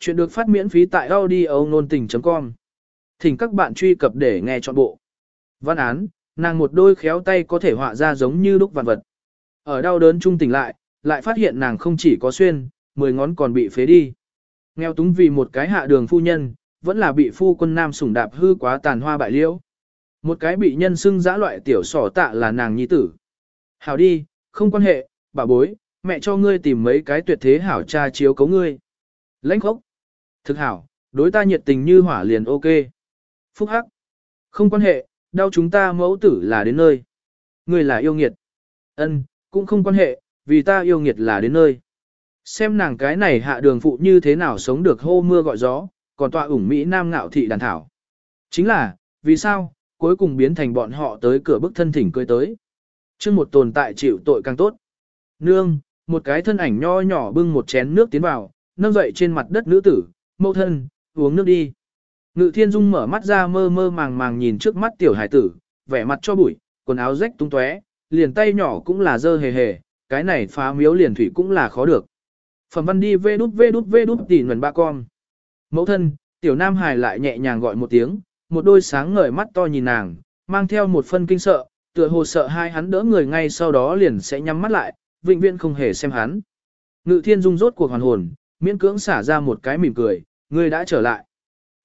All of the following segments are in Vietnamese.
Chuyện được phát miễn phí tại audio nôn tình.com. Thỉnh các bạn truy cập để nghe trọn bộ. Văn án, nàng một đôi khéo tay có thể họa ra giống như đúc vạn vật. Ở đau đớn trung tỉnh lại, lại phát hiện nàng không chỉ có xuyên, mười ngón còn bị phế đi. Nghèo túng vì một cái hạ đường phu nhân, vẫn là bị phu quân nam sủng đạp hư quá tàn hoa bại liễu. Một cái bị nhân xưng giã loại tiểu sỏ tạ là nàng nhi tử. Hảo đi, không quan hệ, bà bối, mẹ cho ngươi tìm mấy cái tuyệt thế hảo cha chiếu cấu ngươi. Lãnh khốc. Thực hảo, đối ta nhiệt tình như hỏa liền ok. Phúc hắc. Không quan hệ, đau chúng ta mẫu tử là đến nơi. Ngươi là yêu nghiệt. Ân, cũng không quan hệ, vì ta yêu nghiệt là đến nơi. Xem nàng cái này hạ đường phụ như thế nào sống được hô mưa gọi gió, còn tọa ủng Mỹ Nam ngạo thị đàn thảo. Chính là, vì sao, cuối cùng biến thành bọn họ tới cửa bức thân thỉnh cưới tới. Chứ một tồn tại chịu tội càng tốt. Nương, một cái thân ảnh nho nhỏ bưng một chén nước tiến vào, nâng dậy trên mặt đất nữ tử, mẫu thân, uống nước đi. Ngự thiên dung mở mắt ra mơ mơ màng màng nhìn trước mắt tiểu hải tử, vẻ mặt cho bụi, quần áo rách tung tóe, liền tay nhỏ cũng là dơ hề hề, cái này phá miếu liền thủy cũng là khó được. Phẩm văn đi vê đút vê đút vê đút tỉ nguồn ba con. Mẫu thân, tiểu nam hải lại nhẹ nhàng gọi một tiếng, một đôi sáng ngời mắt to nhìn nàng, mang theo một phân kinh sợ, tựa hồ sợ hai hắn đỡ người ngay sau đó liền sẽ nhắm mắt lại, vĩnh viễn không hề xem hắn. Ngự thiên dung rốt cuộc hoàn hồn, miễn cưỡng xả ra một cái mỉm cười, ngươi đã trở lại.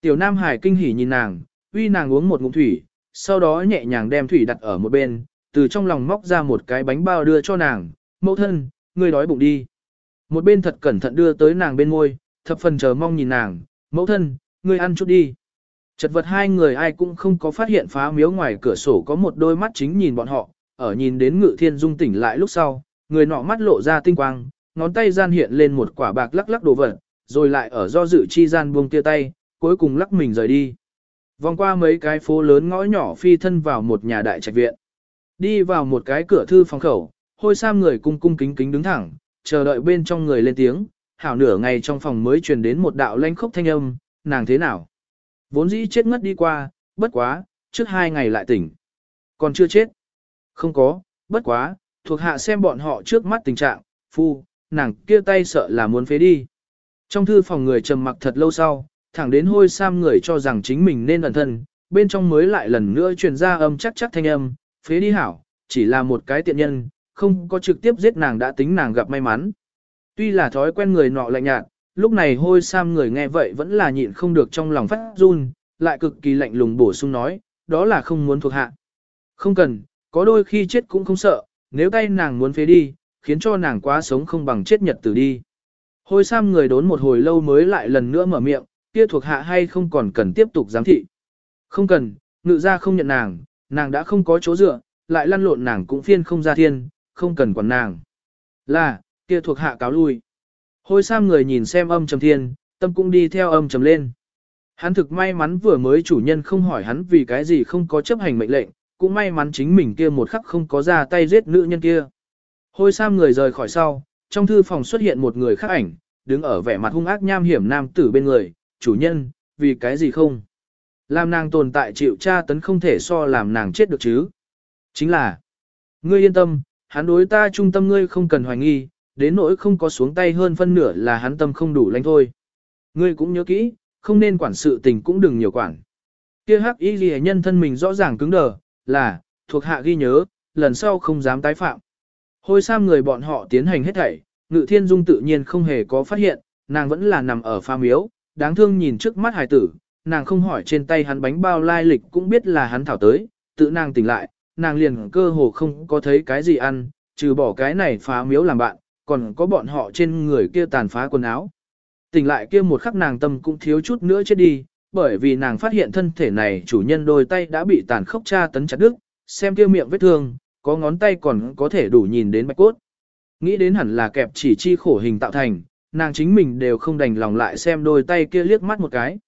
Tiểu Nam Hải kinh hỉ nhìn nàng, uy nàng uống một ngụm thủy, sau đó nhẹ nhàng đem thủy đặt ở một bên, từ trong lòng móc ra một cái bánh bao đưa cho nàng, mẫu thân, ngươi đói bụng đi. Một bên thật cẩn thận đưa tới nàng bên môi, thập phần chờ mong nhìn nàng, mẫu thân, ngươi ăn chút đi. Chật vật hai người ai cũng không có phát hiện phá miếu ngoài cửa sổ có một đôi mắt chính nhìn bọn họ, ở nhìn đến ngự thiên dung tỉnh lại lúc sau, người nọ mắt lộ ra tinh quang, ngón tay gian hiện lên một quả bạc lắc lắc đồ vật, rồi lại ở do dự chi gian buông tia tay, cuối cùng lắc mình rời đi. Vòng qua mấy cái phố lớn ngõ nhỏ phi thân vào một nhà đại trạch viện. Đi vào một cái cửa thư phòng khẩu, hôi sam người cung cung kính kính đứng thẳng, chờ đợi bên trong người lên tiếng, hảo nửa ngày trong phòng mới truyền đến một đạo lanh khốc thanh âm, nàng thế nào? Vốn dĩ chết ngất đi qua, bất quá, trước hai ngày lại tỉnh. Còn chưa chết. Không có, bất quá, thuộc hạ xem bọn họ trước mắt tình trạng, phu, nàng kia tay sợ là muốn phế đi. Trong thư phòng người trầm mặc thật lâu sau, thẳng đến hôi sam người cho rằng chính mình nên ẩn thân, bên trong mới lại lần nữa truyền ra âm chắc chắc thanh âm, phế đi hảo, chỉ là một cái tiện nhân, không có trực tiếp giết nàng đã tính nàng gặp may mắn. Tuy là thói quen người nọ lạnh nhạt, lúc này hôi sam người nghe vậy vẫn là nhịn không được trong lòng phát run, lại cực kỳ lạnh lùng bổ sung nói, đó là không muốn thuộc hạ. Không cần, có đôi khi chết cũng không sợ, nếu tay nàng muốn phế đi, khiến cho nàng quá sống không bằng chết nhật tử đi. Hôi sam người đốn một hồi lâu mới lại lần nữa mở miệng, kia thuộc hạ hay không còn cần tiếp tục giám thị. Không cần, ngự ra không nhận nàng, nàng đã không có chỗ dựa, lại lăn lộn nàng cũng phiên không ra thiên, không cần quản nàng. Là, kia thuộc hạ cáo lui. Hôi sam người nhìn xem âm trầm thiên, tâm cũng đi theo âm trầm lên. Hắn thực may mắn vừa mới chủ nhân không hỏi hắn vì cái gì không có chấp hành mệnh lệnh, cũng may mắn chính mình kia một khắc không có ra tay giết nữ nhân kia. Hôi sam người rời khỏi sau, trong thư phòng xuất hiện một người khác ảnh, đứng ở vẻ mặt hung ác nham hiểm nam tử bên người, chủ nhân, vì cái gì không? Làm nàng tồn tại chịu tra tấn không thể so làm nàng chết được chứ. Chính là, ngươi yên tâm, hắn đối ta trung tâm ngươi không cần hoài nghi, đến nỗi không có xuống tay hơn phân nửa là hắn tâm không đủ lãnh thôi. Ngươi cũng nhớ kỹ, không nên quản sự tình cũng đừng nhiều quản. Kia hắc y ghi nhân thân mình rõ ràng cứng đờ, là, thuộc hạ ghi nhớ, lần sau không dám tái phạm. Hôi sam người bọn họ tiến hành hết thảy, ngự thiên dung tự nhiên không hề có phát hiện, nàng vẫn là nằm ở pha miếu, đáng thương nhìn trước mắt hài tử, nàng không hỏi trên tay hắn bánh bao lai lịch cũng biết là hắn thảo tới, tự nàng tỉnh lại, nàng liền cơ hồ không có thấy cái gì ăn, trừ bỏ cái này phá miếu làm bạn, còn có bọn họ trên người kia tàn phá quần áo. Tỉnh lại kia một khắc nàng tâm cũng thiếu chút nữa chết đi, bởi vì nàng phát hiện thân thể này chủ nhân đôi tay đã bị tàn khốc tra tấn chặt đứt, xem kia miệng vết thương, có ngón tay còn có thể đủ nhìn đến bạch cốt. Nghĩ đến hẳn là kẹp chỉ chi khổ hình tạo thành, nàng chính mình đều không đành lòng lại xem đôi tay kia liếc mắt một cái.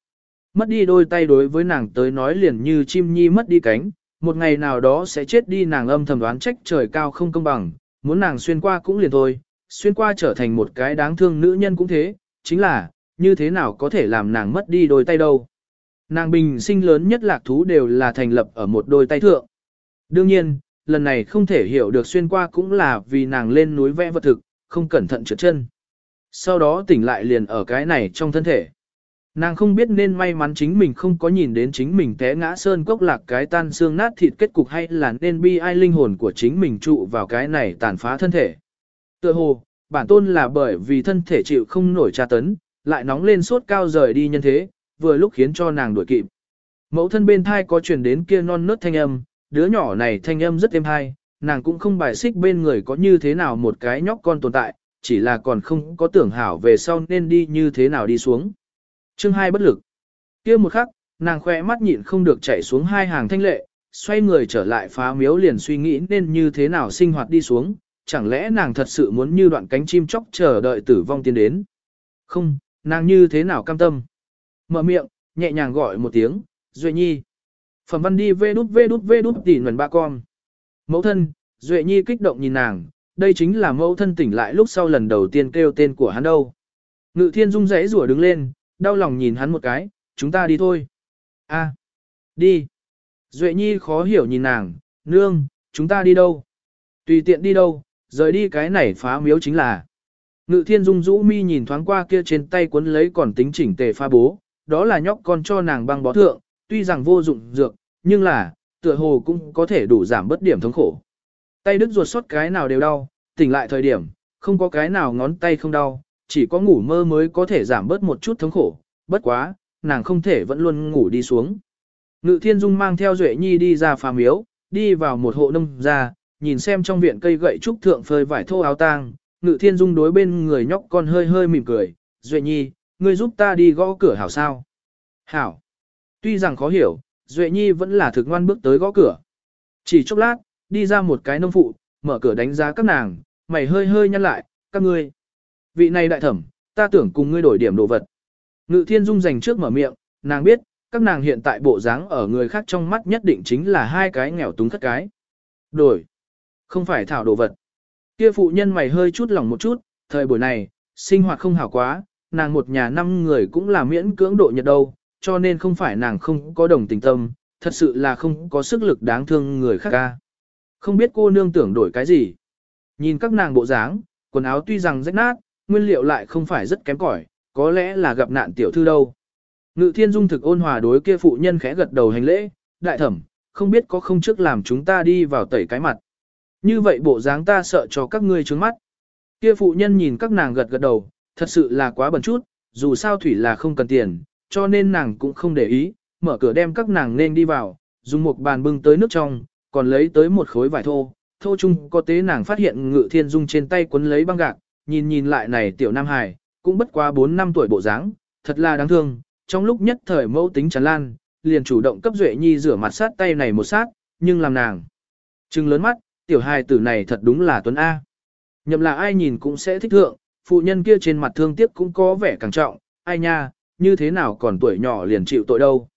Mất đi đôi tay đối với nàng tới nói liền như chim nhi mất đi cánh, một ngày nào đó sẽ chết đi nàng âm thầm đoán trách trời cao không công bằng, muốn nàng xuyên qua cũng liền thôi, xuyên qua trở thành một cái đáng thương nữ nhân cũng thế, chính là, như thế nào có thể làm nàng mất đi đôi tay đâu. Nàng bình sinh lớn nhất lạc thú đều là thành lập ở một đôi tay thượng. Đương nhiên, lần này không thể hiểu được xuyên qua cũng là vì nàng lên núi vẽ vật thực, không cẩn thận trượt chân. Sau đó tỉnh lại liền ở cái này trong thân thể. Nàng không biết nên may mắn chính mình không có nhìn đến chính mình té ngã sơn cốc lạc cái tan xương nát thịt kết cục hay là nên bi ai linh hồn của chính mình trụ vào cái này tàn phá thân thể. Tựa hồ, bản tôn là bởi vì thân thể chịu không nổi tra tấn, lại nóng lên sốt cao rời đi nhân thế, vừa lúc khiến cho nàng đuổi kịp. Mẫu thân bên thai có truyền đến kia non nớt thanh âm, đứa nhỏ này thanh âm rất êm hay, nàng cũng không bài xích bên người có như thế nào một cái nhóc con tồn tại, chỉ là còn không có tưởng hảo về sau nên đi như thế nào đi xuống. Chương hai bất lực. kia một khắc, nàng khỏe mắt nhịn không được chảy xuống hai hàng thanh lệ, xoay người trở lại phá miếu liền suy nghĩ nên như thế nào sinh hoạt đi xuống, chẳng lẽ nàng thật sự muốn như đoạn cánh chim chóc chờ đợi tử vong tiến đến. Không, nàng như thế nào cam tâm. Mở miệng, nhẹ nhàng gọi một tiếng, Duệ Nhi. Phẩm văn đi vê đút vê đút vê đút tỉ nguồn ba con. Mẫu thân, Duệ Nhi kích động nhìn nàng, đây chính là mẫu thân tỉnh lại lúc sau lần đầu tiên kêu tên của hắn đâu. Ngự thiên dung rẽ rủa đứng lên, đau lòng nhìn hắn một cái, chúng ta đi thôi. a đi. Duệ Nhi khó hiểu nhìn nàng, nương, chúng ta đi đâu? Tùy tiện đi đâu, rời đi cái này phá miếu chính là. Ngự thiên dung rũ mi nhìn thoáng qua kia trên tay cuốn lấy còn tính chỉnh tề pha bố, đó là nhóc con cho nàng băng bó thượng, tuy rằng vô dụng dược, nhưng là, tựa hồ cũng có thể đủ giảm bất điểm thống khổ. Tay đứt ruột sót cái nào đều đau, tỉnh lại thời điểm, không có cái nào ngón tay không đau, chỉ có ngủ mơ mới có thể giảm bớt một chút thống khổ, bất quá, nàng không thể vẫn luôn ngủ đi xuống. Ngự thiên dung mang theo Duệ Nhi đi ra phà miếu, đi vào một hộ nông gia, nhìn xem trong viện cây gậy trúc thượng phơi vải thô áo tang, ngự thiên dung đối bên người nhóc con hơi hơi mỉm cười, Duệ Nhi, ngươi giúp ta đi gõ cửa hảo sao? Hảo. Tuy rằng khó hiểu, Duệ Nhi vẫn là thực ngoan bước tới gõ cửa. Chỉ chốc lát, đi ra một cái nông phụ, mở cửa đánh giá các nàng, mày hơi hơi nhăn lại, các ngươi. Vị này đại thẩm, ta tưởng cùng ngươi đổi điểm đồ vật. Ngự thiên dung dành trước mở miệng, nàng biết, các nàng hiện tại bộ dáng ở người khác trong mắt nhất định chính là hai cái nghèo túng thất cái. Đổi. Không phải thảo đồ vật. Kia phụ nhân mày hơi chút lòng một chút, thời buổi này, sinh hoạt không hảo quá, nàng một nhà năm người cũng là miễn cưỡng độ nhật đâu, cho nên không phải nàng không có đồng tình tâm, thật sự là không có sức lực đáng thương người khác ca. Không biết cô nương tưởng đổi cái gì. Nhìn các nàng bộ dáng, quần áo tuy rằng rách nát, nguyên liệu lại không phải rất kém cỏi, có lẽ là gặp nạn tiểu thư đâu. Ngự thiên dung thực ôn hòa đối kia phụ nhân khẽ gật đầu hành lễ, đại thẩm, không biết có không trước làm chúng ta đi vào tẩy cái mặt. Như vậy bộ dáng ta sợ cho các ngươi trướng mắt. Kia phụ nhân nhìn các nàng gật gật đầu, thật sự là quá bẩn chút, dù sao thủy là không cần tiền, cho nên nàng cũng không để ý, mở cửa đem các nàng nên đi vào, dùng một bàn bưng tới nước trong, còn lấy tới một khối vải thô, thô chung có tế nàng phát hiện ngự thiên dung trên tay quấn lấy băng gạc, nhìn nhìn lại này tiểu nam hài, cũng bất quá 4 năm tuổi bộ dáng, thật là đáng thương, trong lúc nhất thời mẫu tính chán lan, liền chủ động cấp duệ nhi rửa mặt sát tay này một sát, nhưng làm nàng. Trừng lớn mắt, tiểu hài tử này thật đúng là tuấn A. Nhậm là ai nhìn cũng sẽ thích thượng, phụ nhân kia trên mặt thương tiếc cũng có vẻ càng trọng, ai nha, như thế nào còn tuổi nhỏ liền chịu tội đâu.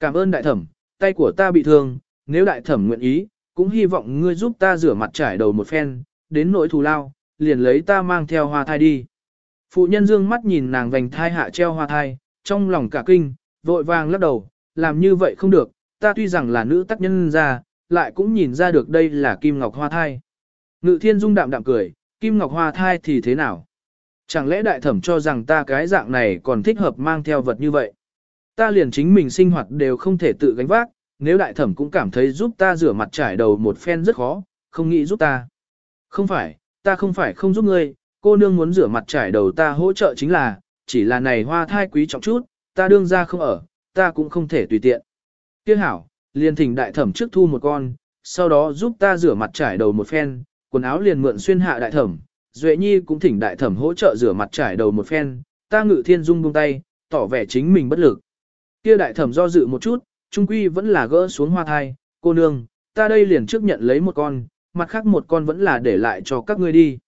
Cảm ơn đại thẩm, tay của ta bị thương, nếu đại thẩm nguyện ý, cũng hy vọng ngươi giúp ta rửa mặt trải đầu một phen, đến nỗi thù lao, liền lấy ta mang theo hoa thai đi. Phụ nhân dương mắt nhìn nàng vành thai hạ treo hoa thai, trong lòng cả kinh, vội vàng lắc đầu, làm như vậy không được, ta tuy rằng là nữ tác nhân ra, lại cũng nhìn ra được đây là kim ngọc hoa thai. Ngự thiên dung đạm đạm cười, kim ngọc hoa thai thì thế nào? Chẳng lẽ đại thẩm cho rằng ta cái dạng này còn thích hợp mang theo vật như vậy? Ta liền chính mình sinh hoạt đều không thể tự gánh vác, nếu đại thẩm cũng cảm thấy giúp ta rửa mặt trải đầu một phen rất khó, không nghĩ giúp ta. Không phải, ta không phải không giúp ngươi, cô nương muốn rửa mặt trải đầu ta hỗ trợ chính là, chỉ là này hoa thai quý trọng chút, ta đương ra không ở, ta cũng không thể tùy tiện. Tiếc hảo, liền thỉnh đại thẩm trước thu một con, sau đó giúp ta rửa mặt trải đầu một phen, quần áo liền mượn xuyên hạ đại thẩm, Duệ Nhi cũng thỉnh đại thẩm hỗ trợ rửa mặt trải đầu một phen, ta ngự thiên dung buông tay, tỏ vẻ chính mình bất lực. Kia đại thẩm do dự một chút, trung quy vẫn là gỡ xuống hoa thai, cô nương, ta đây liền trước nhận lấy một con, mặt khác một con vẫn là để lại cho các ngươi đi.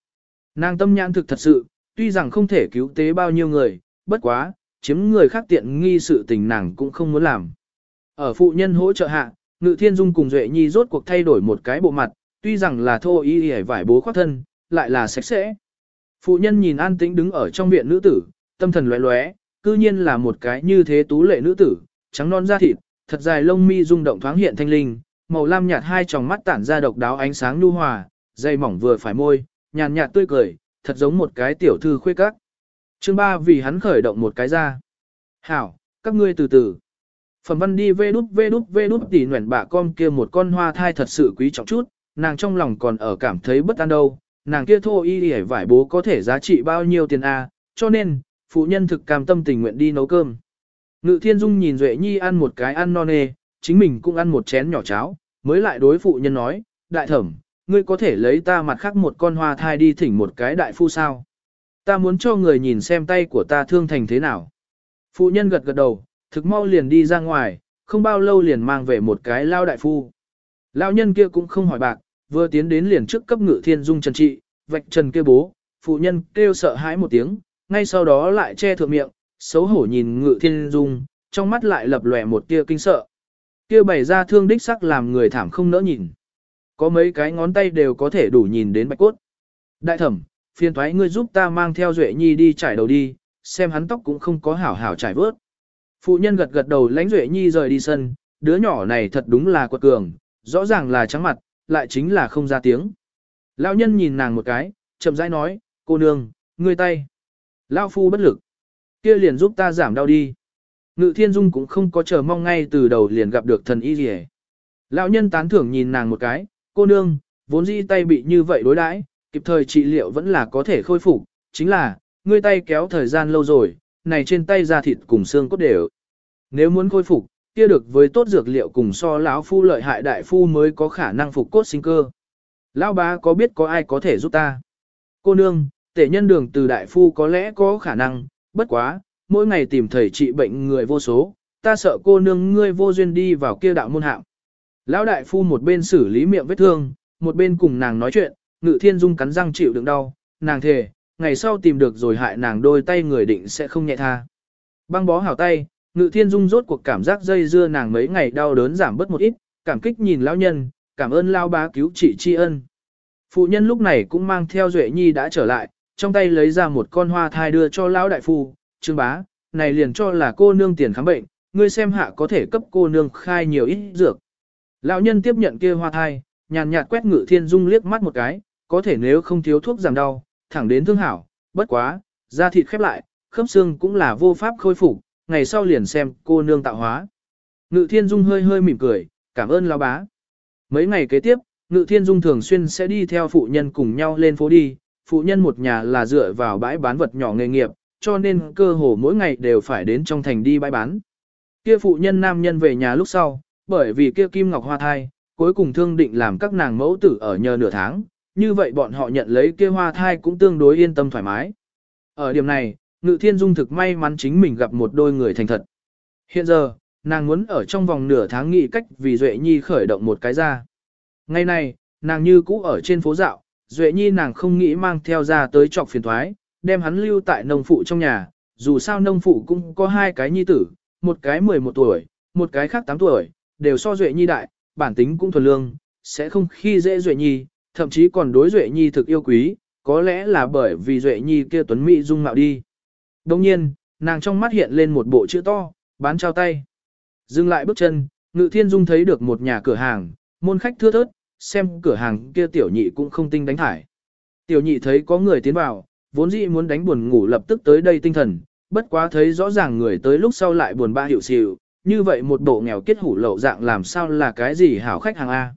Nàng tâm nhãn thực thật sự, tuy rằng không thể cứu tế bao nhiêu người, bất quá, chiếm người khác tiện nghi sự tình nàng cũng không muốn làm. Ở phụ nhân hỗ trợ hạ, Ngự Thiên Dung cùng Duệ Nhi rốt cuộc thay đổi một cái bộ mặt, tuy rằng là thô y y vải bố khoác thân, lại là sạch sẽ. Phụ nhân nhìn an tĩnh đứng ở trong viện nữ tử, tâm thần lóe lóe, cư nhiên là một cái như thế tú lệ nữ tử, trắng non da thịt, thật dài lông mi rung động thoáng hiện thanh linh, màu lam nhạt hai tròng mắt tản ra độc đáo ánh sáng nhu hòa, dây mỏng vừa phải môi, nhàn nhạt tươi cười, thật giống một cái tiểu thư khuê các. Chương ba vì hắn khởi động một cái ra. Hảo, các ngươi từ từ. Phẩm văn đi vê đút vê đút vê đút tỉ nguyện bạ con kia một con hoa thai thật sự quý trọng chút, nàng trong lòng còn ở cảm thấy bất an đâu, nàng kia thô y hề vải bố có thể giá trị bao nhiêu tiền a cho nên, phụ nhân thực cam tâm tình nguyện đi nấu cơm. Ngự thiên dung nhìn Duệ Nhi ăn một cái ăn non nê, chính mình cũng ăn một chén nhỏ cháo, mới lại đối phụ nhân nói, đại thẩm, ngươi có thể lấy ta mặt khác một con hoa thai đi thỉnh một cái đại phu sao. Ta muốn cho người nhìn xem tay của ta thương thành thế nào. Phụ nhân gật gật đầu, thực mau liền đi ra ngoài, không bao lâu liền mang về một cái lao đại phu. lao nhân kia cũng không hỏi bạc, vừa tiến đến liền trước cấp ngự thiên dung trần trị, vạch trần kia bố, phụ nhân kêu sợ hãi một tiếng, ngay sau đó lại che thượng miệng, xấu hổ nhìn ngự thiên dung, trong mắt lại lập lòe một tia kinh sợ. Kia bày ra thương đích sắc làm người thảm không nỡ nhìn. Có mấy cái ngón tay đều có thể đủ nhìn đến bạch cốt. Đại thẩm, phiền thoái ngươi giúp ta mang theo Duệ Nhi đi trải đầu đi, xem hắn tóc cũng không có hảo hảo trải vớt. Phụ nhân gật gật đầu lãnh Duệ Nhi rời đi sân, đứa nhỏ này thật đúng là quật cường, rõ ràng là trắng mặt, lại chính là không ra tiếng. Lão nhân nhìn nàng một cái, chậm rãi nói, cô nương, ngươi tay. Lão phu bất lực. kia liền giúp ta giảm đau đi. Ngự thiên dung cũng không có chờ mong ngay từ đầu liền gặp được thần y gì Lão nhân tán thưởng nhìn nàng một cái, cô nương, vốn dĩ tay bị như vậy đối đãi, kịp thời trị liệu vẫn là có thể khôi phục, chính là, ngươi tay kéo thời gian lâu rồi, này trên tay da thịt cùng xương cốt đều. Nếu muốn khôi phục, kia được với tốt dược liệu cùng so lão phu lợi hại đại phu mới có khả năng phục cốt sinh cơ. Lão bá có biết có ai có thể giúp ta? Cô nương, tể nhân đường từ đại phu có lẽ có khả năng, bất quá, mỗi ngày tìm thầy trị bệnh người vô số, ta sợ cô nương ngươi vô duyên đi vào kia đạo môn hạng. Lão đại phu một bên xử lý miệng vết thương, một bên cùng nàng nói chuyện, ngự thiên dung cắn răng chịu đựng đau, nàng thề, ngày sau tìm được rồi hại nàng đôi tay người định sẽ không nhẹ tha. Băng bó hảo tay, ngự thiên dung rốt cuộc cảm giác dây dưa nàng mấy ngày đau đớn giảm bớt một ít, cảm kích nhìn lão nhân, cảm ơn lao bá cứu trị tri ân. Phụ nhân lúc này cũng mang theo Duệ Nhi đã trở lại, trong tay lấy ra một con hoa thai đưa cho lão đại phu, trương bá, này liền cho là cô nương tiền khám bệnh, ngươi xem hạ có thể cấp cô nương khai nhiều ít dược. Lão nhân tiếp nhận kia hoa thai, nhàn nhạt quét ngự thiên dung liếc mắt một cái, có thể nếu không thiếu thuốc giảm đau, thẳng đến thương hảo, bất quá, da thịt khép lại, khớp xương cũng là vô pháp khôi phục, ngày sau liền xem cô nương tạo hóa. Ngự thiên dung hơi hơi mỉm cười, cảm ơn lão bá. Mấy ngày kế tiếp, ngự thiên dung thường xuyên sẽ đi theo phụ nhân cùng nhau lên phố đi, phụ nhân một nhà là dựa vào bãi bán vật nhỏ nghề nghiệp, cho nên cơ hồ mỗi ngày đều phải đến trong thành đi bãi bán. Kia phụ nhân nam nhân về nhà lúc sau, bởi vì kia kim ngọc hoa thai, cuối cùng thương định làm các nàng mẫu tử ở nhờ nửa tháng, như vậy bọn họ nhận lấy kia hoa thai cũng tương đối yên tâm thoải mái. Ở điểm này, Ngự Thiên Dung thực may mắn chính mình gặp một đôi người thành thật. Hiện giờ, nàng muốn ở trong vòng nửa tháng nghị cách vì Duệ Nhi khởi động một cái ra. Ngày này, nàng như cũ ở trên phố dạo, Duệ Nhi nàng không nghĩ mang theo ra tới trọc phiền thoái, đem hắn lưu tại nông phụ trong nhà, dù sao nông phụ cũng có hai cái nhi tử, một cái 11 tuổi, một cái khác 8 tuổi, đều so Duệ Nhi đại, bản tính cũng thuần lương, sẽ không khi dễ Duệ Nhi, thậm chí còn đối Duệ Nhi thực yêu quý, có lẽ là bởi vì Duệ Nhi kia tuấn mỹ dung mạo đi. Đồng nhiên, nàng trong mắt hiện lên một bộ chữ to, bán trao tay. Dừng lại bước chân, Ngự Thiên Dung thấy được một nhà cửa hàng, môn khách thưa thớt, xem cửa hàng kia tiểu nhị cũng không tinh đánh thải. Tiểu nhị thấy có người tiến vào, vốn dĩ muốn đánh buồn ngủ lập tức tới đây tinh thần, bất quá thấy rõ ràng người tới lúc sau lại buồn ba hiểu xịu, như vậy một bộ nghèo kết hủ lậu dạng làm sao là cái gì hảo khách hàng A.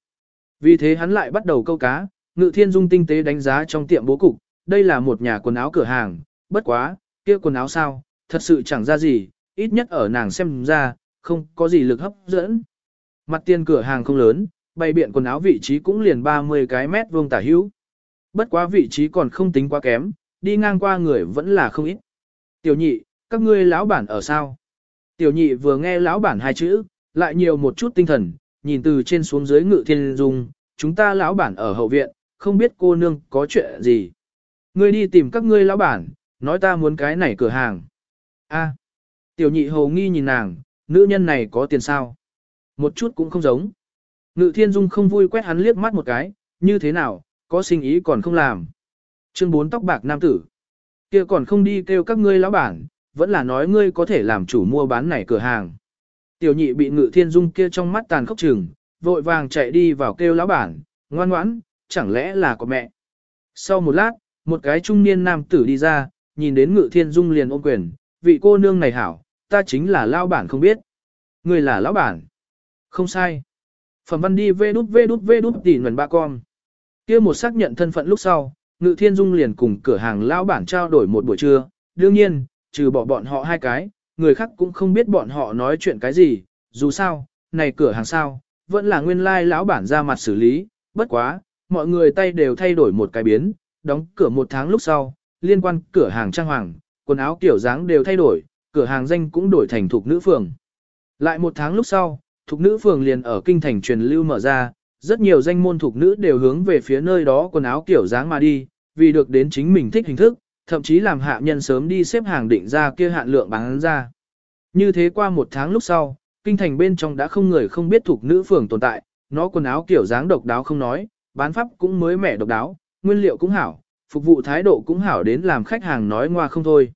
Vì thế hắn lại bắt đầu câu cá, ngự thiên dung tinh tế đánh giá trong tiệm bố cục, đây là một nhà quần áo cửa hàng, bất quá, kia quần áo sao, thật sự chẳng ra gì, ít nhất ở nàng xem ra, không có gì lực hấp dẫn. Mặt tiền cửa hàng không lớn, bày biện quần áo vị trí cũng liền 30 cái mét vuông tả hữu. Bất quá vị trí còn không tính quá kém, đi ngang qua người vẫn là không ít. Tiểu nhị, các ngươi lão bản ở sao? Tiểu nhị vừa nghe lão bản hai chữ, lại nhiều một chút tinh thần, nhìn từ trên xuống dưới ngự thiên dung, chúng ta lão bản ở hậu viện, không biết cô nương có chuyện gì. Ngươi đi tìm các ngươi lão bản, nói ta muốn cái này cửa hàng. A, tiểu nhị hồ nghi nhìn nàng, nữ nhân này có tiền sao? Một chút cũng không giống. Ngự thiên dung không vui quét hắn liếc mắt một cái, như thế nào, có sinh ý còn không làm. Chương bốn tóc bạc nam tử. kia còn không đi kêu các ngươi lão bản, vẫn là nói ngươi có thể làm chủ mua bán này cửa hàng. Tiểu nhị bị ngự thiên dung kia trong mắt tàn khốc chừng, vội vàng chạy đi vào kêu lão bản, ngoan ngoãn, chẳng lẽ là có mẹ. Sau một lát, một cái trung niên nam tử đi ra, nhìn đến ngự thiên dung liền ôm quyền, vị cô nương này hảo, ta chính là lão bản không biết. Người là lão bản. Không sai. Phẩm văn đi vê đút vê đút vê đút tỉ nguồn ba con. kia một xác nhận thân phận lúc sau, Ngự Thiên Dung liền cùng cửa hàng lão bản trao đổi một buổi trưa. Đương nhiên, trừ bỏ bọn họ hai cái, người khác cũng không biết bọn họ nói chuyện cái gì. Dù sao, này cửa hàng sao, vẫn là nguyên lai lão bản ra mặt xử lý. Bất quá, mọi người tay đều thay đổi một cái biến, đóng cửa một tháng lúc sau, liên quan cửa hàng trang hoàng, quần áo kiểu dáng đều thay đổi, cửa hàng danh cũng đổi thành thuộc nữ phường. Lại một tháng lúc sau, thuộc nữ phường liền ở kinh thành truyền lưu mở ra, rất nhiều danh môn thuộc nữ đều hướng về phía nơi đó quần áo kiểu dáng mà đi, vì được đến chính mình thích hình thức, thậm chí làm hạ nhân sớm đi xếp hàng định ra kia hạn lượng bán ra. Như thế qua một tháng lúc sau, kinh thành bên trong đã không người không biết thuộc nữ phường tồn tại, nó quần áo kiểu dáng độc đáo không nói, bán pháp cũng mới mẻ độc đáo, nguyên liệu cũng hảo, phục vụ thái độ cũng hảo đến làm khách hàng nói ngoa không thôi.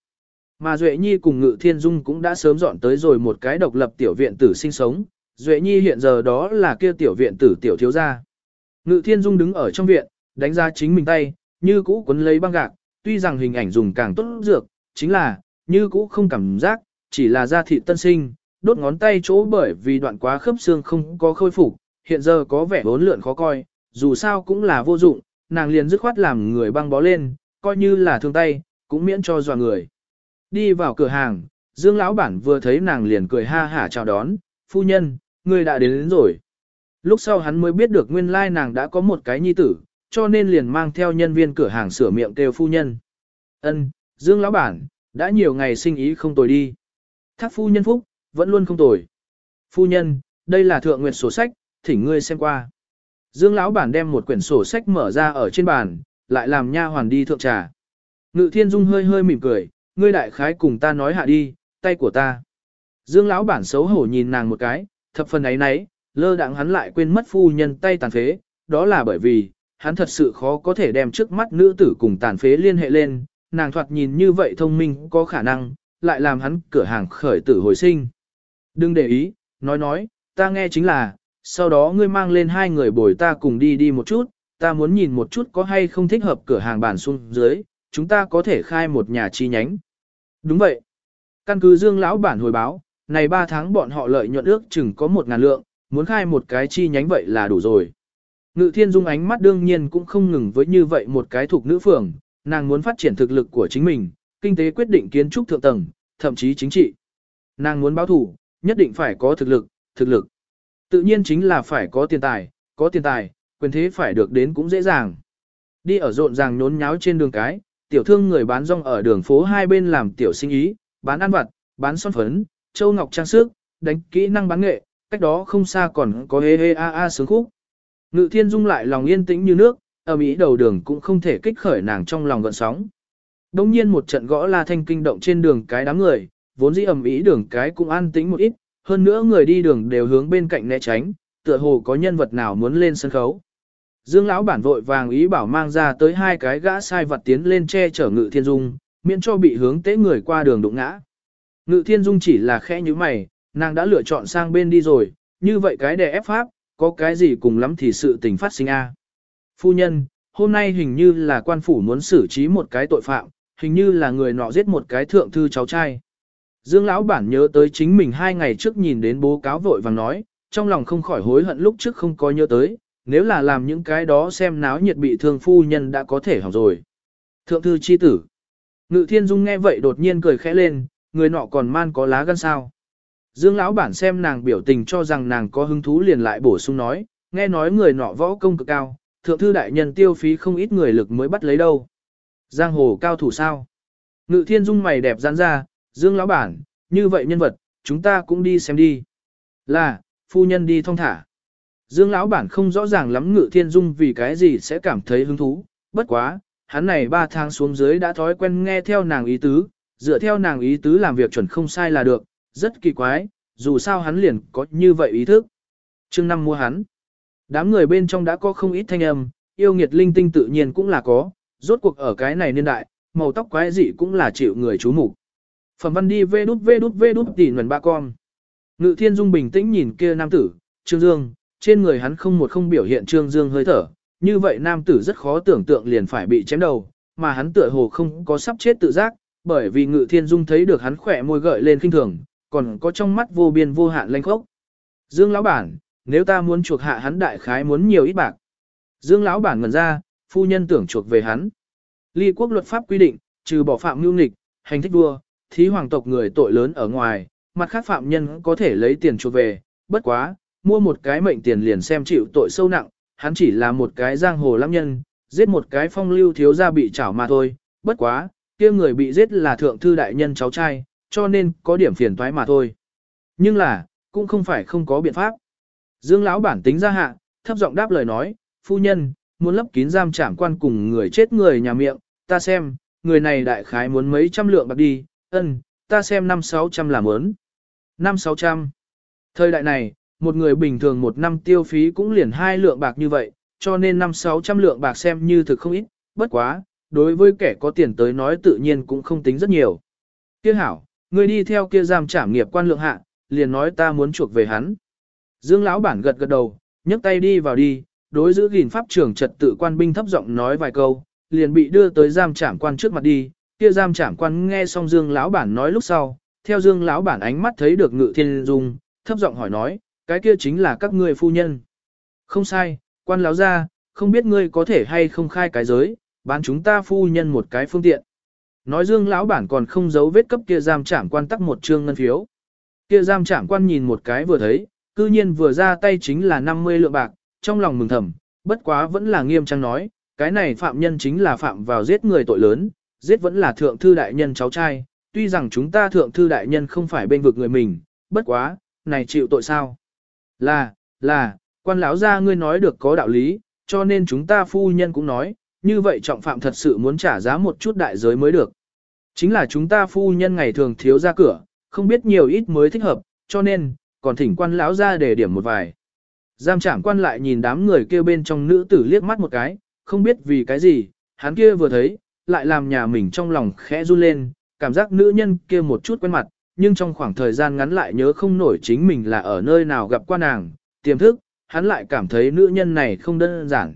Mà Duệ Nhi cùng Ngự Thiên Dung cũng đã sớm dọn tới rồi một cái độc lập tiểu viện tử sinh sống, Duệ Nhi hiện giờ đó là kia tiểu viện tử tiểu thiếu gia. Ngự Thiên Dung đứng ở trong viện, đánh ra chính mình tay, như cũ quấn lấy băng gạc, tuy rằng hình ảnh dùng càng tốt dược, chính là, như cũ không cảm giác, chỉ là da thịt tân sinh, đốt ngón tay chỗ bởi vì đoạn quá khớp xương không có khôi phục, hiện giờ có vẻ bốn lượn khó coi, dù sao cũng là vô dụng, nàng liền dứt khoát làm người băng bó lên, coi như là thương tay, cũng miễn cho dọa người. Đi vào cửa hàng, Dương lão bản vừa thấy nàng liền cười ha hả chào đón, phu nhân, người đã đến, đến rồi. Lúc sau hắn mới biết được nguyên lai nàng đã có một cái nhi tử, cho nên liền mang theo nhân viên cửa hàng sửa miệng kêu phu nhân. Ân, Dương lão bản, đã nhiều ngày sinh ý không tồi đi. Thác phu nhân phúc, vẫn luôn không tồi. Phu nhân, đây là thượng nguyệt sổ sách, thỉnh ngươi xem qua. Dương lão bản đem một quyển sổ sách mở ra ở trên bàn, lại làm nha hoàn đi thượng trà. Ngự Thiên Dung hơi hơi mỉm cười, ngươi đại khái cùng ta nói hạ đi, tay của ta. Dương lão bản xấu hổ nhìn nàng một cái, thập phần ấy nấy, lơ đãng hắn lại quên mất phu nhân tay tàn phế, đó là bởi vì, hắn thật sự khó có thể đem trước mắt nữ tử cùng tàn phế liên hệ lên, nàng thoạt nhìn như vậy thông minh có khả năng, lại làm hắn cửa hàng khởi tử hồi sinh. Đừng để ý, nói nói, ta nghe chính là, sau đó ngươi mang lên hai người bồi ta cùng đi đi một chút, ta muốn nhìn một chút có hay không thích hợp cửa hàng bản xuống dưới, chúng ta có thể khai một nhà chi nhánh. Đúng vậy. Căn cứ Dương lão bản hồi báo, này 3 tháng bọn họ lợi nhuận ước chừng có 1 ngàn lượng, muốn khai một cái chi nhánh vậy là đủ rồi. Ngự thiên dung ánh mắt đương nhiên cũng không ngừng với như vậy một cái thuộc nữ phường, nàng muốn phát triển thực lực của chính mình, kinh tế quyết định kiến trúc thượng tầng, thậm chí chính trị. Nàng muốn báo thủ, nhất định phải có thực lực, thực lực. Tự nhiên chính là phải có tiền tài, có tiền tài, quyền thế phải được đến cũng dễ dàng. Đi ở rộn ràng nhốn nháo trên đường cái, tiểu thương người bán rong ở đường phố hai bên làm tiểu sinh ý, bán ăn vặt, bán son phấn, châu ngọc trang sức, đánh kỹ năng bán nghệ, cách đó không xa còn có hê hê a a sướng khúc. Ngự thiên dung lại lòng yên tĩnh như nước, ở Mỹ đầu đường cũng không thể kích khởi nàng trong lòng gợn sóng. Đông nhiên một trận gõ la thanh kinh động trên đường cái đám người, vốn dĩ ẩm ý đường cái cũng an tĩnh một ít, hơn nữa người đi đường đều hướng bên cạnh né tránh, tựa hồ có nhân vật nào muốn lên sân khấu. Dương lão bản vội vàng ý bảo mang ra tới hai cái gã sai vật tiến lên che chở Ngự Thiên Dung, miễn cho bị hướng tế người qua đường đụng ngã. Ngự Thiên Dung chỉ là khẽ như mày, nàng đã lựa chọn sang bên đi rồi, như vậy cái đè ép pháp, có cái gì cùng lắm thì sự tình phát sinh a. Phu nhân, hôm nay hình như là quan phủ muốn xử trí một cái tội phạm, hình như là người nọ giết một cái thượng thư cháu trai. Dương lão bản nhớ tới chính mình hai ngày trước nhìn đến bố cáo vội vàng nói, trong lòng không khỏi hối hận lúc trước không có nhớ tới, nếu là làm những cái đó xem náo nhiệt bị thương phu nhân đã có thể hỏng rồi. Thượng thư chi tử. Ngự thiên dung nghe vậy đột nhiên cười khẽ lên, người nọ còn man có lá gan sao. Dương lão bản xem nàng biểu tình cho rằng nàng có hứng thú liền lại bổ sung nói, nghe nói người nọ võ công cực cao, thượng thư đại nhân tiêu phí không ít người lực mới bắt lấy đâu. Giang hồ cao thủ sao? Ngự thiên dung mày đẹp giãn ra, Dương lão bản, như vậy nhân vật, chúng ta cũng đi xem đi. Là, phu nhân đi thong thả. Dương lão bản không rõ ràng lắm ngự thiên dung vì cái gì sẽ cảm thấy hứng thú, bất quá, hắn này 3 tháng xuống dưới đã thói quen nghe theo nàng ý tứ, dựa theo nàng ý tứ làm việc chuẩn không sai là được, rất kỳ quái, dù sao hắn liền có như vậy ý thức. chương năm mua hắn, đám người bên trong đã có không ít thanh âm, yêu nghiệt linh tinh tự nhiên cũng là có, rốt cuộc ở cái này niên đại, màu tóc quái dị cũng là chịu người chú mục Phẩm văn đi vê đút vê đút vê đút tỉ nguồn ba con. Ngự thiên dung bình tĩnh nhìn kia nam tử, Trương Dương, trên người hắn không một không biểu hiện Trương Dương hơi thở, như vậy nam tử rất khó tưởng tượng liền phải bị chém đầu, mà hắn tựa hồ không có sắp chết tự giác, bởi vì ngự thiên dung thấy được hắn khỏe môi gợi lên kinh thường, còn có trong mắt vô biên vô hạn lanh khốc. Dương lão bản, nếu ta muốn chuộc hạ hắn đại khái muốn nhiều ít bạc. Dương lão bản ngẩn ra, phu nhân tưởng chuộc về hắn. Ly quốc luật pháp quy định, trừ bỏ phạm mưu nghịch, hành thích vua, thí hoàng tộc người tội lớn ở ngoài, mặt khác phạm nhân có thể lấy tiền chuộc về, bất quá, mua một cái mệnh tiền liền xem chịu tội sâu nặng, hắn chỉ là một cái giang hồ lãng nhân, giết một cái phong lưu thiếu gia bị trảo mà thôi, bất quá, kia người bị giết là thượng thư đại nhân cháu trai, cho nên có điểm phiền toái mà thôi. Nhưng là, cũng không phải không có biện pháp. Dương lão bản tính ra hạ, thấp giọng đáp lời nói, phu nhân, muốn lấp kín giam trảm quan cùng người chết người nhà miệng, ta xem, người này đại khái muốn mấy trăm lượng bạc đi, ân, ta xem năm sáu trăm là mớn. Năm sáu trăm. Thời đại này, một người bình thường một năm tiêu phí cũng liền hai lượng bạc như vậy, cho nên năm sáu trăm lượng bạc xem như thực không ít, bất quá, đối với kẻ có tiền tới nói tự nhiên cũng không tính rất nhiều. Kia hảo, người đi theo kia giam trảm nghiệp quan lượng hạ, liền nói ta muốn chuộc về hắn. Dương lão bản gật gật đầu, nhấc tay đi vào đi, đối giữ gìn pháp trưởng trật tự quan binh thấp giọng nói vài câu, liền bị đưa tới giam trảm quan trước mặt đi. Kia giam trảm quan nghe xong Dương lão bản nói lúc sau, theo Dương lão bản ánh mắt thấy được Ngự Thiên Dung, thấp giọng hỏi nói, cái kia chính là các ngươi phu nhân. Không sai, quan lão gia, không biết ngươi có thể hay không khai cái giới, bán chúng ta phu nhân một cái phương tiện. Nói Dương lão bản còn không giấu vết cấp kia giam trảm quan tắc một trương ngân phiếu. Kia giam trảm quan nhìn một cái vừa thấy, cư nhiên vừa ra tay chính là 50 lượng bạc, trong lòng mừng thầm, bất quá vẫn là nghiêm trang nói, cái này phạm nhân chính là phạm vào giết người tội lớn, giết vẫn là thượng thư đại nhân cháu trai, tuy rằng chúng ta thượng thư đại nhân không phải bên vực người mình, bất quá, này chịu tội sao? Là, là, quan lão gia ngươi nói được có đạo lý, cho nên chúng ta phu nhân cũng nói, như vậy trọng phạm thật sự muốn trả giá một chút đại giới mới được. Chính là chúng ta phu nhân ngày thường thiếu ra cửa, không biết nhiều ít mới thích hợp, cho nên, còn thỉnh quan lão ra để điểm một vài. Giam trảm quan lại nhìn đám người kia bên trong nữ tử liếc mắt một cái, không biết vì cái gì, hắn kia vừa thấy, lại làm nhà mình trong lòng khẽ run lên, cảm giác nữ nhân kia một chút quen mặt, nhưng trong khoảng thời gian ngắn lại nhớ không nổi chính mình là ở nơi nào gặp qua nàng, tiềm thức, hắn lại cảm thấy nữ nhân này không đơn giản.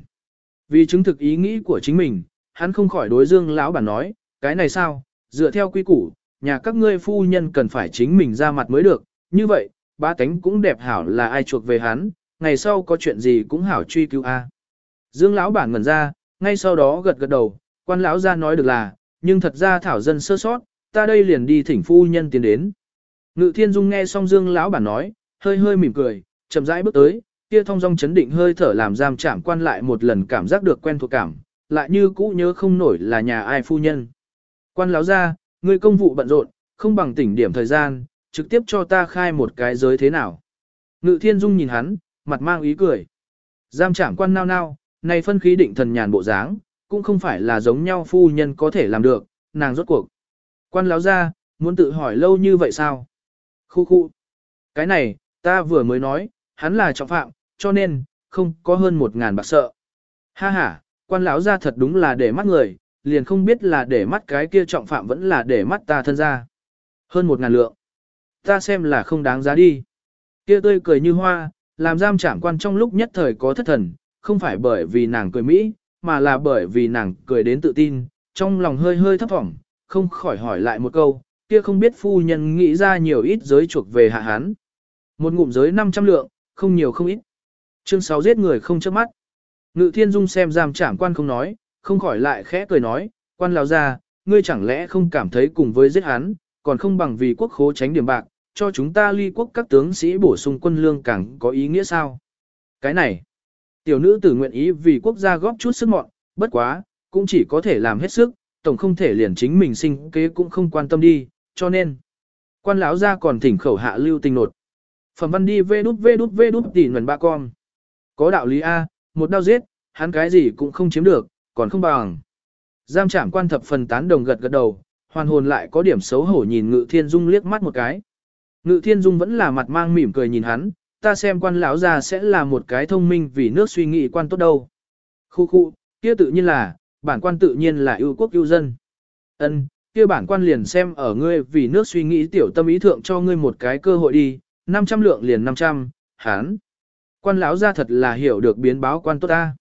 Vì chứng thực ý nghĩ của chính mình, hắn không khỏi đối dương lão bản nói, cái này sao, dựa theo quy củ, nhà các ngươi phu nhân cần phải chính mình ra mặt mới được, như vậy, ba tánh cũng đẹp hảo là ai chuộc về hắn, ngày sau có chuyện gì cũng hảo truy cứu a. Dương lão bản ngẩn ra, ngay sau đó gật gật đầu, quan lão ra nói được là, nhưng thật ra thảo dân sơ sót, ta đây liền đi thỉnh phu nhân tiến đến. Ngự thiên dung nghe xong dương lão bản nói, hơi hơi mỉm cười, chậm rãi bước tới, kia thông dong chấn định hơi thở làm giam chạm quan lại một lần cảm giác được quen thuộc cảm, lại như cũ nhớ không nổi là nhà ai phu nhân. Quan lão ra, người công vụ bận rộn, không bằng tỉnh điểm thời gian, trực tiếp cho ta khai một cái giới thế nào. Ngự thiên dung nhìn hắn, mặt mang ý cười. Giam chạm quan nao nao, này phân khí định thần nhàn bộ dáng, cũng không phải là giống nhau phu nhân có thể làm được, nàng rốt cuộc. Quan lão ra, muốn tự hỏi lâu như vậy sao? Khu khu. Cái này, ta vừa mới nói, hắn là trọng phạm, cho nên, không có hơn một ngàn bạc sợ. Ha ha, quan lão ra thật đúng là để mắt người, liền không biết là để mắt cái kia trọng phạm vẫn là để mắt ta thân ra. Hơn một ngàn lượng. Ta xem là không đáng giá đi. Kia tươi cười như hoa, làm giam trảm quan trong lúc nhất thời có thất thần, không phải bởi vì nàng cười Mỹ, mà là bởi vì nàng cười đến tự tin, trong lòng hơi hơi thấp thỏm, không khỏi hỏi lại một câu, kia không biết phu nhân nghĩ ra nhiều ít giới chuộc về hạ hán. Một ngụm giới 500 lượng, không nhiều không ít. Chương 6 giết người không chớp mắt. Ngự thiên dung xem giam trảm quan không nói, không khỏi lại khẽ cười nói, quan lão ra, ngươi chẳng lẽ không cảm thấy cùng với giết hắn, còn không bằng vì quốc khố tránh điểm bạc, cho chúng ta ly quốc các tướng sĩ bổ sung quân lương càng có ý nghĩa sao? Cái này, tiểu nữ tử nguyện ý vì quốc gia góp chút sức mọn, bất quá, cũng chỉ có thể làm hết sức, tổng không thể liền chính mình sinh kế cũng không quan tâm đi, cho nên, quan lão gia còn thỉnh khẩu hạ lưu tình nột. Phẩm văn đi vê đút vê đút vê đút tỉ nguồn ba con. Có đạo lý A, một đau giết, hắn cái gì cũng không chiếm được, còn không bằng. Giam trảm quan thập phần tán đồng gật gật đầu, hoàn hồn lại có điểm xấu hổ nhìn Ngự Thiên Dung liếc mắt một cái. Ngự Thiên Dung vẫn là mặt mang mỉm cười nhìn hắn, ta xem quan lão già sẽ là một cái thông minh vì nước suy nghĩ quan tốt đâu. Khu khu, kia tự nhiên là, bản quan tự nhiên là ưu quốc ưu dân. Ân, kia bản quan liền xem ở ngươi vì nước suy nghĩ tiểu tâm ý thượng cho ngươi một cái cơ hội đi, 500 lượng liền 500, hán. Quan lão ra thật là hiểu được biến báo quan tốt ta.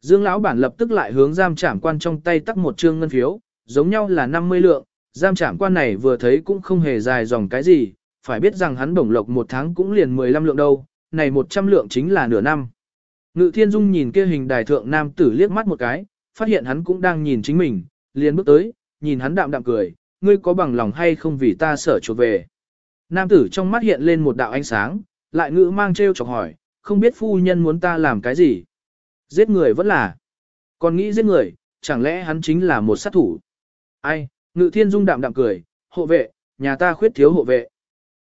Dương lão bản lập tức lại hướng giam trảm quan trong tay tắt một trương ngân phiếu, giống nhau là 50 lượng, giam trảm quan này vừa thấy cũng không hề dài dòng cái gì, phải biết rằng hắn bổng lộc một tháng cũng liền 15 lượng đâu, này 100 lượng chính là nửa năm. Ngự thiên dung nhìn kia hình đài thượng nam tử liếc mắt một cái, phát hiện hắn cũng đang nhìn chính mình, liền bước tới, nhìn hắn đạm đạm cười, ngươi có bằng lòng hay không vì ta sở chuột về. Nam tử trong mắt hiện lên một đạo ánh sáng, lại ngữ mang trêu chọc hỏi, không biết phu nhân muốn ta làm cái gì. Giết người vẫn là. Còn nghĩ giết người, chẳng lẽ hắn chính là một sát thủ. Ai, ngự thiên dung đạm đạm cười, hộ vệ, nhà ta khuyết thiếu hộ vệ.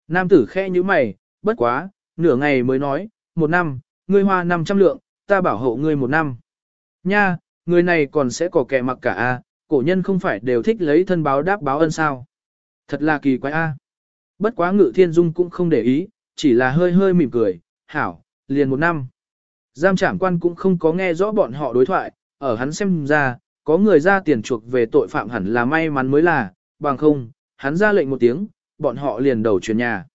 Nam tử khe như mày, bất quá, nửa ngày mới nói, một năm, ngươi hoa 500 lượng, ta bảo hộ ngươi một năm. Nha, người này còn sẽ có kẻ mặc cả a, cổ nhân không phải đều thích lấy thân báo đáp báo ân sao. Thật là kỳ quái a. Bất quá ngự thiên dung cũng không để ý, chỉ là hơi hơi mỉm cười, hảo, liền một năm. Giam trảm quan cũng không có nghe rõ bọn họ đối thoại, ở hắn xem ra, có người ra tiền chuộc về tội phạm hẳn là may mắn mới là, bằng không, hắn ra lệnh một tiếng, bọn họ liền đầu chuyển nhà.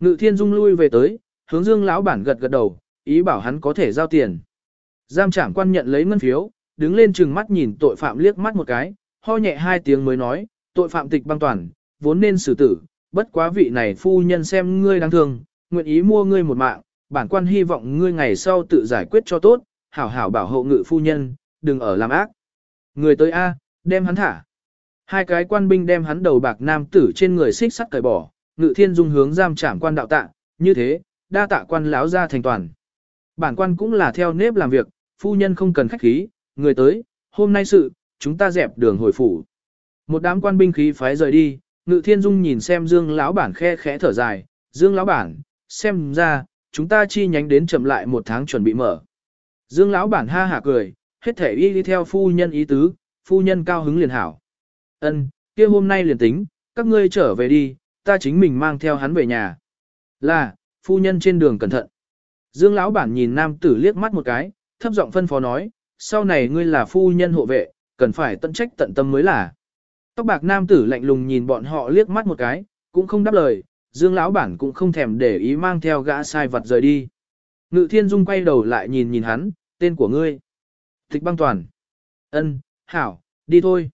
Ngự thiên dung lui về tới, hướng dương lão bản gật gật đầu, ý bảo hắn có thể giao tiền. Giam trảm quan nhận lấy ngân phiếu, đứng lên chừng mắt nhìn tội phạm liếc mắt một cái, ho nhẹ hai tiếng mới nói, tội phạm tịch băng toàn, vốn nên xử tử, bất quá vị này phu nhân xem ngươi đáng thương, nguyện ý mua ngươi một mạng, bản quan hy vọng ngươi ngày sau tự giải quyết cho tốt, hảo hảo bảo hộ ngự phu nhân, đừng ở làm ác. Người tới A, đem hắn thả. Hai cái quan binh đem hắn đầu bạc nam tử trên người xích sắt cởi bỏ, ngự thiên dung hướng giam trảm quan đạo tạ, như thế, đa tạ quan láo ra thành toàn. Bản quan cũng là theo nếp làm việc, phu nhân không cần khách khí, người tới, hôm nay sự, chúng ta dẹp đường hồi phủ. Một đám quan binh khí phái rời đi, ngự thiên dung nhìn xem dương lão bản khe khẽ thở dài, dương lão bản, xem ra, chúng ta chi nhánh đến chậm lại một tháng chuẩn bị mở. Dương lão bản ha hả cười, hết thể y đi theo phu nhân ý tứ, phu nhân cao hứng liền hảo. Ân, kia hôm nay liền tính, các ngươi trở về đi, ta chính mình mang theo hắn về nhà. Là, phu nhân trên đường cẩn thận. Dương lão bản nhìn nam tử liếc mắt một cái, thấp giọng phân phó nói, sau này ngươi là phu nhân hộ vệ, cần phải tận trách tận tâm mới là. Tóc bạc nam tử lạnh lùng nhìn bọn họ liếc mắt một cái, cũng không đáp lời, Dương lão bản cũng không thèm để ý mang theo gã sai vật rời đi. Ngự Thiên Dung quay đầu lại nhìn nhìn hắn, tên của ngươi. Tịch băng toàn. Ân, hảo, đi thôi.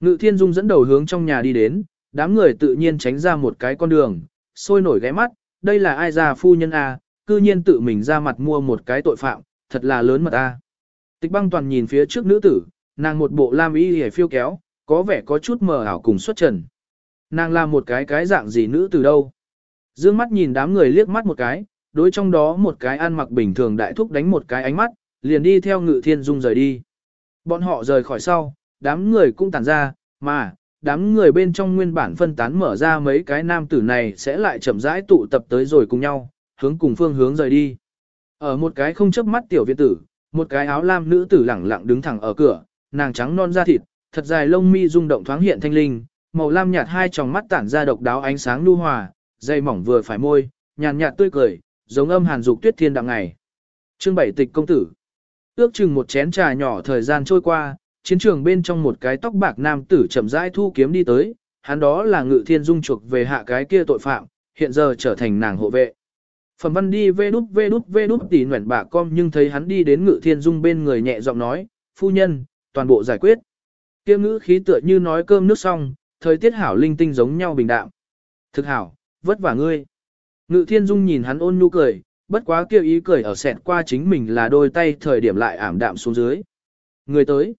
Ngự Thiên Dung dẫn đầu hướng trong nhà đi đến, đám người tự nhiên tránh ra một cái con đường, sôi nổi ghé mắt, đây là ai già phu nhân A, cư nhiên tự mình ra mặt mua một cái tội phạm, thật là lớn mật A. Tịch băng toàn nhìn phía trước nữ tử, nàng một bộ lam y hề phiêu kéo, có vẻ có chút mờ ảo cùng xuất trần. Nàng là một cái cái dạng gì nữ từ đâu. Dương mắt nhìn đám người liếc mắt một cái, đối trong đó một cái ăn mặc bình thường đại thúc đánh một cái ánh mắt, liền đi theo ngự thiên dung rời đi. Bọn họ rời khỏi sau, đám người cũng tản ra, mà, đám người bên trong nguyên bản phân tán mở ra mấy cái nam tử này sẽ lại chậm rãi tụ tập tới rồi cùng nhau, hướng cùng phương hướng rời đi. Ở một cái không chớp mắt tiểu viện tử, một cái áo lam nữ tử lẳng lặng đứng thẳng ở cửa, nàng trắng non da thịt, thật dài lông mi rung động thoáng hiện thanh linh, màu lam nhạt hai tròng mắt tản ra độc đáo ánh sáng nhu hòa, dây mỏng vừa phải môi, nhàn nhạt tươi cười, giống âm hàn dục tuyết thiên đặng ngày. Chương bảy tịch công tử. Ước chừng một chén trà nhỏ thời gian trôi qua, chiến trường bên trong một cái tóc bạc nam tử chậm rãi thu kiếm đi tới, hắn đó là ngự thiên dung chuộc về hạ cái kia tội phạm, hiện giờ trở thành nàng hộ vệ. Phẩm văn đi vê đút vê đút vê đút tỉ nguyện bà con nhưng thấy hắn đi đến ngự thiên dung bên người nhẹ giọng nói, phu nhân, toàn bộ giải quyết. Kia ngữ khí tựa như nói cơm nước xong, thời tiết hảo linh tinh giống nhau bình đạm. Thực hảo, vất vả ngươi. Ngự thiên dung nhìn hắn ôn nhu cười, bất quá kêu ý cười ở sẹt qua chính mình là đôi tay thời điểm lại ảm đạm xuống dưới. Người tới.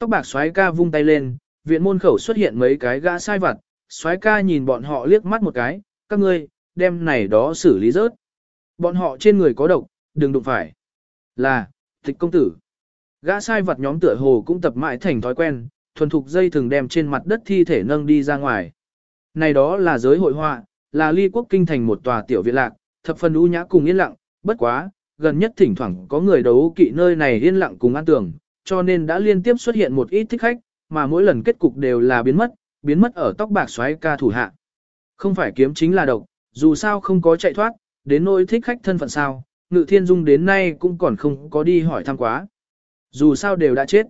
Tóc bạc xoái ca vung tay lên, viện môn khẩu xuất hiện mấy cái gã sai vặt, xoái ca nhìn bọn họ liếc mắt một cái, các ngươi, đem này đó xử lý rớt. Bọn họ trên người có độc, đừng đụng phải. Là, tịch công tử. Gã sai vật nhóm tựa hồ cũng tập mãi thành thói quen, thuần thục dây thường đem trên mặt đất thi thể nâng đi ra ngoài. Này đó là giới hội họa, là ly quốc kinh thành một tòa tiểu viện lạc, thập phần u nhã cùng yên lặng, bất quá, gần nhất thỉnh thoảng có người đấu kỵ nơi này yên lặng cùng an tường, cho nên đã liên tiếp xuất hiện một ít thích khách, mà mỗi lần kết cục đều là biến mất, biến mất ở tóc bạc xoáy ca thủ hạ. Không phải kiếm chính là độc, dù sao không có chạy thoát, đến nỗi thích khách thân phận sao, ngự thiên dung đến nay cũng còn không có đi hỏi thăm quá. Dù sao đều đã chết.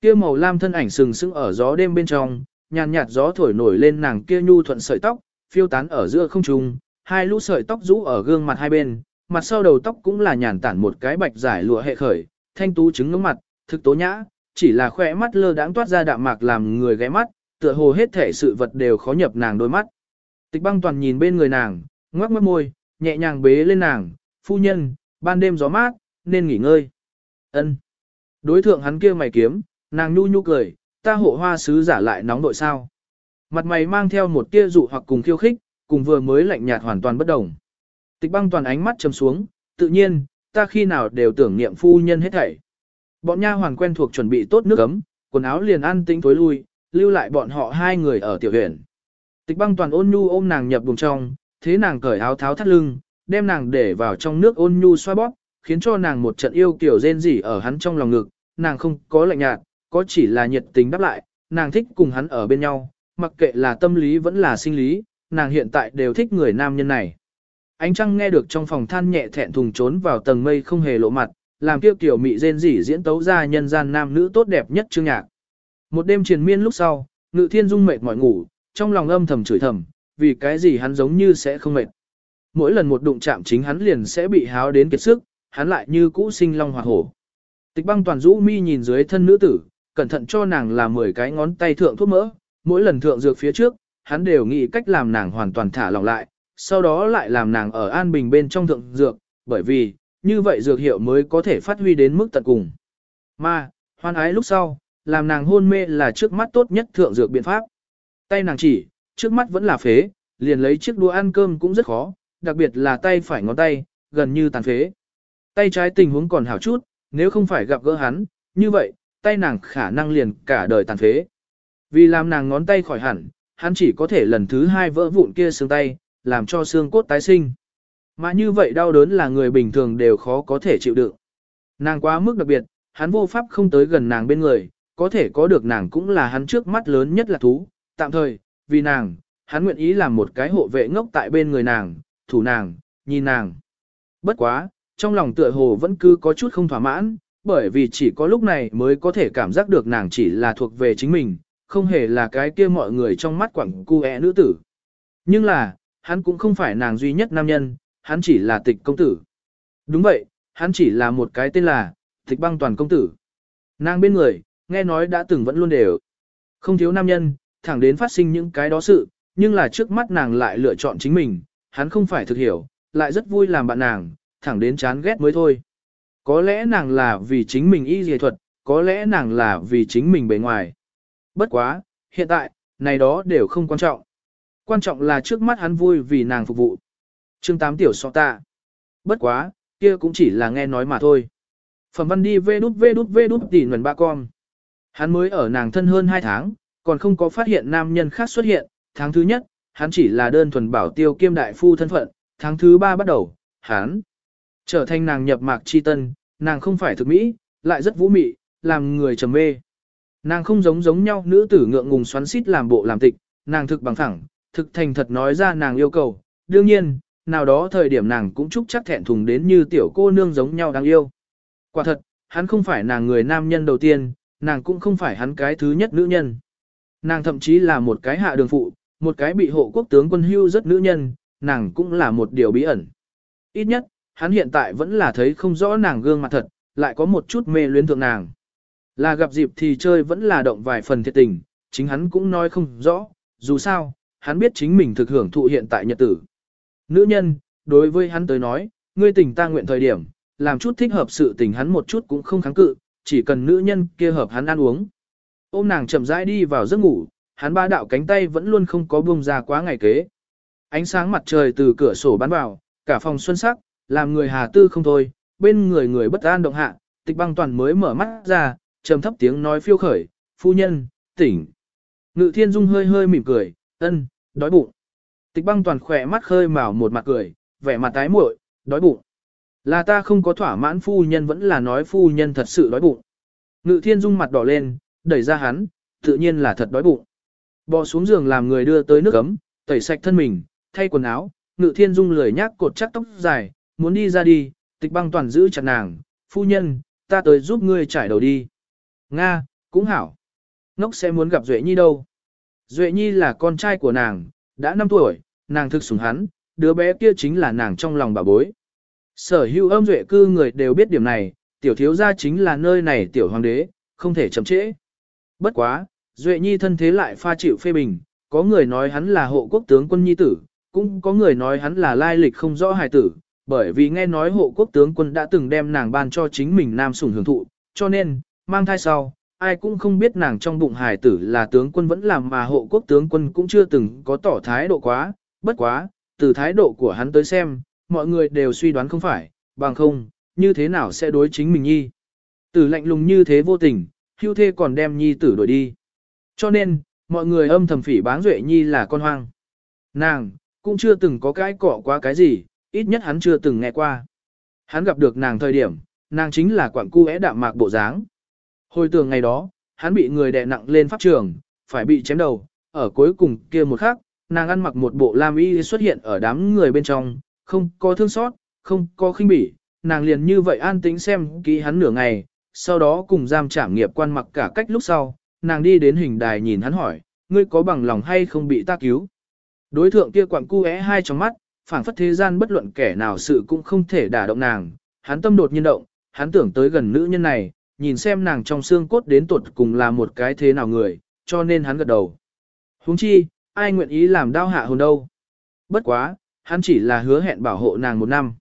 Kia màu lam thân ảnh sừng sững ở gió đêm bên trong, nhàn nhạt gió thổi nổi lên nàng kia nhu thuận sợi tóc, phiêu tán ở giữa không trung, hai lũ sợi tóc rũ ở gương mặt hai bên, mặt sau đầu tóc cũng là nhàn tản một cái bạch giải lụa hệ khởi, thanh tú trứng ngưỡng mặt, thực tố nhã, chỉ là khỏe mắt lơ đãng toát ra đạm mạc làm người ghé mắt, tựa hồ hết thể sự vật đều khó nhập nàng đôi mắt. Tịch băng toàn nhìn bên người nàng, ngoắc mất môi, nhẹ nhàng bế lên nàng, phu nhân, ban đêm gió mát, nên nghỉ ngơi. ân Đối thượng hắn kia mày kiếm, nàng nhu nhu cười, ta hộ hoa sứ giả lại nóng đội sao. Mặt mày mang theo một tia dụ hoặc cùng khiêu khích, cùng vừa mới lạnh nhạt hoàn toàn bất đồng. Tịch băng toàn ánh mắt trầm xuống, tự nhiên, ta khi nào đều tưởng niệm phu nhân hết thảy. Bọn nha hoàn quen thuộc chuẩn bị tốt nước ấm, quần áo liền ăn tinh tối lui, lưu lại bọn họ hai người ở tiểu huyện. Tịch băng toàn ôn nhu ôm nàng nhập buồng trong, thế nàng cởi áo tháo thắt lưng, đem nàng để vào trong nước ôn nhu xoa bóp, khiến cho nàng một trận yêu kiểu rên rỉ ở hắn trong lòng ngực, nàng không có lạnh nhạt, có chỉ là nhiệt tình đáp lại, nàng thích cùng hắn ở bên nhau, mặc kệ là tâm lý vẫn là sinh lý, nàng hiện tại đều thích người nam nhân này. Ánh trăng nghe được trong phòng than nhẹ thẹn thùng trốn vào tầng mây không hề lộ mặt, làm kiêu tiểu mị rên rỉ diễn tấu ra nhân gian nam nữ tốt đẹp nhất chương nhạc. Một đêm triền miên lúc sau, ngự thiên dung mệt mỏi ngủ, trong lòng âm thầm chửi thầm, vì cái gì hắn giống như sẽ không mệt. Mỗi lần một đụng chạm chính hắn liền sẽ bị háo đến kiệt sức, hắn lại như cũ sinh long hỏa hổ. Tịch băng toàn rũ mi nhìn dưới thân nữ tử, cẩn thận cho nàng là 10 cái ngón tay thượng thuốc mỡ, mỗi lần thượng dược phía trước, hắn đều nghĩ cách làm nàng hoàn toàn thả lỏng lại, sau đó lại làm nàng ở an bình bên trong thượng dược, bởi vì, như vậy dược hiệu mới có thể phát huy đến mức tận cùng. Mà, hoan ái lúc sau, làm nàng hôn mê là trước mắt tốt nhất thượng dược biện pháp. Tay nàng chỉ, trước mắt vẫn là phế, liền lấy chiếc đũa ăn cơm cũng rất khó, đặc biệt là tay phải ngón tay, gần như tàn phế. Tay trái tình huống còn hảo chút, nếu không phải gặp gỡ hắn, như vậy, tay nàng khả năng liền cả đời tàn phế. Vì làm nàng ngón tay khỏi hẳn, hắn chỉ có thể lần thứ hai vỡ vụn kia xương tay, làm cho xương cốt tái sinh. Mà như vậy đau đớn là người bình thường đều khó có thể chịu đựng. Nàng quá mức đặc biệt, hắn vô pháp không tới gần nàng bên người, có thể có được nàng cũng là hắn trước mắt lớn nhất là thú, tạm thời, vì nàng, hắn nguyện ý làm một cái hộ vệ ngốc tại bên người nàng, thủ nàng, nhìn nàng. Bất quá, trong lòng tựa hồ vẫn cứ có chút không thỏa mãn, bởi vì chỉ có lúc này mới có thể cảm giác được nàng chỉ là thuộc về chính mình, không hề là cái kia mọi người trong mắt quẳng cu ẹ nữ tử. Nhưng là, hắn cũng không phải nàng duy nhất nam nhân, hắn chỉ là tịch công tử. Đúng vậy, hắn chỉ là một cái tên là, tịch băng toàn công tử. Nàng bên người, nghe nói đã từng vẫn luôn đều. Không thiếu nam nhân, thẳng đến phát sinh những cái đó sự, nhưng là trước mắt nàng lại lựa chọn chính mình, hắn không phải thực hiểu, lại rất vui làm bạn nàng, thẳng đến chán ghét mới thôi. Có lẽ nàng là vì chính mình y dề thuật, có lẽ nàng là vì chính mình bề ngoài. Bất quá, hiện tại, này đó đều không quan trọng. Quan trọng là trước mắt hắn vui vì nàng phục vụ chương 8 tiểu so ta. Bất quá, kia cũng chỉ là nghe nói mà thôi. Phẩm văn đi vê đút vê đút vê đút tỉ nguồn ba con. Hắn mới ở nàng thân hơn 2 tháng, còn không có phát hiện nam nhân khác xuất hiện. Tháng thứ nhất, hắn chỉ là đơn thuần bảo tiêu kiêm đại phu thân phận. Tháng thứ ba bắt đầu, hắn trở thành nàng nhập mạc chi tân, nàng không phải thực mỹ, lại rất vũ mị, làm người trầm mê. Nàng không giống giống nhau nữ tử ngượng ngùng xoắn xít làm bộ làm tịch, nàng thực bằng thẳng, thực thành thật nói ra nàng yêu cầu. Đương nhiên, nào đó thời điểm nàng cũng chúc chắc thẹn thùng đến như tiểu cô nương giống nhau đáng yêu. Quả thật, hắn không phải nàng người nam nhân đầu tiên, nàng cũng không phải hắn cái thứ nhất nữ nhân. Nàng thậm chí là một cái hạ đường phụ, một cái bị hộ quốc tướng quân hưu rất nữ nhân, nàng cũng là một điều bí ẩn. Ít nhất, hắn hiện tại vẫn là thấy không rõ nàng gương mặt thật, lại có một chút mê luyến thượng nàng. Là gặp dịp thì chơi vẫn là động vài phần thiệt tình, chính hắn cũng nói không rõ, dù sao, hắn biết chính mình thực hưởng thụ hiện tại nhật tử. Nữ nhân, đối với hắn tới nói, ngươi tình ta nguyện thời điểm, làm chút thích hợp sự tình hắn một chút cũng không kháng cự, chỉ cần nữ nhân kia hợp hắn ăn uống. Ôm nàng chậm rãi đi vào giấc ngủ, hắn ba đạo cánh tay vẫn luôn không có buông ra quá ngày kế. Ánh sáng mặt trời từ cửa sổ bắn vào, cả phòng xuân sắc, làm người hà tư không thôi, bên người người bất an động hạ, tịch băng toàn mới mở mắt ra, trầm thấp tiếng nói phiêu khởi, phu nhân, tỉnh. Ngự thiên dung hơi hơi mỉm cười, ân, đói bụng. Tịch băng toàn khỏe mắt khơi mào một mặt cười, vẻ mặt tái muội, đói bụng. Là ta không có thỏa mãn phu nhân vẫn là nói phu nhân thật sự đói bụng. Ngự thiên dung mặt đỏ lên, đẩy ra hắn, tự nhiên là thật đói bụng. Bò xuống giường làm người đưa tới nước ấm, tẩy sạch thân mình, thay quần áo, ngự thiên dung lười nhác cột chắc tóc dài, muốn đi ra đi, tịch băng toàn giữ chặt nàng, phu nhân, ta tới giúp ngươi trải đầu đi. Nga, cũng hảo. Ngốc sẽ muốn gặp Duệ Nhi đâu. Duệ Nhi là con trai của nàng, đã 5 tuổi, nàng thực sủng hắn, đứa bé kia chính là nàng trong lòng bà bối. Sở hữu âm Duệ cư người đều biết điểm này, tiểu thiếu gia chính là nơi này tiểu hoàng đế, không thể chậm trễ. Bất quá, Duệ Nhi thân thế lại pha chịu phê bình, có người nói hắn là hộ quốc tướng quân nhi tử, cũng có người nói hắn là lai lịch không rõ hài tử, bởi vì nghe nói hộ quốc tướng quân đã từng đem nàng ban cho chính mình nam sủng hưởng thụ, cho nên, mang thai sau, ai cũng không biết nàng trong bụng hài tử là tướng quân vẫn làm mà hộ quốc tướng quân cũng chưa từng có tỏ thái độ quá, bất quá, từ thái độ của hắn tới xem, mọi người đều suy đoán không phải, bằng không, như thế nào sẽ đối chính mình nhi. Tử lạnh lùng như thế vô tình, hưu thê còn đem nhi tử đuổi đi. Cho nên, mọi người âm thầm phỉ báng Duệ Nhi là con hoang. Nàng, cũng chưa từng có cái cọ qua cái gì, ít nhất hắn chưa từng nghe qua. Hắn gặp được nàng thời điểm, nàng chính là quảng cu é đạm mạc bộ dáng. Hồi tưởng ngày đó, hắn bị người đè nặng lên pháp trường, phải bị chém đầu, ở cuối cùng kia một khắc, nàng ăn mặc một bộ lam y xuất hiện ở đám người bên trong, không có thương xót, không có khinh bỉ, nàng liền như vậy an tĩnh xem kỹ hắn nửa ngày, sau đó cùng giam trảm nghiệp quan mặc cả cách lúc sau, nàng đi đến hình đài nhìn hắn hỏi, ngươi có bằng lòng hay không bị ta cứu? Đối thượng kia quặng cu é hai trong mắt, phảng phất thế gian bất luận kẻ nào sự cũng không thể đả động nàng, hắn tâm đột nhiên động, hắn tưởng tới gần nữ nhân này, nhìn xem nàng trong xương cốt đến tuột cùng là một cái thế nào người, cho nên hắn gật đầu. huống chi, ai nguyện ý làm đau hạ hồn đâu. Bất quá, hắn chỉ là hứa hẹn bảo hộ nàng một năm.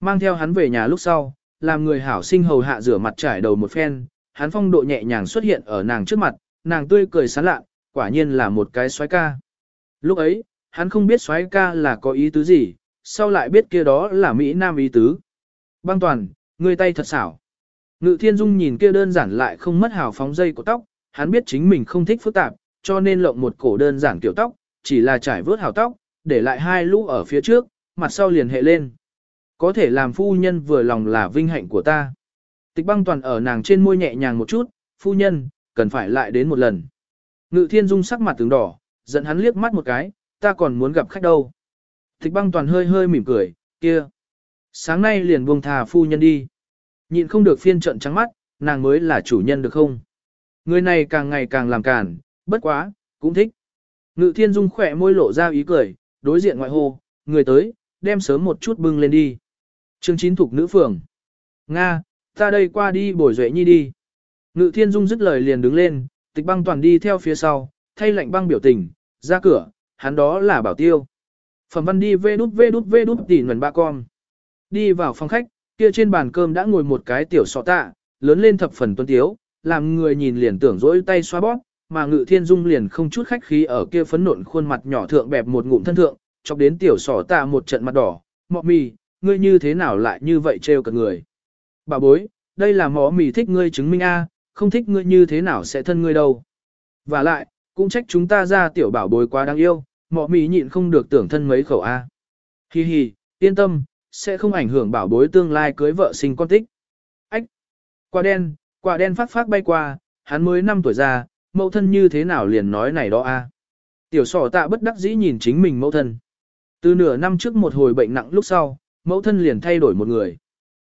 Mang theo hắn về nhà lúc sau, làm người hảo sinh hầu hạ rửa mặt trải đầu một phen, hắn phong độ nhẹ nhàng xuất hiện ở nàng trước mặt, nàng tươi cười sán lạ, quả nhiên là một cái xoái ca. Lúc ấy, hắn không biết xoái ca là có ý tứ gì, sau lại biết kia đó là Mỹ Nam ý tứ. Băng toàn, người tay thật xảo. Ngự thiên dung nhìn kia đơn giản lại không mất hào phóng dây của tóc, hắn biết chính mình không thích phức tạp, cho nên lộng một cổ đơn giản kiểu tóc, chỉ là trải vớt hào tóc, để lại hai lũ ở phía trước, mặt sau liền hệ lên. Có thể làm phu nhân vừa lòng là vinh hạnh của ta. Tịch băng toàn ở nàng trên môi nhẹ nhàng một chút, phu nhân, cần phải lại đến một lần. Ngự thiên dung sắc mặt tướng đỏ, giận hắn liếc mắt một cái, ta còn muốn gặp khách đâu. Tịch băng toàn hơi hơi mỉm cười, kia. Sáng nay liền buông thà phu nhân đi. Nhịn không được phiên trận trắng mắt, nàng mới là chủ nhân được không? Người này càng ngày càng làm càn, bất quá, cũng thích. Ngự thiên dung khỏe môi lộ ra ý cười, đối diện ngoại hồ người tới, đem sớm một chút bưng lên đi. Chương chín thuộc nữ phường. Nga, ta đây qua đi bồi duệ nhi đi. Ngự thiên dung dứt lời liền đứng lên, tịch băng toàn đi theo phía sau, thay lệnh băng biểu tình, ra cửa, hắn đó là bảo tiêu. Phẩm văn đi vê đút vê đút vê đút tỉ nguồn ba con. Đi vào phòng khách, kia trên bàn cơm đã ngồi một cái tiểu sọ tạ, lớn lên thập phần tuân tiếu, làm người nhìn liền tưởng dỗi tay xoa bóp, mà ngự thiên dung liền không chút khách khí ở kia phấn nộn khuôn mặt nhỏ thượng bẹp một ngụm thân thượng, chọc đến tiểu sọ tạ một trận mặt đỏ, mọ mì, ngươi như thế nào lại như vậy trêu cả người. Bà bối, đây là mọ mì thích ngươi chứng minh A, không thích ngươi như thế nào sẽ thân ngươi đâu. Và lại, cũng trách chúng ta ra tiểu bảo bối quá đáng yêu, mọ mì nhịn không được tưởng thân mấy khẩu A. Hi hi, yên tâm, sẽ không ảnh hưởng bảo bối tương lai cưới vợ sinh con tích. Ách! Quả đen, quả đen phát phát bay qua, hắn mới 5 tuổi ra, mẫu thân như thế nào liền nói này đó a. Tiểu sỏ tạ bất đắc dĩ nhìn chính mình mẫu thân. Từ nửa năm trước một hồi bệnh nặng lúc sau, mẫu thân liền thay đổi một người.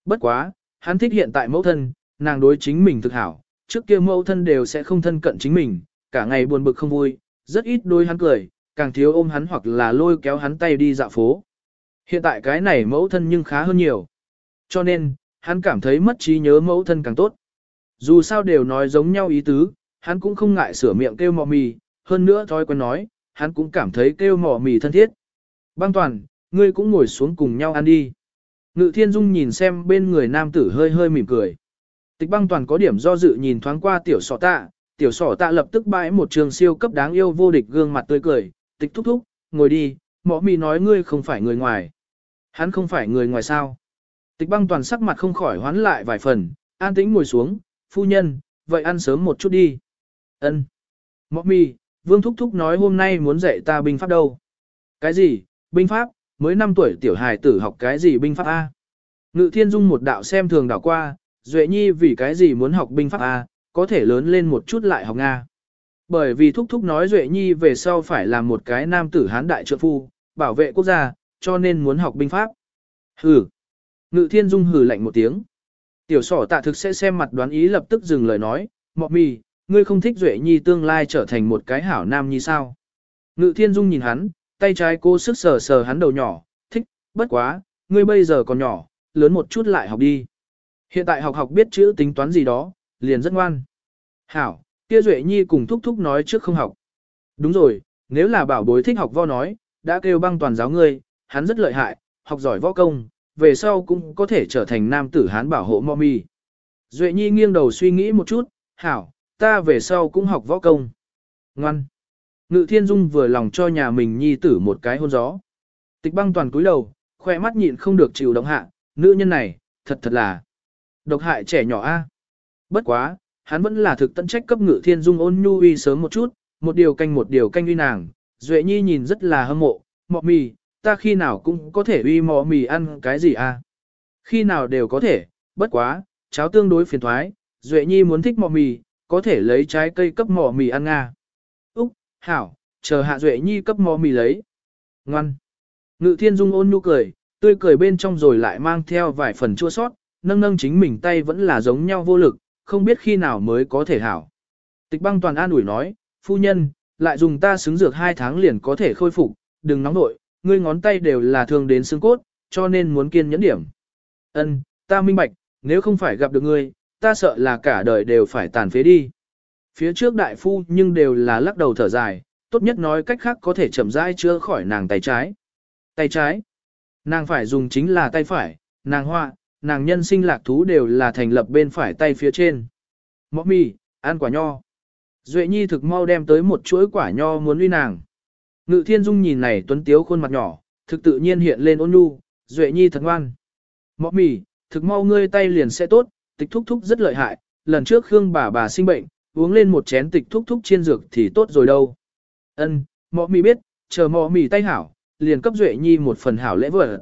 Bất quá, hắn thích hiện tại mẫu thân, nàng đối chính mình thực hảo, trước kia mẫu thân đều sẽ không thân cận chính mình, cả ngày buồn bực không vui, rất ít đôi hắn cười, càng thiếu ôm hắn hoặc là lôi kéo hắn tay đi dạo phố. Hiện tại cái này mẫu thân nhưng khá hơn nhiều. Cho nên, hắn cảm thấy mất trí nhớ mẫu thân càng tốt. Dù sao đều nói giống nhau ý tứ, hắn cũng không ngại sửa miệng kêu mò mì, hơn nữa thói quen nói, hắn cũng cảm thấy kêu mò mì thân thiết. Băng toàn, ngươi cũng ngồi xuống cùng nhau ăn đi. Ngự thiên dung nhìn xem bên người nam tử hơi hơi mỉm cười. Tịch băng toàn có điểm do dự nhìn thoáng qua tiểu sọ tạ, tiểu sọ tạ lập tức bãi một trường siêu cấp đáng yêu vô địch gương mặt tươi cười, tịch thúc thúc, ngồi đi, mỏ mì nói ngươi không phải người ngoài. Hắn không phải người ngoài sao. Tịch băng toàn sắc mặt không khỏi hoán lại vài phần, an tĩnh ngồi xuống, phu nhân, vậy ăn sớm một chút đi. Ân. Mọc mì, vương thúc thúc nói hôm nay muốn dạy ta binh pháp đâu. Cái gì, binh pháp, mới 5 tuổi tiểu hài tử học cái gì binh pháp A. Ngự thiên dung một đạo xem thường đảo qua, Duệ Nhi vì cái gì muốn học binh pháp A, có thể lớn lên một chút lại học Nga. Bởi vì thúc thúc nói Duệ Nhi về sau phải làm một cái nam tử hán đại trượng phu, bảo vệ quốc gia, cho nên muốn học binh pháp. Hừ. Ngự thiên dung hừ lạnh một tiếng. Tiểu sỏ tạ thực sẽ xem mặt đoán ý lập tức dừng lời nói, mọc mì, ngươi không thích Duệ Nhi tương lai trở thành một cái hảo nam như sao. Ngự thiên dung nhìn hắn, tay trái cô sức sờ sờ hắn đầu nhỏ, thích, bất quá, ngươi bây giờ còn nhỏ, lớn một chút lại học đi. Hiện tại học học biết chữ tính toán gì đó, liền rất ngoan. Hảo, kia Duệ Nhi cùng thúc thúc nói trước không học. Đúng rồi, nếu là bảo bối thích học võ nói, đã kêu băng toàn giáo ngươi, hắn rất lợi hại, học giỏi võ công, về sau cũng có thể trở thành nam tử hán bảo hộ mò mì. Duệ Nhi nghiêng đầu suy nghĩ một chút, hảo, ta về sau cũng học võ công. Ngoan. Ngự thiên dung vừa lòng cho nhà mình Nhi tử một cái hôn gió. Tịch băng toàn cúi đầu, khoe mắt nhịn không được chịu động hạ, nữ nhân này, thật thật là độc hại trẻ nhỏ a. Bất quá, hắn vẫn là thực tận trách cấp ngự thiên dung ôn nhu uy sớm một chút, một điều canh một điều canh uy nàng. Duệ Nhi nhìn rất là hâm mộ, mọ mì, ta khi nào cũng có thể uy mọ mì ăn cái gì a? Khi nào đều có thể, bất quá, cháo tương đối phiền thoái, Duệ Nhi muốn thích mọ mì, có thể lấy trái cây cấp mỏ mì ăn nga. Úc, hảo, chờ hạ Duệ Nhi cấp mỏ mì lấy. Ngoan. Ngự thiên dung ôn nhu cười, tươi cười bên trong rồi lại mang theo vài phần chua sót, nâng nâng chính mình tay vẫn là giống nhau vô lực, không biết khi nào mới có thể hảo. Tịch băng toàn an ủi nói, phu nhân, lại dùng ta xứng dược hai tháng liền có thể khôi phục, đừng nóng nội, ngươi ngón tay đều là thương đến xương cốt, cho nên muốn kiên nhẫn điểm. Ân, ta minh bạch, nếu không phải gặp được ngươi, ta sợ là cả đời đều phải tàn phế đi. Phía trước đại phu nhưng đều là lắc đầu thở dài, tốt nhất nói cách khác có thể chậm rãi chữa khỏi nàng tay trái. Tay trái, nàng phải dùng chính là tay phải, nàng hoa, nàng nhân sinh lạc thú đều là thành lập bên phải tay phía trên. Mọ mì, ăn quả nho. Duệ Nhi thực mau đem tới một chuỗi quả nho muốn uy nàng. Ngự Thiên Dung nhìn này tuấn tiếu khuôn mặt nhỏ, thực tự nhiên hiện lên ôn nhu, Duệ Nhi thật ngoan. Mọ mì, thực mau ngươi tay liền sẽ tốt, tịch thúc thúc rất lợi hại, lần trước Khương bà bà sinh bệnh, uống lên một chén tịch thúc thúc chiên dược thì tốt rồi đâu. Ân, mọ mì biết, chờ mọ mì tay hảo, liền cấp Duệ Nhi một phần hảo lễ vợ.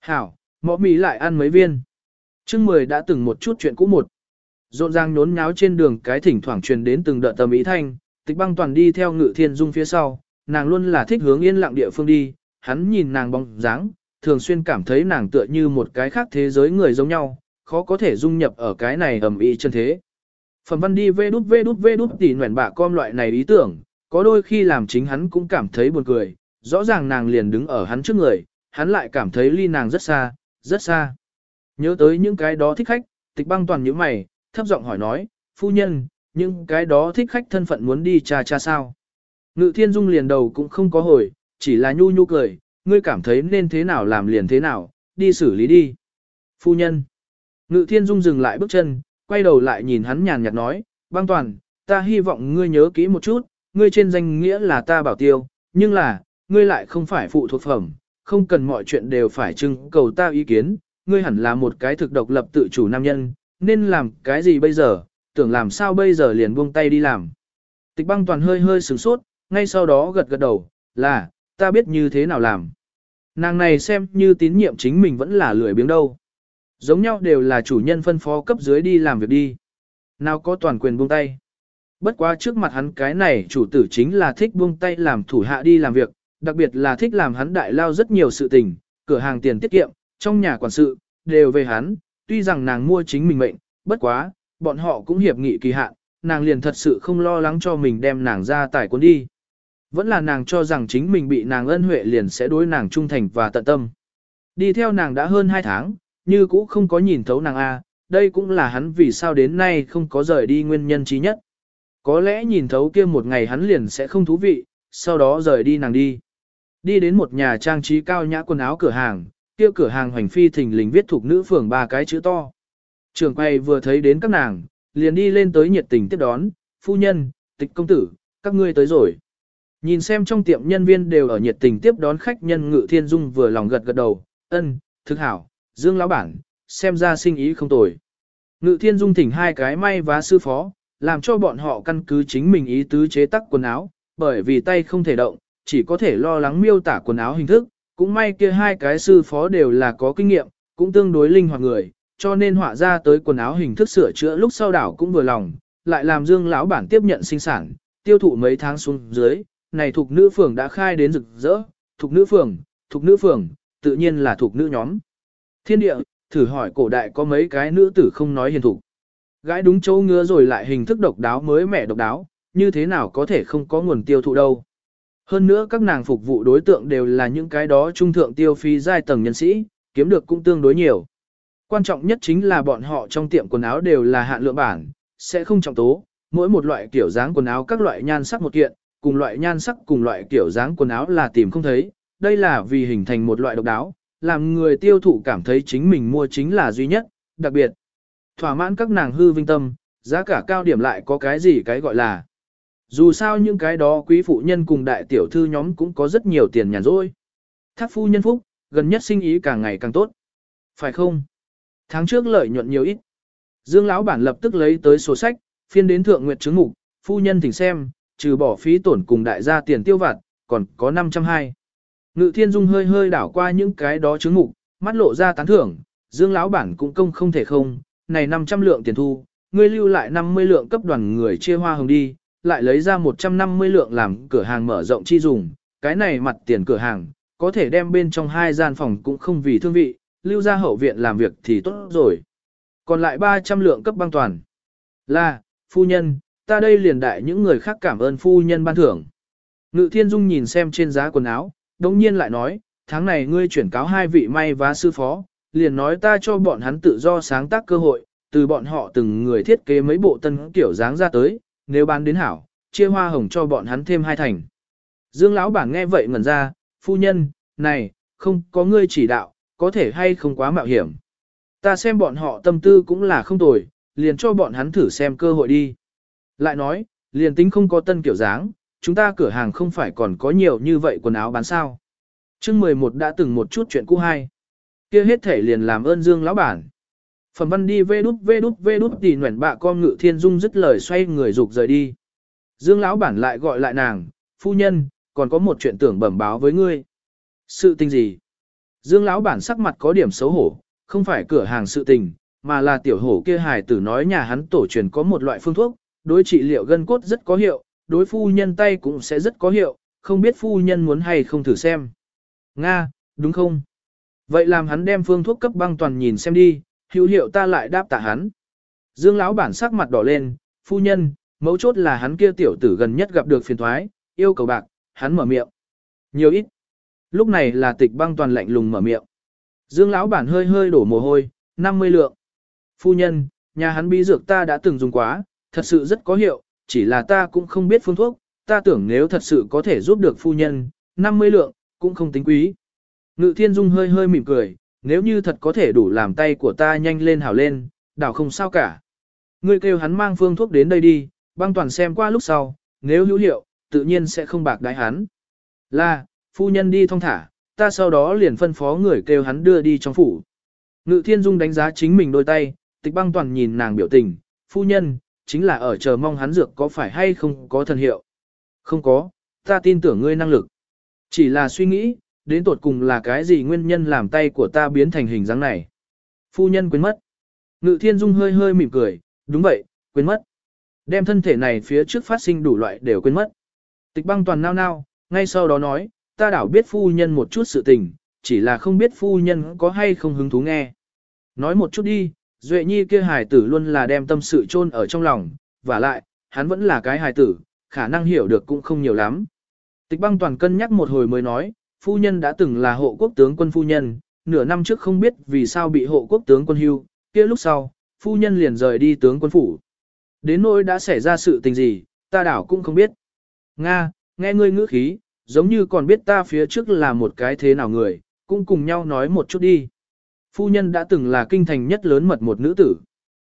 Hảo, mọ mì lại ăn mấy viên. chương 10 đã từng một chút chuyện cũ một. Rộn ràng nhốn nháo trên đường cái thỉnh thoảng truyền đến từng đợt tầm ý thanh, tịch băng toàn đi theo ngự thiên dung phía sau, nàng luôn là thích hướng yên lặng địa phương đi, hắn nhìn nàng bóng dáng, thường xuyên cảm thấy nàng tựa như một cái khác thế giới người giống nhau, khó có thể dung nhập ở cái này ầm ĩ chân thế. Phẩm văn đi vê đút vê đút vê đút tỉ nguyện bạ com loại này ý tưởng, có đôi khi làm chính hắn cũng cảm thấy buồn cười, rõ ràng nàng liền đứng ở hắn trước người, hắn lại cảm thấy ly nàng rất xa, rất xa. Nhớ tới những cái đó thích khách, tịch băng toàn những mày, thấp giọng hỏi nói, phu nhân, những cái đó thích khách thân phận muốn đi cha cha sao. Ngự thiên dung liền đầu cũng không có hồi, chỉ là nhu nhu cười, ngươi cảm thấy nên thế nào làm liền thế nào, đi xử lý đi. Phu nhân. Ngự thiên dung dừng lại bước chân, quay đầu lại nhìn hắn nhàn nhạt nói, băng toàn, ta hy vọng ngươi nhớ kỹ một chút, ngươi trên danh nghĩa là ta bảo tiêu, nhưng là, ngươi lại không phải phụ thuộc phẩm, không cần mọi chuyện đều phải trưng cầu ta ý kiến, ngươi hẳn là một cái thực độc lập tự chủ nam nhân, nên làm cái gì bây giờ, tưởng làm sao bây giờ liền buông tay đi làm. Tịch băng toàn hơi hơi sửng sốt, ngay sau đó gật gật đầu, là, ta biết như thế nào làm. Nàng này xem như tín nhiệm chính mình vẫn là lười biếng đâu. Giống nhau đều là chủ nhân phân phó cấp dưới đi làm việc đi. Nào có toàn quyền buông tay. Bất quá trước mặt hắn cái này chủ tử chính là thích buông tay làm thủ hạ đi làm việc, đặc biệt là thích làm hắn đại lao rất nhiều sự tình, cửa hàng tiền tiết kiệm, trong nhà quản sự, đều về hắn, tuy rằng nàng mua chính mình mệnh, bất quá, bọn họ cũng hiệp nghị kỳ hạn, nàng liền thật sự không lo lắng cho mình đem nàng ra tải cuốn đi. Vẫn là nàng cho rằng chính mình bị nàng ân huệ liền sẽ đối nàng trung thành và tận tâm. Đi theo nàng đã hơn 2 tháng, như cũ không có nhìn thấu nàng A, đây cũng là hắn vì sao đến nay không có rời đi nguyên nhân trí nhất. Có lẽ nhìn thấu kia một ngày hắn liền sẽ không thú vị, sau đó rời đi nàng đi. Đi đến một nhà trang trí cao nhã quần áo cửa hàng, kia cửa hàng hoành phi thình lình viết thuộc nữ phường ba cái chữ to. Trường quay vừa thấy đến các nàng, liền đi lên tới nhiệt tình tiếp đón, phu nhân, tịch công tử, các ngươi tới rồi. Nhìn xem trong tiệm nhân viên đều ở nhiệt tình tiếp đón khách nhân ngự thiên dung vừa lòng gật gật đầu, ân, thực hảo, dương lão bản, xem ra sinh ý không tồi. Ngự thiên dung thỉnh hai cái may vá sư phó, làm cho bọn họ căn cứ chính mình ý tứ chế tác quần áo, bởi vì tay không thể động, chỉ có thể lo lắng miêu tả quần áo hình thức, cũng may kia hai cái sư phó đều là có kinh nghiệm, cũng tương đối linh hoạt người, cho nên họa ra tới quần áo hình thức sửa chữa lúc sau đảo cũng vừa lòng, lại làm Dương lão bản tiếp nhận sinh sản, tiêu thụ mấy tháng xuống dưới, này thuộc nữ phường đã khai đến rực rỡ, thuộc nữ phường, thuộc nữ phường, tự nhiên là thuộc nữ nhóm. Thiên địa, thử hỏi cổ đại có mấy cái nữ tử không nói hiền thục. Gái đúng chỗ ngứa rồi lại hình thức độc đáo mới mẻ độc đáo, như thế nào có thể không có nguồn tiêu thụ đâu. Hơn nữa các nàng phục vụ đối tượng đều là những cái đó trung thượng tiêu phí giai tầng nhân sĩ, kiếm được cũng tương đối nhiều. Quan trọng nhất chính là bọn họ trong tiệm quần áo đều là hạn lượng bản, sẽ không trọng tố, mỗi một loại kiểu dáng quần áo các loại nhan sắc một kiện, cùng loại nhan sắc cùng loại kiểu dáng quần áo là tìm không thấy, đây là vì hình thành một loại độc đáo, làm người tiêu thụ cảm thấy chính mình mua chính là duy nhất, đặc biệt. Thỏa mãn các nàng hư vinh tâm, giá cả cao điểm lại có cái gì cái gọi là. Dù sao những cái đó quý phụ nhân cùng đại tiểu thư nhóm cũng có rất nhiều tiền nhàn rỗi. Thác phu nhân phúc, gần nhất sinh ý càng ngày càng tốt. Phải không? Tháng trước lợi nhuận nhiều ít. Dương lão bản lập tức lấy tới sổ sách, phiên đến thượng nguyệt chứng mục, phu nhân thỉnh xem, trừ bỏ phí tổn cùng đại gia tiền tiêu vặt, còn có 520. Ngự thiên dung hơi hơi đảo qua những cái đó chứng mục, mắt lộ ra tán thưởng, dương lão bản cũng công không thể không, này 500 lượng tiền thu, ngươi lưu lại 50 lượng cấp đoàn người chia hoa hồng đi, lại lấy ra 150 lượng làm cửa hàng mở rộng chi dùng, cái này mặt tiền cửa hàng, có thể đem bên trong hai gian phòng cũng không vì thương vị, lưu ra hậu viện làm việc thì tốt rồi. Còn lại 300 lượng cấp băng toàn. Là, phu nhân, ta đây liền đại những người khác cảm ơn phu nhân ban thưởng. Ngự thiên dung nhìn xem trên giá quần áo, đồng nhiên lại nói, tháng này ngươi chuyển cáo hai vị may vá sư phó, liền nói ta cho bọn hắn tự do sáng tác cơ hội, từ bọn họ từng người thiết kế mấy bộ tân kiểu dáng ra tới, nếu bán đến hảo, chia hoa hồng cho bọn hắn thêm hai thành. Dương lão bản nghe vậy ngẩn ra, phu nhân, này, không có ngươi chỉ đạo, có thể hay không quá mạo hiểm. Ta xem bọn họ tâm tư cũng là không tồi, liền cho bọn hắn thử xem cơ hội đi. Lại nói, liền tính không có tân kiểu dáng, chúng ta cửa hàng không phải còn có nhiều như vậy quần áo bán sao. chương 11 đã từng một chút chuyện cũ hay. kia hết thể liền làm ơn Dương lão bản. Phẩm văn đi vê đút vê đút vê đút tỉ nguyện bạ con ngự thiên dung dứt lời xoay người dục rời đi. Dương lão bản lại gọi lại nàng, phu nhân, còn có một chuyện tưởng bẩm báo với ngươi. Sự tình gì? Dương lão bản sắc mặt có điểm xấu hổ, không phải cửa hàng sự tình, mà là tiểu hổ kia hài tử nói nhà hắn tổ truyền có một loại phương thuốc, đối trị liệu gân cốt rất có hiệu, đối phu nhân tay cũng sẽ rất có hiệu, không biết phu nhân muốn hay không thử xem. Nga, đúng không? Vậy làm hắn đem phương thuốc cấp băng toàn nhìn xem đi, hữu hiệu ta lại đáp tạ hắn. Dương lão bản sắc mặt đỏ lên, phu nhân, mấu chốt là hắn kia tiểu tử gần nhất gặp được phiền thoái, yêu cầu bạc, hắn mở miệng. Nhiều ít. Lúc này là tịch băng toàn lạnh lùng mở miệng. Dương lão bản hơi hơi đổ mồ hôi, 50 lượng. Phu nhân, nhà hắn bí dược ta đã từng dùng quá, thật sự rất có hiệu, chỉ là ta cũng không biết phương thuốc, ta tưởng nếu thật sự có thể giúp được phu nhân, 50 lượng, cũng không tính quý. Ngự thiên dung hơi hơi mỉm cười, nếu như thật có thể đủ làm tay của ta nhanh lên hảo lên, đảo không sao cả. Ngươi kêu hắn mang phương thuốc đến đây đi, băng toàn xem qua lúc sau, nếu hữu hiệu, tự nhiên sẽ không bạc đái hắn. Là, phu nhân đi thong thả, ta sau đó liền phân phó người kêu hắn đưa đi trong phủ. Ngự thiên dung đánh giá chính mình đôi tay, tịch băng toàn nhìn nàng biểu tình, phu nhân, chính là ở chờ mong hắn dược có phải hay không có thần hiệu. Không có, ta tin tưởng ngươi năng lực. Chỉ là suy nghĩ, đến tột cùng là cái gì nguyên nhân làm tay của ta biến thành hình dáng này. Phu nhân quên mất. Ngự thiên dung hơi hơi mỉm cười, đúng vậy, quên mất. Đem thân thể này phía trước phát sinh đủ loại đều quên mất. Tịch băng toàn nao nao, ngay sau đó nói, ta đảo biết phu nhân một chút sự tình, chỉ là không biết phu nhân có hay không hứng thú nghe. Nói một chút đi, Duệ Nhi kia hài tử luôn là đem tâm sự chôn ở trong lòng, và lại, hắn vẫn là cái hài tử, khả năng hiểu được cũng không nhiều lắm. Tịch băng toàn cân nhắc một hồi mới nói, phu nhân đã từng là hộ quốc tướng quân phu nhân, nửa năm trước không biết vì sao bị hộ quốc tướng quân hưu, kia lúc sau, phu nhân liền rời đi tướng quân phủ. Đến nỗi đã xảy ra sự tình gì, ta đảo cũng không biết. Nga, nghe ngươi ngữ khí, giống như còn biết ta phía trước là một cái thế nào người, cũng cùng nhau nói một chút đi. Phu nhân đã từng là kinh thành nhất lớn mật một nữ tử.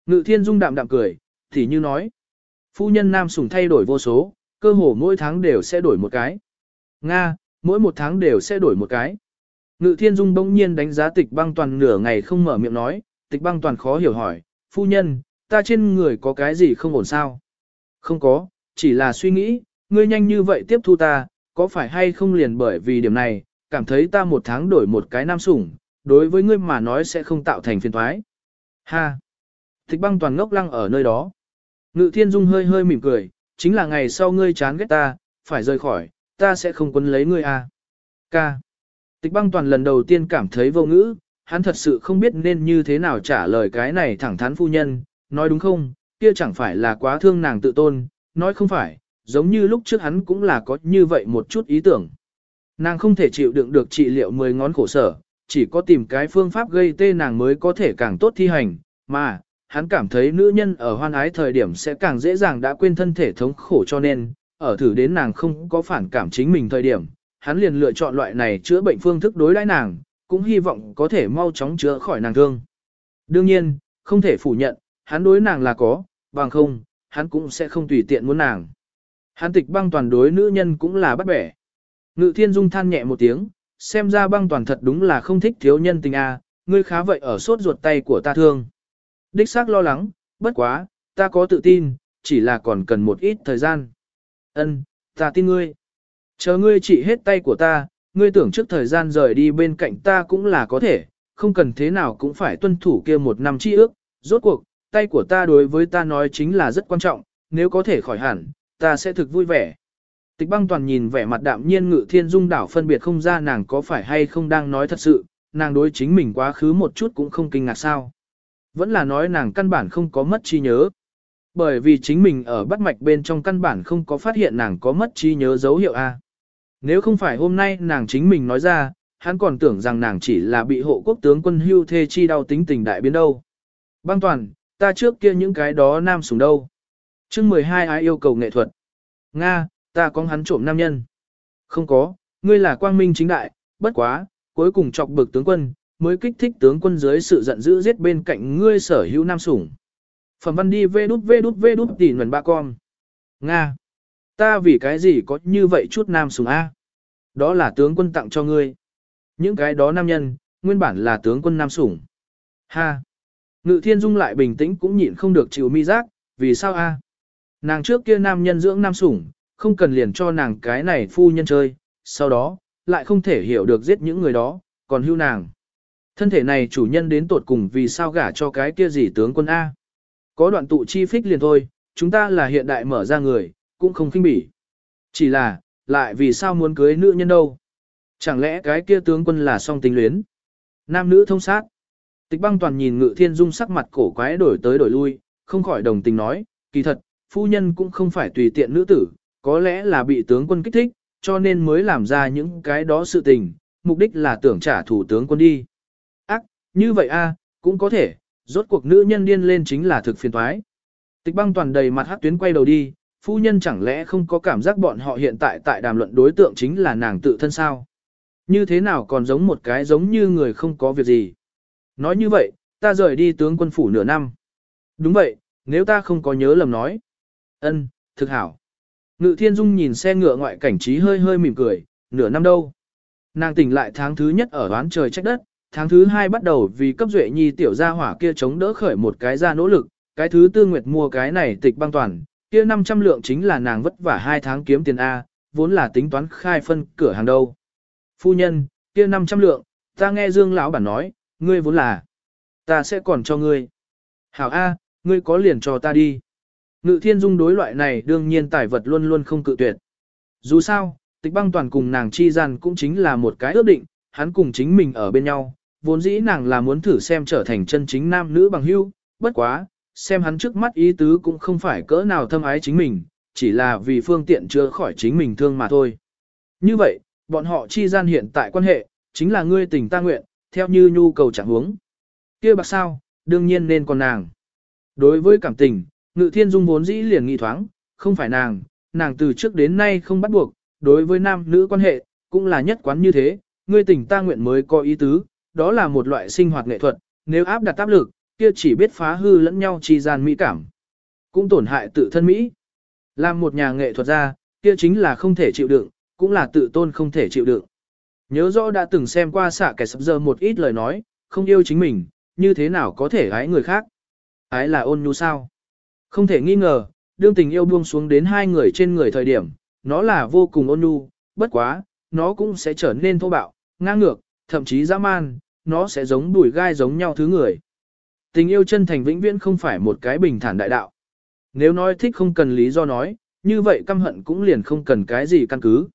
Ngự thiên dung đạm đạm cười, thì như nói. Phu nhân nam sủng thay đổi vô số, cơ hồ mỗi tháng đều sẽ đổi một cái. Nga, mỗi một tháng đều sẽ đổi một cái. Ngự thiên dung bỗng nhiên đánh giá tịch băng toàn nửa ngày không mở miệng nói, tịch băng toàn khó hiểu hỏi, phu nhân, ta trên người có cái gì không ổn sao? Không có, chỉ là suy nghĩ, ngươi nhanh như vậy tiếp thu ta, có phải hay không liền bởi vì điểm này, cảm thấy ta một tháng đổi một cái nam sủng, đối với ngươi mà nói sẽ không tạo thành phiền thoái. Ha! Thích băng toàn ngốc lăng ở nơi đó. Ngự thiên dung hơi hơi mỉm cười, chính là ngày sau ngươi chán ghét ta, phải rời khỏi, ta sẽ không quấn lấy ngươi à. Ca. Tịch băng toàn lần đầu tiên cảm thấy vô ngữ, hắn thật sự không biết nên như thế nào trả lời cái này thẳng thắn phu nhân, nói đúng không, kia chẳng phải là quá thương nàng tự tôn, nói không phải, giống như lúc trước hắn cũng là có như vậy một chút ý tưởng. Nàng không thể chịu đựng được trị liệu mười ngón khổ sở, chỉ có tìm cái phương pháp gây tê nàng mới có thể càng tốt thi hành, mà, hắn cảm thấy nữ nhân ở hoan ái thời điểm sẽ càng dễ dàng đã quên thân thể thống khổ cho nên, ở thử đến nàng không có phản cảm chính mình thời điểm, hắn liền lựa chọn loại này chữa bệnh phương thức đối đãi nàng, cũng hy vọng có thể mau chóng chữa khỏi nàng thương. Đương nhiên, không thể phủ nhận, hắn đối nàng là có, bằng không, hắn cũng sẽ không tùy tiện muốn nàng. Hắn tịch băng toàn đối nữ nhân cũng là bắt bẻ. Ngự thiên dung than nhẹ một tiếng, xem ra băng toàn thật đúng là không thích thiếu nhân tình a, ngươi khá vậy ở sốt ruột tay của ta thương. Đích xác lo lắng, bất quá, ta có tự tin, chỉ là còn cần một ít thời gian. Ân, ta tin ngươi. Chờ ngươi trị hết tay của ta, ngươi tưởng trước thời gian rời đi bên cạnh ta cũng là có thể, không cần thế nào cũng phải tuân thủ kia một năm chi ước. Rốt cuộc, tay của ta đối với ta nói chính là rất quan trọng, nếu có thể khỏi hẳn, ta sẽ thực vui vẻ. Tịch băng toàn nhìn vẻ mặt đạm nhiên ngự thiên dung đảo phân biệt không ra nàng có phải hay không đang nói thật sự, nàng đối chính mình quá khứ một chút cũng không kinh ngạc sao. Vẫn là nói nàng căn bản không có mất trí nhớ. Bởi vì chính mình ở bắt mạch bên trong căn bản không có phát hiện nàng có mất trí nhớ dấu hiệu A. Nếu không phải hôm nay nàng chính mình nói ra, hắn còn tưởng rằng nàng chỉ là bị hộ quốc tướng quân hưu thê chi đau tính tình đại biến đâu. Băng toàn, ta trước kia những cái đó nam sùng đâu. chương 12 ai yêu cầu nghệ thuật. Nga, ta có hắn trộm nam nhân. Không có, ngươi là quang minh chính đại, bất quá, cuối cùng chọc bực tướng quân, mới kích thích tướng quân dưới sự giận dữ giết bên cạnh ngươi sở hữu nam sủng. Phẩm văn đi vê đút vê đút vê đút tỉ nguồn ba con. Nga. Ta vì cái gì có như vậy chút nam sủng A. Đó là tướng quân tặng cho ngươi. Những cái đó nam nhân, nguyên bản là tướng quân nam sủng. Ha. Ngự thiên dung lại bình tĩnh cũng nhịn không được chịu mi giác, vì sao A. Nàng trước kia nam nhân dưỡng nam sủng, không cần liền cho nàng cái này phu nhân chơi, sau đó, lại không thể hiểu được giết những người đó, còn hưu nàng. Thân thể này chủ nhân đến tột cùng vì sao gả cho cái kia gì tướng quân A. Có đoạn tụ chi phích liền thôi, chúng ta là hiện đại mở ra người, cũng không khinh bỉ. Chỉ là, lại vì sao muốn cưới nữ nhân đâu? Chẳng lẽ cái kia tướng quân là song tính luyến? Nam nữ thông sát. Tịch băng toàn nhìn ngự thiên dung sắc mặt cổ quái đổi tới đổi lui, không khỏi đồng tình nói, kỳ thật, phu nhân cũng không phải tùy tiện nữ tử, có lẽ là bị tướng quân kích thích, cho nên mới làm ra những cái đó sự tình, mục đích là tưởng trả thủ tướng quân đi. Ác, như vậy a, cũng có thể, rốt cuộc nữ nhân điên lên chính là thực phiền toái. Tịch băng toàn đầy mặt hát tuyến quay đầu đi, phu nhân chẳng lẽ không có cảm giác bọn họ hiện tại tại đàm luận đối tượng chính là nàng tự thân sao? Như thế nào còn giống một cái giống như người không có việc gì? Nói như vậy, ta rời đi tướng quân phủ nửa năm. Đúng vậy, nếu ta không có nhớ lầm nói. ân, thực hảo. Ngự thiên dung nhìn xe ngựa ngoại cảnh trí hơi hơi mỉm cười, nửa năm đâu. Nàng tỉnh lại tháng thứ nhất ở đoán trời trách đất, tháng thứ hai bắt đầu vì cấp duệ nhi tiểu gia hỏa kia chống đỡ khởi một cái ra nỗ lực, cái thứ tư nguyệt mua cái này tịch băng toàn, kia 500 lượng chính là nàng vất vả hai tháng kiếm tiền A, vốn là tính toán khai phân cửa hàng đâu. Phu nhân, kia 500 lượng, ta nghe Dương lão bản nói, ngươi vốn là, ta sẽ còn cho ngươi. Hảo A, ngươi có liền cho ta đi. Ngự thiên dung đối loại này đương nhiên tài vật luôn luôn không cự tuyệt. Dù sao, tịch băng toàn cùng nàng chi gian cũng chính là một cái ước định, hắn cùng chính mình ở bên nhau, vốn dĩ nàng là muốn thử xem trở thành chân chính nam nữ bằng hữu, bất quá, xem hắn trước mắt ý tứ cũng không phải cỡ nào thâm ái chính mình, chỉ là vì phương tiện chưa khỏi chính mình thương mà thôi. Như vậy, bọn họ chi gian hiện tại quan hệ, chính là ngươi tình ta nguyện, theo như nhu cầu chẳng huống. kia bạc sao, đương nhiên nên còn nàng. Đối với cảm tình, Ngự thiên dung vốn dĩ liền nghi thoáng, không phải nàng, nàng từ trước đến nay không bắt buộc, đối với nam nữ quan hệ, cũng là nhất quán như thế, ngươi tình ta nguyện mới có ý tứ, đó là một loại sinh hoạt nghệ thuật, nếu áp đặt áp lực, kia chỉ biết phá hư lẫn nhau chi gian mỹ cảm, cũng tổn hại tự thân mỹ. Làm một nhà nghệ thuật gia, kia chính là không thể chịu đựng, cũng là tự tôn không thể chịu đựng. Nhớ rõ đã từng xem qua xạ kẻ sập giờ một ít lời nói, không yêu chính mình, như thế nào có thể ái người khác. Ái là ôn nhu sao? Không thể nghi ngờ, đương tình yêu buông xuống đến hai người trên người thời điểm, nó là vô cùng ôn nhu, bất quá, nó cũng sẽ trở nên thô bạo, ngang ngược, thậm chí dã man, nó sẽ giống đùi gai giống nhau thứ người. Tình yêu chân thành vĩnh viễn không phải một cái bình thản đại đạo. Nếu nói thích không cần lý do nói, như vậy căm hận cũng liền không cần cái gì căn cứ.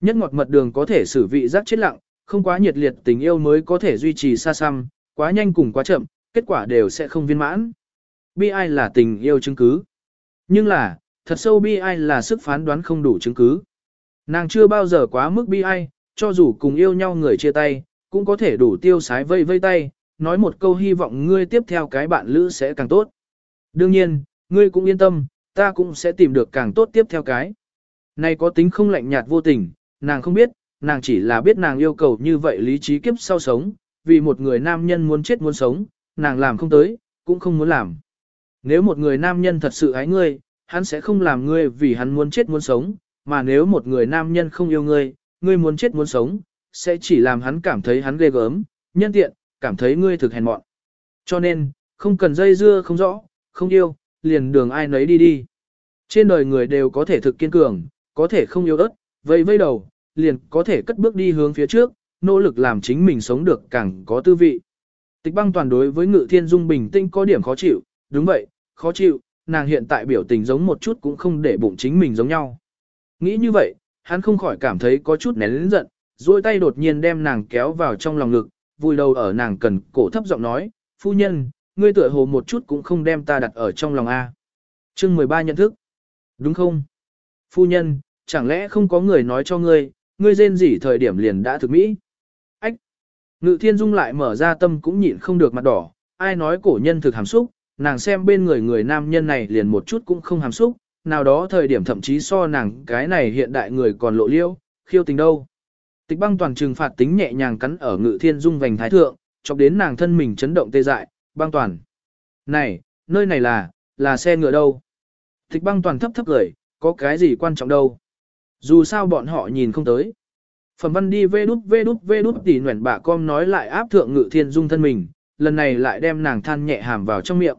Nhất ngọt mật đường có thể xử vị giác chết lặng, không quá nhiệt liệt tình yêu mới có thể duy trì xa xăm, quá nhanh cùng quá chậm, kết quả đều sẽ không viên mãn bi ai là tình yêu chứng cứ. Nhưng là, thật sâu bi ai là sức phán đoán không đủ chứng cứ. Nàng chưa bao giờ quá mức bi ai, cho dù cùng yêu nhau người chia tay, cũng có thể đủ tiêu sái vây vây tay, nói một câu hy vọng ngươi tiếp theo cái bạn lữ sẽ càng tốt. Đương nhiên, ngươi cũng yên tâm, ta cũng sẽ tìm được càng tốt tiếp theo cái. Này có tính không lạnh nhạt vô tình, nàng không biết, nàng chỉ là biết nàng yêu cầu như vậy lý trí kiếp sau sống, vì một người nam nhân muốn chết muốn sống, nàng làm không tới, cũng không muốn làm. Nếu một người nam nhân thật sự ái ngươi, hắn sẽ không làm ngươi vì hắn muốn chết muốn sống, mà nếu một người nam nhân không yêu ngươi, ngươi muốn chết muốn sống, sẽ chỉ làm hắn cảm thấy hắn ghê gớm, nhân tiện, cảm thấy ngươi thực hèn mọn. Cho nên, không cần dây dưa không rõ, không yêu, liền đường ai nấy đi đi. Trên đời người đều có thể thực kiên cường, có thể không yêu ớt, vây vây đầu, liền có thể cất bước đi hướng phía trước, nỗ lực làm chính mình sống được càng có tư vị. Tịch băng toàn đối với ngự thiên dung bình tĩnh có điểm khó chịu, đúng vậy, khó chịu, nàng hiện tại biểu tình giống một chút cũng không để bụng chính mình giống nhau. Nghĩ như vậy, hắn không khỏi cảm thấy có chút nén lĩnh giận, duỗi tay đột nhiên đem nàng kéo vào trong lòng ngực, vùi đầu ở nàng cần cổ thấp giọng nói, phu nhân, ngươi tựa hồ một chút cũng không đem ta đặt ở trong lòng A. Chương 13 nhận thức. Đúng không? Phu nhân, chẳng lẽ không có người nói cho ngươi, ngươi rên gì thời điểm liền đã thực mỹ? Ách! Ngự thiên dung lại mở ra tâm cũng nhịn không được mặt đỏ, ai nói cổ nhân thực hàm xúc, nàng xem bên người người nam nhân này liền một chút cũng không hàm xúc, nào đó thời điểm thậm chí so nàng cái này hiện đại người còn lộ liêu, khiêu tình đâu. Tịch băng toàn trừng phạt tính nhẹ nhàng cắn ở ngự thiên dung vành thái thượng, chọc đến nàng thân mình chấn động tê dại, băng toàn. Này, nơi này là, là xe ngựa đâu? Tịch băng toàn thấp thấp gửi, có cái gì quan trọng đâu? Dù sao bọn họ nhìn không tới. Phẩm văn đi vê đút vê đút vê đút tỉ nguyện bà com nói lại áp thượng ngự thiên dung thân mình, lần này lại đem nàng than nhẹ hàm vào trong miệng.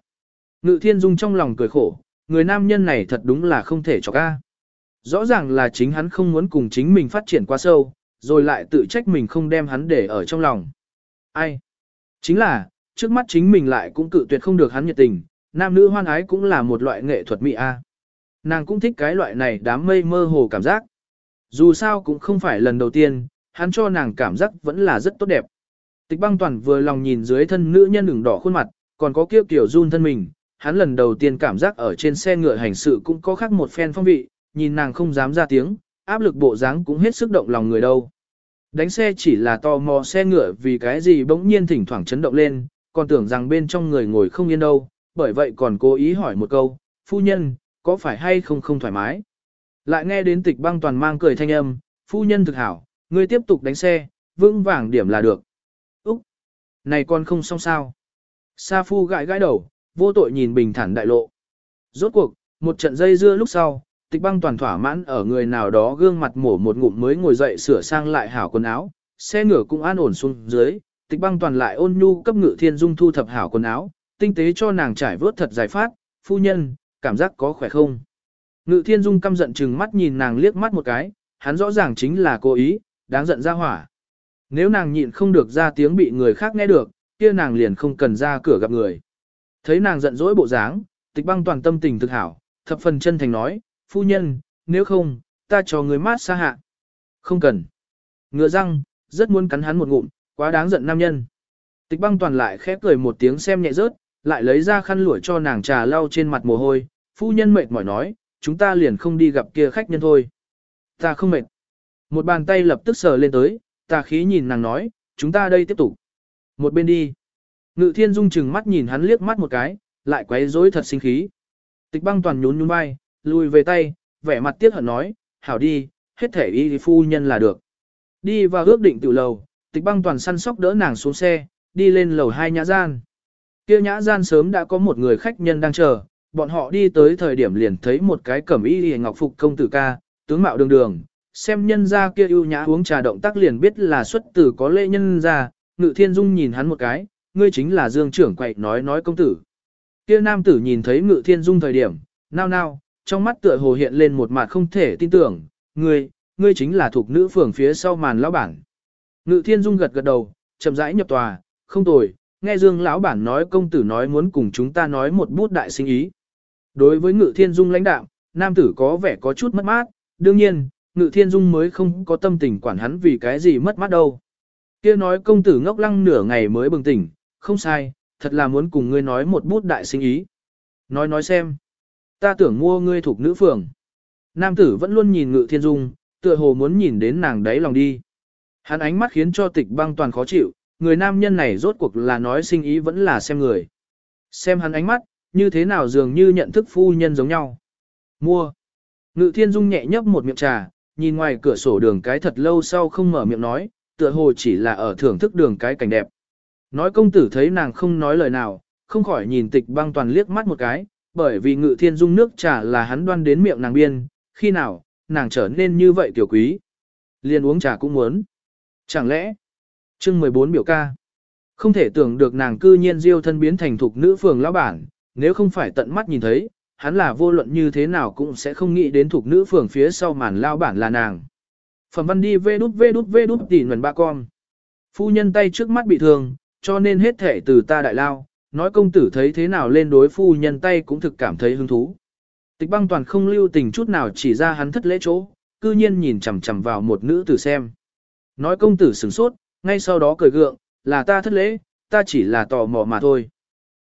Ngự thiên dung trong lòng cười khổ, người nam nhân này thật đúng là không thể cho ca. Rõ ràng là chính hắn không muốn cùng chính mình phát triển quá sâu, rồi lại tự trách mình không đem hắn để ở trong lòng. Ai? Chính là, trước mắt chính mình lại cũng cự tuyệt không được hắn nhiệt tình, nam nữ hoan ái cũng là một loại nghệ thuật mỹ a. Nàng cũng thích cái loại này đám mây mơ hồ cảm giác. Dù sao cũng không phải lần đầu tiên, hắn cho nàng cảm giác vẫn là rất tốt đẹp. Tịch băng toàn vừa lòng nhìn dưới thân nữ nhân ửng đỏ khuôn mặt, còn có kiêu kiểu run thân mình, hắn lần đầu tiên cảm giác ở trên xe ngựa hành sự cũng có khác một phen phong vị, nhìn nàng không dám ra tiếng, áp lực bộ dáng cũng hết sức động lòng người đâu. Đánh xe chỉ là tò mò xe ngựa vì cái gì bỗng nhiên thỉnh thoảng chấn động lên, còn tưởng rằng bên trong người ngồi không yên đâu, bởi vậy còn cố ý hỏi một câu, phu nhân, có phải hay không không thoải mái? Lại nghe đến tịch băng toàn mang cười thanh âm, phu nhân thực hảo, ngươi tiếp tục đánh xe, vững vàng điểm là được. Úc! Này con không xong sao? Sa phu gãi gãi đầu, vô tội nhìn bình thản đại lộ. Rốt cuộc, một trận dây dưa lúc sau, tịch băng toàn thỏa mãn ở người nào đó gương mặt mổ một ngụm mới ngồi dậy sửa sang lại hảo quần áo, xe ngựa cũng an ổn xuống dưới, tịch băng toàn lại ôn nhu cấp ngự thiên dung thu thập hảo quần áo, tinh tế cho nàng trải vớt thật giải phát, phu nhân, cảm giác có khỏe không? Ngự thiên dung căm giận chừng mắt nhìn nàng liếc mắt một cái, hắn rõ ràng chính là cố ý, đáng giận ra hỏa. Nếu nàng nhịn không được ra tiếng bị người khác nghe được, kia nàng liền không cần ra cửa gặp người. Thấy nàng giận dỗi bộ dáng, tịch băng toàn tâm tình thực hảo, thập phần chân thành nói, phu nhân, nếu không, ta cho người mát xa hạ. Không cần. Ngựa răng, rất muốn cắn hắn một ngụm, quá đáng giận nam nhân. Tịch băng toàn lại khép cười một tiếng xem nhẹ rớt, lại lấy ra khăn lụa cho nàng trà lau trên mặt mồ hôi, phu nhân mệt mỏi nói, chúng ta liền không đi gặp kia khách nhân thôi. Ta không mệt. Một bàn tay lập tức sờ lên tới, ta khí nhìn nàng nói, chúng ta đây tiếp tục. Một bên đi. Ngự thiên dung chừng mắt nhìn hắn liếc mắt một cái, lại quấy rối thật sinh khí. Tịch băng toàn nhún nhún vai, lùi về tay, vẻ mặt tiếc hận nói, hảo đi, hết thể y phu nhân là được. Đi vào ước định tự lầu, tịch băng toàn săn sóc đỡ nàng xuống xe, đi lên lầu hai nhã gian. Kia nhã gian sớm đã có một người khách nhân đang chờ, bọn họ đi tới thời điểm liền thấy một cái cẩm y lìa ngọc phục công tử ca, tướng mạo đường đường, xem nhân ra kia ưu nhã uống trà động tác liền biết là xuất tử có lễ nhân ra, ngự thiên dung nhìn hắn một cái, ngươi chính là dương trưởng quậy nói nói công tử. Kia nam tử nhìn thấy ngự thiên dung thời điểm, nao nao, trong mắt tựa hồ hiện lên một mặt không thể tin tưởng, ngươi, ngươi chính là thuộc nữ phường phía sau màn lão bản. Ngự thiên dung gật gật đầu, chậm rãi nhập tòa, không tồi, nghe dương lão bản nói công tử nói muốn cùng chúng ta nói một bút đại sinh ý. Đối với ngự thiên dung lãnh đạo, nam tử có vẻ có chút mất mát, đương nhiên, ngự thiên dung mới không có tâm tình quản hắn vì cái gì mất mát đâu. kia nói công tử ngốc lăng nửa ngày mới bừng tỉnh, không sai, thật là muốn cùng ngươi nói một bút đại sinh ý. Nói nói xem. Ta tưởng mua ngươi thuộc nữ phường. Nam tử vẫn luôn nhìn ngự thiên dung, tựa hồ muốn nhìn đến nàng đấy lòng đi. Hắn ánh mắt khiến cho tịch băng toàn khó chịu, người nam nhân này rốt cuộc là nói sinh ý vẫn là xem người. Xem hắn ánh mắt, như thế nào dường như nhận thức phu nhân giống nhau. Mua. Ngự thiên dung nhẹ nhấp một miệng trà, nhìn ngoài cửa sổ đường cái thật lâu sau không mở miệng nói, tựa hồ chỉ là ở thưởng thức đường cái cảnh đẹp. Nói công tử thấy nàng không nói lời nào, không khỏi nhìn tịch băng toàn liếc mắt một cái, bởi vì ngự thiên dung nước trà là hắn đoan đến miệng nàng biên, khi nào, nàng trở nên như vậy tiểu quý. Liền uống trà cũng muốn. Chẳng lẽ, chương 14 biểu ca, không thể tưởng được nàng cư nhiên diêu thân biến thành thục nữ phường lão bản, nếu không phải tận mắt nhìn thấy, hắn là vô luận như thế nào cũng sẽ không nghĩ đến thục nữ phường phía sau màn lao bản là nàng. Phẩm văn đi vê đút vê đút vê đút tỉ nguồn ba con. Phu nhân tay trước mắt bị thương, cho nên hết thể từ ta đại lao, nói công tử thấy thế nào lên đối phu nhân tay cũng thực cảm thấy hứng thú. Tịch băng toàn không lưu tình chút nào chỉ ra hắn thất lễ chỗ, cư nhiên nhìn chằm chằm vào một nữ tử xem. Nói công tử sửng sốt, ngay sau đó cười gượng, là ta thất lễ, ta chỉ là tò mò mà thôi.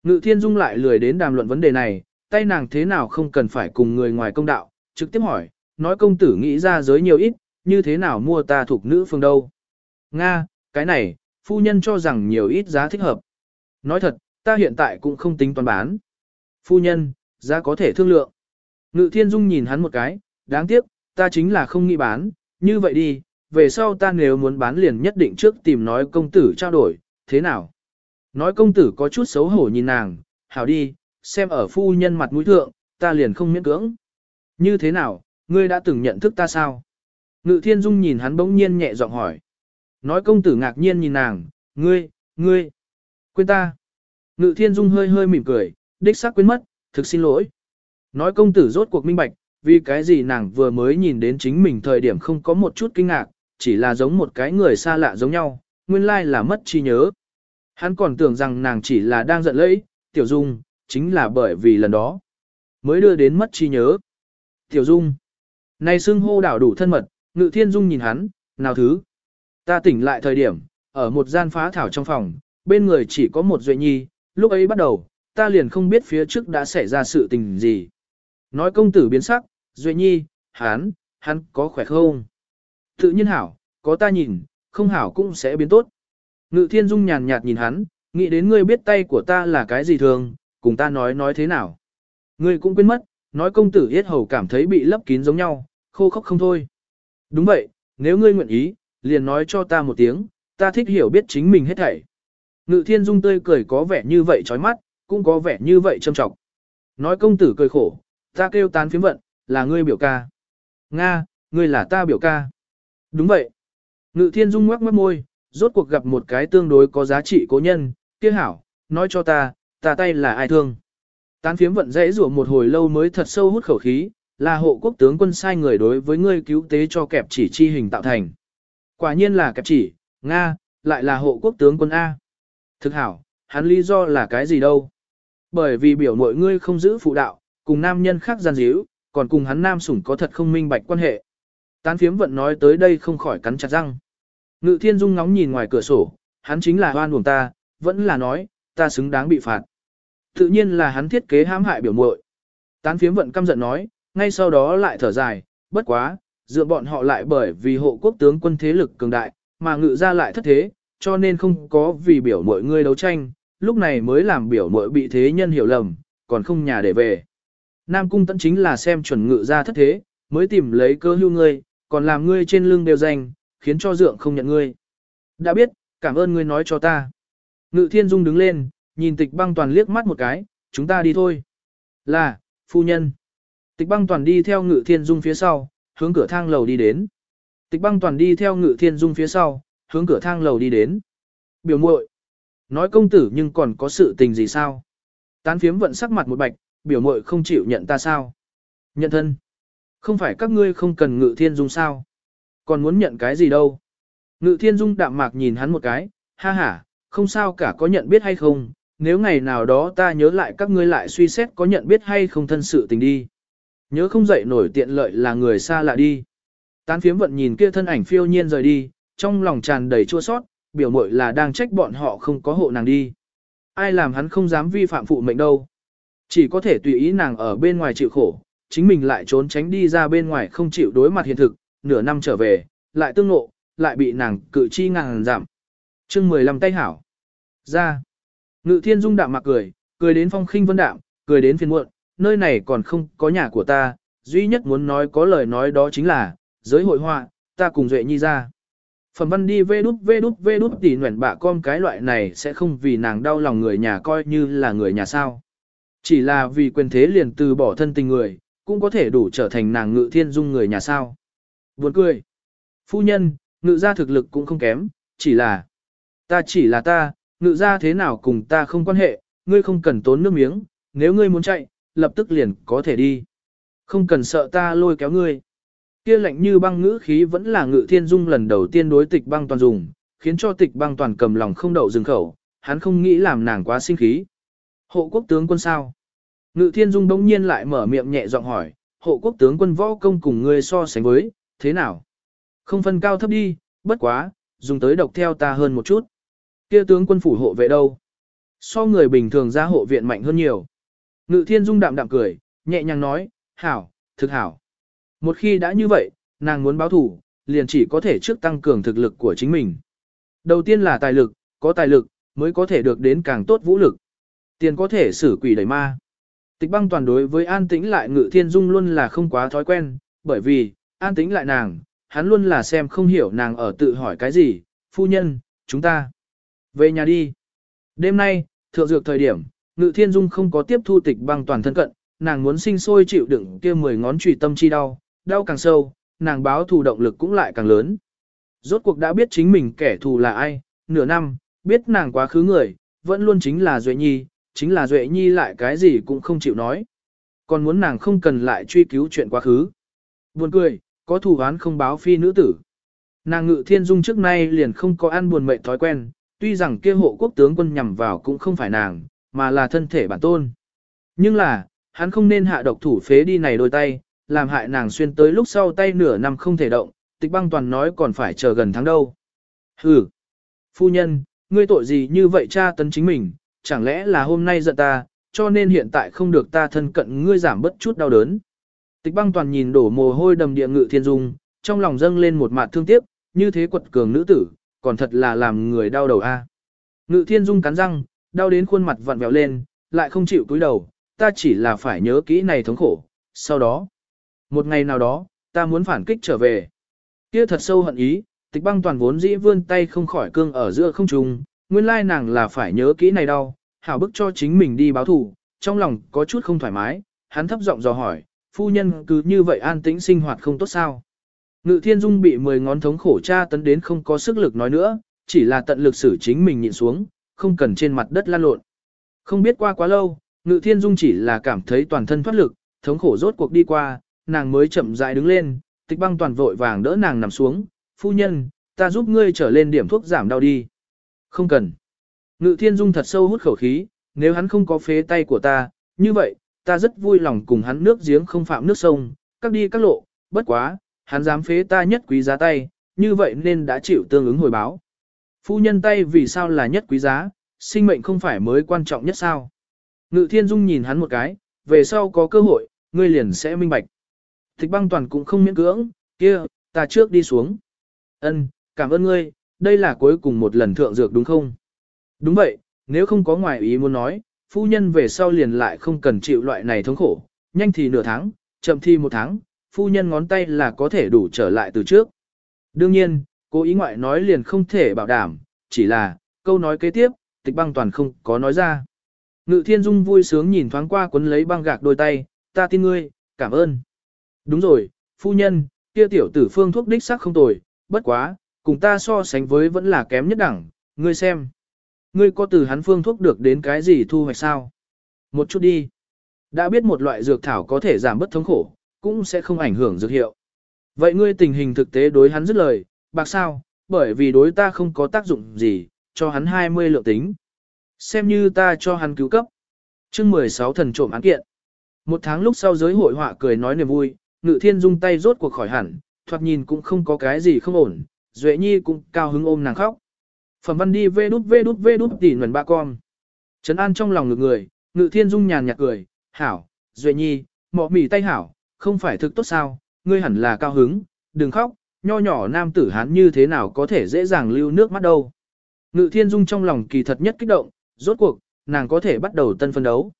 Ngự thiên dung lại lười đến đàm luận vấn đề này, tay nàng thế nào không cần phải cùng người ngoài công đạo, trực tiếp hỏi, nói công tử nghĩ ra giới nhiều ít, như thế nào mua ta thuộc nữ phương đâu. Nga, cái này, phu nhân cho rằng nhiều ít giá thích hợp. Nói thật, ta hiện tại cũng không tính toán bán. Phu nhân, giá có thể thương lượng. Ngự thiên dung nhìn hắn một cái, đáng tiếc, ta chính là không nghĩ bán, như vậy đi, về sau ta nếu muốn bán liền nhất định trước tìm nói công tử trao đổi, thế nào? Nói công tử có chút xấu hổ nhìn nàng, hảo đi, xem ở phu nhân mặt mũi thượng, ta liền không miễn cưỡng. Như thế nào, ngươi đã từng nhận thức ta sao? Ngự thiên dung nhìn hắn bỗng nhiên nhẹ giọng hỏi. Nói công tử ngạc nhiên nhìn nàng, ngươi, ngươi, quên ta. Ngự thiên dung hơi hơi mỉm cười, đích xác quên mất, thực xin lỗi. Nói công tử rốt cuộc minh bạch, vì cái gì nàng vừa mới nhìn đến chính mình thời điểm không có một chút kinh ngạc, chỉ là giống một cái người xa lạ giống nhau, nguyên lai là mất trí nhớ. Hắn còn tưởng rằng nàng chỉ là đang giận lẫy, tiểu dung, chính là bởi vì lần đó, mới đưa đến mất trí nhớ. Tiểu dung, này xưng hô đảo đủ thân mật, ngự thiên dung nhìn hắn, nào thứ. Ta tỉnh lại thời điểm, ở một gian phá thảo trong phòng, bên người chỉ có một duệ nhi, lúc ấy bắt đầu, ta liền không biết phía trước đã xảy ra sự tình gì. Nói công tử biến sắc, duệ nhi, hắn, hắn có khỏe không? Tự nhiên hảo, có ta nhìn, không hảo cũng sẽ biến tốt. Ngự thiên dung nhàn nhạt nhìn hắn, nghĩ đến ngươi biết tay của ta là cái gì thường, cùng ta nói nói thế nào. Ngươi cũng quên mất, nói công tử yết hầu cảm thấy bị lấp kín giống nhau, khô khóc không thôi. Đúng vậy, nếu ngươi nguyện ý, liền nói cho ta một tiếng, ta thích hiểu biết chính mình hết thảy. Ngự thiên dung tươi cười có vẻ như vậy chói mắt, cũng có vẻ như vậy trâm trọng. Nói công tử cười khổ, ta kêu tán phiếm vận, là ngươi biểu ca. Nga, ngươi là ta biểu ca. Đúng vậy. Ngự thiên dung ngoắc mất môi, rốt cuộc gặp một cái tương đối có giá trị cố nhân, kia hảo, nói cho ta, ta tay là ai thương. Tán phiếm vận dễ rủa một hồi lâu mới thật sâu hút khẩu khí, là hộ quốc tướng quân sai người đối với ngươi cứu tế cho kẹp chỉ chi hình tạo thành. Quả nhiên là kẹp chỉ, Nga, lại là hộ quốc tướng quân A. Thực hảo, hắn lý do là cái gì đâu? Bởi vì biểu mọi ngươi không giữ phụ đạo, cùng nam nhân khác gian díu, còn cùng hắn nam sủng có thật không minh bạch quan hệ. Tán phiếm vận nói tới đây không khỏi cắn chặt răng. Ngự thiên dung ngóng nhìn ngoài cửa sổ, hắn chính là hoan buồn ta, vẫn là nói, ta xứng đáng bị phạt. Tự nhiên là hắn thiết kế hãm hại biểu muội. Tán phiếm vận căm giận nói, ngay sau đó lại thở dài, bất quá, dựa bọn họ lại bởi vì hộ quốc tướng quân thế lực cường đại, mà ngự ra lại thất thế, cho nên không có vì biểu mọi người đấu tranh, lúc này mới làm biểu mọi bị thế nhân hiểu lầm, còn không nhà để về. Nam cung tận chính là xem chuẩn ngự ra thất thế, mới tìm lấy cơ hưu ngươi, còn làm ngươi trên lưng đều danh, khiến cho dượng không nhận ngươi. Đã biết, cảm ơn ngươi nói cho ta. Ngự thiên dung đứng lên, nhìn tịch băng toàn liếc mắt một cái, chúng ta đi thôi. Là, phu nhân. Tịch băng toàn đi theo ngự thiên dung phía sau, hướng cửa thang lầu đi đến. Tịch băng toàn đi theo ngự thiên dung phía sau, hướng cửa thang lầu đi đến. Biểu muội Nói công tử nhưng còn có sự tình gì sao? Tán phiếm vận sắc mặt một bạch, biểu muội không chịu nhận ta sao? Nhận thân. Không phải các ngươi không cần ngự thiên dung sao? Còn muốn nhận cái gì đâu? Ngự thiên dung đạm mạc nhìn hắn một cái, ha ha, không sao cả có nhận biết hay không, nếu ngày nào đó ta nhớ lại các ngươi lại suy xét có nhận biết hay không thân sự tình đi. Nhớ không dậy nổi tiện lợi là người xa lạ đi. Tán phiếm vận nhìn kia thân ảnh phiêu nhiên rời đi, trong lòng tràn đầy chua sót, biểu mội là đang trách bọn họ không có hộ nàng đi. Ai làm hắn không dám vi phạm phụ mệnh đâu. Chỉ có thể tùy ý nàng ở bên ngoài chịu khổ, chính mình lại trốn tránh đi ra bên ngoài không chịu đối mặt hiện thực, nửa năm trở về, lại tương ngộ, lại bị nàng cự chi ngàn giảm. chương 15 tay hảo. Ra. Ngự thiên dung đạm mặc cười, cười đến phong khinh vân đạm, cười đến phiền muộn, nơi này còn không có nhà của ta, Duy nhất muốn nói có lời nói đó chính là, giới hội họa, ta cùng Duệ Nhi ra. Phẩm văn đi vê đút vê đút vê đút tỉ nguyện bạ con cái loại này sẽ không vì nàng đau lòng người nhà coi như là người nhà sao. Chỉ là vì quyền thế liền từ bỏ thân tình người, cũng có thể đủ trở thành nàng ngự thiên dung người nhà sao. Buồn cười. Phu nhân, ngự gia thực lực cũng không kém, chỉ là... Ta chỉ là ta, ngự gia thế nào cùng ta không quan hệ, ngươi không cần tốn nước miếng, nếu ngươi muốn chạy, lập tức liền có thể đi. Không cần sợ ta lôi kéo ngươi. Kia lạnh như băng ngữ khí vẫn là ngự thiên dung lần đầu tiên đối tịch băng toàn dùng, khiến cho tịch băng toàn cầm lòng không đậu dừng khẩu, hắn không nghĩ làm nàng quá sinh khí. Hộ quốc tướng quân sao? Ngự thiên dung bỗng nhiên lại mở miệng nhẹ giọng hỏi, hộ quốc tướng quân võ công cùng ngươi so sánh với, thế nào? Không phân cao thấp đi, bất quá, dùng tới độc theo ta hơn một chút. Kia tướng quân phủ hộ vệ đâu? So người bình thường ra hộ viện mạnh hơn nhiều. Ngự thiên dung đạm đạm cười, nhẹ nhàng nói, hảo, thực hảo. Một khi đã như vậy, nàng muốn báo thủ, liền chỉ có thể trước tăng cường thực lực của chính mình. Đầu tiên là tài lực, có tài lực, mới có thể được đến càng tốt vũ lực. Tiền có thể xử quỷ đẩy ma. Tịch băng toàn đối với an tĩnh lại ngự thiên dung luôn là không quá thói quen, bởi vì, an tĩnh lại nàng, hắn luôn là xem không hiểu nàng ở tự hỏi cái gì, phu nhân, chúng ta. Về nhà đi. Đêm nay, thượng dược thời điểm, ngự thiên dung không có tiếp thu tịch băng toàn thân cận, nàng muốn sinh sôi chịu đựng kia mười ngón trùy tâm chi đau, đau càng sâu, nàng báo thù động lực cũng lại càng lớn. Rốt cuộc đã biết chính mình kẻ thù là ai, nửa năm, biết nàng quá khứ người, vẫn luôn chính là Duệ Nhi, chính là Duệ Nhi lại cái gì cũng không chịu nói. Còn muốn nàng không cần lại truy cứu chuyện quá khứ. Buồn cười, có thù oán không báo phi nữ tử. Nàng ngự thiên dung trước nay liền không có ăn buồn mệnh thói quen, tuy rằng kia hộ quốc tướng quân nhằm vào cũng không phải nàng, mà là thân thể bản tôn. Nhưng là, hắn không nên hạ độc thủ phế đi này đôi tay, làm hại nàng xuyên tới lúc sau tay nửa năm không thể động, tịch băng toàn nói còn phải chờ gần tháng đâu. Hừ, phu nhân, ngươi tội gì như vậy cha tấn chính mình, chẳng lẽ là hôm nay giận ta, cho nên hiện tại không được ta thân cận ngươi giảm bất chút đau đớn. Tịch băng toàn nhìn đổ mồ hôi đầm địa ngự thiên dung, trong lòng dâng lên một mạt thương tiếc, như thế quật cường nữ tử, còn thật là làm người đau đầu a. Ngự thiên dung cắn răng, đau đến khuôn mặt vặn vẹo lên, lại không chịu cúi đầu, ta chỉ là phải nhớ kỹ này thống khổ, sau đó. Một ngày nào đó, ta muốn phản kích trở về. Kia thật sâu hận ý, tịch băng toàn vốn dĩ vươn tay không khỏi cương ở giữa không trung, nguyên lai nàng là phải nhớ kỹ này đau, hảo bức cho chính mình đi báo thù, trong lòng có chút không thoải mái, hắn thấp giọng dò hỏi, phu nhân cứ như vậy an tĩnh sinh hoạt không tốt sao. Ngự thiên dung bị mười ngón thống khổ tra tấn đến không có sức lực nói nữa, chỉ là tận lực xử chính mình nhịn xuống, không cần trên mặt đất lan lộn. Không biết qua quá lâu, ngự thiên dung chỉ là cảm thấy toàn thân thoát lực, thống khổ rốt cuộc đi qua, nàng mới chậm rãi đứng lên, tịch băng toàn vội vàng đỡ nàng nằm xuống, phu nhân, ta giúp ngươi trở lên điểm thuốc giảm đau đi. Không cần. Ngự thiên dung thật sâu hút khẩu khí, nếu hắn không có phế tay của ta, như vậy, ta rất vui lòng cùng hắn nước giếng không phạm nước sông, các đi các lộ, bất quá, hắn dám phế ta nhất quý giá tay, như vậy nên đã chịu tương ứng hồi báo. Phu nhân tay vì sao là nhất quý giá, sinh mệnh không phải mới quan trọng nhất sao. Ngự thiên dung nhìn hắn một cái, về sau có cơ hội, ngươi liền sẽ minh bạch. Thích băng toàn cũng không miễn cưỡng, kia, ta trước đi xuống. Ân, cảm ơn ngươi, đây là cuối cùng một lần thượng dược đúng không? Đúng vậy, nếu không có ngoài ý muốn nói, phu nhân về sau liền lại không cần chịu loại này thống khổ, nhanh thì nửa tháng, chậm thì một tháng, phu nhân ngón tay là có thể đủ trở lại từ trước. Đương nhiên, cố ý ngoại nói liền không thể bảo đảm, chỉ là, câu nói kế tiếp, tịch băng toàn không có nói ra. Ngự thiên dung vui sướng nhìn thoáng qua quấn lấy băng gạc đôi tay, ta tin ngươi, cảm ơn. Đúng rồi, phu nhân, kia tiểu tử phương thuốc đích sắc không tồi, bất quá, cùng ta so sánh với vẫn là kém nhất đẳng, ngươi xem. Ngươi có từ hắn phương thuốc được đến cái gì thu hoạch sao? Một chút đi. Đã biết một loại dược thảo có thể giảm bất thống khổ, cũng sẽ không ảnh hưởng dược hiệu. Vậy ngươi tình hình thực tế đối hắn dứt lời, bạc sao, bởi vì đối ta không có tác dụng gì, cho hắn 20 lượng tính. Xem như ta cho hắn cứu cấp. chương 16 thần trộm án kiện. Một tháng lúc sau giới hội họa cười nói niềm vui, ngự thiên dung tay rốt cuộc khỏi hẳn, thoạt nhìn cũng không có cái gì không ổn, Duệ Nhi cũng cao hứng ôm nàng khóc. Phẩm văn đi vê đút vê đút vê đút tỉ nguồn ba con. Trấn an trong lòng ngực người, ngự thiên dung nhàn nhạt cười, hảo, Duệ Nhi, mọ mỉ tay hảo, không phải thực tốt sao, ngươi hẳn là cao hứng, đừng khóc, nho nhỏ nam tử hán như thế nào có thể dễ dàng lưu nước mắt đâu. Ngự thiên dung trong lòng kỳ thật nhất kích động, rốt cuộc, nàng có thể bắt đầu tân phân đấu.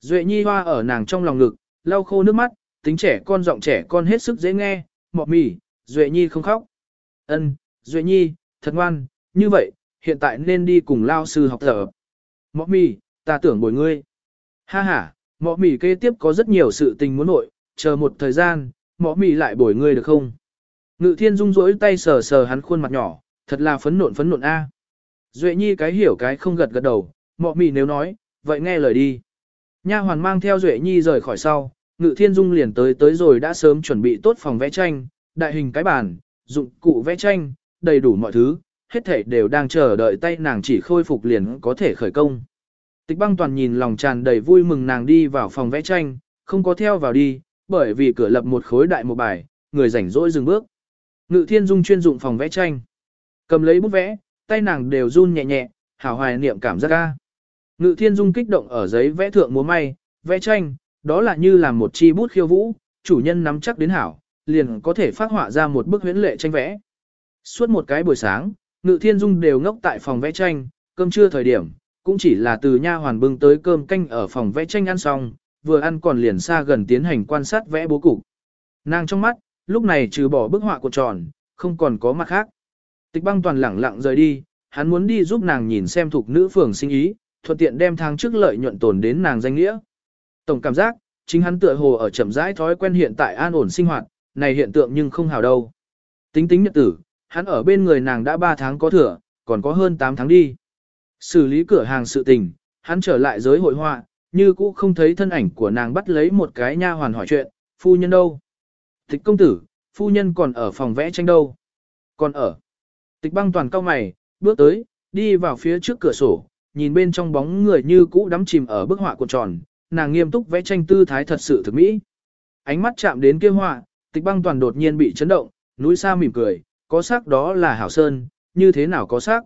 Duệ Nhi hoa ở nàng trong lòng ngực, lau khô nước mắt, tính trẻ con giọng trẻ con hết sức dễ nghe, mọ mì, Duệ Nhi không khóc. Ân, Duệ Nhi, thật ngoan, như vậy, hiện tại nên đi cùng lao sư học tập. Mọ mì, ta tưởng bồi ngươi. Ha ha, mọ mì kế tiếp có rất nhiều sự tình muốn nội, chờ một thời gian, mọ mì lại bồi ngươi được không? Ngự thiên dung rỗi tay sờ sờ hắn khuôn mặt nhỏ, thật là phấn nộn phấn nộn a. Duệ Nhi cái hiểu cái không gật gật đầu, mọ Mị nếu nói, vậy nghe lời đi. Nha hoàn mang theo Duệ Nhi rời khỏi sau, Ngự Thiên Dung liền tới tới rồi đã sớm chuẩn bị tốt phòng vẽ tranh, đại hình cái bàn, dụng cụ vẽ tranh, đầy đủ mọi thứ, hết thảy đều đang chờ đợi tay nàng chỉ khôi phục liền có thể khởi công. Tịch băng toàn nhìn lòng tràn đầy vui mừng nàng đi vào phòng vẽ tranh, không có theo vào đi, bởi vì cửa lập một khối đại một bài, người rảnh rỗi dừng bước. Ngự Thiên Dung chuyên dụng phòng vẽ tranh. Cầm lấy bút vẽ, tay nàng đều run nhẹ nhẹ, hảo hoài niệm cảm giác ca. Ngự Thiên Dung kích động ở giấy vẽ thượng múa may, vẽ tranh, đó là như là một chi bút khiêu vũ, chủ nhân nắm chắc đến hảo, liền có thể phát họa ra một bức huyễn lệ tranh vẽ. Suốt một cái buổi sáng, Ngự Thiên Dung đều ngốc tại phòng vẽ tranh, cơm trưa thời điểm, cũng chỉ là từ nha hoàn bưng tới cơm canh ở phòng vẽ tranh ăn xong, vừa ăn còn liền xa gần tiến hành quan sát vẽ bố cục. Nàng trong mắt, lúc này trừ bỏ bức họa của tròn, không còn có mặt khác. Tịch băng toàn lẳng lặng rời đi, hắn muốn đi giúp nàng nhìn xem thuộc nữ phường sinh ý, thuận tiện đem tháng trước lợi nhuận tồn đến nàng danh nghĩa. Tổng cảm giác, chính hắn tựa hồ ở chậm rãi thói quen hiện tại an ổn sinh hoạt, này hiện tượng nhưng không hào đâu. Tính tính nhật tử, hắn ở bên người nàng đã 3 tháng có thừa, còn có hơn 8 tháng đi. Xử lý cửa hàng sự tình, hắn trở lại giới hội họa, như cũ không thấy thân ảnh của nàng bắt lấy một cái nha hoàn hỏi chuyện, phu nhân đâu? Tịch công tử, phu nhân còn ở phòng vẽ tranh đâu? Còn ở. Tịch băng toàn cao mày, bước tới, đi vào phía trước cửa sổ, nhìn bên trong bóng người như cũ đắm chìm ở bức họa cuộn tròn, nàng nghiêm túc vẽ tranh tư thái thật sự thực mỹ. Ánh mắt chạm đến kia họa, tịch băng toàn đột nhiên bị chấn động, núi xa mỉm cười, có sắc đó là hảo sơn, như thế nào có sắc.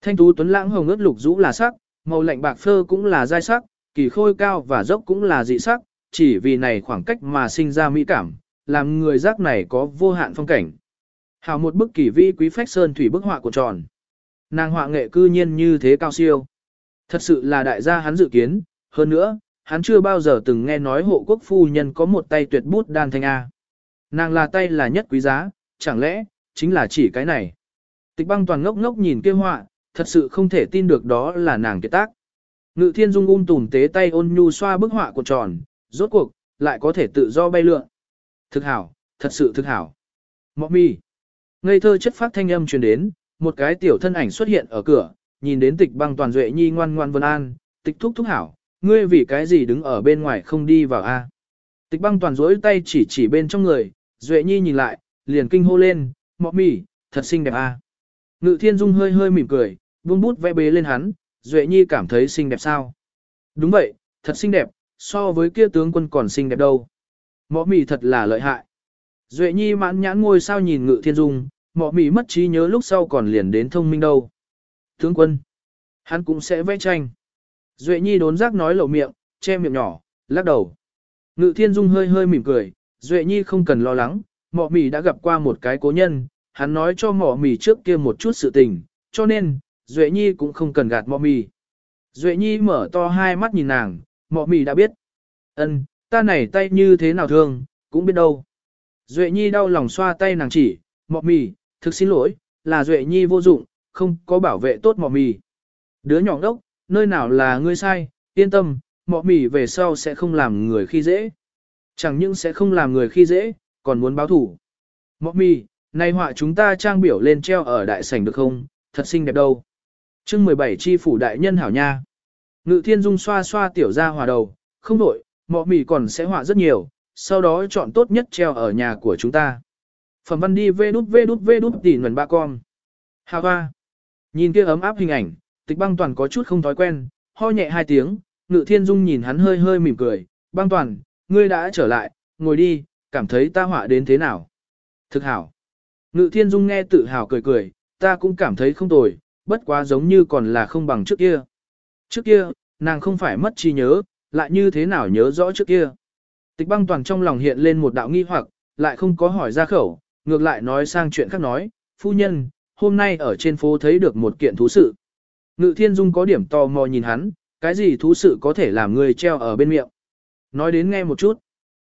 Thanh tú tuấn lãng hồng ướt lục rũ là sắc, màu lạnh bạc phơ cũng là giai sắc, kỳ khôi cao và dốc cũng là dị sắc, chỉ vì này khoảng cách mà sinh ra mỹ cảm, làm người giác này có vô hạn phong cảnh. Hảo một bức kỳ vĩ quý phách sơn thủy bức họa của tròn. Nàng họa nghệ cư nhiên như thế cao siêu. Thật sự là đại gia hắn dự kiến, hơn nữa, hắn chưa bao giờ từng nghe nói hộ quốc phu nhân có một tay tuyệt bút đan thanh A. Nàng là tay là nhất quý giá, chẳng lẽ, chính là chỉ cái này. Tịch băng toàn ngốc ngốc nhìn kia họa, thật sự không thể tin được đó là nàng kiệt tác. Ngự thiên dung ung tùn tế tay ôn nhu xoa bức họa của tròn, rốt cuộc, lại có thể tự do bay lượn. Thực hảo, thật sự thực hảo. Mọ mi. Ngây thơ chất phát thanh âm truyền đến, một cái tiểu thân ảnh xuất hiện ở cửa, nhìn đến tịch băng toàn duệ nhi ngoan ngoan vân an, tịch thúc thúc hảo, ngươi vì cái gì đứng ở bên ngoài không đi vào a? Tịch băng toàn rỗi tay chỉ chỉ bên trong người, duệ nhi nhìn lại, liền kinh hô lên, mọ Mi, thật xinh đẹp a. Ngự thiên dung hơi hơi mỉm cười, buông bút vẽ bế lên hắn, duệ nhi cảm thấy xinh đẹp sao? Đúng vậy, thật xinh đẹp, so với kia tướng quân còn xinh đẹp đâu. Mọ mì thật là lợi hại. Duệ nhi mãn nhãn ngôi sao nhìn ngự thiên dung, mọ mì mất trí nhớ lúc sau còn liền đến thông minh đâu. Tướng quân, hắn cũng sẽ vẽ tranh. Duệ nhi đốn giác nói lộ miệng, che miệng nhỏ, lắc đầu. Ngự thiên dung hơi hơi mỉm cười, Duệ nhi không cần lo lắng, mọ mì đã gặp qua một cái cố nhân, hắn nói cho mọ mì trước kia một chút sự tình, cho nên, Duệ nhi cũng không cần gạt mọ mì. Duệ nhi mở to hai mắt nhìn nàng, mọ mì đã biết. ân ta này tay như thế nào thương, cũng biết đâu. Duệ nhi đau lòng xoa tay nàng chỉ, mọ mì, thực xin lỗi, là Duệ nhi vô dụng, không có bảo vệ tốt mọ mì. Đứa nhỏ đốc, nơi nào là ngươi sai, yên tâm, mọ mì về sau sẽ không làm người khi dễ. Chẳng những sẽ không làm người khi dễ, còn muốn báo thủ. Mọ mì, này họa chúng ta trang biểu lên treo ở đại sảnh được không, thật xinh đẹp đâu. chương 17 chi phủ đại nhân hảo nha. Ngự thiên dung xoa xoa tiểu ra hòa đầu, không đổi, mọ mì còn sẽ họa rất nhiều, sau đó chọn tốt nhất treo ở nhà của chúng ta. Phẩm văn đi vê đút vê đút vê đút tỉ nguồn ba con. Hà hoa. Nhìn kia ấm áp hình ảnh, tịch băng toàn có chút không thói quen, ho nhẹ hai tiếng, ngự thiên dung nhìn hắn hơi hơi mỉm cười, băng toàn, ngươi đã trở lại, ngồi đi, cảm thấy ta họa đến thế nào. Thực hảo. Ngự thiên dung nghe tự hào cười cười, ta cũng cảm thấy không tồi, bất quá giống như còn là không bằng trước kia. Trước kia, nàng không phải mất trí nhớ, lại như thế nào nhớ rõ trước kia. Tịch băng toàn trong lòng hiện lên một đạo nghi hoặc, lại không có hỏi ra khẩu, ngược lại nói sang chuyện khác nói, phu nhân, hôm nay ở trên phố thấy được một kiện thú sự. Ngự thiên dung có điểm tò mò nhìn hắn, cái gì thú sự có thể làm người treo ở bên miệng. Nói đến nghe một chút.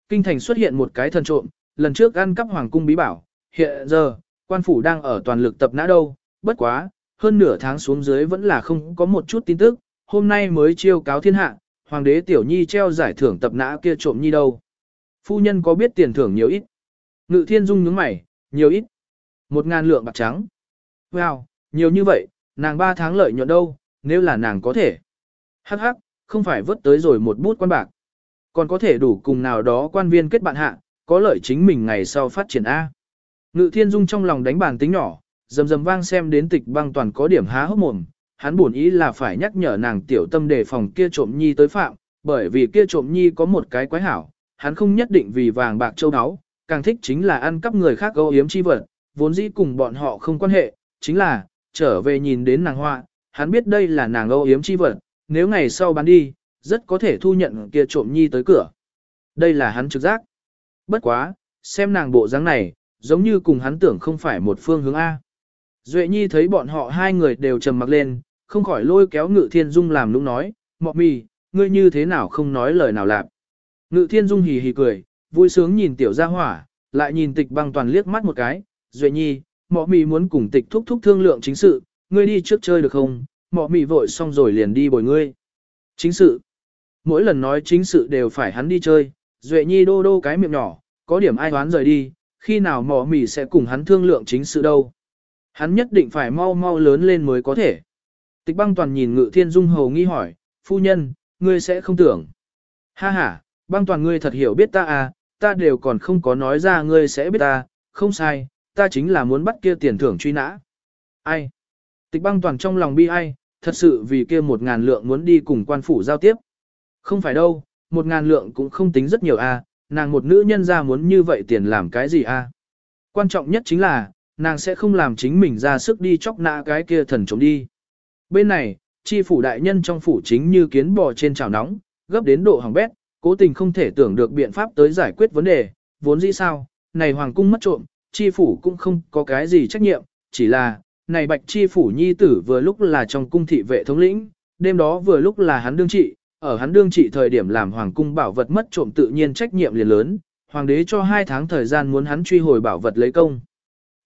Kinh thành xuất hiện một cái thần trộm, lần trước ăn cắp hoàng cung bí bảo, hiện giờ, quan phủ đang ở toàn lực tập nã đâu, bất quá, hơn nửa tháng xuống dưới vẫn là không có một chút tin tức, hôm nay mới chiêu cáo thiên hạ, hoàng đế tiểu nhi treo giải thưởng tập nã kia trộm nhi đâu. Phu nhân có biết tiền thưởng nhiều ít? Ngự thiên dung nhướng mày, nhiều ít. Một ngàn lượng bạc trắng. Wow, nhiều như vậy, nàng ba tháng lợi nhuận đâu, nếu là nàng có thể. Hắc hắc, không phải vớt tới rồi một bút quan bạc. Còn có thể đủ cùng nào đó quan viên kết bạn hạ, có lợi chính mình ngày sau phát triển A. Ngự thiên dung trong lòng đánh bàn tính nhỏ, dầm dầm vang xem đến tịch băng toàn có điểm há hốc mồm, hắn buồn ý là phải nhắc nhở nàng tiểu tâm đề phòng kia trộm nhi tới phạm, bởi vì kia trộm nhi có một cái quái hảo, hắn không nhất định vì vàng bạc châu áo, càng thích chính là ăn cắp người khác âu yếm chi vật, vốn dĩ cùng bọn họ không quan hệ, chính là, trở về nhìn đến nàng hoa, hắn biết đây là nàng âu yếm chi vật, nếu ngày sau bán đi, rất có thể thu nhận kia trộm nhi tới cửa. Đây là hắn trực giác. Bất quá, xem nàng bộ dáng này, giống như cùng hắn tưởng không phải một phương hướng A. Duệ Nhi thấy bọn họ hai người đều trầm mặc lên, không khỏi lôi kéo Ngự Thiên Dung làm nũng nói, mọ mì, ngươi như thế nào không nói lời nào lạp. Ngự Thiên Dung hì hì cười, vui sướng nhìn tiểu gia hỏa, lại nhìn tịch băng toàn liếc mắt một cái, Duệ Nhi, mọ mì muốn cùng tịch thúc thúc thương lượng chính sự, ngươi đi trước chơi được không, mọ mì vội xong rồi liền đi bồi ngươi. Chính sự. Mỗi lần nói chính sự đều phải hắn đi chơi, Duệ Nhi đô đô cái miệng nhỏ, có điểm ai đoán rời đi, khi nào mọ mì sẽ cùng hắn thương lượng chính sự đâu. Hắn nhất định phải mau mau lớn lên mới có thể. Tịch băng toàn nhìn ngự thiên dung hầu nghi hỏi, phu nhân, ngươi sẽ không tưởng. Ha ha, băng toàn ngươi thật hiểu biết ta à, ta đều còn không có nói ra ngươi sẽ biết ta, không sai, ta chính là muốn bắt kia tiền thưởng truy nã. Ai? Tịch băng toàn trong lòng bi ai, thật sự vì kia một ngàn lượng muốn đi cùng quan phủ giao tiếp. Không phải đâu, một ngàn lượng cũng không tính rất nhiều à, nàng một nữ nhân ra muốn như vậy tiền làm cái gì à. Quan trọng nhất chính là, nàng sẽ không làm chính mình ra sức đi chóc nã cái kia thần trống đi. Bên này, chi phủ đại nhân trong phủ chính như kiến bò trên chảo nóng, gấp đến độ hỏng bét, cố tình không thể tưởng được biện pháp tới giải quyết vấn đề, vốn dĩ sao, này hoàng cung mất trộm, chi phủ cũng không có cái gì trách nhiệm, chỉ là, này bạch chi phủ nhi tử vừa lúc là trong cung thị vệ thống lĩnh, đêm đó vừa lúc là hắn đương trị, ở hắn đương trị thời điểm làm hoàng cung bảo vật mất trộm tự nhiên trách nhiệm liền lớn, hoàng đế cho hai tháng thời gian muốn hắn truy hồi bảo vật lấy công.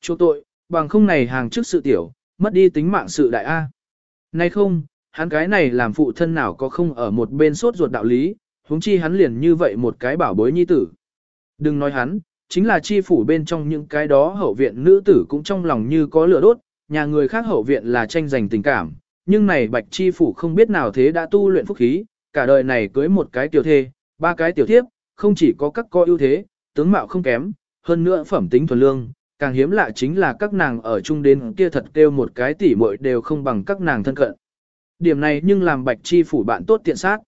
Chỗ tội, bằng không này hàng trước sự tiểu, mất đi tính mạng sự đại A. Nay không, hắn cái này làm phụ thân nào có không ở một bên sốt ruột đạo lý, huống chi hắn liền như vậy một cái bảo bối nhi tử. Đừng nói hắn, chính là chi phủ bên trong những cái đó hậu viện nữ tử cũng trong lòng như có lửa đốt, nhà người khác hậu viện là tranh giành tình cảm, nhưng này bạch chi phủ không biết nào thế đã tu luyện phúc khí, cả đời này cưới một cái tiểu thê, ba cái tiểu thiếp, không chỉ có các co ưu thế, tướng mạo không kém, hơn nữa phẩm tính thuần lương, càng hiếm lạ chính là các nàng ở chung đến kia thật kêu một cái tỉ muội đều không bằng các nàng thân cận. Điểm này nhưng làm bạch chi phủ bạn tốt tiện sát.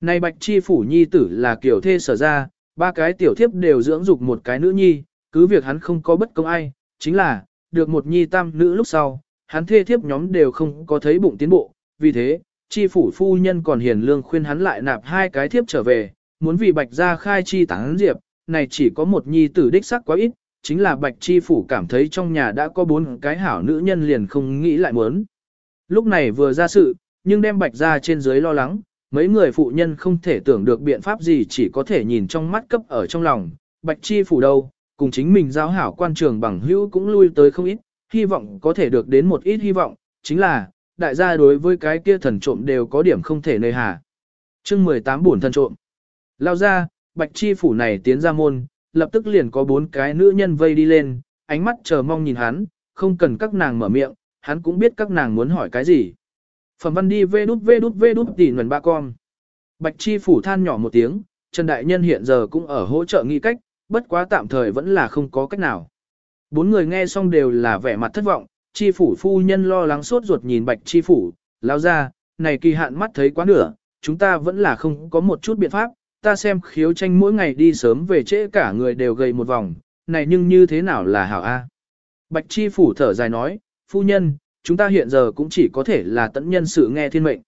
Này bạch chi phủ nhi tử là kiểu thê sở ra, ba cái tiểu thiếp đều dưỡng dục một cái nữ nhi, cứ việc hắn không có bất công ai, chính là, được một nhi tam nữ lúc sau, hắn thê thiếp nhóm đều không có thấy bụng tiến bộ, vì thế, chi phủ phu nhân còn hiền lương khuyên hắn lại nạp hai cái thiếp trở về, muốn vì bạch gia khai chi tán diệp, này chỉ có một nhi tử đích sắc quá ít, chính là bạch chi phủ cảm thấy trong nhà đã có bốn cái hảo nữ nhân liền không nghĩ lại muốn. Lúc này vừa ra sự, nhưng đem bạch ra trên dưới lo lắng, mấy người phụ nhân không thể tưởng được biện pháp gì chỉ có thể nhìn trong mắt cấp ở trong lòng, bạch chi phủ đâu, cùng chính mình giao hảo quan trường bằng hữu cũng lui tới không ít, hy vọng có thể được đến một ít hy vọng, chính là, đại gia đối với cái kia thần trộm đều có điểm không thể nơi hà. chương 18 buồn thần trộm. Lao ra, bạch chi phủ này tiến ra môn, lập tức liền có bốn cái nữ nhân vây đi lên, ánh mắt chờ mong nhìn hắn, không cần các nàng mở miệng, hắn cũng biết các nàng muốn hỏi cái gì. Phẩm văn đi vê đút vê đút vê đút tỉ nguồn ba con. Bạch chi phủ than nhỏ một tiếng, Trần Đại Nhân hiện giờ cũng ở hỗ trợ nghi cách, bất quá tạm thời vẫn là không có cách nào. Bốn người nghe xong đều là vẻ mặt thất vọng, chi phủ phu nhân lo lắng sốt ruột nhìn bạch chi phủ, lao ra, này kỳ hạn mắt thấy quá nửa, chúng ta vẫn là không có một chút biện pháp, ta xem khiếu tranh mỗi ngày đi sớm về trễ cả người đều gầy một vòng, này nhưng như thế nào là hảo A. Bạch chi phủ thở dài nói, phu nhân, chúng ta hiện giờ cũng chỉ có thể là tận nhân sự nghe thiên mệnh.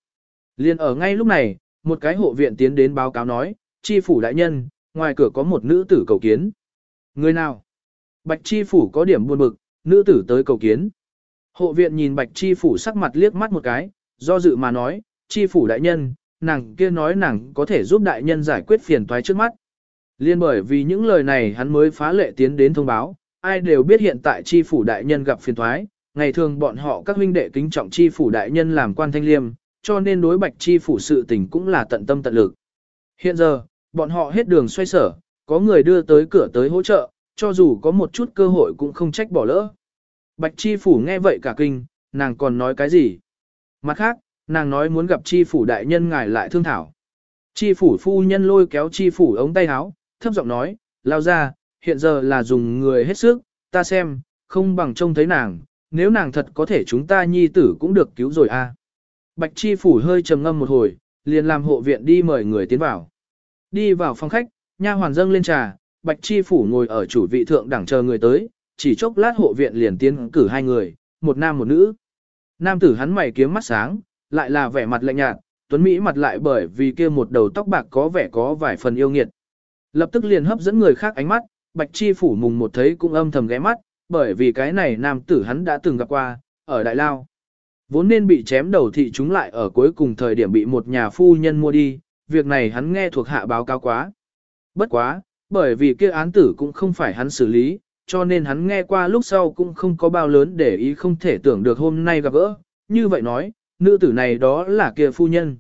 Liên ở ngay lúc này, một cái hộ viện tiến đến báo cáo nói, chi phủ đại nhân, ngoài cửa có một nữ tử cầu kiến. Người nào? Bạch chi phủ có điểm buồn bực, nữ tử tới cầu kiến. Hộ viện nhìn bạch chi phủ sắc mặt liếc mắt một cái, do dự mà nói, chi phủ đại nhân, nàng kia nói nàng có thể giúp đại nhân giải quyết phiền toái trước mắt. Liên bởi vì những lời này hắn mới phá lệ tiến đến thông báo, ai đều biết hiện tại chi phủ đại nhân gặp phiền toái. ngày thường bọn họ các huynh đệ kính trọng chi phủ đại nhân làm quan thanh liêm, cho nên đối bạch chi phủ sự tình cũng là tận tâm tận lực. Hiện giờ, bọn họ hết đường xoay sở, có người đưa tới cửa tới hỗ trợ, cho dù có một chút cơ hội cũng không trách bỏ lỡ. Bạch chi phủ nghe vậy cả kinh, nàng còn nói cái gì? Mặt khác, nàng nói muốn gặp chi phủ đại nhân ngài lại thương thảo. Chi phủ phu nhân lôi kéo chi phủ ống tay áo, thấp giọng nói, lao ra, hiện giờ là dùng người hết sức, ta xem, không bằng trông thấy nàng, nếu nàng thật có thể chúng ta nhi tử cũng được cứu rồi a. À. Bạch chi phủ hơi trầm ngâm một hồi, liền làm hộ viện đi mời người tiến vào. Đi vào phòng khách, nha hoàn dâng lên trà, bạch chi phủ ngồi ở chủ vị thượng đẳng chờ người tới, chỉ chốc lát hộ viện liền tiến cử hai người, một nam một nữ. Nam tử hắn mày kiếm mắt sáng, lại là vẻ mặt lạnh nhạt, tuấn Mỹ mặt lại bởi vì kia một đầu tóc bạc có vẻ có vài phần yêu nghiệt. Lập tức liền hấp dẫn người khác ánh mắt, bạch chi phủ mùng một thấy cũng âm thầm ghé mắt, bởi vì cái này nam tử hắn đã từng gặp qua, ở Đại Lao. Vốn nên bị chém đầu thị chúng lại ở cuối cùng thời điểm bị một nhà phu nhân mua đi, việc này hắn nghe thuộc hạ báo cáo quá. Bất quá, bởi vì kia án tử cũng không phải hắn xử lý, cho nên hắn nghe qua lúc sau cũng không có bao lớn để ý không thể tưởng được hôm nay gặp gỡ. Như vậy nói, nữ tử này đó là kia phu nhân.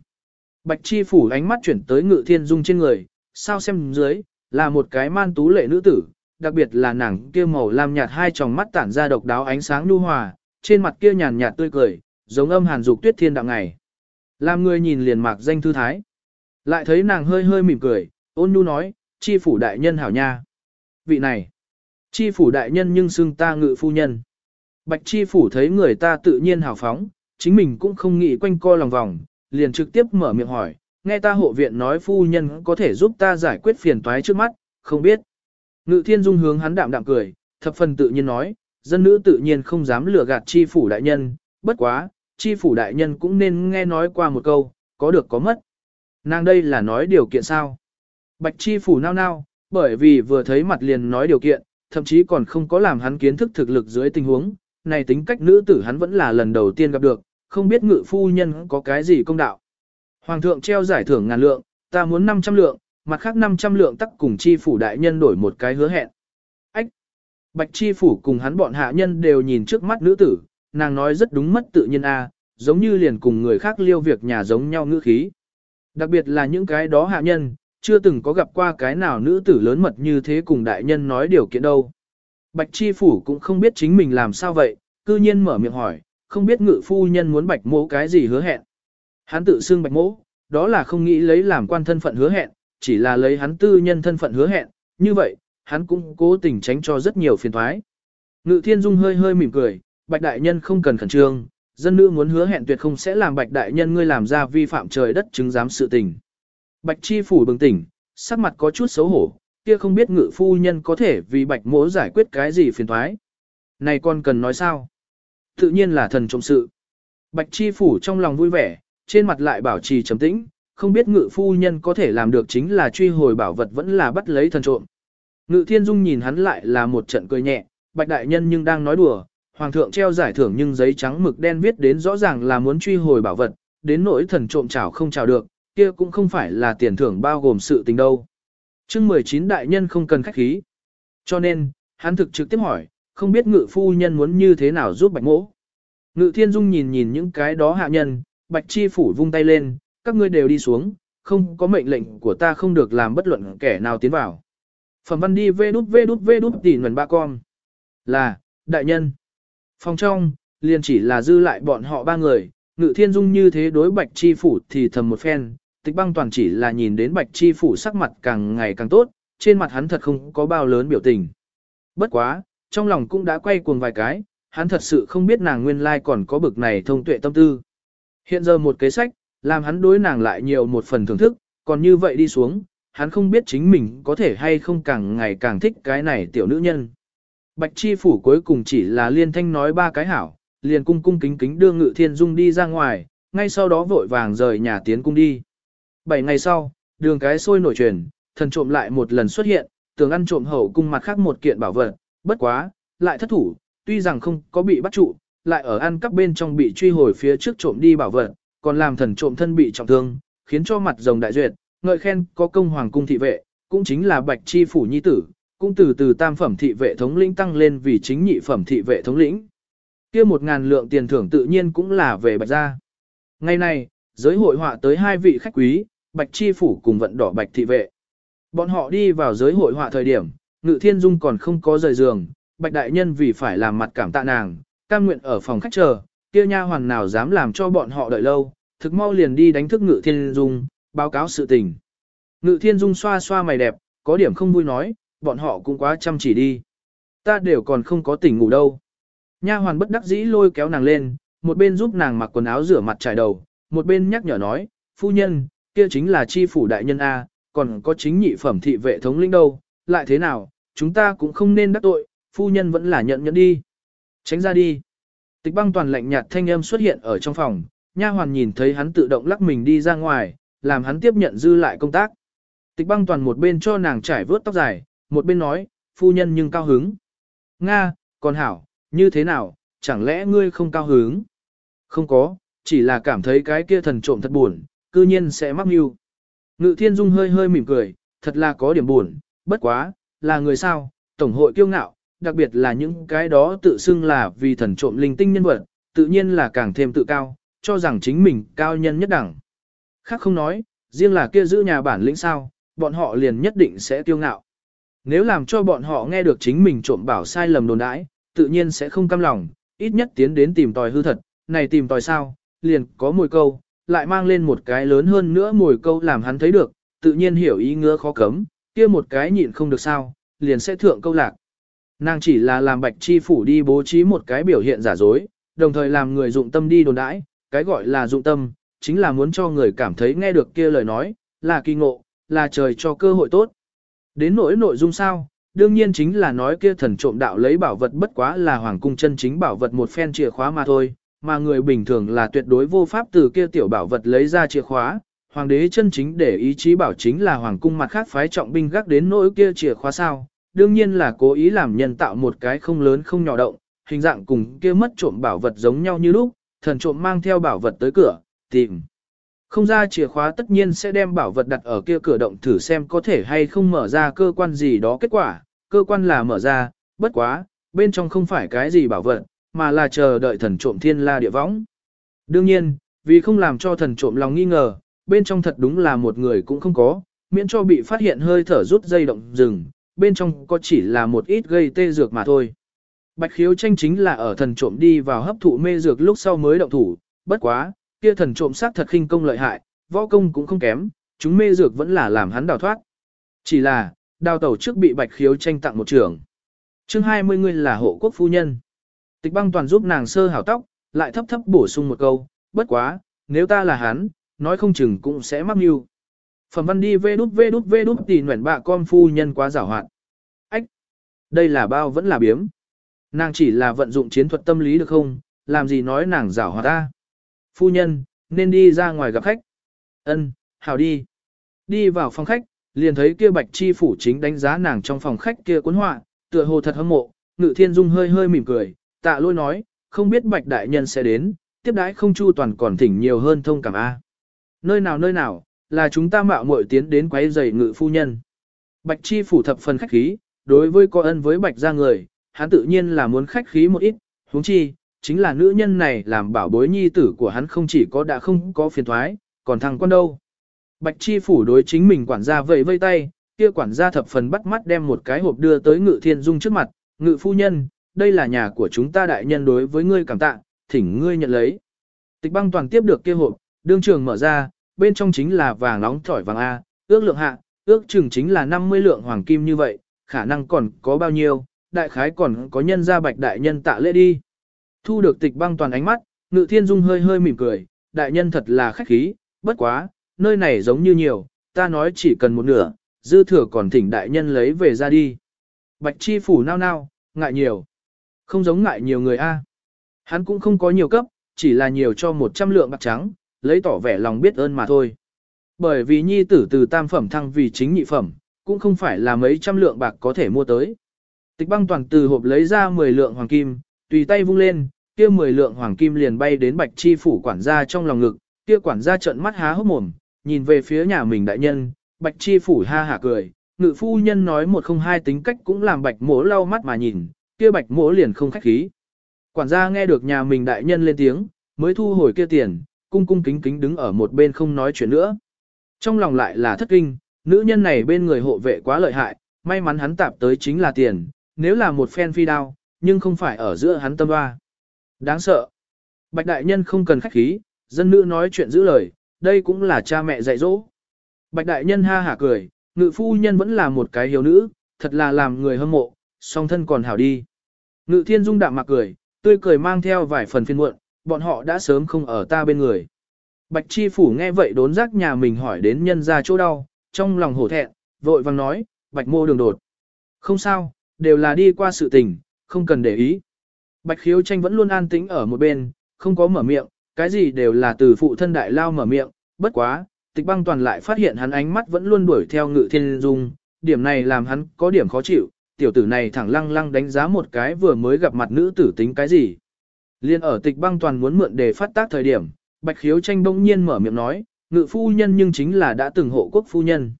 Bạch Chi phủ ánh mắt chuyển tới Ngự Thiên Dung trên người, sao xem dưới, là một cái man tú lệ nữ tử, đặc biệt là nàng kia màu lam nhạt hai tròng mắt tản ra độc đáo ánh sáng nhu hòa, trên mặt kia nhàn nhạt tươi cười, giống âm hàn dục tuyết thiên đạo ngày. Làm người nhìn liền mạc danh thư thái. Lại thấy nàng hơi hơi mỉm cười, ôn nhu nói, chi phủ đại nhân hảo nha. Vị này, chi phủ đại nhân nhưng xưng ta ngự phu nhân. Bạch chi phủ thấy người ta tự nhiên hào phóng, chính mình cũng không nghĩ quanh co lòng vòng, liền trực tiếp mở miệng hỏi, nghe ta hộ viện nói phu nhân có thể giúp ta giải quyết phiền toái trước mắt, không biết. Ngự thiên dung hướng hắn đạm đạm cười, thập phần tự nhiên nói, dân nữ tự nhiên không dám lừa gạt chi phủ đại nhân, bất quá, chi phủ đại nhân cũng nên nghe nói qua một câu, có được có mất. Nàng đây là nói điều kiện sao? Bạch chi phủ nao nao, bởi vì vừa thấy mặt liền nói điều kiện, thậm chí còn không có làm hắn kiến thức thực lực dưới tình huống, này tính cách nữ tử hắn vẫn là lần đầu tiên gặp được, không biết ngự phu nhân có cái gì công đạo. Hoàng thượng treo giải thưởng ngàn lượng, ta muốn 500 lượng, mặt khác 500 lượng tắc cùng chi phủ đại nhân đổi một cái hứa hẹn. Ách! Bạch chi phủ cùng hắn bọn hạ nhân đều nhìn trước mắt nữ tử, nàng nói rất đúng mất tự nhiên a, giống như liền cùng người khác liêu việc nhà giống nhau ngữ khí. Đặc biệt là những cái đó hạ nhân, chưa từng có gặp qua cái nào nữ tử lớn mật như thế cùng đại nhân nói điều kiện đâu. Bạch chi phủ cũng không biết chính mình làm sao vậy, cư nhiên mở miệng hỏi, không biết ngự phu nhân muốn bạch mỗ cái gì hứa hẹn. Hắn tự xưng bạch mỗ, đó là không nghĩ lấy làm quan thân phận hứa hẹn, chỉ là lấy hắn tư nhân thân phận hứa hẹn, như vậy, hắn cũng cố tình tránh cho rất nhiều phiền thoái. Ngự thiên dung hơi hơi mỉm cười, bạch đại nhân không cần khẩn trương, dân nữ muốn hứa hẹn tuyệt không sẽ làm bạch đại nhân ngươi làm ra vi phạm trời đất chứng giám sự tình. Bạch chi phủ bừng tỉnh, sắc mặt có chút xấu hổ, kia không biết ngự phu nhân có thể vì bạch mỗ giải quyết cái gì phiền thoái. Này con cần nói sao? Tự nhiên là thần trọng sự. Bạch chi phủ trong lòng vui vẻ, trên mặt lại bảo trì trầm tĩnh, không biết ngự phu nhân có thể làm được chính là truy hồi bảo vật vẫn là bắt lấy thần trộm. Ngự thiên dung nhìn hắn lại là một trận cười nhẹ, bạch đại nhân nhưng đang nói đùa, hoàng thượng treo giải thưởng nhưng giấy trắng mực đen viết đến rõ ràng là muốn truy hồi bảo vật, đến nỗi thần trộm chảo không chảo được, kia cũng không phải là tiền thưởng bao gồm sự tình đâu. chương 19 đại nhân không cần khách khí. Cho nên, hắn thực trực tiếp hỏi, không biết ngự phu nhân muốn như thế nào giúp bạch mỗ. Ngự thiên dung nhìn nhìn những cái đó hạ nhân, bạch chi phủ vung tay lên, các ngươi đều đi xuống, không có mệnh lệnh của ta không được làm bất luận kẻ nào tiến vào. Phẩm văn đi vê đút vê đút vê đút tỉ nguồn ba con. Là, đại nhân. Phòng trong, liền chỉ là dư lại bọn họ ba người, ngự thiên dung như thế đối bạch chi phủ thì thầm một phen, tịch băng toàn chỉ là nhìn đến bạch chi phủ sắc mặt càng ngày càng tốt, trên mặt hắn thật không có bao lớn biểu tình. Bất quá, trong lòng cũng đã quay cuồng vài cái, hắn thật sự không biết nàng nguyên lai còn có bực này thông tuệ tâm tư. Hiện giờ một kế sách, làm hắn đối nàng lại nhiều một phần thưởng thức, còn như vậy đi xuống, hắn không biết chính mình có thể hay không càng ngày càng thích cái này tiểu nữ nhân. Bạch Chi Phủ cuối cùng chỉ là liên thanh nói ba cái hảo, liền cung cung kính kính đưa Ngự Thiên Dung đi ra ngoài, ngay sau đó vội vàng rời nhà tiến cung đi. Bảy ngày sau, đường cái sôi nổi truyền, thần trộm lại một lần xuất hiện, tưởng ăn trộm hậu cung mặt khác một kiện bảo vật, bất quá, lại thất thủ, tuy rằng không có bị bắt trụ, lại ở ăn cắp bên trong bị truy hồi phía trước trộm đi bảo vật, còn làm thần trộm thân bị trọng thương, khiến cho mặt rồng đại duyệt, ngợi khen có công hoàng cung thị vệ, cũng chính là bạch chi phủ nhi tử, cũng từ từ tam phẩm thị vệ thống lĩnh tăng lên vì chính nhị phẩm thị vệ thống lĩnh. kia một ngàn lượng tiền thưởng tự nhiên cũng là về bạch gia. Ngày nay, giới hội họa tới hai vị khách quý, bạch chi phủ cùng vận đỏ bạch thị vệ. Bọn họ đi vào giới hội họa thời điểm, ngự thiên dung còn không có rời giường, bạch đại nhân vì phải làm mặt cảm tạ nàng, cam nguyện ở phòng khách chờ, kia nha hoàn nào dám làm cho bọn họ đợi lâu, thực mau liền đi đánh thức ngự thiên dung, báo cáo sự tình. Ngự thiên dung xoa xoa mày đẹp, có điểm không vui nói, bọn họ cũng quá chăm chỉ đi. Ta đều còn không có tỉnh ngủ đâu. Nha hoàn bất đắc dĩ lôi kéo nàng lên, một bên giúp nàng mặc quần áo rửa mặt trải đầu, một bên nhắc nhở nói, phu nhân, kia chính là chi phủ đại nhân A, còn có chính nhị phẩm thị vệ thống lĩnh đâu, lại thế nào, chúng ta cũng không nên đắc tội, phu nhân vẫn là nhận nhận đi. Tránh ra đi. Tịch băng toàn lạnh nhạt thanh âm xuất hiện ở trong phòng, nha hoàn nhìn thấy hắn tự động lắc mình đi ra ngoài, làm hắn tiếp nhận dư lại công tác. Tịch băng toàn một bên cho nàng trải vớt tóc dài, một bên nói, phu nhân nhưng cao hứng. Nga, còn hảo, như thế nào, chẳng lẽ ngươi không cao hứng? Không có, chỉ là cảm thấy cái kia thần trộm thật buồn, cư nhiên sẽ mắc mưu. Ngự thiên dung hơi hơi mỉm cười, thật là có điểm buồn, bất quá, là người sao, tổng hội kiêu ngạo, đặc biệt là những cái đó tự xưng là vì thần trộm linh tinh nhân vật, tự nhiên là càng thêm tự cao, cho rằng chính mình cao nhân nhất đẳng. Khác không nói, riêng là kia giữ nhà bản lĩnh sao, bọn họ liền nhất định sẽ kiêu ngạo. Nếu làm cho bọn họ nghe được chính mình trộm bảo sai lầm đồn đãi, tự nhiên sẽ không cam lòng, ít nhất tiến đến tìm tòi hư thật, này tìm tòi sao, liền có mồi câu, lại mang lên một cái lớn hơn nữa mồi câu làm hắn thấy được, tự nhiên hiểu ý ngứa khó cấm, kia một cái nhịn không được sao, liền sẽ thượng câu lạc. Nàng chỉ là làm bạch chi phủ đi bố trí một cái biểu hiện giả dối, đồng thời làm người dụng tâm đi đồn đãi, cái gọi là dụng tâm, chính là muốn cho người cảm thấy nghe được kia lời nói, là kỳ ngộ, là trời cho cơ hội tốt. Đến nỗi nội dung sao, đương nhiên chính là nói kia thần trộm đạo lấy bảo vật bất quá là hoàng cung chân chính bảo vật một phen chìa khóa mà thôi, mà người bình thường là tuyệt đối vô pháp từ kia tiểu bảo vật lấy ra chìa khóa. Hoàng đế chân chính để ý chí bảo chính là hoàng cung mặt khác phái trọng binh gác đến nỗi kia chìa khóa sao, đương nhiên là cố ý làm nhân tạo một cái không lớn không nhỏ động, hình dạng cùng kia mất trộm bảo vật giống nhau như lúc, thần trộm mang theo bảo vật tới cửa, tìm. Không ra chìa khóa tất nhiên sẽ đem bảo vật đặt ở kia cửa động thử xem có thể hay không mở ra cơ quan gì đó kết quả, cơ quan là mở ra, bất quá, bên trong không phải cái gì bảo vật, mà là chờ đợi thần trộm thiên la địa võng. Đương nhiên, vì không làm cho thần trộm lòng nghi ngờ, bên trong thật đúng là một người cũng không có, miễn cho bị phát hiện hơi thở rút dây động rừng, bên trong có chỉ là một ít gây tê dược mà thôi. Bạch khiếu tranh chính là ở thần trộm đi vào hấp thụ mê dược lúc sau mới động thủ, bất quá, kia thần trộm sát thật khinh công lợi hại, võ công cũng không kém, chúng mê dược vẫn là làm hắn đào thoát. Chỉ là, đào tẩu trước bị bạch khiếu tranh tặng một trưởng. chương 20 người là hộ quốc phu nhân. Tịch băng toàn giúp nàng sơ hảo tóc, lại thấp thấp bổ sung một câu, bất quá, nếu ta là hắn, nói không chừng cũng sẽ mắc mưu. Phẩm văn đi vê đút vê đút vê đút tì nguyện bạ con phu nhân quá giảo hoạt. Ách! Đây là bao vẫn là biếm. Nàng chỉ là vận dụng chiến thuật tâm lý được không, làm gì nói nàng giảo hoạt ta. Phu nhân, nên đi ra ngoài gặp khách. Ân, hào đi. Đi vào phòng khách, liền thấy kia bạch chi phủ chính đánh giá nàng trong phòng khách kia cuốn họa, tựa hồ thật hâm mộ, ngự thiên dung hơi hơi mỉm cười, tạ lôi nói, không biết bạch đại nhân sẽ đến, tiếp đãi không chu toàn còn thỉnh nhiều hơn thông cảm A. Nơi nào nơi nào, là chúng ta mạo muội tiến đến quấy rầy ngự phu nhân. Bạch chi phủ thập phần khách khí, đối với có ân với bạch gia người, hắn tự nhiên là muốn khách khí một ít, huống chi, chính là nữ nhân này làm bảo bối nhi tử của hắn không chỉ có đã không có phiền thoái, còn thằng con đâu. Bạch chi phủ đối chính mình quản gia vẫy vây tay, kia quản gia thập phần bắt mắt đem một cái hộp đưa tới ngự thiên dung trước mặt, ngự phu nhân, đây là nhà của chúng ta đại nhân đối với ngươi cảm tạ, thỉnh ngươi nhận lấy. Tịch băng toàn tiếp được kia hộp, đương trường mở ra, bên trong chính là vàng nóng thỏi vàng A, ước lượng hạ, ước chừng chính là 50 lượng hoàng kim như vậy, khả năng còn có bao nhiêu, đại khái còn có nhân gia bạch đại nhân tạ lễ đi. Thu được tịch băng toàn ánh mắt, ngự thiên dung hơi hơi mỉm cười, đại nhân thật là khách khí, bất quá, nơi này giống như nhiều, ta nói chỉ cần một nửa, dư thừa còn thỉnh đại nhân lấy về ra đi. Bạch chi phủ nao nao, ngại nhiều. Không giống ngại nhiều người a. Hắn cũng không có nhiều cấp, chỉ là nhiều cho 100 lượng bạc trắng, lấy tỏ vẻ lòng biết ơn mà thôi. Bởi vì nhi tử từ tam phẩm thăng vì chính nhị phẩm, cũng không phải là mấy trăm lượng bạc có thể mua tới. Tịch băng toàn từ hộp lấy ra 10 lượng hoàng kim, tùy tay vung lên, kia 10 lượng hoàng kim liền bay đến bạch chi phủ quản gia trong lòng ngực, kia quản gia trợn mắt há hốc mồm, nhìn về phía nhà mình đại nhân, bạch chi phủ ha hả cười, ngự phu nhân nói một không hai tính cách cũng làm bạch mỗ lau mắt mà nhìn, kia bạch mỗ liền không khách khí. Quản gia nghe được nhà mình đại nhân lên tiếng, mới thu hồi kia tiền, cung cung kính kính đứng ở một bên không nói chuyện nữa. Trong lòng lại là thất kinh, nữ nhân này bên người hộ vệ quá lợi hại, may mắn hắn tạp tới chính là tiền, nếu là một phen phi đao, nhưng không phải ở giữa hắn tâm hoa. Đáng sợ. Bạch đại nhân không cần khách khí, dân nữ nói chuyện giữ lời, đây cũng là cha mẹ dạy dỗ. Bạch đại nhân ha hả cười, ngự phu nhân vẫn là một cái hiếu nữ, thật là làm người hâm mộ, song thân còn hảo đi. Ngự thiên dung đạm mặc cười, tươi cười mang theo vài phần phiên muộn, bọn họ đã sớm không ở ta bên người. Bạch chi phủ nghe vậy đốn giác nhà mình hỏi đến nhân ra chỗ đau, trong lòng hổ thẹn, vội vàng nói, bạch mô đường đột. Không sao, đều là đi qua sự tình, không cần để ý. Bạch khiếu tranh vẫn luôn an tĩnh ở một bên, không có mở miệng, cái gì đều là từ phụ thân đại lao mở miệng, bất quá, tịch băng toàn lại phát hiện hắn ánh mắt vẫn luôn đuổi theo ngự thiên dung, điểm này làm hắn có điểm khó chịu, tiểu tử này thẳng lăng lăng đánh giá một cái vừa mới gặp mặt nữ tử tính cái gì. Liên ở tịch băng toàn muốn mượn để phát tác thời điểm, bạch khiếu tranh bỗng nhiên mở miệng nói, ngự phu nhân nhưng chính là đã từng hộ quốc phu nhân.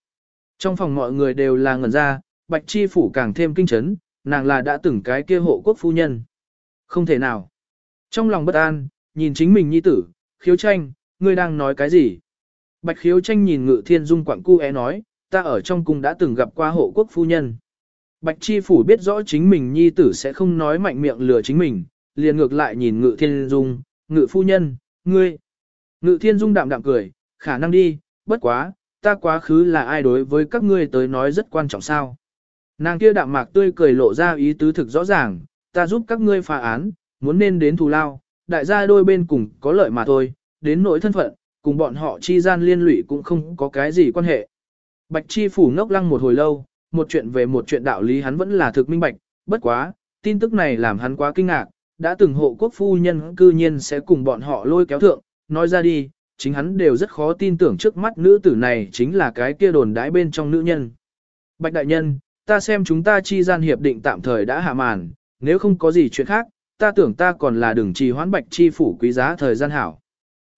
Trong phòng mọi người đều là ngẩn ra, bạch chi phủ càng thêm kinh chấn, nàng là đã từng cái kia hộ quốc phu nhân. Không thể nào. Trong lòng bất an, nhìn chính mình nhi tử, khiếu tranh, ngươi đang nói cái gì? Bạch khiếu tranh nhìn ngự thiên dung quặng cu é nói, ta ở trong cung đã từng gặp qua hộ quốc phu nhân. Bạch chi phủ biết rõ chính mình nhi tử sẽ không nói mạnh miệng lừa chính mình, liền ngược lại nhìn ngự thiên dung, ngự phu nhân, ngươi. Ngự thiên dung đạm đạm cười, khả năng đi, bất quá, ta quá khứ là ai đối với các ngươi tới nói rất quan trọng sao. Nàng kia đạm mạc tươi cười lộ ra ý tứ thực rõ ràng, ta giúp các ngươi phá án, muốn nên đến thù lao, đại gia đôi bên cùng có lợi mà thôi, đến nỗi thân phận, cùng bọn họ chi gian liên lụy cũng không có cái gì quan hệ. Bạch chi phủ ngốc lăng một hồi lâu, một chuyện về một chuyện đạo lý hắn vẫn là thực minh bạch, bất quá, tin tức này làm hắn quá kinh ngạc, đã từng hộ quốc phu nhân cư nhiên sẽ cùng bọn họ lôi kéo thượng, nói ra đi, chính hắn đều rất khó tin tưởng trước mắt nữ tử này chính là cái kia đồn đái bên trong nữ nhân. Bạch đại nhân, ta xem chúng ta chi gian hiệp định tạm thời đã hạ màn, nếu không có gì chuyện khác, ta tưởng ta còn là đừng trì hoãn bạch chi phủ quý giá thời gian hảo.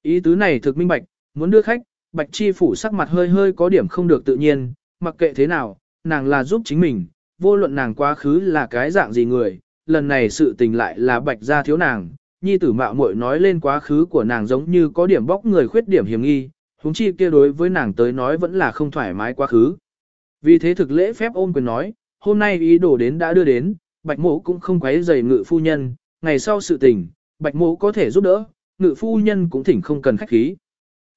Ý tứ này thực minh bạch, muốn đưa khách, bạch chi phủ sắc mặt hơi hơi có điểm không được tự nhiên, mặc kệ thế nào, nàng là giúp chính mình, vô luận nàng quá khứ là cái dạng gì người, lần này sự tình lại là bạch gia thiếu nàng, nhi tử mạo muội nói lên quá khứ của nàng giống như có điểm bóc người khuyết điểm hiểm nghi, huống chi kia đối với nàng tới nói vẫn là không thoải mái quá khứ. Vì thế thực lễ phép ôm quyền nói, hôm nay ý đồ đến đã đưa đến, bạch mộ cũng không quấy rầy ngự phu nhân, ngày sau sự tình, bạch mộ có thể giúp đỡ, ngự phu nhân cũng thỉnh không cần khách khí.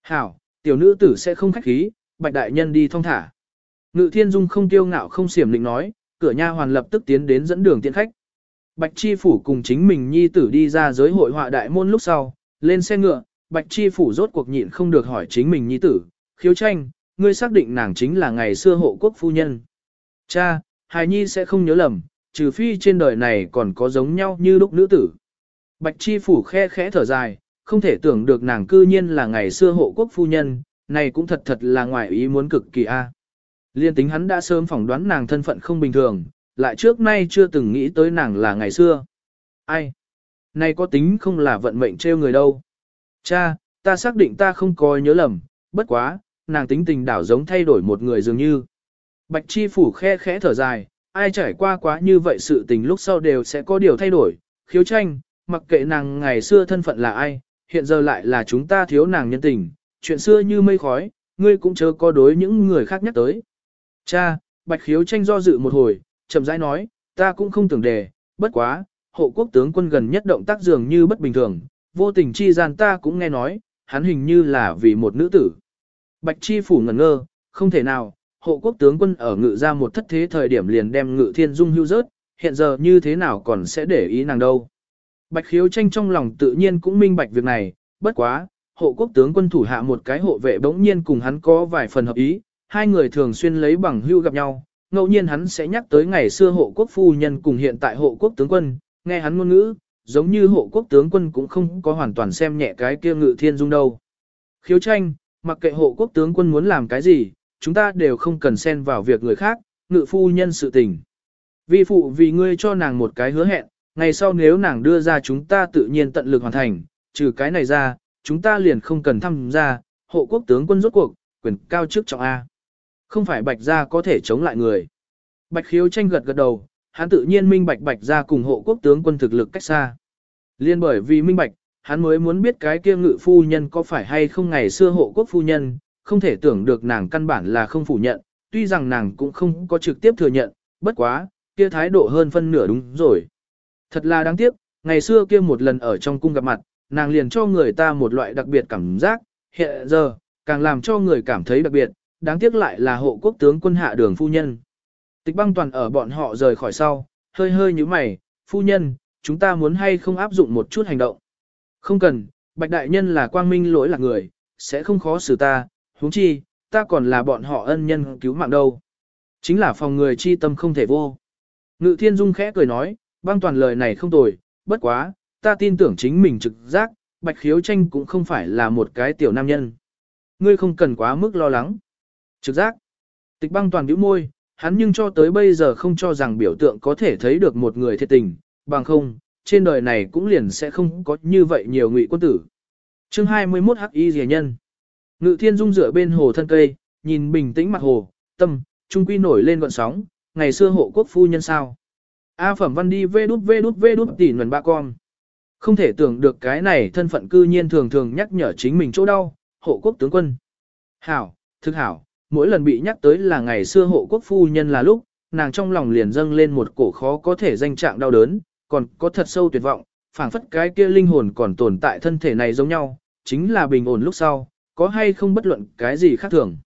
Hảo, tiểu nữ tử sẽ không khách khí, bạch đại nhân đi thong thả. Ngự thiên dung không tiêu ngạo không xiểm định nói, cửa nha hoàn lập tức tiến đến dẫn đường tiện khách. Bạch Chi Phủ cùng chính mình nhi tử đi ra giới hội họa đại môn lúc sau, lên xe ngựa, Bạch Chi Phủ rốt cuộc nhịn không được hỏi chính mình nhi tử, khiếu tranh, ngươi xác định nàng chính là ngày xưa hộ quốc phu nhân. Cha, hài nhi sẽ không nhớ lầm, trừ phi trên đời này còn có giống nhau như lúc nữ tử. Bạch Chi Phủ khe khẽ thở dài, không thể tưởng được nàng cư nhiên là ngày xưa hộ quốc phu nhân, này cũng thật thật là ngoài ý muốn cực kỳ a. Liên tính hắn đã sớm phỏng đoán nàng thân phận không bình thường, lại trước nay chưa từng nghĩ tới nàng là ngày xưa. Ai? Này có tính không là vận mệnh trêu người đâu. Cha, ta xác định ta không có nhớ lầm, bất quá, nàng tính tình đảo giống thay đổi một người dường như. Bạch Chi Phủ khe khẽ thở dài, ai trải qua quá như vậy sự tình lúc sau đều sẽ có điều thay đổi, khiếu tranh, mặc kệ nàng ngày xưa thân phận là ai, hiện giờ lại là chúng ta thiếu nàng nhân tình, chuyện xưa như mây khói, ngươi cũng chớ có đối những người khác nhắc tới. Cha, Bạch khiếu tranh do dự một hồi, chậm rãi nói, ta cũng không tưởng đề, bất quá, hộ quốc tướng quân gần nhất động tác dường như bất bình thường, vô tình chi gian ta cũng nghe nói, hắn hình như là vì một nữ tử. Bạch chi phủ ngẩn ngơ, không thể nào, hộ quốc tướng quân ở ngự ra một thất thế thời điểm liền đem ngự thiên dung hưu rớt, hiện giờ như thế nào còn sẽ để ý nàng đâu. Bạch khiếu tranh trong lòng tự nhiên cũng minh bạch việc này, bất quá, hộ quốc tướng quân thủ hạ một cái hộ vệ bỗng nhiên cùng hắn có vài phần hợp ý, hai người thường xuyên lấy bằng hưu gặp nhau, ngẫu nhiên hắn sẽ nhắc tới ngày xưa hộ quốc phu nhân cùng hiện tại hộ quốc tướng quân, nghe hắn ngôn ngữ, giống như hộ quốc tướng quân cũng không có hoàn toàn xem nhẹ cái kia ngự thiên dung đâu. Khiếu tranh, mặc kệ hộ quốc tướng quân muốn làm cái gì, chúng ta đều không cần xen vào việc người khác, ngự phu nhân sự tình. Vi phụ vì ngươi cho nàng một cái hứa hẹn, ngày sau nếu nàng đưa ra chúng ta tự nhiên tận lực hoàn thành, trừ cái này ra, chúng ta liền không cần tham gia, hộ quốc tướng quân rốt cuộc, quyền cao chức trọng A. Không phải bạch gia có thể chống lại người. Bạch khiếu tranh gật gật đầu, hắn tự nhiên minh bạch bạch gia cùng hộ quốc tướng quân thực lực cách xa. Liên bởi vì minh bạch, hắn mới muốn biết cái kia ngự phu nhân có phải hay không ngày xưa hộ quốc phu nhân, không thể tưởng được nàng căn bản là không phủ nhận, tuy rằng nàng cũng không có trực tiếp thừa nhận, bất quá, kia thái độ hơn phân nửa đúng rồi. Thật là đáng tiếc, ngày xưa kia một lần ở trong cung gặp mặt, nàng liền cho người ta một loại đặc biệt cảm giác, hiện giờ, càng làm cho người cảm thấy đặc biệt, đáng tiếc lại là hộ quốc tướng quân hạ đường phu nhân. Tịch băng toàn ở bọn họ rời khỏi sau, hơi hơi như mày, phu nhân, chúng ta muốn hay không áp dụng một chút hành động. Không cần, bạch đại nhân là quang minh lỗi là người, sẽ không khó xử ta, huống chi, ta còn là bọn họ ân nhân cứu mạng đâu. Chính là phòng người chi tâm không thể vô. Ngự thiên dung khẽ cười nói, băng toàn lời này không tồi, bất quá, ta tin tưởng chính mình trực giác, bạch khiếu tranh cũng không phải là một cái tiểu nam nhân. Ngươi không cần quá mức lo lắng. Trực giác. Tịch băng toàn bĩu môi, hắn nhưng cho tới bây giờ không cho rằng biểu tượng có thể thấy được một người thiệt tình, bằng không, trên đời này cũng liền sẽ không có như vậy nhiều ngụy quân tử. chương 21 Hắc Y Dìa Nhân Ngự thiên dung dựa bên hồ thân cây, nhìn bình tĩnh mặt hồ, tâm, trung quy nổi lên gọn sóng, ngày xưa hộ quốc phu nhân sao. A phẩm văn đi vê đút vê đút vê đút tỉ nguồn ba con. Không thể tưởng được cái này thân phận cư nhiên thường thường nhắc nhở chính mình chỗ đau, hộ quốc tướng quân. Hảo, thực hảo, mỗi lần bị nhắc tới là ngày xưa hộ quốc phu nhân là lúc, nàng trong lòng liền dâng lên một cổ khó có thể danh trạng đau đớn, còn có thật sâu tuyệt vọng, phảng phất cái kia linh hồn còn tồn tại thân thể này giống nhau, chính là bình ổn lúc sau, có hay không bất luận cái gì khác thường.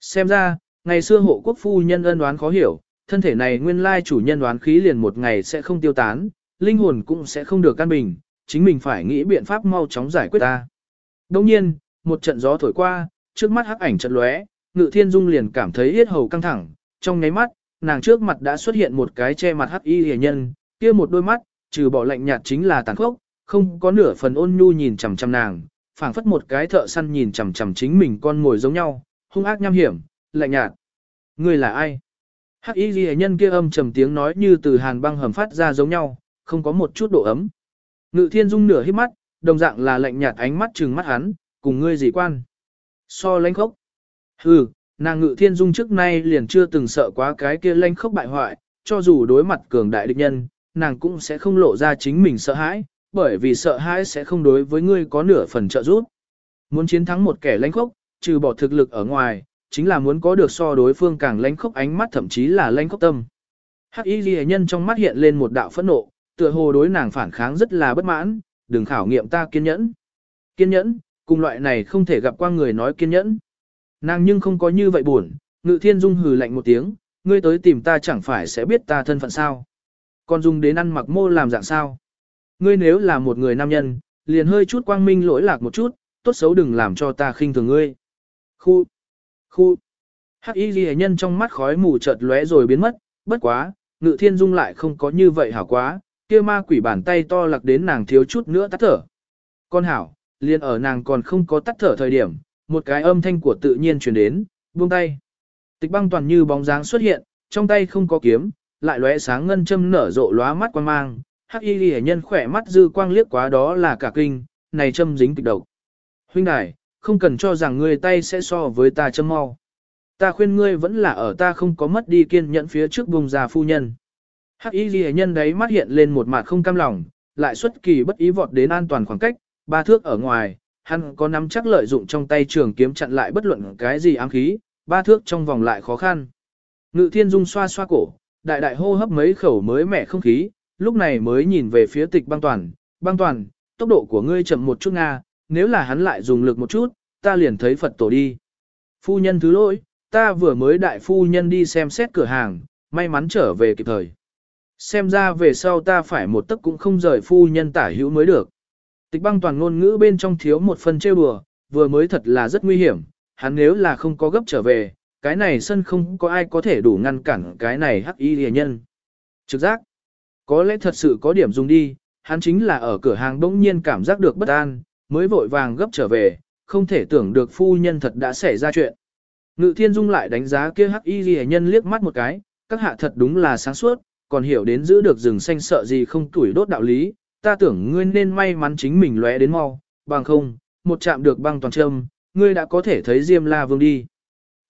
Xem ra, ngày xưa hộ quốc phu nhân ân đoán khó hiểu, thân thể này nguyên lai chủ nhân đoán khí liền một ngày sẽ không tiêu tán, linh hồn cũng sẽ không được căn bình, chính mình phải nghĩ biện pháp mau chóng giải quyết ta. Đồng nhiên, một trận gió thổi qua, trước mắt hắc ảnh trận lóe, ngự thiên dung liền cảm thấy yết hầu căng thẳng, trong nháy mắt, nàng trước mặt đã xuất hiện một cái che mặt hắc y hề nhân, kia một đôi mắt, trừ bỏ lạnh nhạt chính là tàn khốc, không có nửa phần ôn nhu nhìn chằm chằm nàng, phảng phất một cái thợ săn nhìn chằm chằm chính mình con ngồi giống nhau, hung ác nham hiểm, lạnh nhạt. Người là ai? Hắc y ghi nhân kia âm trầm tiếng nói như từ hàn băng hầm phát ra giống nhau, không có một chút độ ấm. Ngự thiên dung nửa hít mắt, đồng dạng là lạnh nhạt ánh mắt trừng mắt hắn, cùng ngươi gì quan. So lãnh khốc. Hừ, nàng ngự thiên dung trước nay liền chưa từng sợ quá cái kia lãnh khốc bại hoại, cho dù đối mặt cường đại địch nhân, nàng cũng sẽ không lộ ra chính mình sợ hãi, bởi vì sợ hãi sẽ không đối với ngươi có nửa phần trợ giúp. Muốn chiến thắng một kẻ lãnh khốc, trừ bỏ thực lực ở ngoài, chính là muốn có được so đối phương càng lãnh khốc ánh mắt thậm chí là lãnh khốc tâm. Hắc Y Ghi nhân trong mắt hiện lên một đạo phẫn nộ, tựa hồ đối nàng phản kháng rất là bất mãn, đừng khảo nghiệm ta kiên nhẫn. Kiên nhẫn, cùng loại này không thể gặp qua người nói kiên nhẫn. Nàng nhưng không có như vậy buồn, ngự thiên dung hừ lạnh một tiếng, ngươi tới tìm ta chẳng phải sẽ biết ta thân phận sao. Còn dùng đến ăn mặc mô làm dạng sao. Ngươi nếu là một người nam nhân, liền hơi chút quang minh lỗi lạc một chút, tốt xấu đừng làm cho ta khinh thường ngươi. Khu, khu, hắc y ghi nhân trong mắt khói mù chợt lóe rồi biến mất, bất quá, ngự thiên dung lại không có như vậy hảo quá, kia ma quỷ bàn tay to lạc đến nàng thiếu chút nữa tắt thở. Con hảo, liền ở nàng còn không có tắt thở thời điểm, một cái âm thanh của tự nhiên truyền đến, buông tay. Tịch băng toàn như bóng dáng xuất hiện, trong tay không có kiếm, lại lóe sáng ngân châm nở rộ lóa mắt quan mang, hắc y ghi nhân khỏe mắt dư quang liếc quá đó là cả kinh, này châm dính kịch độc. Huynh đài, không cần cho rằng ngươi tay sẽ so với ta châm mau. Ta khuyên ngươi vẫn là ở ta không có mất đi kiên nhẫn phía trước vùng già phu nhân. Hắc y ghi nhân đấy mắt hiện lên một mặt không cam lòng, lại xuất kỳ bất ý vọt đến an toàn khoảng cách, ba thước ở ngoài, hắn có nắm chắc lợi dụng trong tay trường kiếm chặn lại bất luận cái gì ám khí, ba thước trong vòng lại khó khăn. Ngự thiên dung xoa xoa cổ, đại đại hô hấp mấy khẩu mới mẻ không khí, lúc này mới nhìn về phía tịch băng toàn, băng toàn, tốc độ của ngươi chậm một chút Nga, nếu là hắn lại dùng lực một chút, ta liền thấy Phật tổ đi. Phu nhân thứ lỗi, ta vừa mới đại phu nhân đi xem xét cửa hàng, may mắn trở về kịp thời. Xem ra về sau ta phải một tấc cũng không rời phu nhân tả hữu mới được. Tịch băng toàn ngôn ngữ bên trong thiếu một phần trêu đùa, vừa mới thật là rất nguy hiểm, hắn nếu là không có gấp trở về, cái này sân không có ai có thể đủ ngăn cản cái này hắc y rìa nhân. Trực giác, có lẽ thật sự có điểm dùng đi, hắn chính là ở cửa hàng bỗng nhiên cảm giác được bất an, mới vội vàng gấp trở về, không thể tưởng được phu nhân thật đã xảy ra chuyện. Ngự thiên dung lại đánh giá kia hắc y rìa nhân liếc mắt một cái, các hạ thật đúng là sáng suốt, còn hiểu đến giữ được rừng xanh sợ gì không tuổi đốt đạo lý, ta tưởng ngươi nên may mắn chính mình lóe đến mau, bằng không, một chạm được băng toàn trâm, ngươi đã có thể thấy Diêm La Vương đi.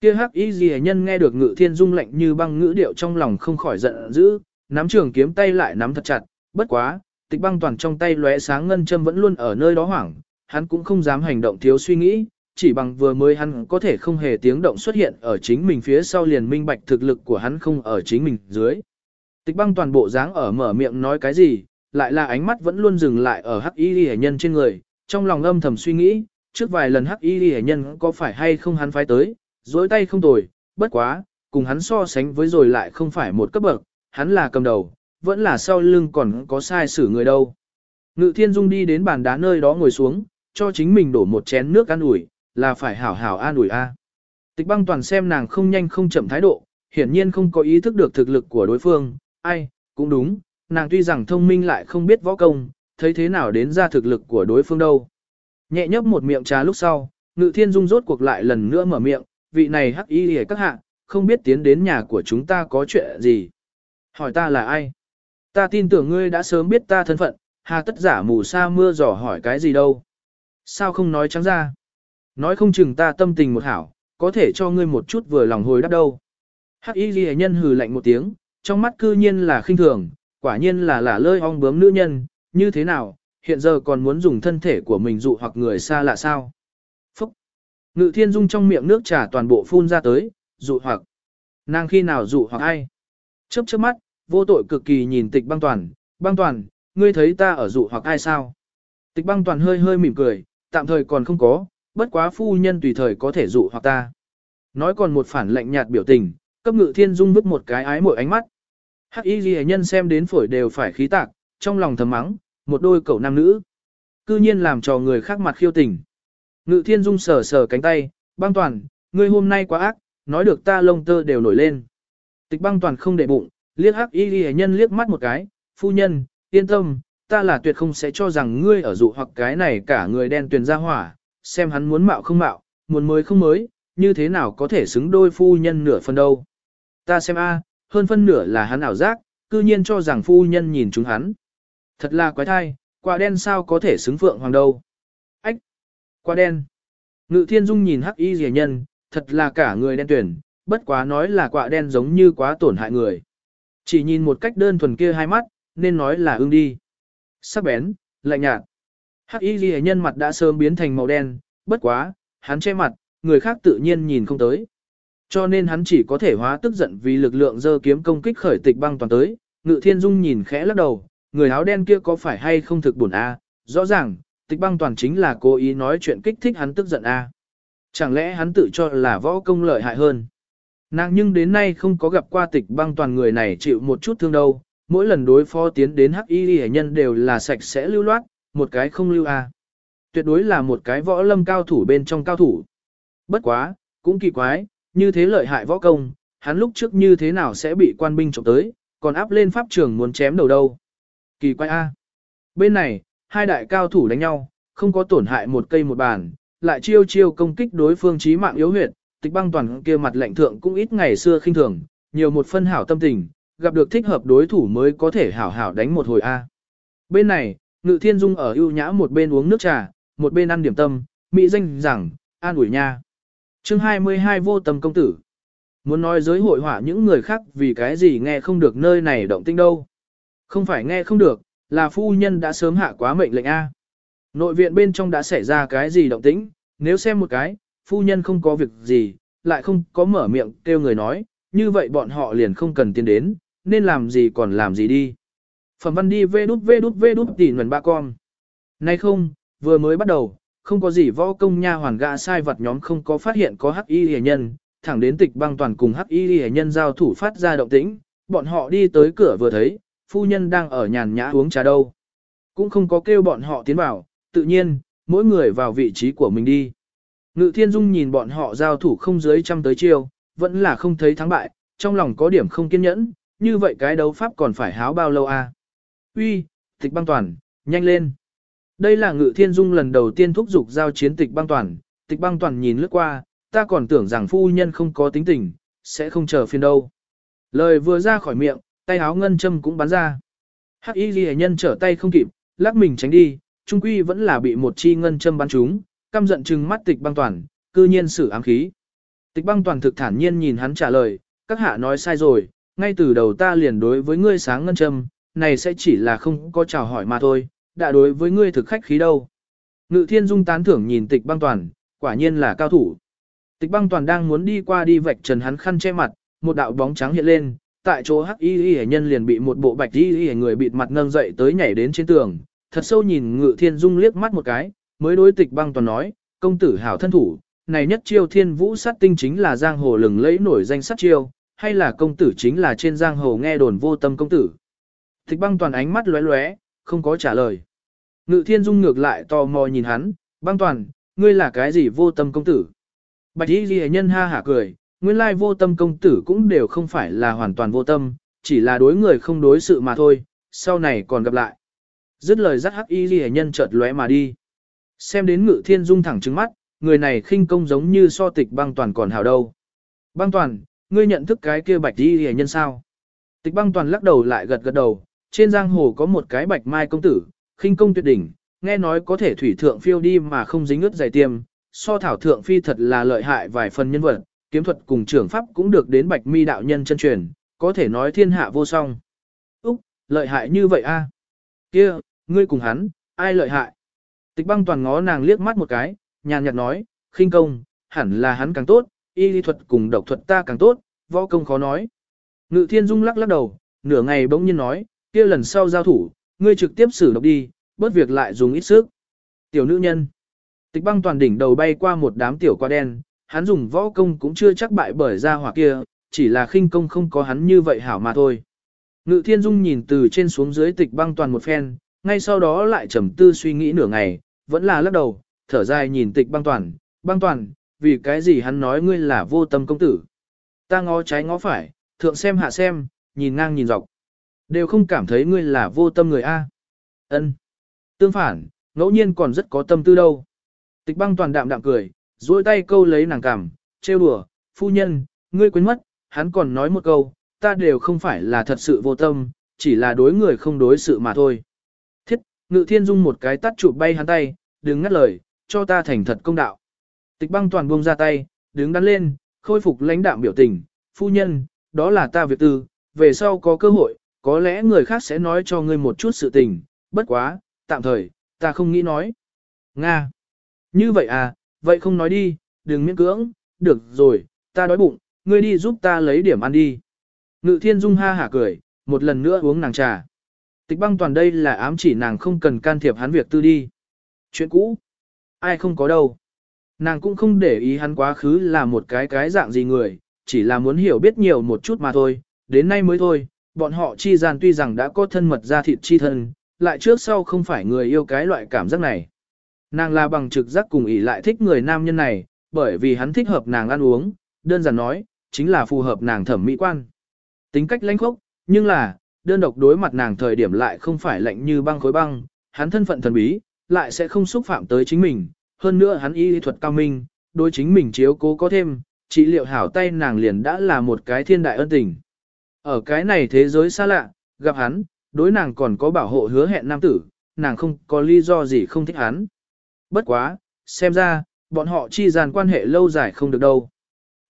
Kia hắc y dì nhân nghe được ngự thiên dung lạnh như băng ngữ điệu trong lòng không khỏi giận dữ, nắm trường kiếm tay lại nắm thật chặt, bất quá, tịch băng toàn trong tay lóe sáng ngân châm vẫn luôn ở nơi đó hoảng, hắn cũng không dám hành động thiếu suy nghĩ, chỉ bằng vừa mới hắn có thể không hề tiếng động xuất hiện ở chính mình phía sau liền minh bạch thực lực của hắn không ở chính mình dưới. Tịch băng toàn bộ dáng ở mở miệng nói cái gì, lại là ánh mắt vẫn luôn dừng lại ở hắc y Lệ nhân trên người, trong lòng âm thầm suy nghĩ, trước vài lần hắc y Lệ nhân có phải hay không hắn phái tới, dối tay không tồi, bất quá, cùng hắn so sánh với rồi lại không phải một cấp bậc, hắn là cầm đầu, vẫn là sau lưng còn có sai xử người đâu. Ngự thiên dung đi đến bàn đá nơi đó ngồi xuống, cho chính mình đổ một chén nước an ủi, là phải hảo hảo an ủi a. Tịch băng toàn xem nàng không nhanh không chậm thái độ, hiển nhiên không có ý thức được thực lực của đối phương, ai, cũng đúng, nàng tuy rằng thông minh lại không biết võ công, thấy thế nào đến ra thực lực của đối phương đâu. Nhẹ nhấp một miệng trà lúc sau, ngự thiên dung rốt cuộc lại lần nữa mở miệng, vị này hắc y hề các hạ, không biết tiến đến nhà của chúng ta có chuyện gì. Hỏi ta là ai? Ta tin tưởng ngươi đã sớm biết ta thân phận, hà tất giả mù sa mưa dò hỏi cái gì đâu. Sao không nói trắng ra? Nói không chừng ta tâm tình một hảo, có thể cho ngươi một chút vừa lòng hồi đáp đâu. Hắc y ghi nhân hừ lạnh một tiếng, trong mắt cư nhiên là khinh thường, quả nhiên là là lơi ong bướm nữ nhân, như thế nào, hiện giờ còn muốn dùng thân thể của mình dụ hoặc người xa lạ sao. Phúc! Ngự thiên dung trong miệng nước trà toàn bộ phun ra tới, dụ hoặc. Nàng khi nào dụ hoặc ai? Chớp chớp mắt, vô tội cực kỳ nhìn tịch băng toàn, băng toàn, ngươi thấy ta ở dụ hoặc ai sao? Tịch băng toàn hơi hơi mỉm cười, tạm thời còn không có, bất quá phu nhân tùy thời có thể dụ hoặc ta. Nói còn một phản lạnh nhạt biểu tình, cấp ngự thiên dung vứt một cái ái mỗi ánh mắt. Hắc y ghi nhân xem đến phổi đều phải khí tạc, trong lòng thầm mắng, một đôi cậu nam nữ. Cư nhiên làm cho người khác mặt khiêu tình. Ngự thiên dung sờ sờ cánh tay, băng toàn, ngươi hôm nay quá ác, nói được ta lông tơ đều nổi lên. Tịch băng toàn không để bụng, liếc hắc y ghi nhân liếc mắt một cái, phu nhân, yên tâm, ta là tuyệt không sẽ cho rằng ngươi ở dụ hoặc cái này cả người đen tuyền ra hỏa, xem hắn muốn mạo không mạo, muốn mới không mới, như thế nào có thể xứng đôi phu nhân nửa phần đâu. Ta xem a, hơn phân nửa là hắn ảo giác, cư nhiên cho rằng phu nhân nhìn chúng hắn. Thật là quái thai, quả đen sao có thể xứng phượng hoàng đâu. Ách! Quả đen! Ngự thiên dung nhìn hắc y rẻ nhân, thật là cả người đen tuyển, bất quá nói là quả đen giống như quá tổn hại người. Chỉ nhìn một cách đơn thuần kia hai mắt, nên nói là ưng đi. Sắc bén, lạnh nhạt. Hắc y rẻ nhân mặt đã sớm biến thành màu đen, bất quá, hắn che mặt, người khác tự nhiên nhìn không tới. Cho nên hắn chỉ có thể hóa tức giận vì lực lượng dơ kiếm công kích khởi tịch băng toàn tới, ngự thiên dung nhìn khẽ lắc đầu, người áo đen kia có phải hay không thực buồn a? rõ ràng, tịch băng toàn chính là cố ý nói chuyện kích thích hắn tức giận a. Chẳng lẽ hắn tự cho là võ công lợi hại hơn? Nàng nhưng đến nay không có gặp qua tịch băng toàn người này chịu một chút thương đâu, mỗi lần đối phó tiến đến hắc y hệ nhân đều là sạch sẽ lưu loát, một cái không lưu a. Tuyệt đối là một cái võ lâm cao thủ bên trong cao thủ. Bất quá, cũng kỳ quái, như thế lợi hại võ công, hắn lúc trước như thế nào sẽ bị quan binh trộm tới, còn áp lên pháp trường muốn chém đầu đâu. Kỳ quái a. Bên này, hai đại cao thủ đánh nhau, không có tổn hại một cây một bàn, lại chiêu chiêu công kích đối phương chí mạng yếu huyệt, tịch băng toàn kia mặt lạnh thượng cũng ít ngày xưa khinh thường, nhiều một phân hảo tâm tình, gặp được thích hợp đối thủ mới có thể hảo hảo đánh một hồi A. Bên này, Ngự Thiên Dung ở ưu nhã một bên uống nước trà, một bên ăn điểm tâm, mỹ danh rằng, an ủi nha chương 22 vô tâm công tử. Muốn nói giới hội họa những người khác vì cái gì nghe không được nơi này động tinh đâu. Không phải nghe không được, là phu nhân đã sớm hạ quá mệnh lệnh A. Nội viện bên trong đã xảy ra cái gì động tĩnh, nếu xem một cái, phu nhân không có việc gì, lại không có mở miệng kêu người nói, như vậy bọn họ liền không cần tiến đến, nên làm gì còn làm gì đi. Phẩm văn đi vê đút vê đút vê đút tỉ nguồn ba con. Nay không, vừa mới bắt đầu, không có gì võ công nha hoàn gã sai vật nhóm không có phát hiện có hắc y hề nhân, thẳng đến tịch băng toàn cùng hắc y hề nhân giao thủ phát ra động tĩnh, bọn họ đi tới cửa vừa thấy, phu nhân đang ở nhàn nhã uống trà đâu. Cũng không có kêu bọn họ tiến vào, tự nhiên, mỗi người vào vị trí của mình đi. Ngự thiên dung nhìn bọn họ giao thủ không dưới trăm tới chiêu, vẫn là không thấy thắng bại, trong lòng có điểm không kiên nhẫn, như vậy cái đấu pháp còn phải háo bao lâu à? Uy, tịch băng toàn, nhanh lên. Đây là ngự thiên dung lần đầu tiên thúc giục giao chiến tịch băng toàn, tịch băng toàn nhìn lướt qua, ta còn tưởng rằng phu nhân không có tính tình, sẽ không chờ phiên đâu. Lời vừa ra khỏi miệng, tay áo ngân châm cũng bắn ra. Hắc y ghi nhân trở tay không kịp, lắc mình tránh đi, trung quy vẫn là bị một chi ngân châm bắn trúng, căm giận chừng mắt tịch băng toàn, cư nhiên sử ám khí. Tịch băng toàn thực thản nhiên nhìn hắn trả lời, các hạ nói sai rồi, ngay từ đầu ta liền đối với ngươi sáng ngân châm, này sẽ chỉ là không có chào hỏi mà thôi, đã đối với ngươi thực khách khí đâu. Ngự thiên dung tán thưởng nhìn tịch băng toàn, quả nhiên là cao thủ. Tịch băng toàn đang muốn đi qua đi vạch trần hắn khăn che mặt, một đạo bóng trắng hiện lên, tại chỗ hắc y y nhân liền bị một bộ bạch y y người bịt mặt nâng dậy tới nhảy đến trên tường, thật sâu nhìn ngự thiên dung liếc mắt một cái, mới đối tịch băng toàn nói, công tử hảo thân thủ, này nhất chiêu thiên vũ sát tinh chính là giang hồ lừng lẫy nổi danh sát chiêu, hay là công tử chính là trên giang hồ nghe đồn vô tâm công tử. Tịch băng toàn ánh mắt lóe lóe, không có trả lời. Ngự thiên dung ngược lại tò mò nhìn hắn, băng toàn, ngươi là cái gì vô tâm công tử? Bạch y ghi nhân ha hả cười, nguyên lai vô tâm công tử cũng đều không phải là hoàn toàn vô tâm, chỉ là đối người không đối sự mà thôi, sau này còn gặp lại. Dứt lời dắt hắc y ghi nhân chợt lóe mà đi. Xem đến ngự thiên dung thẳng trứng mắt, người này khinh công giống như so tịch băng toàn còn hào đâu. Băng toàn, ngươi nhận thức cái kia bạch y ghi nhân sao? Tịch băng toàn lắc đầu lại gật gật đầu, trên giang hồ có một cái bạch mai công tử, khinh công tuyệt đỉnh, nghe nói có thể thủy thượng phiêu đi mà không dính ướt giày tiêm, so thảo thượng phi thật là lợi hại vài phần nhân vật, kiếm thuật cùng trưởng pháp cũng được đến bạch mi đạo nhân chân truyền, có thể nói thiên hạ vô song. Úc, lợi hại như vậy a? Kia, ngươi cùng hắn, ai lợi hại? Tịch băng toàn ngó nàng liếc mắt một cái, nhàn nhạt nói, khinh công, hẳn là hắn càng tốt, y lý thuật cùng độc thuật ta càng tốt, võ công khó nói. Ngự thiên dung lắc lắc đầu, nửa ngày bỗng nhiên nói, kia lần sau giao thủ, ngươi trực tiếp xử độc đi, bớt việc lại dùng ít sức. Tiểu nữ nhân. Tịch băng toàn đỉnh đầu bay qua một đám tiểu qua đen, hắn dùng võ công cũng chưa chắc bại bởi ra hỏa kia, chỉ là khinh công không có hắn như vậy hảo mà thôi. Ngự thiên dung nhìn từ trên xuống dưới tịch băng toàn một phen, ngay sau đó lại trầm tư suy nghĩ nửa ngày, vẫn là lắc đầu, thở dài nhìn tịch băng toàn, băng toàn, vì cái gì hắn nói ngươi là vô tâm công tử. Ta ngó trái ngó phải, thượng xem hạ xem, nhìn ngang nhìn dọc. Đều không cảm thấy ngươi là vô tâm người A. ân Tương phản, ngẫu nhiên còn rất có tâm tư đâu. Tịch băng toàn đạm đạm cười, duỗi tay câu lấy nàng cằm, trêu đùa, phu nhân, ngươi quên mất, hắn còn nói một câu, ta đều không phải là thật sự vô tâm, chỉ là đối người không đối sự mà thôi. Thiết, ngự thiên dung một cái tắt chụp bay hắn tay, đừng ngắt lời, cho ta thành thật công đạo. Tịch băng toàn buông ra tay, đứng đắn lên, khôi phục lãnh đạm biểu tình, phu nhân, đó là ta việc tư, về sau có cơ hội, có lẽ người khác sẽ nói cho ngươi một chút sự tình, bất quá, tạm thời, ta không nghĩ nói. Nga. Như vậy à, vậy không nói đi, đừng miễn cưỡng, được rồi, ta đói bụng, ngươi đi giúp ta lấy điểm ăn đi. Ngự thiên dung ha hả cười, một lần nữa uống nàng trà. Tịch băng toàn đây là ám chỉ nàng không cần can thiệp hắn việc tư đi. Chuyện cũ, ai không có đâu. Nàng cũng không để ý hắn quá khứ là một cái cái dạng gì người, chỉ là muốn hiểu biết nhiều một chút mà thôi, đến nay mới thôi, bọn họ chi gian tuy rằng đã có thân mật ra thịt chi thân, lại trước sau không phải người yêu cái loại cảm giác này. Nàng là bằng trực giác cùng ý lại thích người nam nhân này, bởi vì hắn thích hợp nàng ăn uống, đơn giản nói, chính là phù hợp nàng thẩm mỹ quan. Tính cách lãnh khốc, nhưng là, đơn độc đối mặt nàng thời điểm lại không phải lạnh như băng khối băng, hắn thân phận thần bí, lại sẽ không xúc phạm tới chính mình, hơn nữa hắn y thuật cao minh, đối chính mình chiếu cố có thêm, trị liệu hảo tay nàng liền đã là một cái thiên đại ân tình. Ở cái này thế giới xa lạ, gặp hắn, đối nàng còn có bảo hộ hứa hẹn nam tử, nàng không có lý do gì không thích hắn. Bất quá, xem ra, bọn họ chi dàn quan hệ lâu dài không được đâu.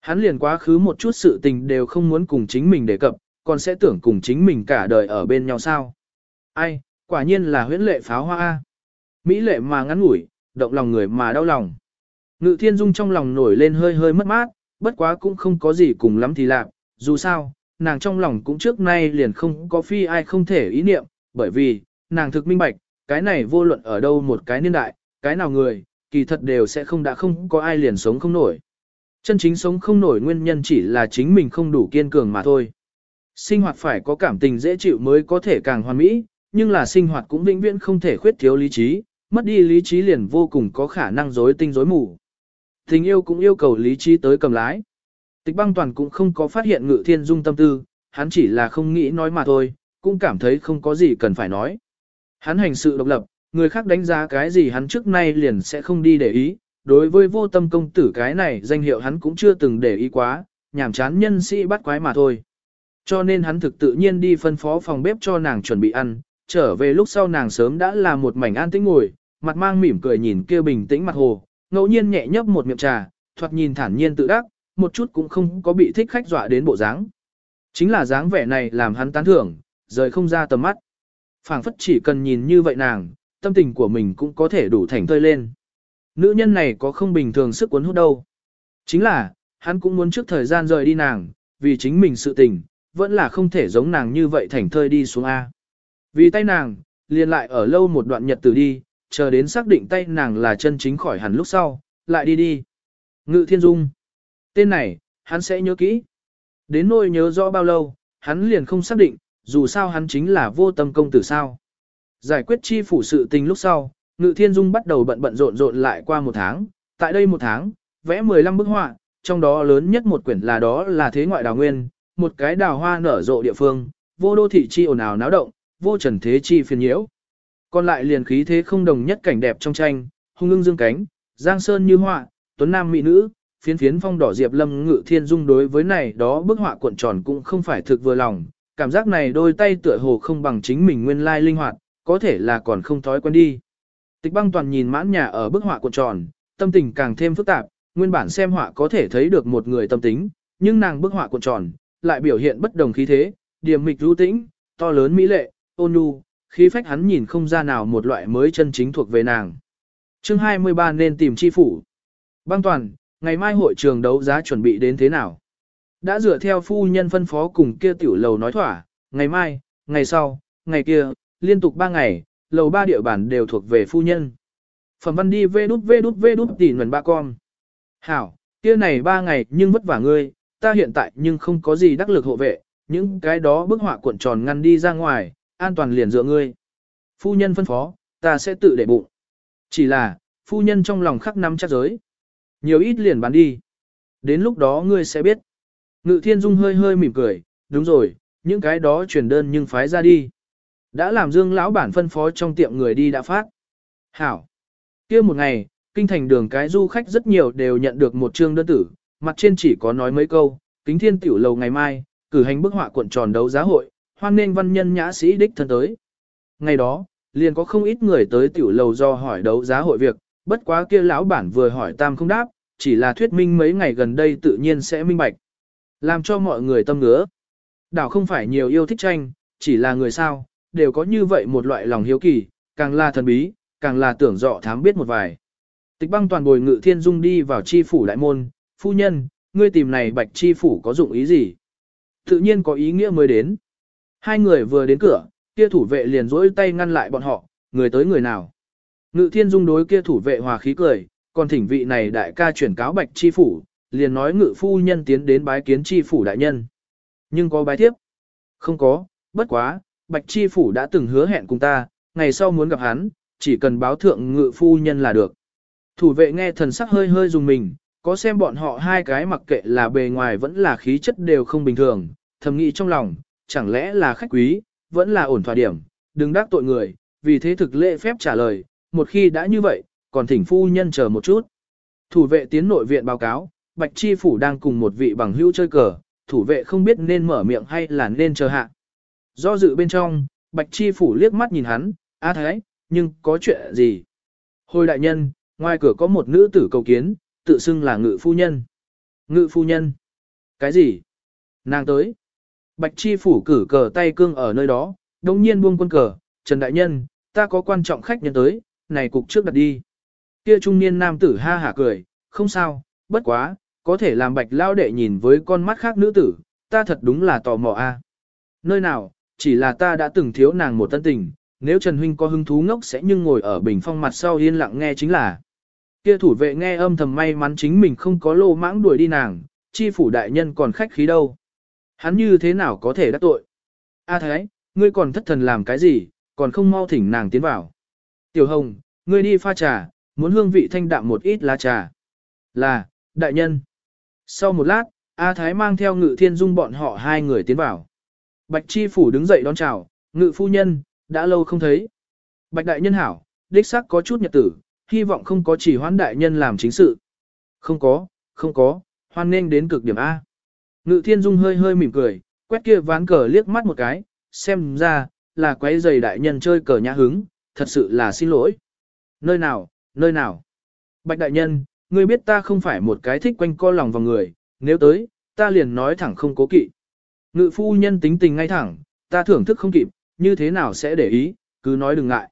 Hắn liền quá khứ một chút sự tình đều không muốn cùng chính mình đề cập, còn sẽ tưởng cùng chính mình cả đời ở bên nhau sao. Ai, quả nhiên là huyễn lệ pháo hoa. Mỹ lệ mà ngắn ngủi, động lòng người mà đau lòng. Ngự thiên dung trong lòng nổi lên hơi hơi mất mát, bất quá cũng không có gì cùng lắm thì lạc, dù sao, nàng trong lòng cũng trước nay liền không có phi ai không thể ý niệm, bởi vì, nàng thực minh bạch, cái này vô luận ở đâu một cái niên đại, cái nào người, kỳ thật đều sẽ không đã không có ai liền sống không nổi. Chân chính sống không nổi nguyên nhân chỉ là chính mình không đủ kiên cường mà thôi. Sinh hoạt phải có cảm tình dễ chịu mới có thể càng hoàn mỹ, nhưng là sinh hoạt cũng vĩnh viễn không thể khuyết thiếu lý trí, mất đi lý trí liền vô cùng có khả năng rối tinh rối mù. Tình yêu cũng yêu cầu lý trí tới cầm lái. Tịch băng toàn cũng không có phát hiện ngự thiên dung tâm tư, hắn chỉ là không nghĩ nói mà thôi, cũng cảm thấy không có gì cần phải nói. Hắn hành sự độc lập, người khác đánh giá cái gì hắn trước nay liền sẽ không đi để ý, đối với vô tâm công tử cái này danh hiệu hắn cũng chưa từng để ý quá, nhảm chán nhân sĩ bắt quái mà thôi. Cho nên hắn thực tự nhiên đi phân phó phòng bếp cho nàng chuẩn bị ăn, trở về lúc sau nàng sớm đã là một mảnh an tĩnh ngồi, mặt mang mỉm cười nhìn kia bình tĩnh mặt hồ, ngẫu nhiên nhẹ nhấp một miệng trà, thoạt nhìn thản nhiên tự đắc, một chút cũng không có bị thích khách dọa đến bộ dáng. Chính là dáng vẻ này làm hắn tán thưởng, rời không ra tầm mắt. phảng phất chỉ cần nhìn như vậy nàng, tâm tình của mình cũng có thể đủ thành tơi lên. Nữ nhân này có không bình thường sức cuốn hút đâu. Chính là, hắn cũng muốn trước thời gian rời đi nàng, vì chính mình sự tình, vẫn là không thể giống nàng như vậy thành thơi đi xuống A. Vì tay nàng, liền lại ở lâu một đoạn nhật từ đi, chờ đến xác định tay nàng là chân chính khỏi hẳn lúc sau, lại đi đi. Ngự thiên dung. Tên này, hắn sẽ nhớ kỹ. Đến nỗi nhớ rõ bao lâu, hắn liền không xác định, dù sao hắn chính là vô tâm công tử sao. Giải quyết chi phủ sự tình lúc sau, Ngự Thiên Dung bắt đầu bận bận rộn rộn lại qua một tháng, tại đây một tháng, vẽ 15 bức họa, trong đó lớn nhất một quyển là đó là thế ngoại đào nguyên, một cái đào hoa nở rộ địa phương, vô đô thị chi ồn ào náo động, vô trần thế chi phiền nhiễu. Còn lại liền khí thế không đồng nhất cảnh đẹp trong tranh, hung ưng dương cánh, giang sơn như họa, tuấn nam mỹ nữ, phiến phiến phong đỏ diệp lâm ngự thiên dung đối với này đó bức họa cuộn tròn cũng không phải thực vừa lòng, cảm giác này đôi tay tựa hồ không bằng chính mình nguyên lai linh hoạt, có thể là còn không thói quen đi. Tịch băng toàn nhìn mãn nhà ở bức họa cuộn tròn, tâm tình càng thêm phức tạp, nguyên bản xem họa có thể thấy được một người tâm tính, nhưng nàng bức họa cuộn tròn, lại biểu hiện bất đồng khí thế, điềm mịch lưu tĩnh, to lớn mỹ lệ, ôn nhu, khí phách hắn nhìn không ra nào một loại mới chân chính thuộc về nàng. Chương 23 nên tìm chi phủ. Băng toàn, ngày mai hội trường đấu giá chuẩn bị đến thế nào? Đã dựa theo phu nhân phân phó cùng kia tiểu lầu nói thỏa, ngày mai, ngày sau, ngày kia, liên tục 3 ngày, lầu ba địa bản đều thuộc về phu nhân. Phẩm văn đi vê đút vê đút vê đút tỉ nguồn ba con. Hảo, kia này 3 ngày nhưng vất vả ngươi, ta hiện tại nhưng không có gì đắc lực hộ vệ, những cái đó bức họa cuộn tròn ngăn đi ra ngoài, an toàn liền dựa ngươi. Phu nhân phân phó, ta sẽ tự để bụng. Chỉ là, phu nhân trong lòng khắc năm chắc giới. Nhiều ít liền bán đi. Đến lúc đó ngươi sẽ biết. Ngự thiên dung hơi hơi mỉm cười, đúng rồi, những cái đó truyền đơn nhưng phái ra đi. Đã làm dương lão bản phân phó trong tiệm người đi đã phát. Hảo. kia một ngày, kinh thành đường cái du khách rất nhiều đều nhận được một chương đơn tử, mặt trên chỉ có nói mấy câu, kính thiên tiểu lầu ngày mai, cử hành bức họa cuộn tròn đấu giá hội, hoan nên văn nhân nhã sĩ đích thân tới. Ngày đó, liền có không ít người tới tiểu lầu do hỏi đấu giá hội việc, bất quá kia lão bản vừa hỏi tam không đáp, chỉ là thuyết minh mấy ngày gần đây tự nhiên sẽ minh bạch. Làm cho mọi người tâm ngứa. Đảo không phải nhiều yêu thích tranh, chỉ là người sao, đều có như vậy một loại lòng hiếu kỳ, càng là thần bí, càng là tưởng dọ thám biết một vài. Tịch băng toàn bồi ngự thiên dung đi vào chi phủ đại môn, phu nhân, ngươi tìm này bạch chi phủ có dụng ý gì? Tự nhiên có ý nghĩa mới đến. Hai người vừa đến cửa, kia thủ vệ liền rỗi tay ngăn lại bọn họ, người tới người nào. Ngự thiên dung đối kia thủ vệ hòa khí cười, còn thỉnh vị này đại ca chuyển cáo bạch chi phủ, liền nói ngự phu nhân tiến đến bái kiến chi phủ đại nhân. Nhưng có bái tiếp? Không có, bất quá, bạch chi phủ đã từng hứa hẹn cùng ta, ngày sau muốn gặp hắn, chỉ cần báo thượng ngự phu nhân là được. Thủ vệ nghe thần sắc hơi hơi dùng mình, có xem bọn họ hai cái mặc kệ là bề ngoài vẫn là khí chất đều không bình thường, thầm nghĩ trong lòng, chẳng lẽ là khách quý, vẫn là ổn thỏa điểm, đừng đắc tội người, vì thế thực lễ phép trả lời, một khi đã như vậy, còn thỉnh phu nhân chờ một chút. Thủ vệ tiến nội viện báo cáo, Bạch Chi Phủ đang cùng một vị bằng hữu chơi cờ, thủ vệ không biết nên mở miệng hay là nên chờ hạ. Do dự bên trong, Bạch Chi Phủ liếc mắt nhìn hắn, a thái, nhưng có chuyện gì? Hồi đại nhân, ngoài cửa có một nữ tử cầu kiến, tự xưng là ngự phu nhân. Ngự phu nhân? Cái gì? Nàng tới. Bạch Chi Phủ cử cờ tay cương ở nơi đó, đồng nhiên buông quân cờ, Trần Đại Nhân, ta có quan trọng khách nhân tới, này cục trước đặt đi. Kia trung niên nam tử ha hả cười, không sao, bất quá, có thể làm bạch lao đệ nhìn với con mắt khác nữ tử, ta thật đúng là tò mò a. Nơi nào, chỉ là ta đã từng thiếu nàng một tân tình, nếu Trần Huynh có hứng thú ngốc sẽ nhưng ngồi ở bình phong mặt sau yên lặng nghe chính là. Kia thủ vệ nghe âm thầm may mắn chính mình không có lô mãng đuổi đi nàng, chi phủ đại nhân còn khách khí đâu. Hắn như thế nào có thể đắc tội? A Thái, ngươi còn thất thần làm cái gì, còn không mau thỉnh nàng tiến vào. Tiểu Hồng, ngươi đi pha trà, muốn hương vị thanh đạm một ít lá trà. Là, đại nhân. Sau một lát, A Thái mang theo ngự thiên dung bọn họ hai người tiến vào. Bạch Chi Phủ đứng dậy đón chào, ngự phu nhân, đã lâu không thấy. Bạch đại nhân hảo, đích xác có chút nhật tử, hy vọng không có chỉ hoãn đại nhân làm chính sự. Không có, không có, hoan nên đến cực điểm A. Ngự thiên dung hơi hơi mỉm cười, quét kia ván cờ liếc mắt một cái, xem ra, là quấy giày đại nhân chơi cờ nhã hứng, thật sự là xin lỗi. Nơi nào, nơi nào? Bạch đại nhân, ngươi biết ta không phải một cái thích quanh co lòng vào người, Nếu tới, ta liền nói thẳng không cố kỵ. Ngự phu nhân tính tình ngay thẳng, ta thưởng thức không kịp, như thế nào sẽ để ý, cứ nói đừng ngại.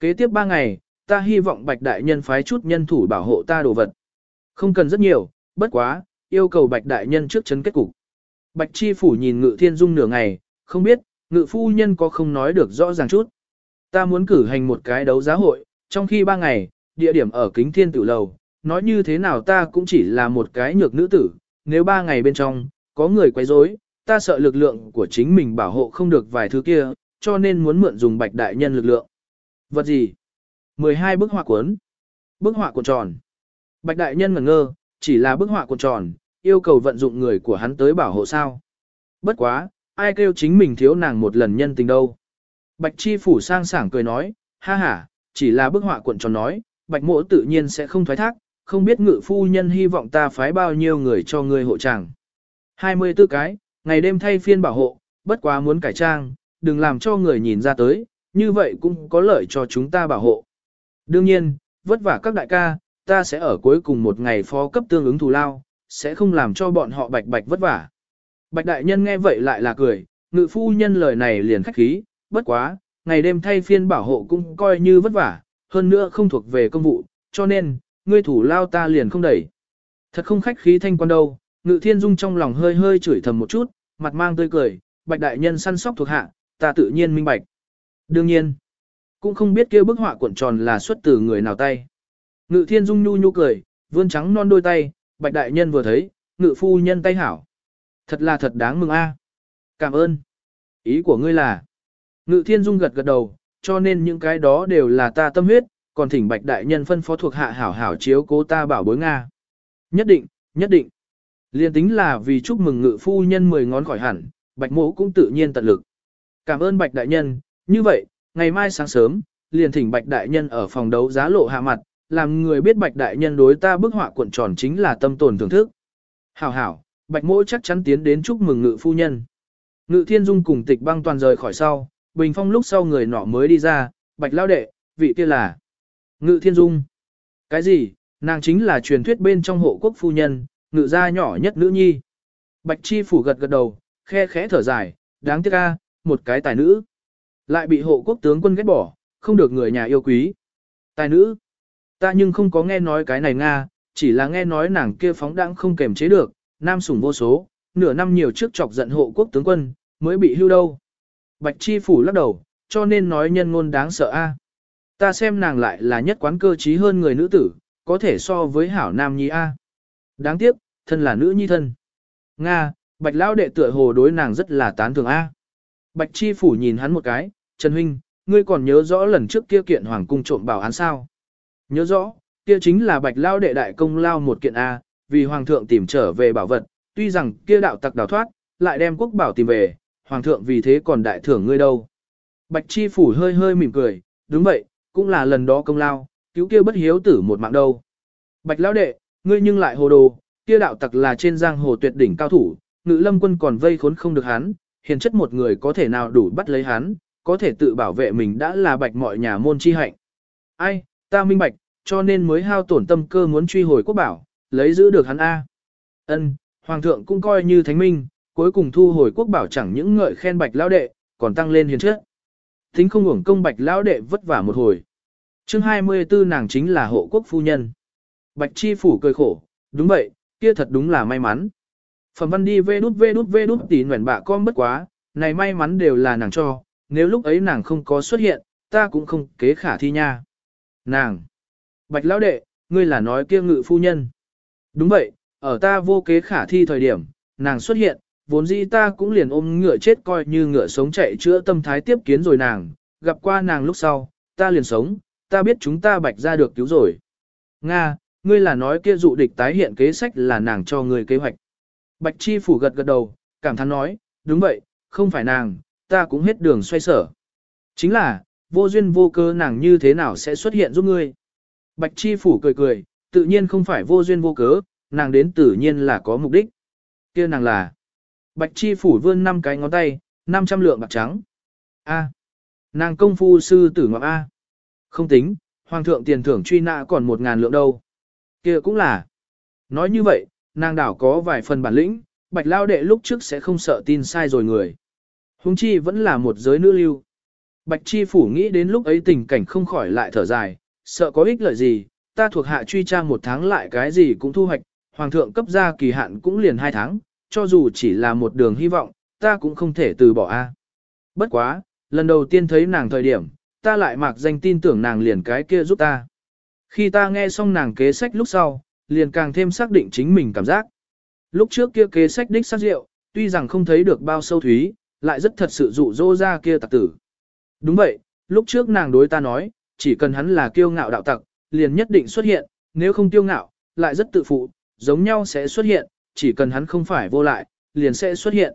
Kế tiếp ba ngày, ta hy vọng bạch đại nhân phái chút nhân thủ bảo hộ ta đồ vật. Không cần rất nhiều, bất quá, yêu cầu bạch đại nhân trước chấn kết cục. Bạch chi phủ nhìn ngự thiên dung nửa ngày, không biết, ngự phu nhân có không nói được rõ ràng chút. Ta muốn cử hành một cái đấu giá hội, trong khi ba ngày, địa điểm ở kính thiên tử lầu, nói như thế nào ta cũng chỉ là một cái nhược nữ tử, nếu ba ngày bên trong, có người quấy rối, ta sợ lực lượng của chính mình bảo hộ không được vài thứ kia, cho nên muốn mượn dùng bạch đại nhân lực lượng. Vật gì? 12 bức họa cuốn. Bức họa cuộn tròn. Bạch đại nhân ngẩn ngơ, chỉ là bức họa cuộn tròn, yêu cầu vận dụng người của hắn tới bảo hộ sao. Bất quá, ai kêu chính mình thiếu nàng một lần nhân tình đâu. Bạch chi phủ sang sảng cười nói, ha ha, chỉ là bức họa cuộn tròn nói, bạch mộ tự nhiên sẽ không thoái thác, không biết ngự phu nhân hy vọng ta phái bao nhiêu người cho ngươi hộ chàng. 24 cái, ngày đêm thay phiên bảo hộ, bất quá muốn cải trang, đừng làm cho người nhìn ra tới, như vậy cũng có lợi cho chúng ta bảo hộ. Đương nhiên, vất vả các đại ca, ta sẽ ở cuối cùng một ngày phó cấp tương ứng thù lao, sẽ không làm cho bọn họ bạch bạch vất vả. Bạch đại nhân nghe vậy lại là cười, ngự phu nhân lời này liền khách khí, bất quá, ngày đêm thay phiên bảo hộ cũng coi như vất vả, hơn nữa không thuộc về công vụ, cho nên, ngươi thủ lao ta liền không đẩy. Thật không khách khí thanh quan đâu, ngự thiên dung trong lòng hơi hơi chửi thầm một chút, mặt mang tươi cười, bạch đại nhân săn sóc thuộc hạ, ta tự nhiên minh bạch. Đương nhiên, cũng không biết kia bức họa cuộn tròn là xuất từ người nào tay. Ngự thiên dung nhu nhu cười, vươn trắng non đôi tay, bạch đại nhân vừa thấy, ngự phu nhân tay hảo. Thật là thật đáng mừng a. Cảm ơn. Ý của ngươi là, ngự thiên dung gật gật đầu, cho nên những cái đó đều là ta tâm huyết, còn thỉnh bạch đại nhân phân phó thuộc hạ hảo hảo chiếu cố ta bảo bối Nga. Nhất định, nhất định. Liên tính là vì chúc mừng ngự phu nhân mười ngón khỏi hẳn, bạch mộ cũng tự nhiên tận lực. Cảm ơn bạch đại nhân, như vậy, ngày mai sáng sớm, liền thỉnh bạch đại nhân ở phòng đấu giá lộ hạ mặt, làm người biết bạch đại nhân đối ta bức họa cuộn tròn chính là tâm tồn thưởng thức. Hảo hảo, bạch mỗ chắc chắn tiến đến chúc mừng ngự phu nhân. Ngự thiên dung cùng tịch băng toàn rời khỏi sau, bình phong lúc sau người nọ mới đi ra, bạch lao đệ, vị kia là ngự thiên dung. Cái gì, nàng chính là truyền thuyết bên trong hộ quốc phu nhân, ngự gia nhỏ nhất nữ nhi. Bạch chi phủ gật gật đầu, khe khẽ thở dài, đáng tiếc a, một cái tài nữ. Lại bị hộ quốc tướng quân ghét bỏ, không được người nhà yêu quý. Tài nữ. Ta nhưng không có nghe nói cái này Nga, chỉ là nghe nói nàng kia phóng đãng không kềm chế được, nam sủng vô số, nửa năm nhiều trước chọc giận hộ quốc tướng quân, mới bị hưu đâu. Bạch Chi Phủ lắc đầu, cho nên nói nhân ngôn đáng sợ a. Ta xem nàng lại là nhất quán cơ trí hơn người nữ tử, có thể so với hảo nam nhi a. Đáng tiếc, thân là nữ nhi thân. Nga, Bạch Lão đệ tựa hồ đối nàng rất là tán thường a. Bạch Chi Phủ nhìn hắn một cái, Trần Huynh, ngươi còn nhớ rõ lần trước kia kiện hoàng cung trộm bảo án sao? Nhớ rõ, kia chính là Bạch Lão đệ đại công lao một kiện a, vì hoàng thượng tìm trở về bảo vật, tuy rằng kia đạo tặc đào thoát, lại đem quốc bảo tìm về, hoàng thượng vì thế còn đại thưởng ngươi đâu. Bạch Chi Phủ hơi hơi mỉm cười, đúng vậy, cũng là lần đó công lao, cứu kia bất hiếu tử một mạng đâu. Bạch Lão đệ, ngươi nhưng lại hồ đồ, kia đạo tặc là trên giang hồ tuyệt đỉnh cao thủ, ngự lâm quân còn vây khốn không được hắn, hiền chất một người có thể nào đủ bắt lấy hắn, có thể tự bảo vệ mình đã là bạch mọi nhà môn chi hạnh. Ai, ta minh bạch, cho nên mới hao tổn tâm cơ muốn truy hồi quốc bảo, lấy giữ được hắn A. Ân, Hoàng thượng cũng coi như thánh minh, cuối cùng thu hồi quốc bảo chẳng những ngợi khen bạch lão đệ, còn tăng lên hiền chất. thính không ngủng công bạch lão đệ vất vả một hồi. chương 24 nàng chính là hộ quốc phu nhân. Bạch chi phủ cười khổ, đúng vậy, kia thật đúng là may mắn. Phẩm văn đi vê đút vê đút vê đút tỉ nguyện bạ con bất quá, này may mắn đều là nàng cho, nếu lúc ấy nàng không có xuất hiện, ta cũng không kế khả thi nha. Nàng! Bạch lão đệ, ngươi là nói kia ngự phu nhân. Đúng vậy, ở ta vô kế khả thi thời điểm, nàng xuất hiện, vốn dĩ ta cũng liền ôm ngựa chết coi như ngựa sống chạy chữa tâm thái tiếp kiến rồi nàng, gặp qua nàng lúc sau, ta liền sống, ta biết chúng ta bạch ra được cứu rồi. Nga, ngươi là nói kia dụ địch tái hiện kế sách là nàng cho ngươi kế hoạch. Bạch Chi phủ gật gật đầu, cảm thán nói, đúng vậy, không phải nàng, ta cũng hết đường xoay sở. Chính là, vô duyên vô cơ nàng như thế nào sẽ xuất hiện giúp ngươi. Bạch Chi phủ cười cười, tự nhiên không phải vô duyên vô cớ, nàng đến tự nhiên là có mục đích. kia nàng là, Bạch Chi phủ vươn năm cái ngón tay, 500 lượng bạc trắng. A. Nàng công phu sư tử ngọc A. Không tính, hoàng thượng tiền thưởng truy nã còn 1.000 lượng đâu. kia cũng là. Nói như vậy, nàng đảo có vài phần bản lĩnh, bạch lao đệ lúc trước sẽ không sợ tin sai rồi người. Hùng chi vẫn là một giới nữ lưu. Bạch chi phủ nghĩ đến lúc ấy tình cảnh không khỏi lại thở dài, sợ có ích lợi gì, ta thuộc hạ truy tra một tháng lại cái gì cũng thu hoạch, hoàng thượng cấp ra kỳ hạn cũng liền hai tháng, cho dù chỉ là một đường hy vọng, ta cũng không thể từ bỏ a. À. Bất quá, lần đầu tiên thấy nàng thời điểm, ta lại mặc danh tin tưởng nàng liền cái kia giúp ta. Khi ta nghe xong nàng kế sách lúc sau, liền càng thêm xác định chính mình cảm giác. Lúc trước kia kế sách đích sát rượu, tuy rằng không thấy được bao sâu thúy, lại rất thật sự dụ dỗ ra kia tặc tử. Đúng vậy, lúc trước nàng đối ta nói, chỉ cần hắn là kiêu ngạo đạo tặc, liền nhất định xuất hiện, nếu không kiêu ngạo, lại rất tự phụ, giống nhau sẽ xuất hiện, chỉ cần hắn không phải vô lại, liền sẽ xuất hiện.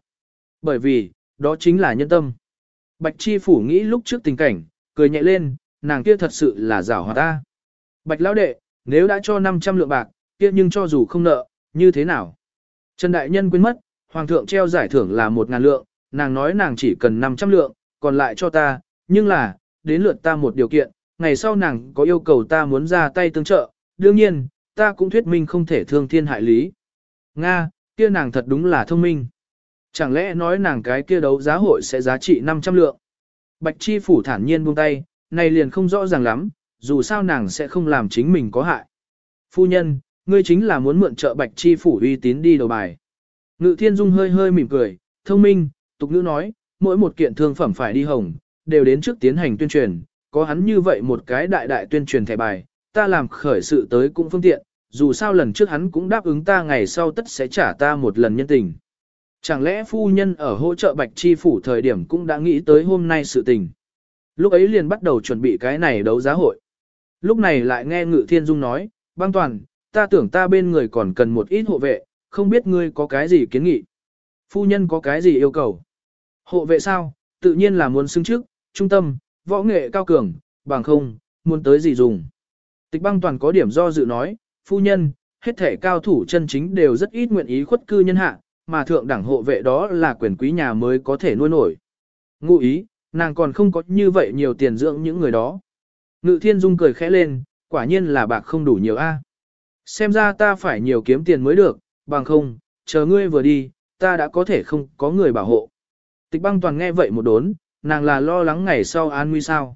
Bởi vì, đó chính là nhân tâm. Bạch Chi Phủ nghĩ lúc trước tình cảnh, cười nhẹ lên, nàng kia thật sự là giảo hòa ta. Bạch Lão Đệ, nếu đã cho 500 lượng bạc, kia nhưng cho dù không nợ, như thế nào? Trần Đại Nhân quên mất, Hoàng thượng treo giải thưởng là 1.000 lượng, nàng nói nàng chỉ cần 500 lượng, còn lại cho ta, nhưng là, đến lượt ta một điều kiện, ngày sau nàng có yêu cầu ta muốn ra tay tương trợ, đương nhiên, ta cũng thuyết minh không thể thương thiên hại lý. Nga, kia nàng thật đúng là thông minh. Chẳng lẽ nói nàng cái kia đấu giá hội sẽ giá trị 500 lượng? Bạch Chi Phủ thản nhiên buông tay, này liền không rõ ràng lắm, dù sao nàng sẽ không làm chính mình có hại. Phu nhân, ngươi chính là muốn mượn trợ Bạch Chi Phủ uy tín đi đầu bài. Ngự Thiên Dung hơi hơi mỉm cười, thông minh, tục ngữ nói, mỗi một kiện thương phẩm phải đi hồng, đều đến trước tiến hành tuyên truyền, có hắn như vậy một cái đại đại tuyên truyền thẻ bài, ta làm khởi sự tới cũng phương tiện, dù sao lần trước hắn cũng đáp ứng ta ngày sau tất sẽ trả ta một lần nhân tình. Chẳng lẽ phu nhân ở hỗ trợ Bạch Chi Phủ thời điểm cũng đã nghĩ tới hôm nay sự tình. Lúc ấy liền bắt đầu chuẩn bị cái này đấu giá hội. Lúc này lại nghe Ngự Thiên Dung nói, băng toàn, ta tưởng ta bên người còn cần một ít hộ vệ, không biết ngươi có cái gì kiến nghị. Phu nhân có cái gì yêu cầu. Hộ vệ sao, tự nhiên là muốn xứng trước, trung tâm, võ nghệ cao cường, bằng không, muốn tới gì dùng. Tịch băng toàn có điểm do dự nói, phu nhân, hết thể cao thủ chân chính đều rất ít nguyện ý khuất cư nhân hạ, mà thượng đẳng hộ vệ đó là quyền quý nhà mới có thể nuôi nổi. Ngụ ý, nàng còn không có như vậy nhiều tiền dưỡng những người đó. Ngự thiên dung cười khẽ lên, quả nhiên là bạc không đủ nhiều a. Xem ra ta phải nhiều kiếm tiền mới được, bằng không, chờ ngươi vừa đi, ta đã có thể không có người bảo hộ. Tịch băng toàn nghe vậy một đốn, nàng là lo lắng ngày sau an nguy sao.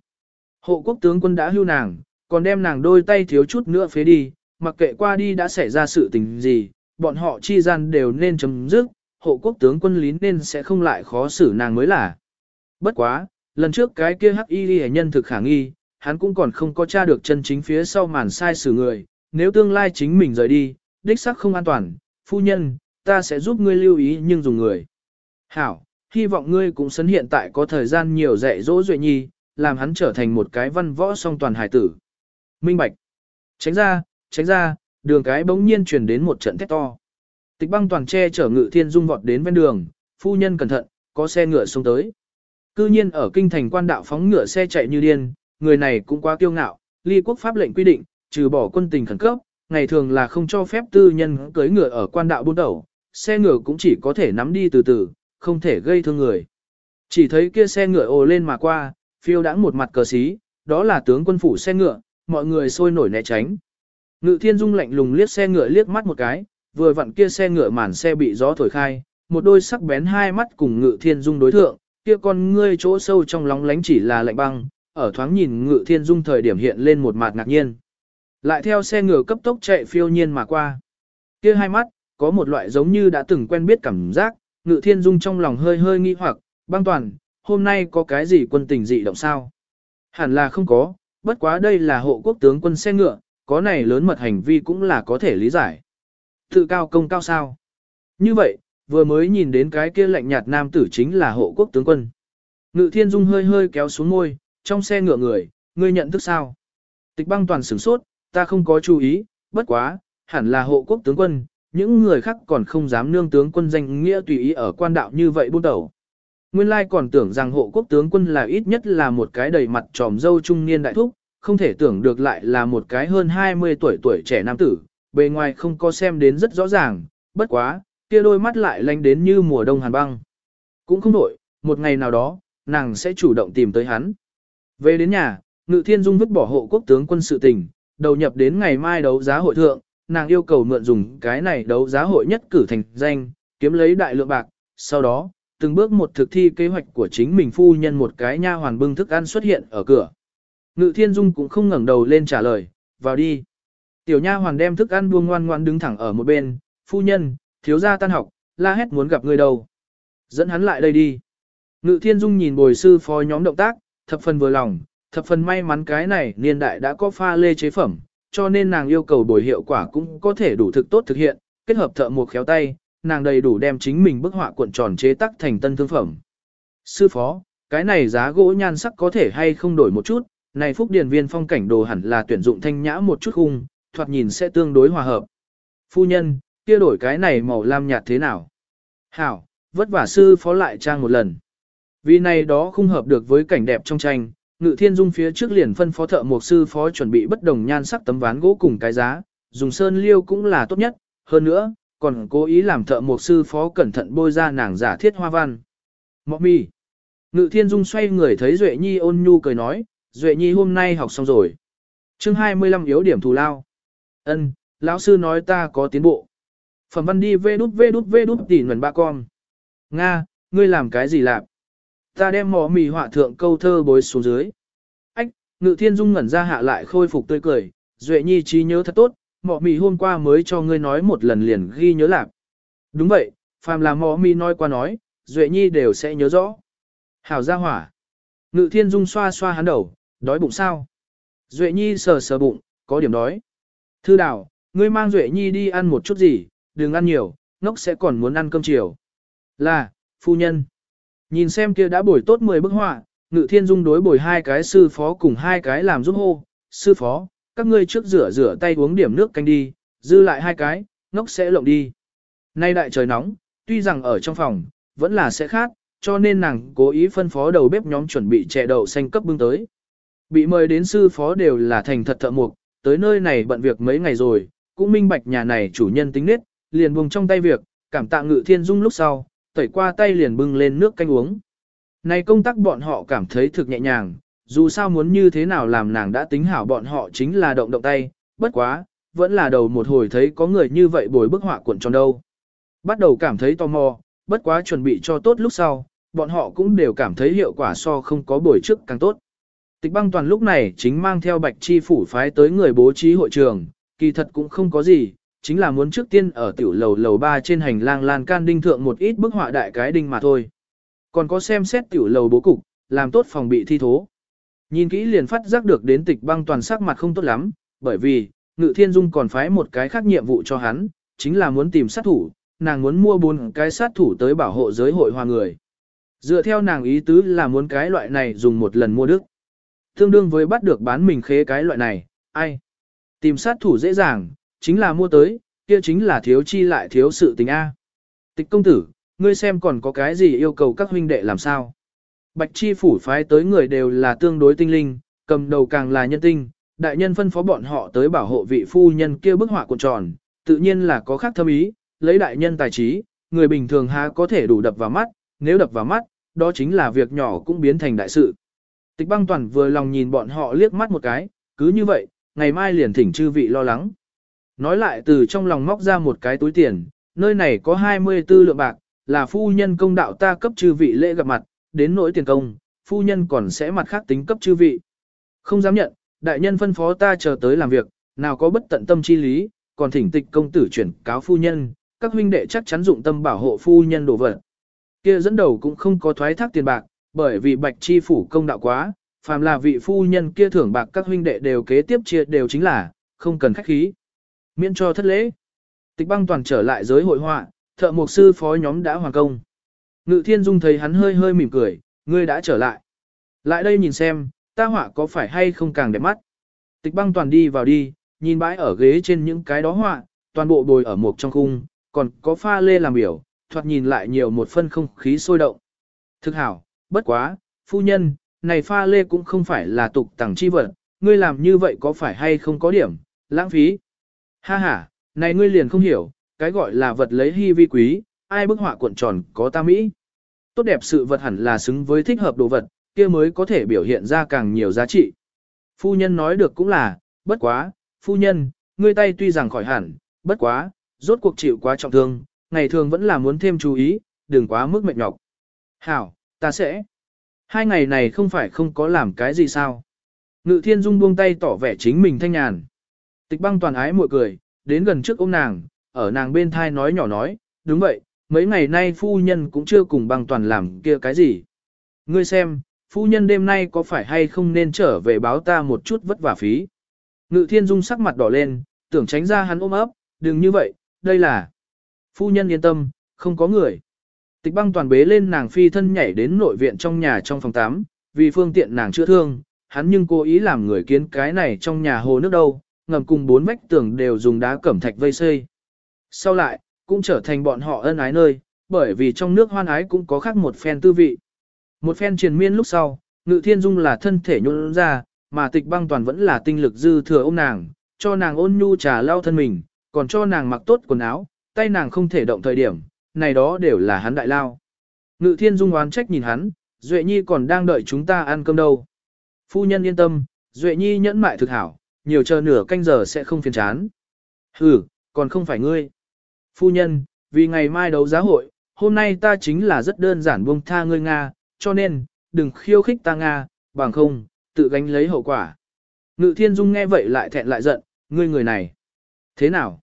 Hộ quốc tướng quân đã hưu nàng, còn đem nàng đôi tay thiếu chút nữa phế đi, mặc kệ qua đi đã xảy ra sự tình gì, bọn họ chi gian đều nên chấm dứt, hộ quốc tướng quân lý nên sẽ không lại khó xử nàng mới là. Bất quá, lần trước cái kia hắc y nhân thực khả nghi, hắn cũng còn không có tra được chân chính phía sau màn sai xử người, nếu tương lai chính mình rời đi, đích xác không an toàn, phu nhân, ta sẽ giúp ngươi lưu ý nhưng dùng người. Hảo, hy vọng ngươi cũng sấn hiện tại có thời gian nhiều dạy dỗ Duệ Nhi, làm hắn trở thành một cái văn võ song toàn hải tử. Minh Bạch. Tránh ra, tránh ra, đường cái bỗng nhiên truyền đến một trận thét to. Tịch băng toàn che chở ngự thiên dung vọt đến ven đường, phu nhân cẩn thận, có xe ngựa xông tới. Cư nhiên ở kinh thành quan đạo phóng ngựa xe chạy như điên, người này cũng quá kiêu ngạo, ly quốc pháp lệnh quy định, trừ bỏ quân tình khẩn cấp, ngày thường là không cho phép tư nhân cưới ngựa ở quan đạo buôn đầu, xe ngựa cũng chỉ có thể nắm đi từ từ, không thể gây thương người. Chỉ thấy kia xe ngựa ồ lên mà qua, phiêu đãng một mặt cờ xí, đó là tướng quân phủ xe ngựa, mọi người sôi nổi né tránh. Ngự thiên dung lạnh lùng liếc xe ngựa liếc mắt một cái, vừa vặn kia xe ngựa màn xe bị gió thổi khai, một đôi sắc bén hai mắt cùng ngự thiên dung đối thượng, kia con ngươi chỗ sâu trong lóng lánh chỉ là lạnh băng, ở thoáng nhìn ngự thiên dung thời điểm hiện lên một mặt ngạc nhiên. Lại theo xe ngựa cấp tốc chạy phiêu nhiên mà qua. Kia hai mắt, có một loại giống như đã từng quen biết cảm giác, ngự thiên dung trong lòng hơi hơi nghi hoặc, băng toàn, hôm nay có cái gì quân tình dị động sao? Hẳn là không có, bất quá đây là hộ quốc tướng quân xe ngựa, có này lớn mật hành vi cũng là có thể lý giải. Tự cao công cao sao? Như vậy, vừa mới nhìn đến cái kia lạnh nhạt nam tử chính là hộ quốc tướng quân. Ngự thiên dung hơi hơi kéo xuống môi, trong xe ngựa người, ngươi nhận thức sao? Tịch băng toàn sửng sốt, ta không có chú ý, bất quá, hẳn là hộ quốc tướng quân, những người khác còn không dám nương tướng quân danh nghĩa tùy ý ở quan đạo như vậy buôn đầu. Nguyên lai còn tưởng rằng hộ quốc tướng quân là ít nhất là một cái đầy mặt tròm dâu trung niên đại thúc, không thể tưởng được lại là một cái hơn 20 tuổi tuổi trẻ nam tử, bề ngoài không có xem đến rất rõ ràng, bất quá, kia đôi mắt lại lanh đến như mùa đông hàn băng. Cũng không đổi, một ngày nào đó, nàng sẽ chủ động tìm tới hắn. Về đến nhà, Ngự Thiên Dung vứt bỏ hộ quốc tướng quân sự tình, đầu nhập đến ngày mai đấu giá hội thượng, nàng yêu cầu mượn dùng cái này đấu giá hội nhất cử thành danh, kiếm lấy đại lượng bạc, sau đó, từng bước một thực thi kế hoạch của chính mình phu nhân một cái nha hoàn bưng thức ăn xuất hiện ở cửa. Ngự thiên dung cũng không ngẩng đầu lên trả lời, vào đi. Tiểu nha hoàn đem thức ăn buông ngoan ngoan đứng thẳng ở một bên, phu nhân, thiếu gia tan học, la hét muốn gặp người đâu. Dẫn hắn lại đây đi. Ngự thiên dung nhìn bồi sư phó nhóm động tác, thập phần vừa lòng, thập phần may mắn cái này niên đại đã có pha lê chế phẩm, cho nên nàng yêu cầu bồi hiệu quả cũng có thể đủ thực tốt thực hiện, kết hợp thợ một khéo tay, nàng đầy đủ đem chính mình bức họa cuộn tròn chế tác thành tân thương phẩm. Sư phó, cái này giá gỗ nhan sắc có thể hay không đổi một chút, này phúc điền viên phong cảnh đồ hẳn là tuyển dụng thanh nhã một chút khung, thoạt nhìn sẽ tương đối hòa hợp. Phu nhân, kia đổi cái này màu lam nhạt thế nào? Hảo, vất vả sư phó lại trang một lần. Vì này đó không hợp được với cảnh đẹp trong tranh, Ngự Thiên Dung phía trước liền phân phó thợ một sư phó chuẩn bị bất đồng nhan sắc tấm ván gỗ cùng cái giá, dùng sơn liêu cũng là tốt nhất, hơn nữa, còn cố ý làm thợ một sư phó cẩn thận bôi ra nàng giả thiết hoa văn. Mọ mi. Ngự Thiên Dung xoay người thấy Duệ Nhi ôn nhu cười nói, Duệ Nhi hôm nay học xong rồi. chương 25 yếu điểm thù lao. Ân, lão sư nói ta có tiến bộ. Phẩm văn đi vê đút vê đút vê đút tỉ nguồn ba con. Nga, ngươi làm cái gì làm? Ta đem mỏ mì họa thượng câu thơ bối xuống dưới. Ách, ngự thiên dung ngẩn ra hạ lại khôi phục tươi cười, Duệ Nhi trí nhớ thật tốt, mỏ mì hôm qua mới cho ngươi nói một lần liền ghi nhớ lạc. Đúng vậy, phàm là mỏ mì nói qua nói, Duệ Nhi đều sẽ nhớ rõ. Hảo ra hỏa. Ngự thiên dung xoa xoa hắn đầu, đói bụng sao? Duệ Nhi sờ sờ bụng, có điểm đói. Thư đào, ngươi mang Duệ Nhi đi ăn một chút gì, đừng ăn nhiều, ngốc sẽ còn muốn ăn cơm chiều. Là, phu nhân. Nhìn xem kia đã bồi tốt 10 bức họa, ngự thiên dung đối bồi hai cái sư phó cùng hai cái làm giúp hô. Sư phó, các ngươi trước rửa rửa tay uống điểm nước canh đi, dư lại hai cái, ngốc sẽ lộng đi. Nay đại trời nóng, tuy rằng ở trong phòng, vẫn là sẽ khác, cho nên nàng cố ý phân phó đầu bếp nhóm chuẩn bị chè đậu xanh cấp bưng tới. Bị mời đến sư phó đều là thành thật thợ mục, tới nơi này bận việc mấy ngày rồi, cũng minh bạch nhà này chủ nhân tính nết, liền buông trong tay việc, cảm tạ ngự thiên dung lúc sau, tẩy qua tay liền bưng lên nước canh uống. Này công tác bọn họ cảm thấy thực nhẹ nhàng, dù sao muốn như thế nào làm nàng đã tính hảo bọn họ chính là động động tay, bất quá, vẫn là đầu một hồi thấy có người như vậy bồi bức họa cuộn tròn đâu. Bắt đầu cảm thấy tò mò, bất quá chuẩn bị cho tốt lúc sau, bọn họ cũng đều cảm thấy hiệu quả so không có buổi trước càng tốt. Tịch băng toàn lúc này chính mang theo bạch chi phủ phái tới người bố trí hội trường, kỳ thật cũng không có gì, chính là muốn trước tiên ở tiểu lầu lầu ba trên hành lang lan can đinh thượng một ít bức họa đại cái đinh mà thôi. Còn có xem xét tiểu lầu bố cục, làm tốt phòng bị thi thố. Nhìn kỹ liền phát giác được đến tịch băng toàn sắc mặt không tốt lắm, bởi vì, Ngự Thiên Dung còn phái một cái khác nhiệm vụ cho hắn, chính là muốn tìm sát thủ, nàng muốn mua bốn cái sát thủ tới bảo hộ giới hội hòa người. Dựa theo nàng ý tứ là muốn cái loại này dùng một lần mua đức. Tương đương với bắt được bán mình khế cái loại này, ai? Tìm sát thủ dễ dàng, chính là mua tới, kia chính là thiếu chi lại thiếu sự tình A. Tịch công tử, ngươi xem còn có cái gì yêu cầu các huynh đệ làm sao? Bạch chi phủ phái tới người đều là tương đối tinh linh, cầm đầu càng là nhân tinh, đại nhân phân phó bọn họ tới bảo hộ vị phu nhân kia bức họa cuộn tròn, tự nhiên là có khác thâm ý, lấy đại nhân tài trí, người bình thường há có thể đủ đập vào mắt, nếu đập vào mắt, đó chính là việc nhỏ cũng biến thành đại sự. Tịch băng toàn vừa lòng nhìn bọn họ liếc mắt một cái, cứ như vậy, ngày mai liền thỉnh chư vị lo lắng. Nói lại từ trong lòng móc ra một cái túi tiền, nơi này có 24 lượng bạc, là phu nhân công đạo ta cấp chư vị lễ gặp mặt, đến nỗi tiền công, phu nhân còn sẽ mặt khác tính cấp chư vị. Không dám nhận, đại nhân phân phó ta chờ tới làm việc, nào có bất tận tâm chi lý, còn thỉnh tịch công tử chuyển cáo phu nhân, các huynh đệ chắc chắn dụng tâm bảo hộ phu nhân đổ vật. Kia dẫn đầu cũng không có thoái thác tiền bạc, bởi vì bạch chi phủ công đạo quá, phàm là vị phu nhân kia thưởng bạc các huynh đệ đều kế tiếp chia đều chính là, không cần khách khí. Miễn cho thất lễ. Tịch băng toàn trở lại giới hội họa, thợ mục sư phó nhóm đã hoàn công. Ngự thiên dung thấy hắn hơi hơi mỉm cười, ngươi đã trở lại. Lại đây nhìn xem, ta họa có phải hay không càng đẹp mắt. Tịch băng toàn đi vào đi, nhìn bãi ở ghế trên những cái đó họa, toàn bộ bồi ở một trong khung, còn có pha lê làm biểu, thoạt nhìn lại nhiều một phân không khí sôi động. Thực hảo, bất quá, phu nhân, này pha lê cũng không phải là tục tẳng chi vật, ngươi làm như vậy có phải hay không có điểm, lãng phí. Ha ha, này ngươi liền không hiểu, cái gọi là vật lấy hy vi quý, ai bức họa cuộn tròn có ta mỹ. Tốt đẹp sự vật hẳn là xứng với thích hợp đồ vật, kia mới có thể biểu hiện ra càng nhiều giá trị. Phu nhân nói được cũng là, bất quá, phu nhân, ngươi tay tuy rằng khỏi hẳn, bất quá, rốt cuộc chịu quá trọng thương, ngày thường vẫn là muốn thêm chú ý, đừng quá mức mệt nhọc. Hảo, ta sẽ. Hai ngày này không phải không có làm cái gì sao. Ngự thiên dung buông tay tỏ vẻ chính mình thanh nhàn. Tịch băng toàn ái mội cười, đến gần trước ôm nàng, ở nàng bên thai nói nhỏ nói, đúng vậy, mấy ngày nay phu nhân cũng chưa cùng băng toàn làm kia cái gì. Ngươi xem, phu nhân đêm nay có phải hay không nên trở về báo ta một chút vất vả phí. Ngự thiên dung sắc mặt đỏ lên, tưởng tránh ra hắn ôm ấp, đừng như vậy, đây là. Phu nhân yên tâm, không có người. Tịch băng toàn bế lên nàng phi thân nhảy đến nội viện trong nhà trong phòng 8, vì phương tiện nàng chữa thương, hắn nhưng cố ý làm người kiến cái này trong nhà hồ nước đâu, ngầm cùng bốn vách tường đều dùng đá cẩm thạch vây xây. Sau lại, cũng trở thành bọn họ ân ái nơi, bởi vì trong nước hoan ái cũng có khác một phen tư vị. Một phen triền miên lúc sau, ngự thiên dung là thân thể nhuôn ra, mà tịch băng toàn vẫn là tinh lực dư thừa ôm nàng, cho nàng ôn nhu trà lau thân mình, còn cho nàng mặc tốt quần áo, tay nàng không thể động thời điểm, này đó đều là hắn đại lao. Ngự thiên dung oán trách nhìn hắn, Duệ Nhi còn đang đợi chúng ta ăn cơm đâu. Phu nhân yên tâm, Duệ Nhi nhẫn mại thực hảo, nhiều chờ nửa canh giờ sẽ không phiền chán. Ừ, còn không phải ngươi. Phu nhân, vì ngày mai đấu giá hội, hôm nay ta chính là rất đơn giản buông tha ngươi Nga, cho nên, đừng khiêu khích ta Nga, bằng không, tự gánh lấy hậu quả. Ngự thiên dung nghe vậy lại thẹn lại giận, ngươi người này. Thế nào?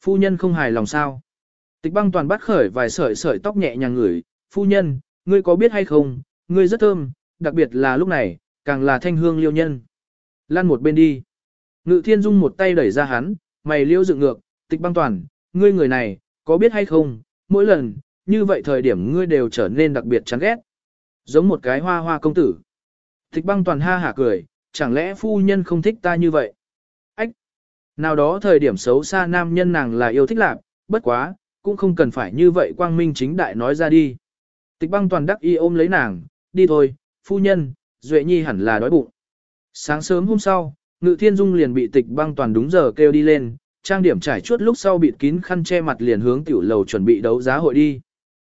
Phu nhân không hài lòng sao? Tịch băng toàn bắt khởi vài sợi sợi tóc nhẹ nhàng ngửi, phu nhân, ngươi có biết hay không, ngươi rất thơm, đặc biệt là lúc này, càng là thanh hương liêu nhân. Lan một bên đi. Ngự thiên dung một tay đẩy ra hắn, mày liêu dựng ngược, tịch băng toàn, ngươi người này, có biết hay không, mỗi lần, như vậy thời điểm ngươi đều trở nên đặc biệt chán ghét. Giống một cái hoa hoa công tử. Tịch băng toàn ha hả cười, chẳng lẽ phu nhân không thích ta như vậy? Ách! Nào đó thời điểm xấu xa nam nhân nàng là yêu thích lạc, bất quá, cũng không cần phải như vậy quang minh chính đại nói ra đi. Tịch băng toàn đắc y ôm lấy nàng, đi thôi, phu nhân, Duệ Nhi hẳn là đói bụng. Sáng sớm hôm sau, Ngự Thiên Dung liền bị tịch băng toàn đúng giờ kêu đi lên, trang điểm trải chuốt lúc sau bịt kín khăn che mặt liền hướng tiểu lầu chuẩn bị đấu giá hội đi.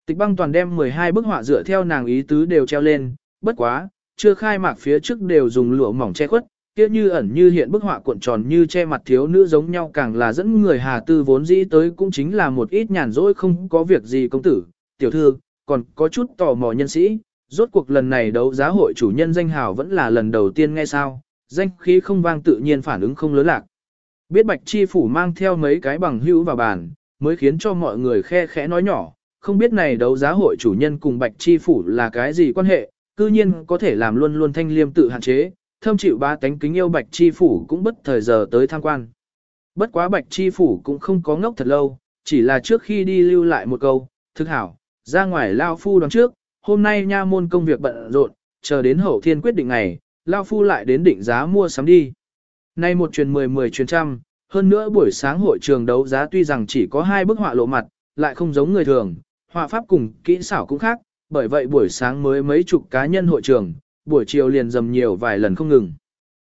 Tịch băng toàn đem 12 bức họa dựa theo nàng ý tứ đều treo lên, bất quá, chưa khai mạc phía trước đều dùng lụa mỏng che khuất, kia như ẩn như hiện bức họa cuộn tròn như che mặt thiếu nữ giống nhau càng là dẫn người hà tư vốn dĩ tới cũng chính là một ít nhàn rỗi không có việc gì công tử, tiểu thư, còn có chút tò mò nhân sĩ, rốt cuộc lần này đấu giá hội chủ nhân danh hào vẫn là lần đầu tiên nghe sao, danh khí không vang tự nhiên phản ứng không lớn lạc. Biết bạch chi phủ mang theo mấy cái bằng hữu vào bàn, mới khiến cho mọi người khe khẽ nói nhỏ, không biết này đấu giá hội chủ nhân cùng bạch chi phủ là cái gì quan hệ, cư nhiên có thể làm luôn luôn thanh liêm tự hạn chế, thâm chịu ba tánh kính yêu bạch chi phủ cũng bất thời giờ tới tham quan. Bất quá bạch chi phủ cũng không có ngốc thật lâu, chỉ là trước khi đi lưu lại một câu, thức hảo, ra ngoài lao phu đón trước, hôm nay nha môn công việc bận rộn, chờ đến hậu thiên quyết định ngày, lao phu lại đến định giá mua sắm đi. Nay một truyền mười mười truyền trăm, hơn nữa buổi sáng hội trường đấu giá tuy rằng chỉ có hai bức họa lộ mặt, lại không giống người thường, họa pháp cùng kỹ xảo cũng khác, bởi vậy buổi sáng mới mấy chục cá nhân hội trường, buổi chiều liền dầm nhiều vài lần không ngừng.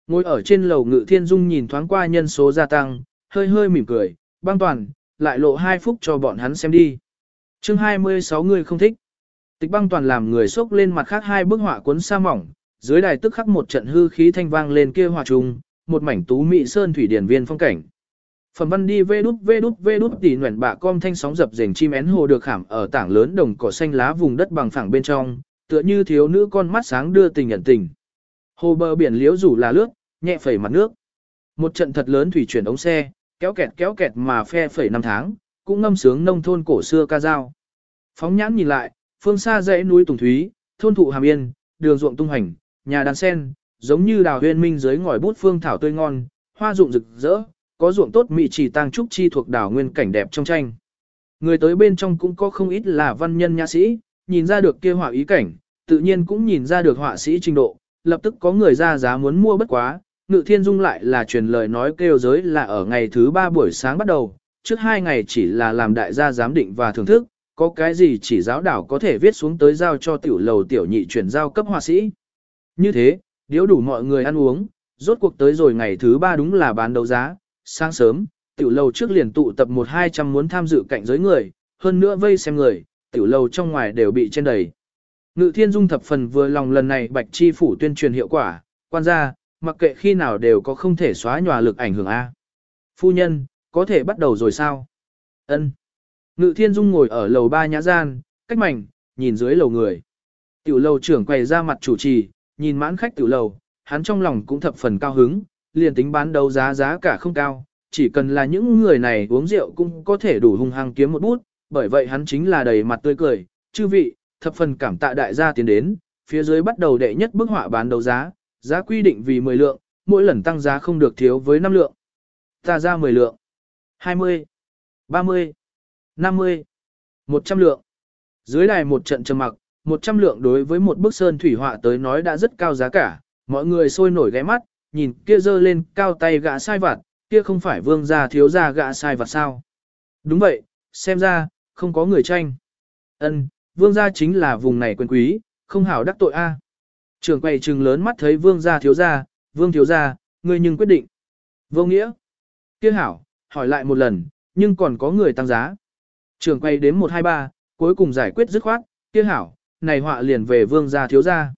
Ngồi ở trên lầu ngự thiên dung nhìn thoáng qua nhân số gia tăng, hơi hơi mỉm cười, băng toàn, lại lộ hai phút cho bọn hắn xem đi. chương 26 người không thích. Tịch băng toàn làm người xốc lên mặt khác hai bức họa cuốn sa mỏng, dưới đài tức khắc một trận hư khí thanh vang lên kia hòa trùng, một mảnh tú mỹ sơn thủy điển viên phong cảnh. Phần văn đi vê đút vê đút vê đút tỉ nguyện bạ com thanh sóng dập dềnh chim én hồ được khảm ở tảng lớn đồng cỏ xanh lá vùng đất bằng phẳng bên trong, tựa như thiếu nữ con mắt sáng đưa tình nhận tình. Hồ bờ biển liễu rủ là lướt, nhẹ phẩy mặt nước. Một trận thật lớn thủy chuyển ống xe, kéo kẹt kéo kẹt mà phe phẩy năm tháng, cũng ngâm sướng nông thôn cổ xưa ca dao. Phóng nhãn nhìn lại, phương xa dãy núi Tùng Thúy, thôn thụ hàm yên, đường ruộng tung hành, nhà đàn sen, giống như đào huyên minh dưới ngòi bút phương thảo tươi ngon, hoa rụng rực rỡ, có ruộng tốt mị chỉ tăng trúc chi thuộc đảo nguyên cảnh đẹp trong tranh. Người tới bên trong cũng có không ít là văn nhân nhã sĩ, nhìn ra được kia họa ý cảnh, tự nhiên cũng nhìn ra được họa sĩ trình độ, lập tức có người ra giá muốn mua bất quá, Ngự Thiên Dung lại là truyền lời nói kêu giới là ở ngày thứ ba buổi sáng bắt đầu, trước hai ngày chỉ là làm đại gia giám định và thưởng thức, có cái gì chỉ giáo đảo có thể viết xuống tới giao cho tiểu lầu tiểu nhị chuyển giao cấp họa sĩ. Như thế, điếu đủ mọi người ăn uống, rốt cuộc tới rồi ngày thứ ba đúng là bán đấu giá, sáng sớm, tiểu lầu trước liền tụ tập một hai trăm muốn tham dự cạnh giới người, hơn nữa vây xem người, tiểu lầu trong ngoài đều bị trên đầy. Ngự thiên dung thập phần vừa lòng lần này bạch chi phủ tuyên truyền hiệu quả, quan gia, mặc kệ khi nào đều có không thể xóa nhòa lực ảnh hưởng A. Phu nhân, có thể bắt đầu rồi sao? Ân. Ngự thiên dung ngồi ở lầu ba nhã gian, cách mảnh, nhìn dưới lầu người. Tiểu lầu trưởng quay ra mặt chủ trì, nhìn mãn khách tiểu lầu, hắn trong lòng cũng thập phần cao hứng, liền tính bán đấu giá giá cả không cao, chỉ cần là những người này uống rượu cũng có thể đủ hung hăng kiếm một bút, bởi vậy hắn chính là đầy mặt tươi cười, chư vị, thập phần cảm tạ đại gia tiến đến, phía dưới bắt đầu đệ nhất bức họa bán đấu giá, giá quy định vì 10 lượng, mỗi lần tăng giá không được thiếu với 5 lượng. Ta ra 10 lượng, 20, 30, 50, 100 lượng. Dưới đài một trận trầm mặc, 100 lượng đối với một bức sơn thủy họa tới nói đã rất cao giá cả, mọi người sôi nổi ghé mắt, nhìn kia dơ lên cao tay gã sai vặt, kia không phải vương gia thiếu gia gã sai vặt sao. Đúng vậy, xem ra, không có người tranh. Ân, vương gia chính là vùng này quyền quý, không hảo đắc tội a. Trường quầy trừng lớn mắt thấy vương gia thiếu gia, vương thiếu gia, ngươi nhưng quyết định. Vô nghĩa. Kia hảo, hỏi lại một lần, nhưng còn có người tăng giá. Trường quay đến 123, cuối cùng giải quyết dứt khoát, kia hảo, này họa liền về vương gia thiếu gia.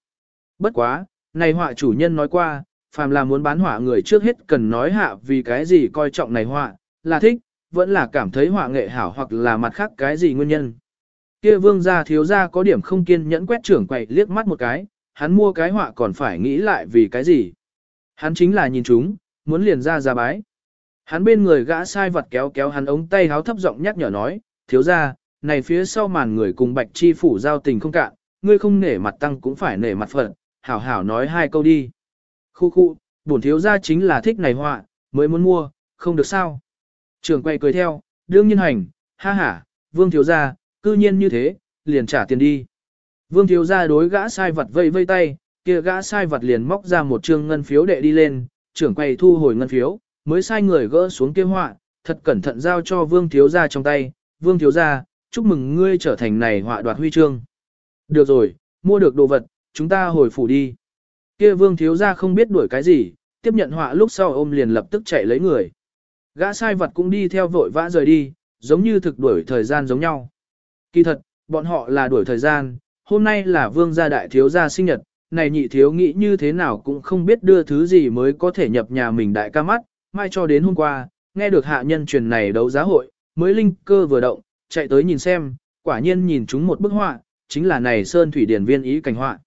Bất quá, này họa chủ nhân nói qua, phàm là muốn bán họa người trước hết cần nói hạ vì cái gì coi trọng này họa, là thích, vẫn là cảm thấy họa nghệ hảo hoặc là mặt khác cái gì nguyên nhân. Kia vương gia thiếu gia có điểm không kiên nhẫn quét trưởng quậy liếc mắt một cái, hắn mua cái họa còn phải nghĩ lại vì cái gì. Hắn chính là nhìn chúng, muốn liền ra ra bái. Hắn bên người gã sai vật kéo kéo hắn ống tay háo thấp giọng nhắc nhở nói, thiếu gia, này phía sau màn người cùng bạch chi phủ giao tình không cạn, ngươi không nể mặt tăng cũng phải nể mặt phận, hảo hảo nói hai câu đi. Khu khu, bổn thiếu gia chính là thích này họa, mới muốn mua, không được sao. Trường quay cười theo, đương nhiên hành, ha ha, vương thiếu gia, cư nhiên như thế, liền trả tiền đi. Vương thiếu gia đối gã sai vật vây vây tay, kia gã sai vật liền móc ra một trương ngân phiếu đệ đi lên, trưởng quay thu hồi ngân phiếu, mới sai người gỡ xuống kia họa, thật cẩn thận giao cho vương thiếu gia trong tay, vương thiếu gia, chúc mừng ngươi trở thành này họa đoạt huy chương. Được rồi, mua được đồ vật, chúng ta hồi phủ đi. Kia vương thiếu gia không biết đuổi cái gì, tiếp nhận họa lúc sau ôm liền lập tức chạy lấy người. Gã sai vật cũng đi theo vội vã rời đi, giống như thực đuổi thời gian giống nhau. Kỳ thật, bọn họ là đuổi thời gian, hôm nay là vương gia đại thiếu gia sinh nhật, này nhị thiếu nghĩ như thế nào cũng không biết đưa thứ gì mới có thể nhập nhà mình đại ca mắt, mai cho đến hôm qua, nghe được hạ nhân truyền này đấu giá hội, mới linh cơ vừa động, chạy tới nhìn xem, quả nhiên nhìn chúng một bức họa, chính là này sơn thủy điển viên ý cảnh họa.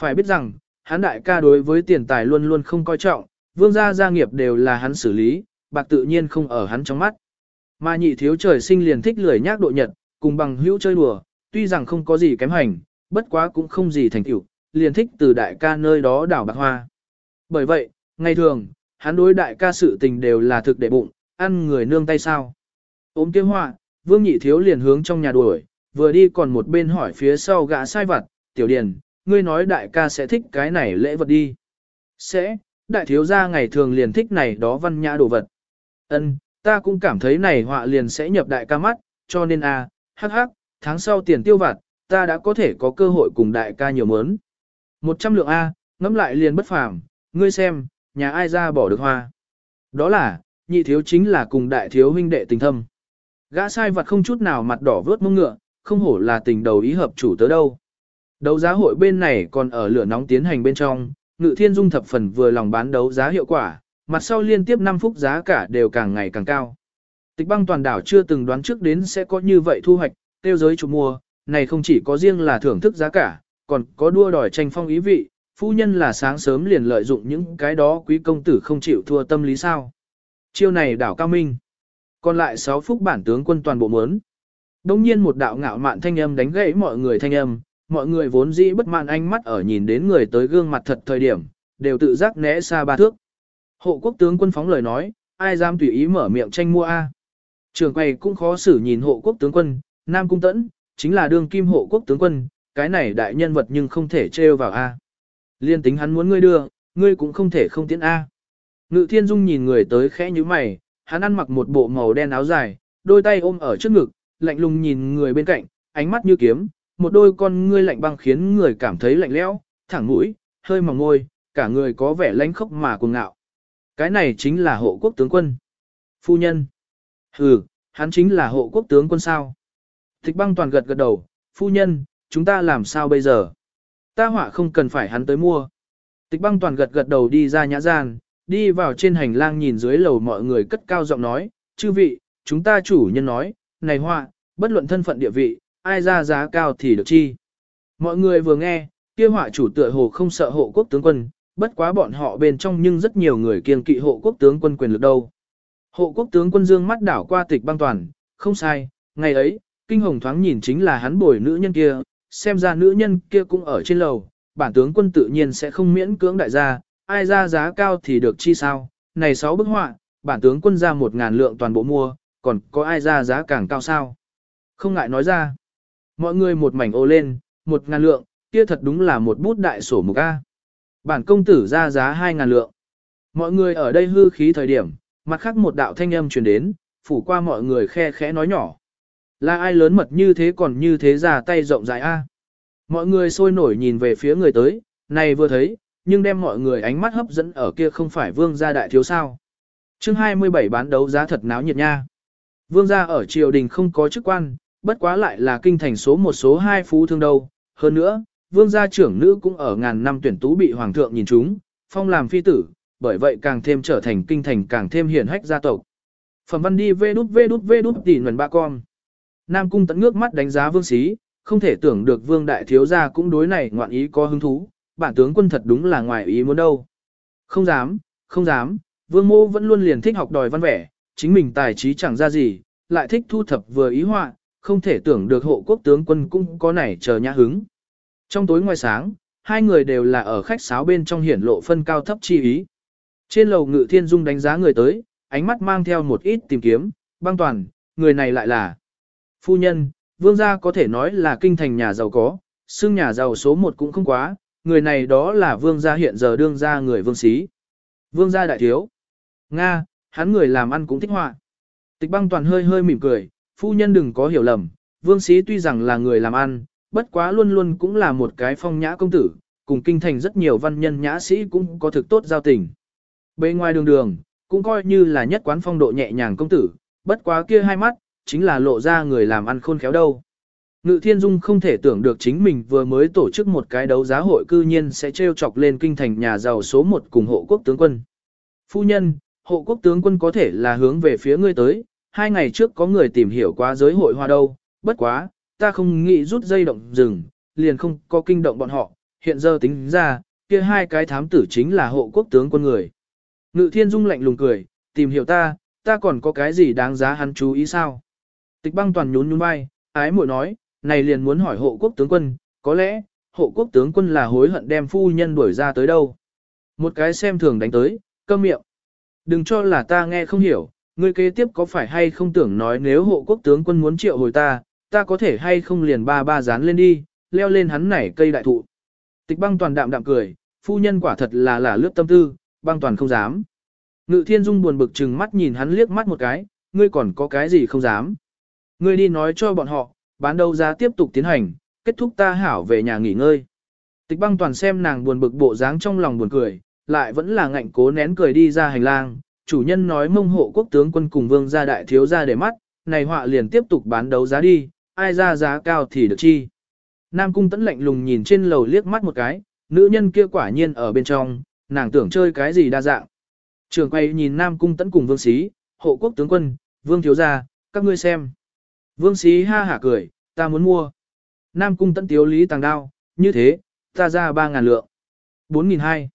Phải biết rằng, hắn đại ca đối với tiền tài luôn luôn không coi trọng, vương gia gia nghiệp đều là hắn xử lý, bạc tự nhiên không ở hắn trong mắt. Mà nhị thiếu trời sinh liền thích lười nhác độ nhật, cùng bằng hữu chơi đùa, tuy rằng không có gì kém hành, bất quá cũng không gì thành tựu, liền thích từ đại ca nơi đó đảo bạc hoa. Bởi vậy, ngày thường, hắn đối đại ca sự tình đều là thực đệ bụng, ăn người nương tay sao. Ôm kiếm họa, vương nhị thiếu liền hướng trong nhà đuổi, vừa đi còn một bên hỏi phía sau gã sai vặt, tiểu điền, ngươi nói đại ca sẽ thích cái này lễ vật đi. Sẽ, đại thiếu gia ngày thường liền thích này đó văn nhã đồ vật. Ân, ta cũng cảm thấy này họa liền sẽ nhập đại ca mắt, cho nên a, à, hắc hắc, tháng sau tiền tiêu vặt, ta đã có thể có cơ hội cùng đại ca nhiều mớn. Một trăm lượng A, ngẫm lại liền bất phàm, ngươi xem, nhà ai ra bỏ được hoa. Đó là, nhị thiếu chính là cùng đại thiếu huynh đệ tình thâm. Gã sai vật không chút nào mặt đỏ vớt mông ngựa, không hổ là tình đầu ý hợp chủ tớ đâu. Đấu giá hội bên này còn ở lửa nóng tiến hành bên trong, ngự thiên dung thập phần vừa lòng bán đấu giá hiệu quả, mặt sau liên tiếp 5 phút giá cả đều càng ngày càng cao. Tịch băng toàn đảo chưa từng đoán trước đến sẽ có như vậy thu hoạch, tiêu giới chủ mua, này không chỉ có riêng là thưởng thức giá cả, còn có đua đòi tranh phong ý vị, phu nhân là sáng sớm liền lợi dụng những cái đó quý công tử không chịu thua tâm lý sao. Chiêu này đảo cao minh. Còn lại 6 phút bản tướng quân toàn bộ mớn. Đông nhiên một đạo ngạo mạn thanh âm đánh gãy mọi người thanh âm, mọi người vốn dĩ bất mãn ánh mắt ở nhìn đến người tới gương mặt thật thời điểm, đều tự giác né xa ba thước. Hộ quốc tướng quân phóng lời nói, ai dám tùy ý mở miệng tranh mua A. Trường quầy cũng khó xử nhìn hộ quốc tướng quân, Nam Cung Tẫn, chính là đương kim hộ quốc tướng quân, cái này đại nhân vật nhưng không thể trêu vào A. Liên tính hắn muốn ngươi đưa, ngươi cũng không thể không tiến A. Ngự thiên dung nhìn người tới khẽ như mày, hắn ăn mặc một bộ màu đen áo dài, đôi tay ôm ở trước ngực, lạnh lùng nhìn người bên cạnh, ánh mắt như kiếm, một đôi con ngươi lạnh băng khiến người cảm thấy lạnh lẽo, thẳng mũi, hơi mỏng môi, cả người có vẻ lãnh khốc mà cuồng ngạo. Cái này chính là hộ quốc tướng quân. Phu nhân. Ừ, hắn chính là hộ quốc tướng quân sao. Thích băng toàn gật gật đầu, phu nhân, chúng ta làm sao bây giờ? Ta họa không cần phải hắn tới mua. Tịch băng toàn gật gật đầu đi ra nhã gian, đi vào trên hành lang nhìn dưới lầu mọi người cất cao giọng nói, chư vị, chúng ta chủ nhân nói, này họa, bất luận thân phận địa vị, ai ra giá cao thì được chi. Mọi người vừa nghe, kia họa chủ tựa hồ không sợ hộ quốc tướng quân, bất quá bọn họ bên trong nhưng rất nhiều người kiên kỵ hộ quốc tướng quân quyền lực đâu. Hộ quốc tướng quân dương mắt đảo qua tịch băng toàn, không sai, ngày ấy, kinh hồng thoáng nhìn chính là hắn bồi nữ nhân kia, xem ra nữ nhân kia cũng ở trên lầu, bản tướng quân tự nhiên sẽ không miễn cưỡng đại gia, ai ra giá cao thì được chi sao, này sáu bức họa, bản tướng quân ra một ngàn lượng toàn bộ mua, còn có ai ra giá càng cao sao? Không ngại nói ra. Mọi người một mảnh ô lên, một ngàn lượng, kia thật đúng là một bút đại sổ mục A. Bản công tử ra giá hai ngàn lượng. Mọi người ở đây hư khí thời điểm, mặt khác một đạo thanh âm truyền đến, phủ qua mọi người khe khẽ nói nhỏ. Là ai lớn mật như thế còn như thế ra tay rộng rãi A. Mọi người sôi nổi nhìn về phía người tới, này vừa thấy, nhưng đem mọi người ánh mắt hấp dẫn ở kia không phải vương gia đại thiếu sao. chương 27 bán đấu giá thật náo nhiệt nha. Vương gia ở triều đình không có chức quan, bất quá lại là kinh thành số một số hai phú thương đâu. Hơn nữa, vương gia trưởng nữ cũng ở ngàn năm tuyển tú bị hoàng thượng nhìn chúng, phong làm phi tử, bởi vậy càng thêm trở thành kinh thành càng thêm hiển hách gia tộc. Phẩm văn đi vê đút vê đút vê đút tỉ nguồn ba con. Nam cung tận ngước mắt đánh giá vương sĩ, không thể tưởng được vương đại thiếu gia cũng đối này ngoạn ý có hứng thú, bản tướng quân thật đúng là ngoài ý muốn đâu. Không dám, không dám, vương mô vẫn luôn liền thích học đòi văn vẻ, chính mình tài trí chẳng ra gì, lại thích thu thập vừa ý họa, không thể tưởng được hộ quốc tướng quân cũng có nảy chờ nhã hứng. Trong tối ngoài sáng, hai người đều là ở khách sáo bên trong hiển lộ phân cao thấp chi ý. Trên lầu ngự thiên dung đánh giá người tới, ánh mắt mang theo một ít tìm kiếm, băng toàn, người này lại là phu nhân, vương gia có thể nói là kinh thành nhà giàu có, xương nhà giàu số một cũng không quá, người này đó là vương gia hiện giờ đương gia người vương sĩ. Vương gia đại thiếu. Nga, hắn người làm ăn cũng thích họa. Tịch băng toàn hơi hơi mỉm cười, phu nhân đừng có hiểu lầm, vương sĩ tuy rằng là người làm ăn, bất quá luôn luôn cũng là một cái phong nhã công tử, cùng kinh thành rất nhiều văn nhân nhã sĩ cũng có thực tốt giao tình. Bên ngoài đường đường, cũng coi như là nhất quán phong độ nhẹ nhàng công tử, bất quá kia hai mắt, chính là lộ ra người làm ăn khôn khéo đâu. Ngự Thiên Dung không thể tưởng được chính mình vừa mới tổ chức một cái đấu giá hội cư nhiên sẽ treo chọc lên kinh thành nhà giàu số một cùng hộ quốc tướng quân. Phu nhân, hộ quốc tướng quân có thể là hướng về phía ngươi tới, hai ngày trước có người tìm hiểu qua giới hội hoa đâu, bất quá, ta không nghĩ rút dây động rừng, liền không có kinh động bọn họ, hiện giờ tính ra, kia hai cái thám tử chính là hộ quốc tướng quân người. Ngự Thiên Dung lạnh lùng cười, tìm hiểu ta, ta còn có cái gì đáng giá hắn chú ý sao? Tịch băng toàn nhún nhún vai, ái muội nói, này liền muốn hỏi hộ quốc tướng quân, có lẽ, hộ quốc tướng quân là hối hận đem phu nhân đuổi ra tới đâu. Một cái xem thường đánh tới, câm miệng. Đừng cho là ta nghe không hiểu, ngươi kế tiếp có phải hay không tưởng nói nếu hộ quốc tướng quân muốn triệu hồi ta, ta có thể hay không liền ba ba dán lên đi, leo lên hắn nảy cây đại thụ. Tịch băng toàn đạm đạm cười, phu nhân quả thật là là lướt tâm tư, băng toàn không dám. Ngự thiên dung buồn bực chừng mắt nhìn hắn liếc mắt một cái, ngươi còn có cái gì không dám. Ngươi đi nói cho bọn họ, bán đấu giá tiếp tục tiến hành, kết thúc ta hảo về nhà nghỉ ngơi. Tịch băng toàn xem nàng buồn bực bộ dáng trong lòng buồn cười, lại vẫn là ngạnh cố nén cười đi ra hành lang, chủ nhân nói mông hộ quốc tướng quân cùng vương gia đại thiếu gia để mắt, này họa liền tiếp tục bán đấu giá đi, ai ra giá cao thì được chi. Nam cung tẫn lạnh lùng nhìn trên lầu liếc mắt một cái, nữ nhân kia quả nhiên ở bên trong, nàng tưởng chơi cái gì đa dạng. Trường quay nhìn Nam cung tẫn cùng vương sĩ, hộ quốc tướng quân, vương thiếu gia, các ngươi xem. Vương sĩ ha hả cười, ta muốn mua. Nam cung tẫn tiếu lý tàng đao, như thế, ta ra 3.000 lượng. 4.200.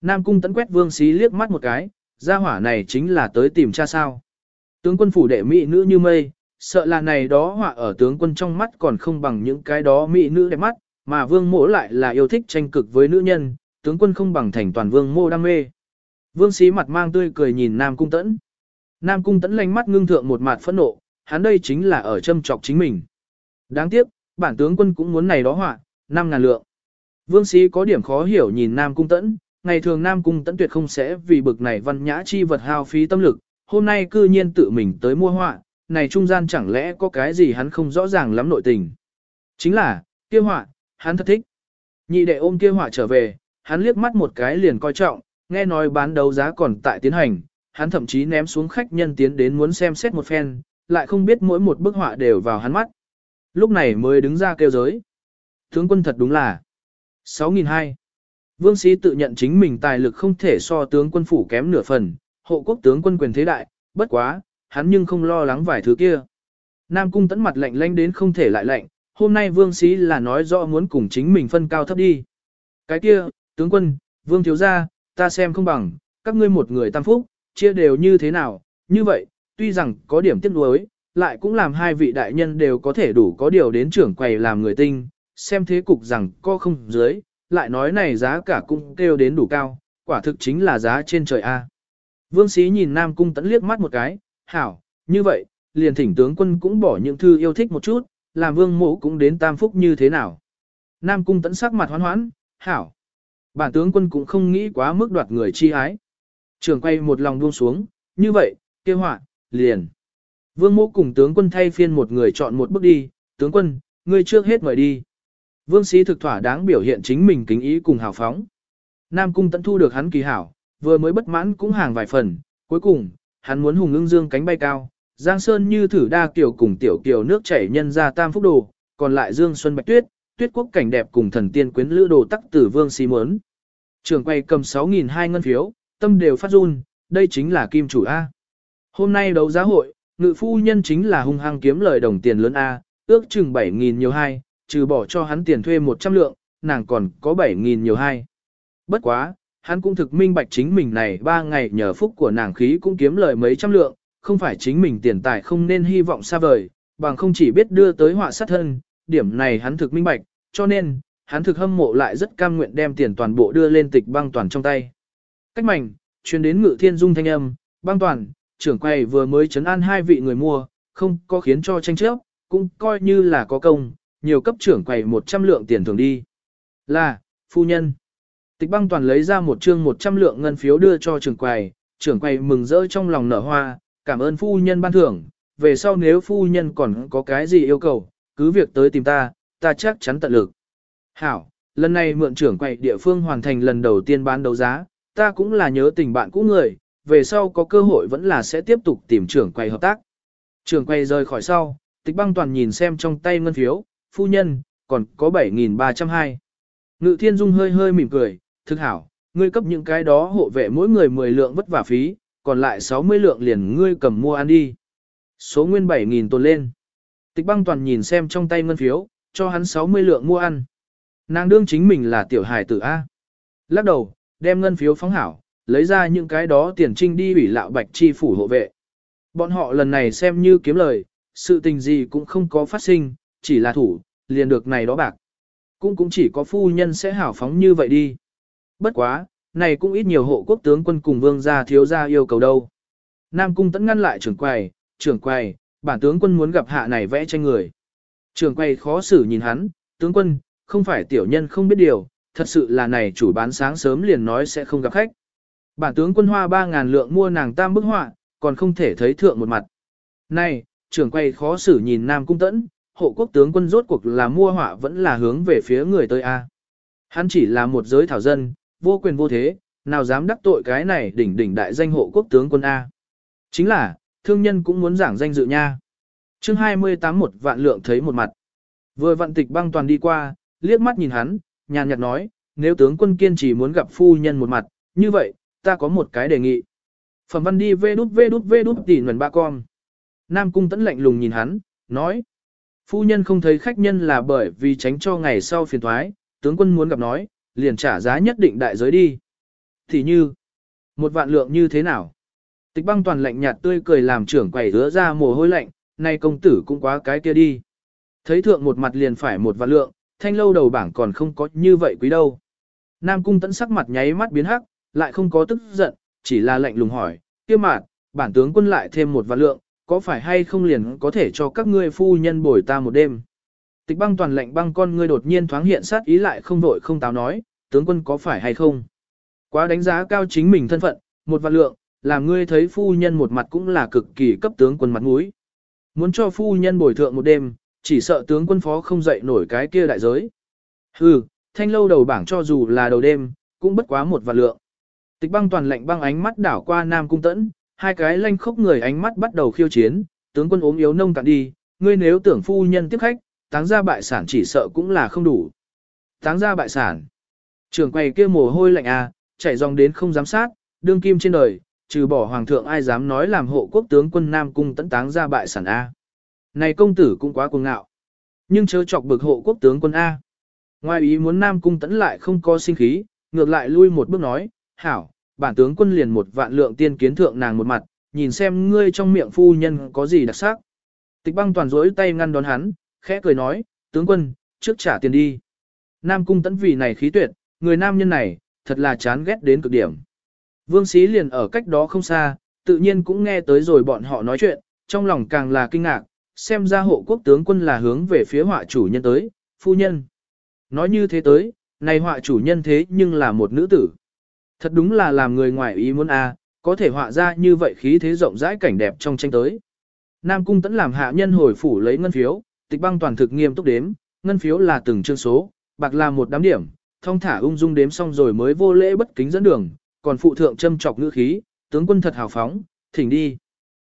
Nam cung tẫn quét vương sĩ liếc mắt một cái, gia hỏa này chính là tới tìm cha sao. Tướng quân phủ đệ mỹ nữ như mây, sợ là này đó họa ở tướng quân trong mắt còn không bằng những cái đó mỹ nữ đẹp mắt, mà vương mỗ lại là yêu thích tranh cực với nữ nhân, tướng quân không bằng thành toàn vương mô đam mê. Vương sĩ mặt mang tươi cười nhìn Nam cung tẫn. Nam cung tẫn lanh mắt ngưng thượng một mặt phẫn nộ, hắn đây chính là ở châm trọc chính mình. Đáng tiếc, bản tướng quân cũng muốn này đó họa, năm ngàn lượng. Vương sĩ có điểm khó hiểu nhìn Nam cung tẫn, ngày thường Nam cung tẫn tuyệt không sẽ vì bực này văn nhã chi vật hao phí tâm lực, hôm nay cư nhiên tự mình tới mua họa, này trung gian chẳng lẽ có cái gì hắn không rõ ràng lắm nội tình. Chính là, kia họa, hắn thật thích. Nhị đệ ôm kia họa trở về, hắn liếc mắt một cái liền coi trọng, nghe nói bán đấu giá còn tại tiến hành, hắn thậm chí ném xuống khách nhân tiến đến muốn xem xét một phen, lại không biết mỗi một bức họa đều vào hắn mắt. Lúc này mới đứng ra kêu giới. Tướng quân thật đúng là 6.200. Vương sĩ tự nhận chính mình tài lực không thể so tướng quân phủ kém nửa phần, hộ quốc tướng quân quyền thế đại, bất quá, hắn nhưng không lo lắng vài thứ kia. Nam cung tẫn mặt lạnh lanh đến không thể lại lạnh, hôm nay vương sĩ là nói rõ muốn cùng chính mình phân cao thấp đi. Cái kia, tướng quân, vương thiếu gia, ta xem không bằng, các ngươi một người tam phúc, chia đều như thế nào, như vậy, tuy rằng có điểm tiếc nuối, lại cũng làm hai vị đại nhân đều có thể đủ có điều đến trưởng quầy làm người tinh, xem thế cục rằng có không dưới, lại nói này giá cả cũng kêu đến đủ cao, quả thực chính là giá trên trời A. Vương sĩ nhìn Nam Cung tẫn liếc mắt một cái, hảo, như vậy, liền thỉnh tướng quân cũng bỏ những thư yêu thích một chút, làm vương mộ cũng đến tam phúc như thế nào. Nam Cung tẫn sắc mặt hoán hoán, hảo. Bản tướng quân cũng không nghĩ quá mức đoạt người chi ái. Trường quay một lòng buông xuống, như vậy, kêu họa, liền. Vương mộ cùng tướng quân thay phiên một người chọn một bước đi, tướng quân, ngươi trước hết mời đi. Vương sĩ thực thỏa đáng biểu hiện chính mình kính ý cùng hào phóng. Nam cung tận thu được hắn kỳ hảo, vừa mới bất mãn cũng hàng vài phần, cuối cùng, hắn muốn hùng ưng dương cánh bay cao, Giang Sơn như thử đa kiểu cùng tiểu kiều nước chảy nhân ra tam phúc đồ, còn lại Dương Xuân Bạch Tuyết, tuyết quốc cảnh đẹp cùng thần tiên quyến lữ đồ tắc tử vương xí muốn. Trường quay cầm 6.000 hai ngân phiếu, tâm đều phát run, đây chính là kim chủ A. Hôm nay đấu giá hội, ngự phu nhân chính là hung hăng kiếm lời đồng tiền lớn A, ước chừng 7.000 nhiều hai, trừ bỏ cho hắn tiền thuê 100 lượng, nàng còn có 7.000 nhiều hai. Bất quá, hắn cũng thực minh bạch chính mình này ba ngày nhờ phúc của nàng khí cũng kiếm lời mấy trăm lượng, không phải chính mình tiền tài không nên hy vọng xa vời, bằng không chỉ biết đưa tới họa sát thân, điểm này hắn thực minh bạch, cho nên, hắn thực hâm mộ lại rất cam nguyện đem tiền toàn bộ đưa lên tịch băng toàn trong tay. Cách mảnh, truyền đến ngự thiên dung thanh âm, băng toàn, trưởng quầy vừa mới chấn an hai vị người mua, không có khiến cho tranh chấp, cũng coi như là có công, nhiều cấp trưởng quầy 100 lượng tiền thường đi. Là, phu nhân. Tịch băng toàn lấy ra một chương 100 lượng ngân phiếu đưa cho trưởng quầy, trưởng quầy mừng rỡ trong lòng nở hoa, cảm ơn phu nhân ban thưởng, về sau nếu phu nhân còn có cái gì yêu cầu, cứ việc tới tìm ta, ta chắc chắn tận lực. Hảo, lần này mượn trưởng quầy địa phương hoàn thành lần đầu tiên bán đấu giá, ta cũng là nhớ tình bạn cũ người, về sau có cơ hội vẫn là sẽ tiếp tục tìm trưởng quầy hợp tác. Trưởng quầy rời khỏi sau, tịch băng toàn nhìn xem trong tay ngân phiếu, phu nhân, còn có 7.320. Ngự thiên dung hơi hơi mỉm cười, Thức hảo, ngươi cấp những cái đó hộ vệ mỗi người 10 lượng vất vả phí, còn lại 60 lượng liền ngươi cầm mua ăn đi. Số nguyên 7.000 tồn lên. Tịch băng toàn nhìn xem trong tay ngân phiếu, cho hắn 60 lượng mua ăn. Nàng đương chính mình là tiểu hài tử A. Lắc đầu, đem ngân phiếu phóng hảo, lấy ra những cái đó tiền trinh đi ủy lạo bạch chi phủ hộ vệ. Bọn họ lần này xem như kiếm lời, sự tình gì cũng không có phát sinh, chỉ là thủ, liền được này đó bạc. Cũng cũng chỉ có phu nhân sẽ hảo phóng như vậy đi. Bất quá, này cũng ít nhiều hộ quốc tướng quân cùng vương gia thiếu gia yêu cầu đâu. Nam cung tẫn ngăn lại trưởng quầy, trưởng quầy, bản tướng quân muốn gặp hạ này vẽ tranh người. Trưởng quầy khó xử nhìn hắn, tướng quân, không phải tiểu nhân không biết điều, thật sự là này chủ bán sáng sớm liền nói sẽ không gặp khách. Bản tướng quân hoa 3.000 lượng mua nàng tam bức họa, còn không thể thấy thượng một mặt. Này, trưởng quầy khó xử nhìn Nam cung tẫn, hộ quốc tướng quân rốt cuộc là mua họa vẫn là hướng về phía người tới A. Hắn chỉ là một giới thảo dân, vô quyền vô thế, nào dám đắc tội cái này đỉnh đỉnh đại danh hộ quốc tướng quân A. Chính là, thương nhân cũng muốn giảng danh dự nha. chương 28 một vạn lượng thấy một mặt. Vừa vạn tịch băng toàn đi qua, liếc mắt nhìn hắn, nhàn nhạt nói, nếu tướng quân kiên trì muốn gặp phu nhân một mặt, như vậy, ta có một cái đề nghị. Phẩm văn đi vê đút vê đút vê đút tỉ nguồn ba con. Nam cung tẫn lạnh lùng nhìn hắn, nói. Phu nhân không thấy khách nhân là bởi vì tránh cho ngày sau phiền thoái, tướng quân muốn gặp nói, liền trả giá nhất định đại giới đi. Thì như, một vạn lượng như thế nào? Tịch băng toàn lạnh nhạt tươi cười làm trưởng quầy hứa ra mồ hôi lạnh, nay công tử cũng quá cái kia đi. Thấy thượng một mặt liền phải một vạn lượng, thanh lâu đầu bảng còn không có như vậy quý đâu. Nam cung tẫn sắc mặt nháy mắt biến hắc, lại không có tức giận, chỉ là lạnh lùng hỏi, kia mạt, bản tướng quân lại thêm một vạn lượng, có phải hay không liền có thể cho các ngươi phu nhân bồi ta một đêm. Tịch băng toàn lạnh băng con ngươi đột nhiên thoáng hiện sát ý lại không vội không táo nói, tướng quân có phải hay không. Quá đánh giá cao chính mình thân phận, một vạn lượng, làm ngươi thấy phu nhân một mặt cũng là cực kỳ cấp tướng quân mặt mũi. Muốn cho phu nhân bồi thượng một đêm, chỉ sợ tướng quân phó không dậy nổi cái kia đại giới. Hừ, thanh lâu đầu bảng cho dù là đầu đêm, cũng bất quá một vạn lượng. Tịch băng toàn lạnh băng ánh mắt đảo qua Nam Cung Tẫn, hai cái lanh khốc người ánh mắt bắt đầu khiêu chiến, tướng quân ốm yếu nông cạn đi, ngươi nếu tưởng phu nhân tiếp khách, táng ra bại sản chỉ sợ cũng là không đủ. Táng ra bại sản. Trường quầy kia mồ hôi lạnh à, chạy dòng đến không giám sát, đương kim trên đời, trừ bỏ hoàng thượng ai dám nói làm hộ quốc tướng quân Nam Cung tấn táng ra bại sản A. Này công tử cũng quá cuồng ngạo. Nhưng chớ chọc bực hộ quốc tướng quân A. Ngoài ý muốn Nam Cung tấn lại không có sinh khí, ngược lại lui một bước nói, hảo, bản tướng quân liền một vạn lượng tiên kiến thượng nàng một mặt, nhìn xem ngươi trong miệng phu nhân có gì đặc sắc. Tịch băng toàn rỗi tay ngăn đón hắn, khẽ cười nói, tướng quân, trước trả tiền đi. Nam cung tấn vì này khí tuyệt, người nam nhân này, thật là chán ghét đến cực điểm. Vương sĩ liền ở cách đó không xa, tự nhiên cũng nghe tới rồi bọn họ nói chuyện, trong lòng càng là kinh ngạc, xem ra hộ quốc tướng quân là hướng về phía họa chủ nhân tới, phu nhân. Nói như thế tới, này họa chủ nhân thế nhưng là một nữ tử. Thật đúng là làm người ngoài ý muốn a, có thể họa ra như vậy khí thế rộng rãi cảnh đẹp trong tranh tới. Nam cung tẫn làm hạ nhân hồi phủ lấy ngân phiếu, tịch băng toàn thực nghiêm túc đếm, ngân phiếu là từng chương số, bạc là một đám điểm, thông thả ung dung đếm xong rồi mới vô lễ bất kính dẫn đường, còn phụ thượng châm chọc ngữ khí, tướng quân thật hào phóng, thỉnh đi.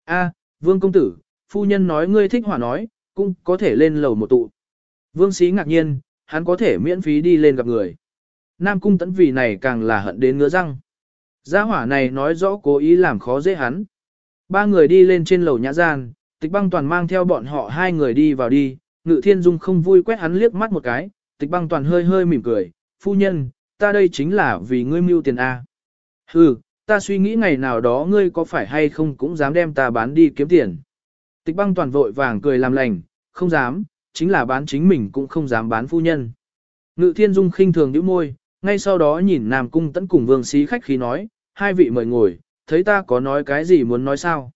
A, vương công tử, phu nhân nói ngươi thích hỏa nói, cũng có thể lên lầu một tụ. Vương sĩ ngạc nhiên, hắn có thể miễn phí đi lên gặp người. Nam cung tẫn vì này càng là hận đến ngứa răng. Gia hỏa này nói rõ cố ý làm khó dễ hắn. Ba người đi lên trên lầu nhã gian, tịch băng toàn mang theo bọn họ hai người đi vào đi, ngự thiên dung không vui quét hắn liếc mắt một cái, tịch băng toàn hơi hơi mỉm cười, phu nhân, ta đây chính là vì ngươi mưu tiền A. Hừ, ta suy nghĩ ngày nào đó ngươi có phải hay không cũng dám đem ta bán đi kiếm tiền. Tịch băng toàn vội vàng cười làm lành, không dám, chính là bán chính mình cũng không dám bán phu nhân. Ngự thiên dung khinh thường nhíu môi, ngay sau đó nhìn Nam Cung Tấn cùng Vương Xí khách khí nói, hai vị mời ngồi, thấy ta có nói cái gì muốn nói sao.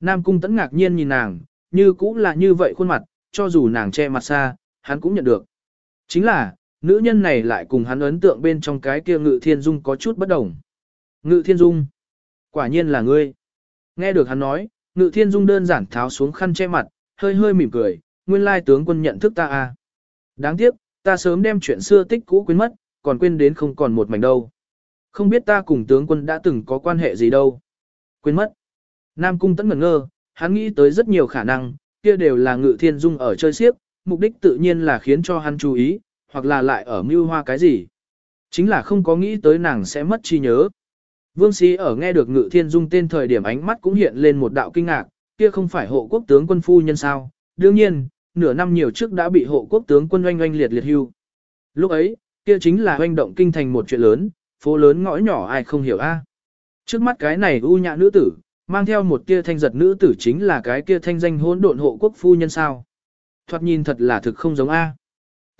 Nam Cung Tấn ngạc nhiên nhìn nàng, như cũng là như vậy khuôn mặt, cho dù nàng che mặt xa, hắn cũng nhận được. Chính là, nữ nhân này lại cùng hắn ấn tượng bên trong cái kia Ngự Thiên Dung có chút bất đồng. Ngự Thiên Dung, quả nhiên là ngươi. Nghe được hắn nói, Ngự Thiên Dung đơn giản tháo xuống khăn che mặt, hơi hơi mỉm cười, nguyên lai tướng quân nhận thức ta à. Đáng tiếc, ta sớm đem chuyện xưa tích cũ quên mất, còn quên đến không còn một mảnh đâu. Không biết ta cùng tướng quân đã từng có quan hệ gì đâu. Quên mất. Nam cung tẫn ngẩn ngơ, hắn nghĩ tới rất nhiều khả năng, kia đều là ngự thiên dung ở chơi xiếc, mục đích tự nhiên là khiến cho hắn chú ý, hoặc là lại ở mưu hoa cái gì. Chính là không có nghĩ tới nàng sẽ mất trí nhớ. Vương sĩ ở nghe được ngự thiên dung tên thời điểm ánh mắt cũng hiện lên một đạo kinh ngạc, kia không phải hộ quốc tướng quân phu nhân sao. Đương nhiên, nửa năm nhiều trước đã bị hộ quốc tướng quân oanh oanh liệt liệt hưu. Lúc ấy, kia chính là oanh động kinh thành một chuyện lớn, phố lớn ngõ nhỏ ai không hiểu a. Trước mắt cái này u nhã nữ tử, mang theo một tia thanh giật nữ tử chính là cái kia thanh danh hỗn độn hộ quốc phu nhân sao. Thoạt nhìn thật là thực không giống a.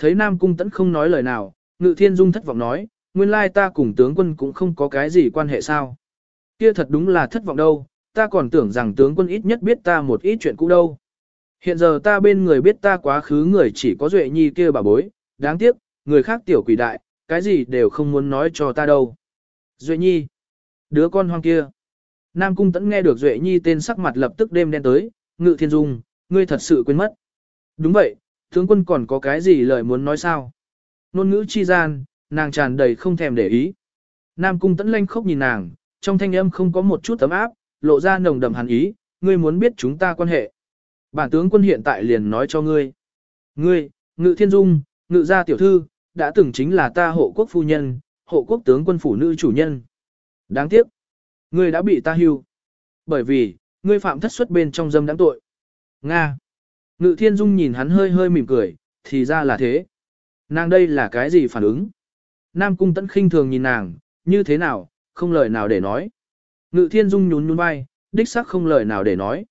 Thấy Nam Cung Tẫn không nói lời nào, Ngự Thiên Dung thất vọng nói, nguyên lai ta cùng tướng quân cũng không có cái gì quan hệ sao. Kia thật đúng là thất vọng đâu, ta còn tưởng rằng tướng quân ít nhất biết ta một ít chuyện cũ đâu. Hiện giờ ta bên người biết ta quá khứ người chỉ có Duệ Nhi kia bà bối, đáng tiếc, người khác tiểu quỷ đại, cái gì đều không muốn nói cho ta đâu. Duệ Nhi, đứa con hoang kia. Nam Cung Tẫn nghe được Duệ Nhi tên sắc mặt lập tức đêm đen tới, Ngự Thiên Dung, ngươi thật sự quên mất. Đúng vậy, tướng quân còn có cái gì lời muốn nói sao? Nôn ngữ chi gian, nàng tràn đầy không thèm để ý. Nam Cung Tẫn lanh khóc nhìn nàng, trong thanh âm không có một chút tấm áp, lộ ra nồng đầm hàn ý, ngươi muốn biết chúng ta quan hệ. Bản tướng quân hiện tại liền nói cho ngươi. Ngươi, Ngự Thiên Dung, Ngự gia tiểu thư, đã từng chính là ta hộ quốc phu nhân, hộ quốc tướng quân phủ nữ chủ nhân. Đáng tiếc, ngươi đã bị ta hưu. Bởi vì, ngươi phạm thất xuất bên trong dâm đáng tội. Nga. Ngự thiên dung nhìn hắn hơi hơi mỉm cười, thì ra là thế. Nàng đây là cái gì phản ứng? Nam cung tẫn khinh thường nhìn nàng, như thế nào, không lời nào để nói. Ngự thiên dung nhún nhún vai, đích xác không lời nào để nói.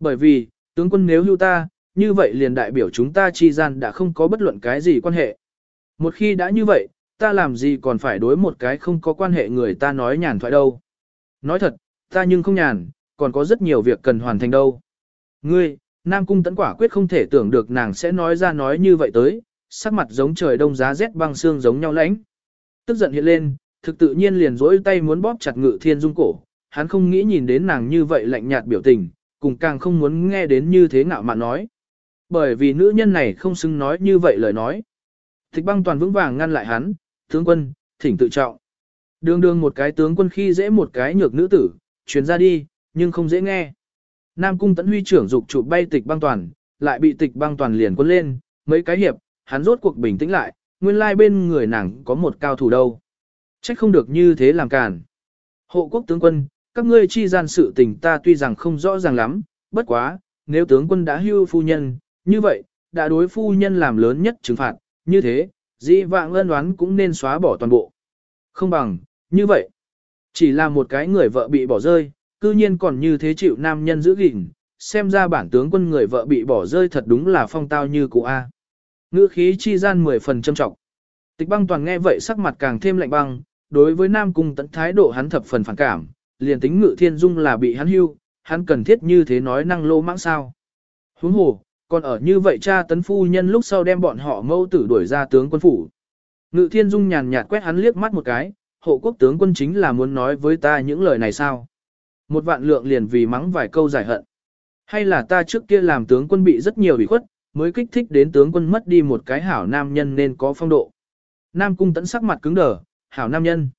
Bởi vì, tướng quân nếu hưu ta, như vậy liền đại biểu chúng ta chi gian đã không có bất luận cái gì quan hệ. Một khi đã như vậy, ta làm gì còn phải đối một cái không có quan hệ người ta nói nhàn thoại đâu. Nói thật, ta nhưng không nhàn, còn có rất nhiều việc cần hoàn thành đâu. Ngươi, Nam Cung Tấn quả quyết không thể tưởng được nàng sẽ nói ra nói như vậy tới, sắc mặt giống trời đông giá rét băng xương giống nhau lãnh. Tức giận hiện lên, thực tự nhiên liền rỗi tay muốn bóp chặt ngự thiên dung cổ, hắn không nghĩ nhìn đến nàng như vậy lạnh nhạt biểu tình, cùng càng không muốn nghe đến như thế ngạo mạn nói. Bởi vì nữ nhân này không xứng nói như vậy lời nói. Thích băng toàn vững vàng ngăn lại hắn, tướng quân, thỉnh tự trọng. Đường đường một cái tướng quân khi dễ một cái nhược nữ tử, truyền ra đi, nhưng không dễ nghe. Nam cung tấn huy trưởng dục chụp bay tịch băng toàn, lại bị tịch băng toàn liền quân lên, mấy cái hiệp, hắn rốt cuộc bình tĩnh lại, nguyên lai bên người nàng có một cao thủ đâu. Trách không được như thế làm cản. Hộ quốc tướng quân, các ngươi chi gian sự tình ta tuy rằng không rõ ràng lắm, bất quá, nếu tướng quân đã hưu phu nhân, như vậy, đã đối phu nhân làm lớn nhất trừng phạt, như thế, dĩ vạng ân đoán cũng nên xóa bỏ toàn bộ. Không bằng, như vậy, chỉ là một cái người vợ bị bỏ rơi, cư nhiên còn như thế chịu nam nhân giữ gìn, xem ra bản tướng quân người vợ bị bỏ rơi thật đúng là phong tao như cụ A. Ngữ khí chi gian 10 phần châm trọng. Tịch băng toàn nghe vậy sắc mặt càng thêm lạnh băng, đối với nam cung tận thái độ hắn thập phần phản cảm, liền tính ngự thiên dung là bị hắn hưu, hắn cần thiết như thế nói năng lô mãng sao. Huống hồ, còn ở như vậy cha tấn phu nhân lúc sau đem bọn họ mâu tử đuổi ra tướng quân phủ. Ngự thiên dung nhàn nhạt quét hắn liếc mắt một cái, hộ quốc tướng quân chính là muốn nói với ta những lời này sao. Một vạn lượng liền vì mắng vài câu giải hận. Hay là ta trước kia làm tướng quân bị rất nhiều ủy khuất, mới kích thích đến tướng quân mất đi một cái hảo nam nhân nên có phong độ. Nam cung tẫn sắc mặt cứng đờ, hảo nam nhân.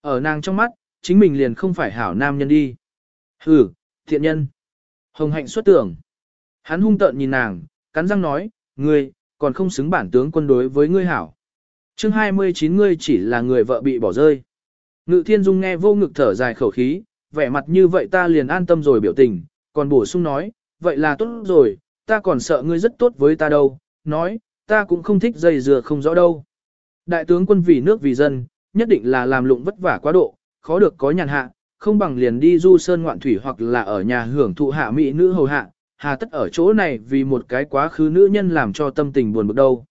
Ở nàng trong mắt, chính mình liền không phải hảo nam nhân đi. Hừ, thiện nhân. Hồng hạnh xuất tưởng. Hắn hung tợn nhìn nàng, cắn răng nói, ngươi, còn không xứng bản tướng quân đối với ngươi hảo. chương 29 ngươi chỉ là người vợ bị bỏ rơi. Ngự thiên dung nghe vô ngực thở dài khẩu khí, vẻ mặt như vậy ta liền an tâm rồi biểu tình, còn bổ sung nói, vậy là tốt rồi, ta còn sợ ngươi rất tốt với ta đâu, nói, ta cũng không thích dây dừa không rõ đâu. Đại tướng quân vì nước vì dân, nhất định là làm lụng vất vả quá độ, khó được có nhàn hạ, không bằng liền đi du sơn ngoạn thủy hoặc là ở nhà hưởng thụ hạ mỹ nữ hầu hạ, hà tất ở chỗ này vì một cái quá khứ nữ nhân làm cho tâm tình buồn bực đâu.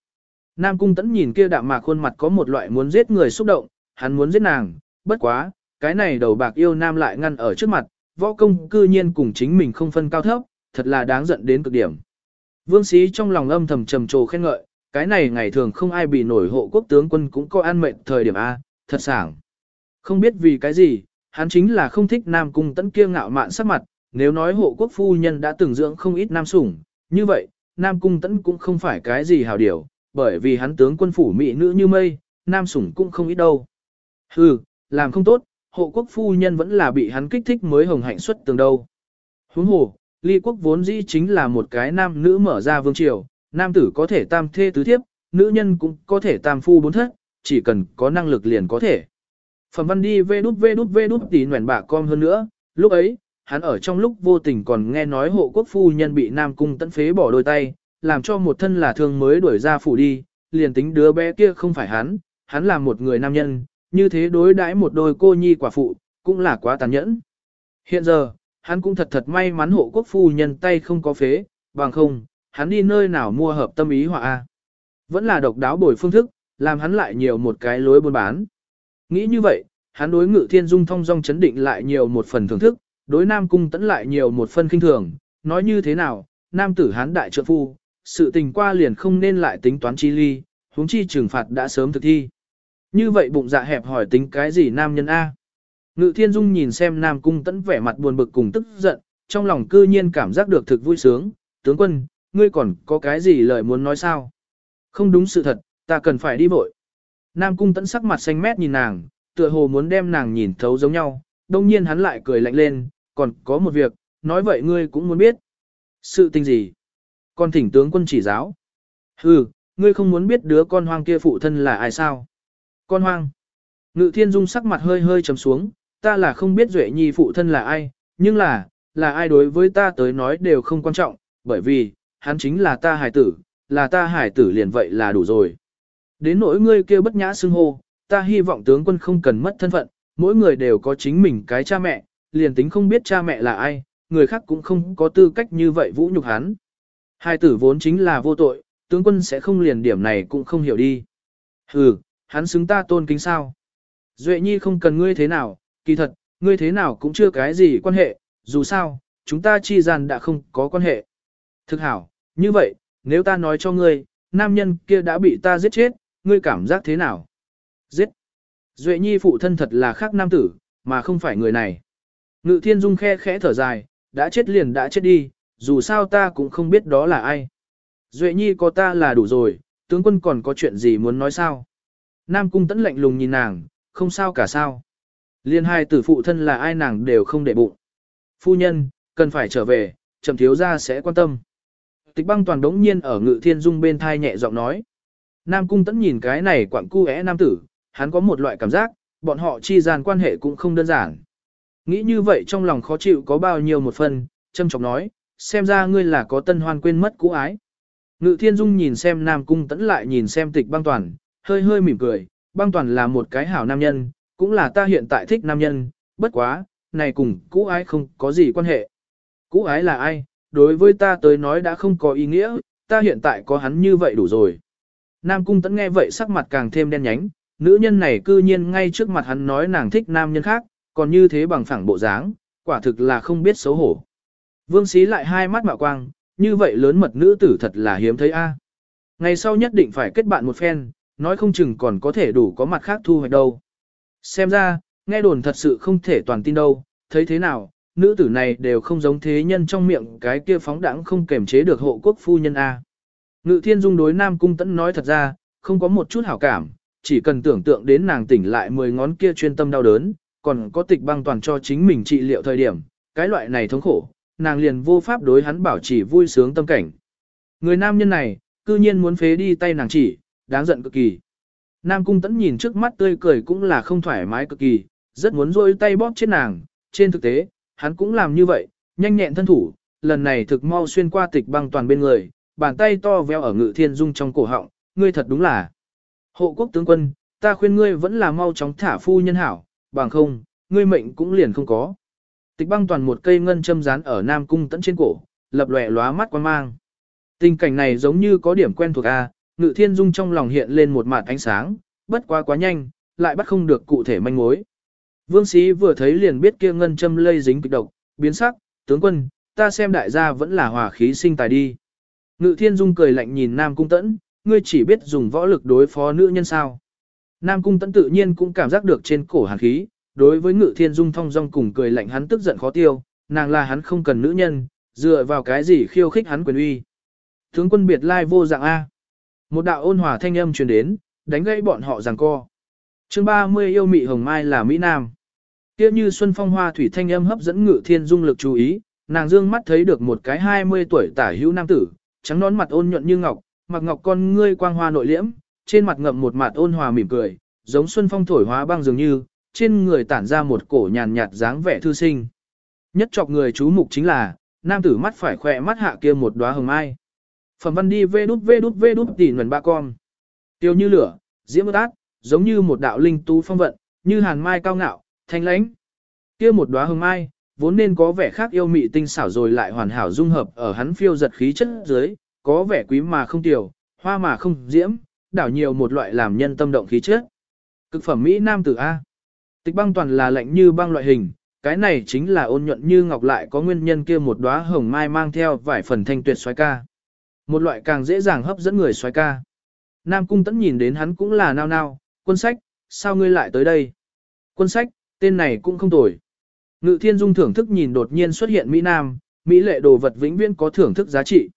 Nam cung tẫn nhìn kia đạm mạc khuôn mặt có một loại muốn giết người xúc động, hắn muốn giết nàng, bất quá, cái này đầu bạc yêu nam lại ngăn ở trước mặt, võ công cư nhiên cùng chính mình không phân cao thấp, thật là đáng giận đến cực điểm. Vương sĩ trong lòng âm thầm trầm trồ khen ngợi, cái này ngày thường không ai bị nổi hộ quốc tướng quân cũng có an mệnh thời điểm A, thật sảng. Không biết vì cái gì, hắn chính là không thích nam cung tấn kia ngạo mạn sắc mặt, nếu nói hộ quốc phu nhân đã từng dưỡng không ít nam sủng, như vậy, nam cung tấn cũng không phải cái gì hào điều, bởi vì hắn tướng quân phủ mỹ nữ như mây, nam sủng cũng không ít đâu. Hừ, làm không tốt, hộ quốc phu nhân vẫn là bị hắn kích thích mới hồng hạnh xuất tường đâu. Huống hồ, ly quốc vốn dĩ chính là một cái nam nữ mở ra vương triều, nam tử có thể tam thê tứ thiếp, nữ nhân cũng có thể tam phu bốn thất, chỉ cần có năng lực liền có thể. Phẩm văn đi vê đút vê đút vê đút tí nguyện bạ con hơn nữa, lúc ấy, hắn ở trong lúc vô tình còn nghe nói hộ quốc phu nhân bị nam cung tận phế bỏ đôi tay, làm cho một thân là thương mới đuổi ra phủ đi, liền tính đứa bé kia không phải hắn, hắn là một người nam nhân, như thế đối đãi một đôi cô nhi quả phụ, cũng là quá tàn nhẫn. Hiện giờ, hắn cũng thật thật may mắn hộ quốc phu nhân tay không có phế, bằng không, hắn đi nơi nào mua hợp tâm ý họa A. Vẫn là độc đáo bồi phương thức, làm hắn lại nhiều một cái lối buôn bán. Nghĩ như vậy, hắn đối ngự thiên dung thông dong chấn định lại nhiều một phần thưởng thức, đối nam cung tẫn lại nhiều một phần kinh thường, nói như thế nào, nam tử hắn đại trợ phu, sự tình qua liền không nên lại tính toán chi ly, huống chi trừng phạt đã sớm thực thi. Như vậy bụng dạ hẹp hỏi tính cái gì nam nhân A. Ngự thiên dung nhìn xem nam cung tẫn vẻ mặt buồn bực cùng tức giận, trong lòng cư nhiên cảm giác được thực vui sướng, tướng quân, ngươi còn có cái gì lời muốn nói sao? Không đúng sự thật, ta cần phải đi vội. Nam cung tẫn sắc mặt xanh mét nhìn nàng, tựa hồ muốn đem nàng nhìn thấu giống nhau, đông nhiên hắn lại cười lạnh lên, còn có một việc, nói vậy ngươi cũng muốn biết. Sự tình gì? Con thỉnh tướng quân chỉ giáo. Hừ, ngươi không muốn biết đứa con hoang kia phụ thân là ai sao? Con hoang. Ngự thiên dung sắc mặt hơi hơi trầm xuống, ta là không biết Duệ Nhi phụ thân là ai, nhưng là, là ai đối với ta tới nói đều không quan trọng, bởi vì, hắn chính là ta hải tử, là ta hải tử liền vậy là đủ rồi. Đến nỗi ngươi kêu bất nhã xưng hô, ta hy vọng tướng quân không cần mất thân phận, mỗi người đều có chính mình cái cha mẹ, liền tính không biết cha mẹ là ai, người khác cũng không có tư cách như vậy vũ nhục hắn. Hai tử vốn chính là vô tội, tướng quân sẽ không liền điểm này cũng không hiểu đi. Hừ, hắn xứng ta tôn kính sao. Duệ nhi không cần ngươi thế nào, kỳ thật, ngươi thế nào cũng chưa cái gì quan hệ, dù sao, chúng ta chi gian đã không có quan hệ. Thực hảo, như vậy, nếu ta nói cho ngươi, nam nhân kia đã bị ta giết chết, ngươi cảm giác thế nào? Giết! Duệ nhi phụ thân thật là khác nam tử, mà không phải người này. Ngự thiên dung khe khẽ thở dài, đã chết liền đã chết đi, dù sao ta cũng không biết đó là ai. Duệ nhi có ta là đủ rồi, tướng quân còn có chuyện gì muốn nói sao? Nam cung tẫn lạnh lùng nhìn nàng, không sao cả sao. Liên hai tử phụ thân là ai nàng đều không để bụng. Phu nhân, cần phải trở về, trầm thiếu gia sẽ quan tâm. Tịch băng toàn đống nhiên ở ngự thiên dung bên thai nhẹ giọng nói. Nam cung tẫn nhìn cái này quặng cu é nam tử, hắn có một loại cảm giác, bọn họ chi gian quan hệ cũng không đơn giản. Nghĩ như vậy trong lòng khó chịu có bao nhiêu một phần, châm chọc nói, xem ra ngươi là có tân hoan quên mất cũ ái. Ngự thiên dung nhìn xem Nam cung tẫn lại nhìn xem tịch băng toàn, hơi hơi mỉm cười, băng toàn là một cái hảo nam nhân, cũng là ta hiện tại thích nam nhân, bất quá, này cùng cũ ái không có gì quan hệ. Cũ ái là ai, đối với ta tới nói đã không có ý nghĩa, ta hiện tại có hắn như vậy đủ rồi. Nam cung tẫn nghe vậy sắc mặt càng thêm đen nhánh, nữ nhân này cư nhiên ngay trước mặt hắn nói nàng thích nam nhân khác, còn như thế bằng phẳng bộ dáng, quả thực là không biết xấu hổ. Vương xí lại hai mắt mạo quang, như vậy lớn mật nữ tử thật là hiếm thấy a. Ngày sau nhất định phải kết bạn một phen, nói không chừng còn có thể đủ có mặt khác thu hoạch đâu. Xem ra, nghe đồn thật sự không thể toàn tin đâu, thấy thế nào, nữ tử này đều không giống thế nhân trong miệng cái kia phóng đẳng không kềm chế được hộ quốc phu nhân A. Ngự thiên dung đối Nam Cung Tẫn nói thật ra, không có một chút hảo cảm, chỉ cần tưởng tượng đến nàng tỉnh lại 10 ngón kia chuyên tâm đau đớn, còn có tịch băng toàn cho chính mình trị liệu thời điểm, cái loại này thống khổ, nàng liền vô pháp đối hắn bảo trì vui sướng tâm cảnh. Người nam nhân này, cư nhiên muốn phế đi tay nàng chỉ, đáng giận cực kỳ. Nam cung tẫn nhìn trước mắt tươi cười cũng là không thoải mái cực kỳ, rất muốn rôi tay bóp chết nàng, trên thực tế, hắn cũng làm như vậy, nhanh nhẹn thân thủ, lần này thực mau xuyên qua tịch băng toàn bên người, bàn tay to veo ở ngự thiên dung trong cổ họng, ngươi thật đúng là. Hộ quốc tướng quân, ta khuyên ngươi vẫn là mau chóng thả phu nhân hảo, bằng không, ngươi mệnh cũng liền không có. Tịch băng toàn một cây ngân châm dán ở Nam Cung tẫn trên cổ, lập lòe lóa mắt quan mang. Tình cảnh này giống như có điểm quen thuộc A, ngự thiên dung trong lòng hiện lên một mạt ánh sáng, bất quá quá nhanh, lại bắt không được cụ thể manh mối. Vương sĩ vừa thấy liền biết kia ngân châm lây dính kịch độc, biến sắc, tướng quân, ta xem đại gia vẫn là hòa khí sinh tài đi. Ngự thiên dung cười lạnh nhìn Nam Cung tẫn, ngươi chỉ biết dùng võ lực đối phó nữ nhân sao. Nam Cung tẫn tự nhiên cũng cảm giác được trên cổ hàn khí, đối với ngự thiên dung thong dong cùng cười lạnh hắn tức giận khó tiêu, nàng là hắn không cần nữ nhân, dựa vào cái gì khiêu khích hắn quyền uy. Tướng quân biệt lai vô dạng A. Một đạo ôn hòa thanh âm truyền đến, đánh gãy bọn họ giằng co. chương 30 yêu mị hồng mai là Mỹ Nam. Tiếp như xuân phong hoa thủy thanh âm hấp dẫn ngự thiên dung lực chú ý, nàng dương mắt thấy được một cái 20 tuổi tả hữu nam tử, trắng nón mặt ôn nhuận như ngọc, mặc ngọc con ngươi quang hoa nội liễm, trên mặt ngậm một mặt ôn hòa mỉm cười, giống xuân phong thổi hóa băng dường như, trên người tản ra một cổ nhàn nhạt dáng vẻ thư sinh. Nhất chọc người chú mục chính là, nam tử mắt phải khỏe mắt hạ kia một đóa hồng mai. Phẩm văn đi vê đút vê đút vê đút tỉ nguồn ba con. Tiêu như lửa, diễm ước ác, giống như một đạo linh tú phong vận, như hàn mai cao ngạo, thanh lãnh. Kia một đóa hồng mai, vốn nên có vẻ khác yêu mị tinh xảo rồi lại hoàn hảo dung hợp ở hắn phiêu giật khí chất dưới, có vẻ quý mà không tiểu, hoa mà không diễm, đảo nhiều một loại làm nhân tâm động khí chất. Cực phẩm Mỹ Nam tử A. Tịch băng toàn là lạnh như băng loại hình, cái này chính là ôn nhuận như ngọc lại có nguyên nhân kia một đóa hồng mai mang theo vài phần thanh tuyệt xoái ca. Một loại càng dễ dàng hấp dẫn người xoái ca. Nam cung tẫn nhìn đến hắn cũng là nao nao, quân sách, sao ngươi lại tới đây? Quân sách, tên này cũng không tồi. Ngự thiên dung thưởng thức nhìn đột nhiên xuất hiện Mỹ Nam, Mỹ lệ đồ vật vĩnh viễn có thưởng thức giá trị.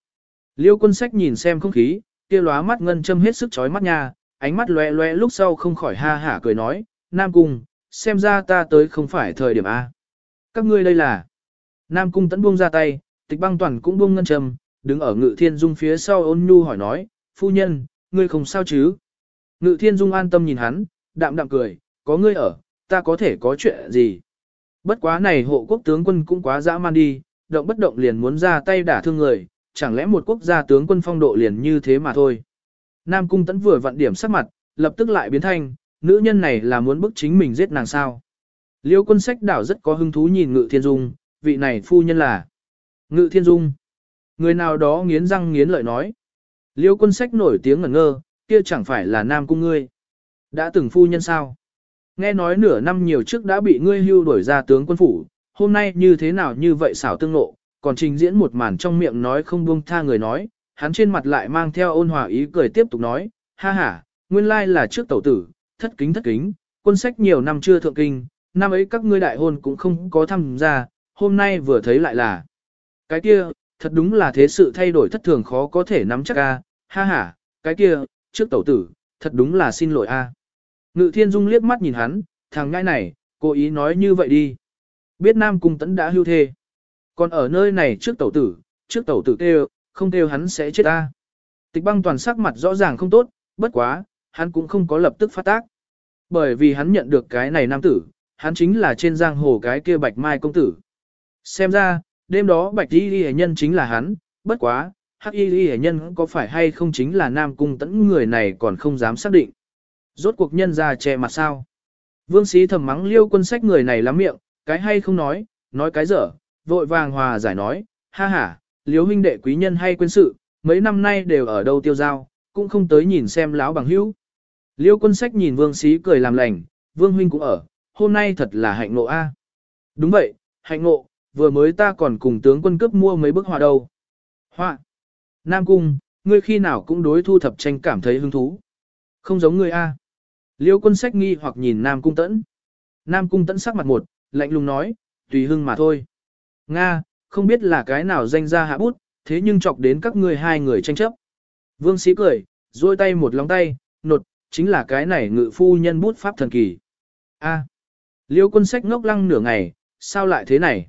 Liêu quân sách nhìn xem không khí, kia lóa mắt ngân châm hết sức chói mắt nha, ánh mắt loe loe lúc sau không khỏi ha hả cười nói, Nam cung, xem ra ta tới không phải thời điểm A. Các ngươi đây là. Nam cung tẫn buông ra tay, tịch băng toàn cũng buông ngân châm, đứng ở ngự thiên dung phía sau ôn nhu hỏi nói, phu nhân, ngươi không sao chứ? Ngự thiên dung an tâm nhìn hắn, đạm đạm cười, có ngươi ở, ta có thể có chuyện gì? Bất quá này hộ quốc tướng quân cũng quá dã man đi, động bất động liền muốn ra tay đả thương người, chẳng lẽ một quốc gia tướng quân phong độ liền như thế mà thôi. Nam cung tẫn vừa vặn điểm sắc mặt, lập tức lại biến thanh, nữ nhân này là muốn bức chính mình giết nàng sao. Liêu quân sách đảo rất có hứng thú nhìn ngự thiên dung, vị này phu nhân là ngự thiên dung. Người nào đó nghiến răng nghiến lợi nói. Liêu quân sách nổi tiếng ngẩn ngơ, kia chẳng phải là nam cung ngươi. Đã từng phu nhân sao? Nghe nói nửa năm nhiều trước đã bị ngươi hưu đổi ra tướng quân phủ, hôm nay như thế nào như vậy xảo tương nộ, còn trình diễn một màn trong miệng nói không buông tha người nói, hắn trên mặt lại mang theo ôn hòa ý cười tiếp tục nói, ha ha, nguyên lai là trước tẩu tử, thất kính thất kính, quân sách nhiều năm chưa thượng kinh, năm ấy các ngươi đại hôn cũng không có tham gia, hôm nay vừa thấy lại là. Cái kia, thật đúng là thế sự thay đổi thất thường khó có thể nắm chắc a, ha ha, cái kia, trước tẩu tử, thật đúng là xin lỗi a. Ngự thiên dung liếc mắt nhìn hắn, thằng ngãi này, cố ý nói như vậy đi. Biết Nam Cung Tấn đã hưu thê. Còn ở nơi này trước tẩu tử, trước tẩu tử kêu, không kêu hắn sẽ chết ta. Tịch băng toàn sắc mặt rõ ràng không tốt, bất quá, hắn cũng không có lập tức phát tác. Bởi vì hắn nhận được cái này nam tử, hắn chính là trên giang hồ cái kia bạch mai công tử. Xem ra, đêm đó bạch y ghi nhân chính là hắn, bất quá, hắc y ghi nhân có phải hay không chính là nam cung tẫn người này còn không dám xác định. Rốt cuộc nhân ra che mặt sao. Vương sĩ thầm mắng liêu quân sách người này lắm miệng, cái hay không nói, nói cái dở, vội vàng hòa giải nói, ha ha, liếu huynh đệ quý nhân hay quên sự, mấy năm nay đều ở đâu tiêu giao, cũng không tới nhìn xem láo bằng hữu. Liêu quân sách nhìn vương sĩ cười làm lành, vương huynh cũng ở, hôm nay thật là hạnh ngộ a. Đúng vậy, hạnh ngộ, vừa mới ta còn cùng tướng quân cướp mua mấy bức họa đâu. Họa. Nam cung, ngươi khi nào cũng đối thu thập tranh cảm thấy hứng thú. Không giống ngươi a. Liêu quân sách nghi hoặc nhìn Nam cung tẫn. Nam cung tẫn sắc mặt một, lạnh lùng nói, tùy hưng mà thôi. Nga, không biết là cái nào danh ra hạ bút, thế nhưng chọc đến các ngươi hai người tranh chấp. Vương sĩ cười, duỗi tay một lòng tay, nột, chính là cái này ngự phu nhân bút pháp thần kỳ. A. Liêu quân sách ngốc lăng nửa ngày, sao lại thế này?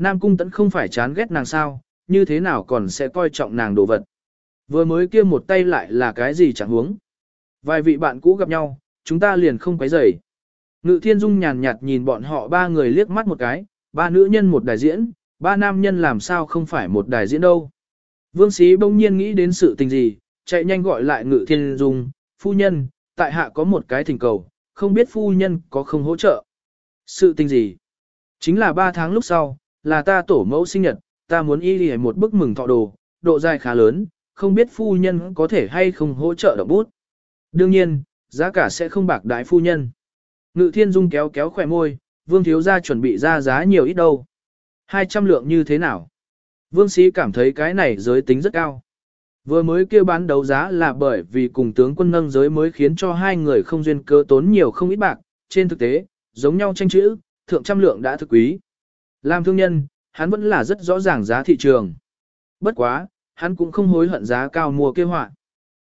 Nam cung tẫn không phải chán ghét nàng sao, như thế nào còn sẽ coi trọng nàng đồ vật. Vừa mới kia một tay lại là cái gì chẳng huống. Vài vị bạn cũ gặp nhau, chúng ta liền không quấy rầy. Ngự thiên dung nhàn nhạt nhìn bọn họ ba người liếc mắt một cái, ba nữ nhân một đại diễn, ba nam nhân làm sao không phải một đại diễn đâu. Vương sĩ bỗng nhiên nghĩ đến sự tình gì, chạy nhanh gọi lại ngự thiên dung, phu nhân, tại hạ có một cái thỉnh cầu, không biết phu nhân có không hỗ trợ. Sự tình gì? Chính là ba tháng lúc sau, là ta tổ mẫu sinh nhật, ta muốn y đi một bức mừng thọ đồ, độ dài khá lớn, không biết phu nhân có thể hay không hỗ trợ động bút. Đương nhiên, giá cả sẽ không bạc đại phu nhân. Ngự thiên dung kéo kéo khỏe môi, vương thiếu gia chuẩn bị ra giá nhiều ít đâu. 200 lượng như thế nào? Vương sĩ cảm thấy cái này giới tính rất cao. Vừa mới kêu bán đấu giá là bởi vì cùng tướng quân nâng giới mới khiến cho hai người không duyên cơ tốn nhiều không ít bạc, trên thực tế, giống nhau tranh chữ, thượng trăm lượng đã thực quý. Làm thương nhân, hắn vẫn là rất rõ ràng giá thị trường. Bất quá, hắn cũng không hối hận giá cao mua kêu họa.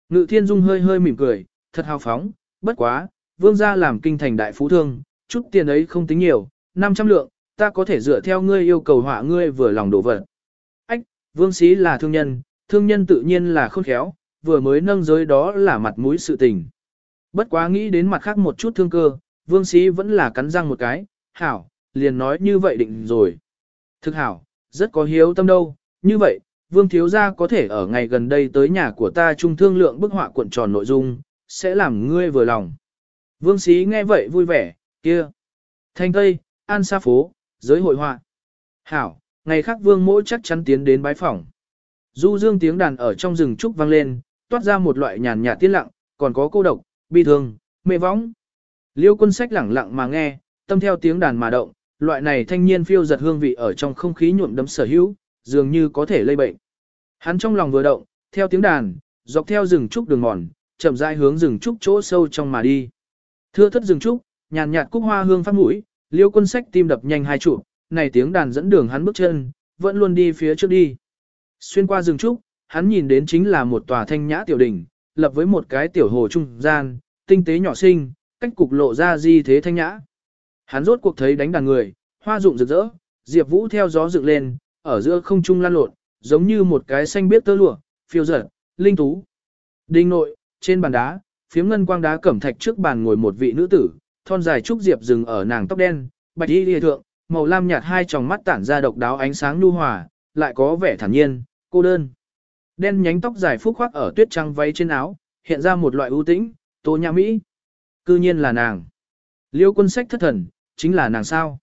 Ngự thiên dung hơi hơi mỉm cười, thật hào phóng, bất quá, vương gia làm kinh thành đại phú thương, chút tiền ấy không tính nhiều, 500 lượng, ta có thể dựa theo ngươi yêu cầu họa ngươi vừa lòng đổ vật. Ách, vương sĩ là thương nhân, thương nhân tự nhiên là khôn khéo, vừa mới nâng giới đó là mặt mũi sự tình. Bất quá nghĩ đến mặt khác một chút thương cơ, vương sĩ vẫn là cắn răng một cái, hảo, liền nói như vậy định rồi. Thực hảo, rất có hiếu tâm đâu, như vậy, vương thiếu gia có thể ở ngày gần đây tới nhà của ta trung thương lượng bức họa cuộn tròn nội dung, sẽ làm ngươi vừa lòng. Vương sĩ nghe vậy vui vẻ, kia. Thanh Tây, An Sa Phố, giới hội họa. Hảo, ngày khác vương mỗi chắc chắn tiến đến bái phỏng. Du dương tiếng đàn ở trong rừng trúc vang lên, toát ra một loại nhàn nhạt tiết lặng, còn có cô độc, bi thương, mê võng. Liêu quân sách lẳng lặng mà nghe, tâm theo tiếng đàn mà động, loại này thanh niên phiêu giật hương vị ở trong không khí nhuộm đấm sở hữu, dường như có thể lây bệnh. Hắn trong lòng vừa động, theo tiếng đàn, dọc theo rừng trúc đường mòn, chậm rãi hướng rừng trúc chỗ sâu trong mà đi. Thưa thất rừng trúc, nhàn nhạt cúc hoa hương phát mũi, liêu quân sách tim đập nhanh hai trụ, này tiếng đàn dẫn đường hắn bước chân, vẫn luôn đi phía trước đi. Xuyên qua rừng trúc, hắn nhìn đến chính là một tòa thanh nhã tiểu đỉnh, lập với một cái tiểu hồ trung gian, tinh tế nhỏ xinh, cách cục lộ ra di thế thanh nhã. Hắn rốt cuộc thấy đánh đàn người, hoa rụng rực rỡ, diệp vũ theo gió dựng lên, ở giữa không trung lan lộn, giống như một cái xanh biết tơ lụa, phiêu dở, linh tú. Đinh nội, trên bàn đá, phiếm ngân quang đá cẩm thạch trước bàn ngồi một vị nữ tử, thon dài trúc diệp dừng ở nàng tóc đen, bạch y lìa thượng, màu lam nhạt hai tròng mắt tản ra độc đáo ánh sáng nhu hòa, lại có vẻ thản nhiên, cô đơn. Đen nhánh tóc dài phúc khoác ở tuyết trắng váy trên áo, hiện ra một loại ưu tĩnh, tô nhã mỹ. Cư nhiên là nàng. Liêu quân sách thất thần, chính là nàng sao.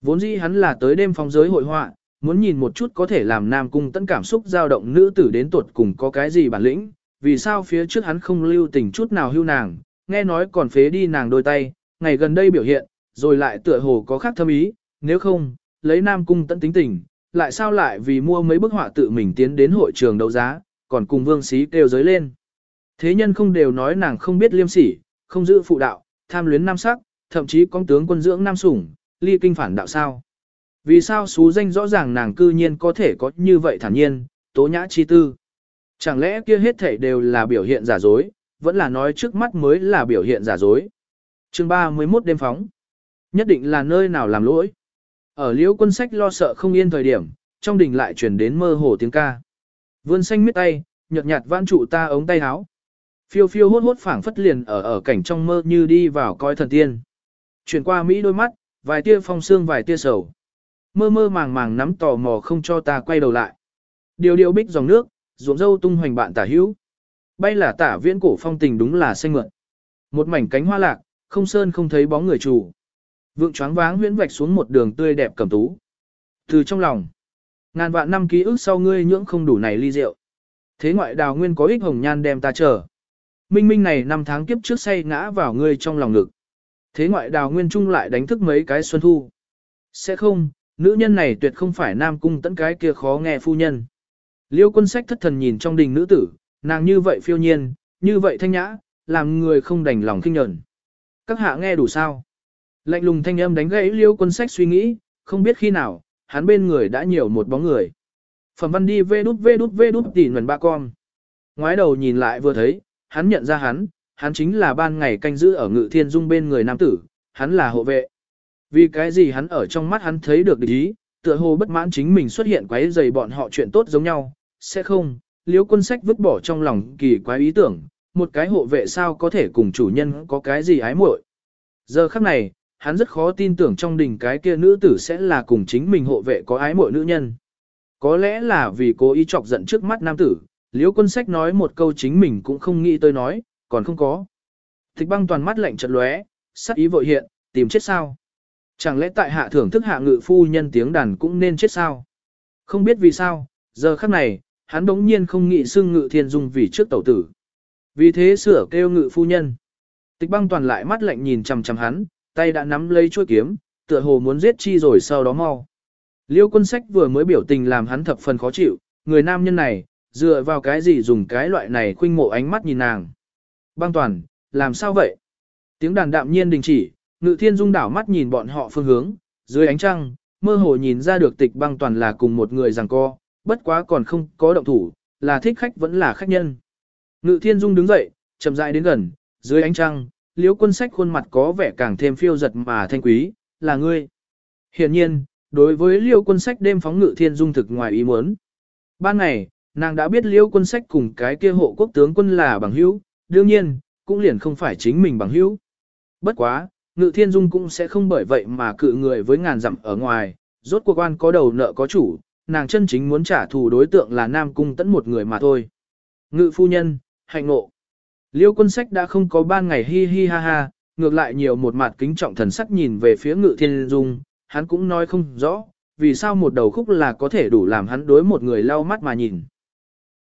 Vốn dĩ hắn là tới đêm phong giới hội họa, muốn nhìn một chút có thể làm nam cung tận cảm xúc dao động nữ tử đến tuột cùng có cái gì bản lĩnh, vì sao phía trước hắn không lưu tình chút nào hưu nàng, nghe nói còn phế đi nàng đôi tay, ngày gần đây biểu hiện, rồi lại tựa hồ có khác thâm ý, nếu không, lấy nam cung tận tính tình, lại sao lại vì mua mấy bức họa tự mình tiến đến hội trường đấu giá, còn cùng vương sĩ kêu giới lên. Thế nhân không đều nói nàng không biết liêm sỉ, không giữ phụ đạo, tham luyến nam sắc, thậm chí con tướng quân dưỡng nam sủng, ly kinh phản đạo sao. Vì sao xú danh rõ ràng nàng cư nhiên có thể có như vậy thản nhiên, tố nhã chi tư. Chẳng lẽ kia hết thảy đều là biểu hiện giả dối, vẫn là nói trước mắt mới là biểu hiện giả dối. chương 31 đêm phóng. Nhất định là nơi nào làm lỗi. Ở liễu quân sách lo sợ không yên thời điểm, trong đình lại chuyển đến mơ hồ tiếng ca. Vươn xanh miết tay, nhợt nhạt vãn trụ ta ống tay áo. Phiêu phiêu hốt hốt phảng phất liền ở ở cảnh trong mơ như đi vào coi thần tiên. Chuyển qua Mỹ đôi mắt, vài tia phong sương vài tia sầu. Mơ mơ màng màng nắm tò mò không cho ta quay đầu lại. Điều điều bích dòng nước, ruộng dâu tung hoành bạn tả hữu. Bay là tả viễn cổ phong tình đúng là xanh mượn. Một mảnh cánh hoa lạc, không sơn không thấy bóng người chủ. Vượng choáng váng huyễn vạch xuống một đường tươi đẹp cầm tú. Từ trong lòng, ngàn vạn năm ký ức sau ngươi nhưỡng không đủ này ly rượu. Thế ngoại đào nguyên có ích hồng nhan đem ta chờ. Minh minh này năm tháng kiếp trước say ngã vào ngươi trong lòng ngực. Thế ngoại đào nguyên trung lại đánh thức mấy cái xuân thu. Sẽ không, nữ nhân này tuyệt không phải nam cung tẫn cái kia khó nghe phu nhân. Liêu quân sách thất thần nhìn trong đình nữ tử, nàng như vậy phiêu nhiên, như vậy thanh nhã, làm người không đành lòng kinh nhẫn. Các hạ nghe đủ sao? Lạnh lùng thanh âm đánh gãy liêu quân sách suy nghĩ, không biết khi nào, hắn bên người đã nhiều một bóng người. Phẩm văn đi vê đút vê đút vê đút tỉ nguồn ba con. Ngoái đầu nhìn lại vừa thấy, hắn nhận ra hắn, hắn chính là ban ngày canh giữ ở ngự thiên dung bên người nam tử, hắn là hộ vệ. Vì cái gì hắn ở trong mắt hắn thấy được địch ý, tựa hồ bất mãn chính mình xuất hiện quấy dày bọn họ chuyện tốt giống nhau, sẽ không, liếu quân sách vứt bỏ trong lòng kỳ quái ý tưởng, một cái hộ vệ sao có thể cùng chủ nhân có cái gì ái muội. Giờ khắc này, hắn rất khó tin tưởng trong đình cái kia nữ tử sẽ là cùng chính mình hộ vệ có ái muội nữ nhân. Có lẽ là vì cố ý chọc giận trước mắt nam tử, liếu quân sách nói một câu chính mình cũng không nghĩ tới nói, còn không có. Thích băng toàn mắt lạnh chật lóe, sắc ý vội hiện, tìm chết sao. Chẳng lẽ tại hạ thưởng thức hạ ngự phu nhân tiếng đàn cũng nên chết sao? Không biết vì sao, giờ khắc này, hắn đống nhiên không nghĩ xưng ngự thiên dung vì trước tẩu tử. Vì thế sửa kêu ngự phu nhân. Tịch băng toàn lại mắt lạnh nhìn chằm chằm hắn, tay đã nắm lấy chuôi kiếm, tựa hồ muốn giết chi rồi sau đó mau. Liêu quân sách vừa mới biểu tình làm hắn thập phần khó chịu, người nam nhân này, dựa vào cái gì dùng cái loại này khuynh mộ ánh mắt nhìn nàng. Băng toàn, làm sao vậy? Tiếng đàn đạm nhiên đình chỉ, ngự thiên dung đảo mắt nhìn bọn họ phương hướng, dưới ánh trăng, mơ hồ nhìn ra được tịch băng toàn là cùng một người rằng co, bất quá còn không có động thủ, là thích khách vẫn là khách nhân. Ngự thiên dung đứng dậy, chậm rãi đến gần, dưới ánh trăng, liễu quân sách khuôn mặt có vẻ càng thêm phiêu giật mà thanh quý, là ngươi. Hiện nhiên, đối với liễu quân sách đêm phóng ngự thiên dung thực ngoài ý muốn. Ban ngày, nàng đã biết liễu quân sách cùng cái kia hộ quốc tướng quân là bằng hữu, đương nhiên, cũng liền không phải chính mình bằng hữu. Bất quá, ngự thiên dung cũng sẽ không bởi vậy mà cự người với ngàn dặm ở ngoài, rốt cuộc quan có đầu nợ có chủ, nàng chân chính muốn trả thù đối tượng là nam cung tẫn một người mà thôi. Ngự phu nhân, hạnh ngộ. Liêu quân sách đã không có ban ngày hi hi ha ha, ngược lại nhiều một mặt kính trọng thần sắc nhìn về phía ngự thiên dung, hắn cũng nói không rõ, vì sao một đầu khúc là có thể đủ làm hắn đối một người lau mắt mà nhìn.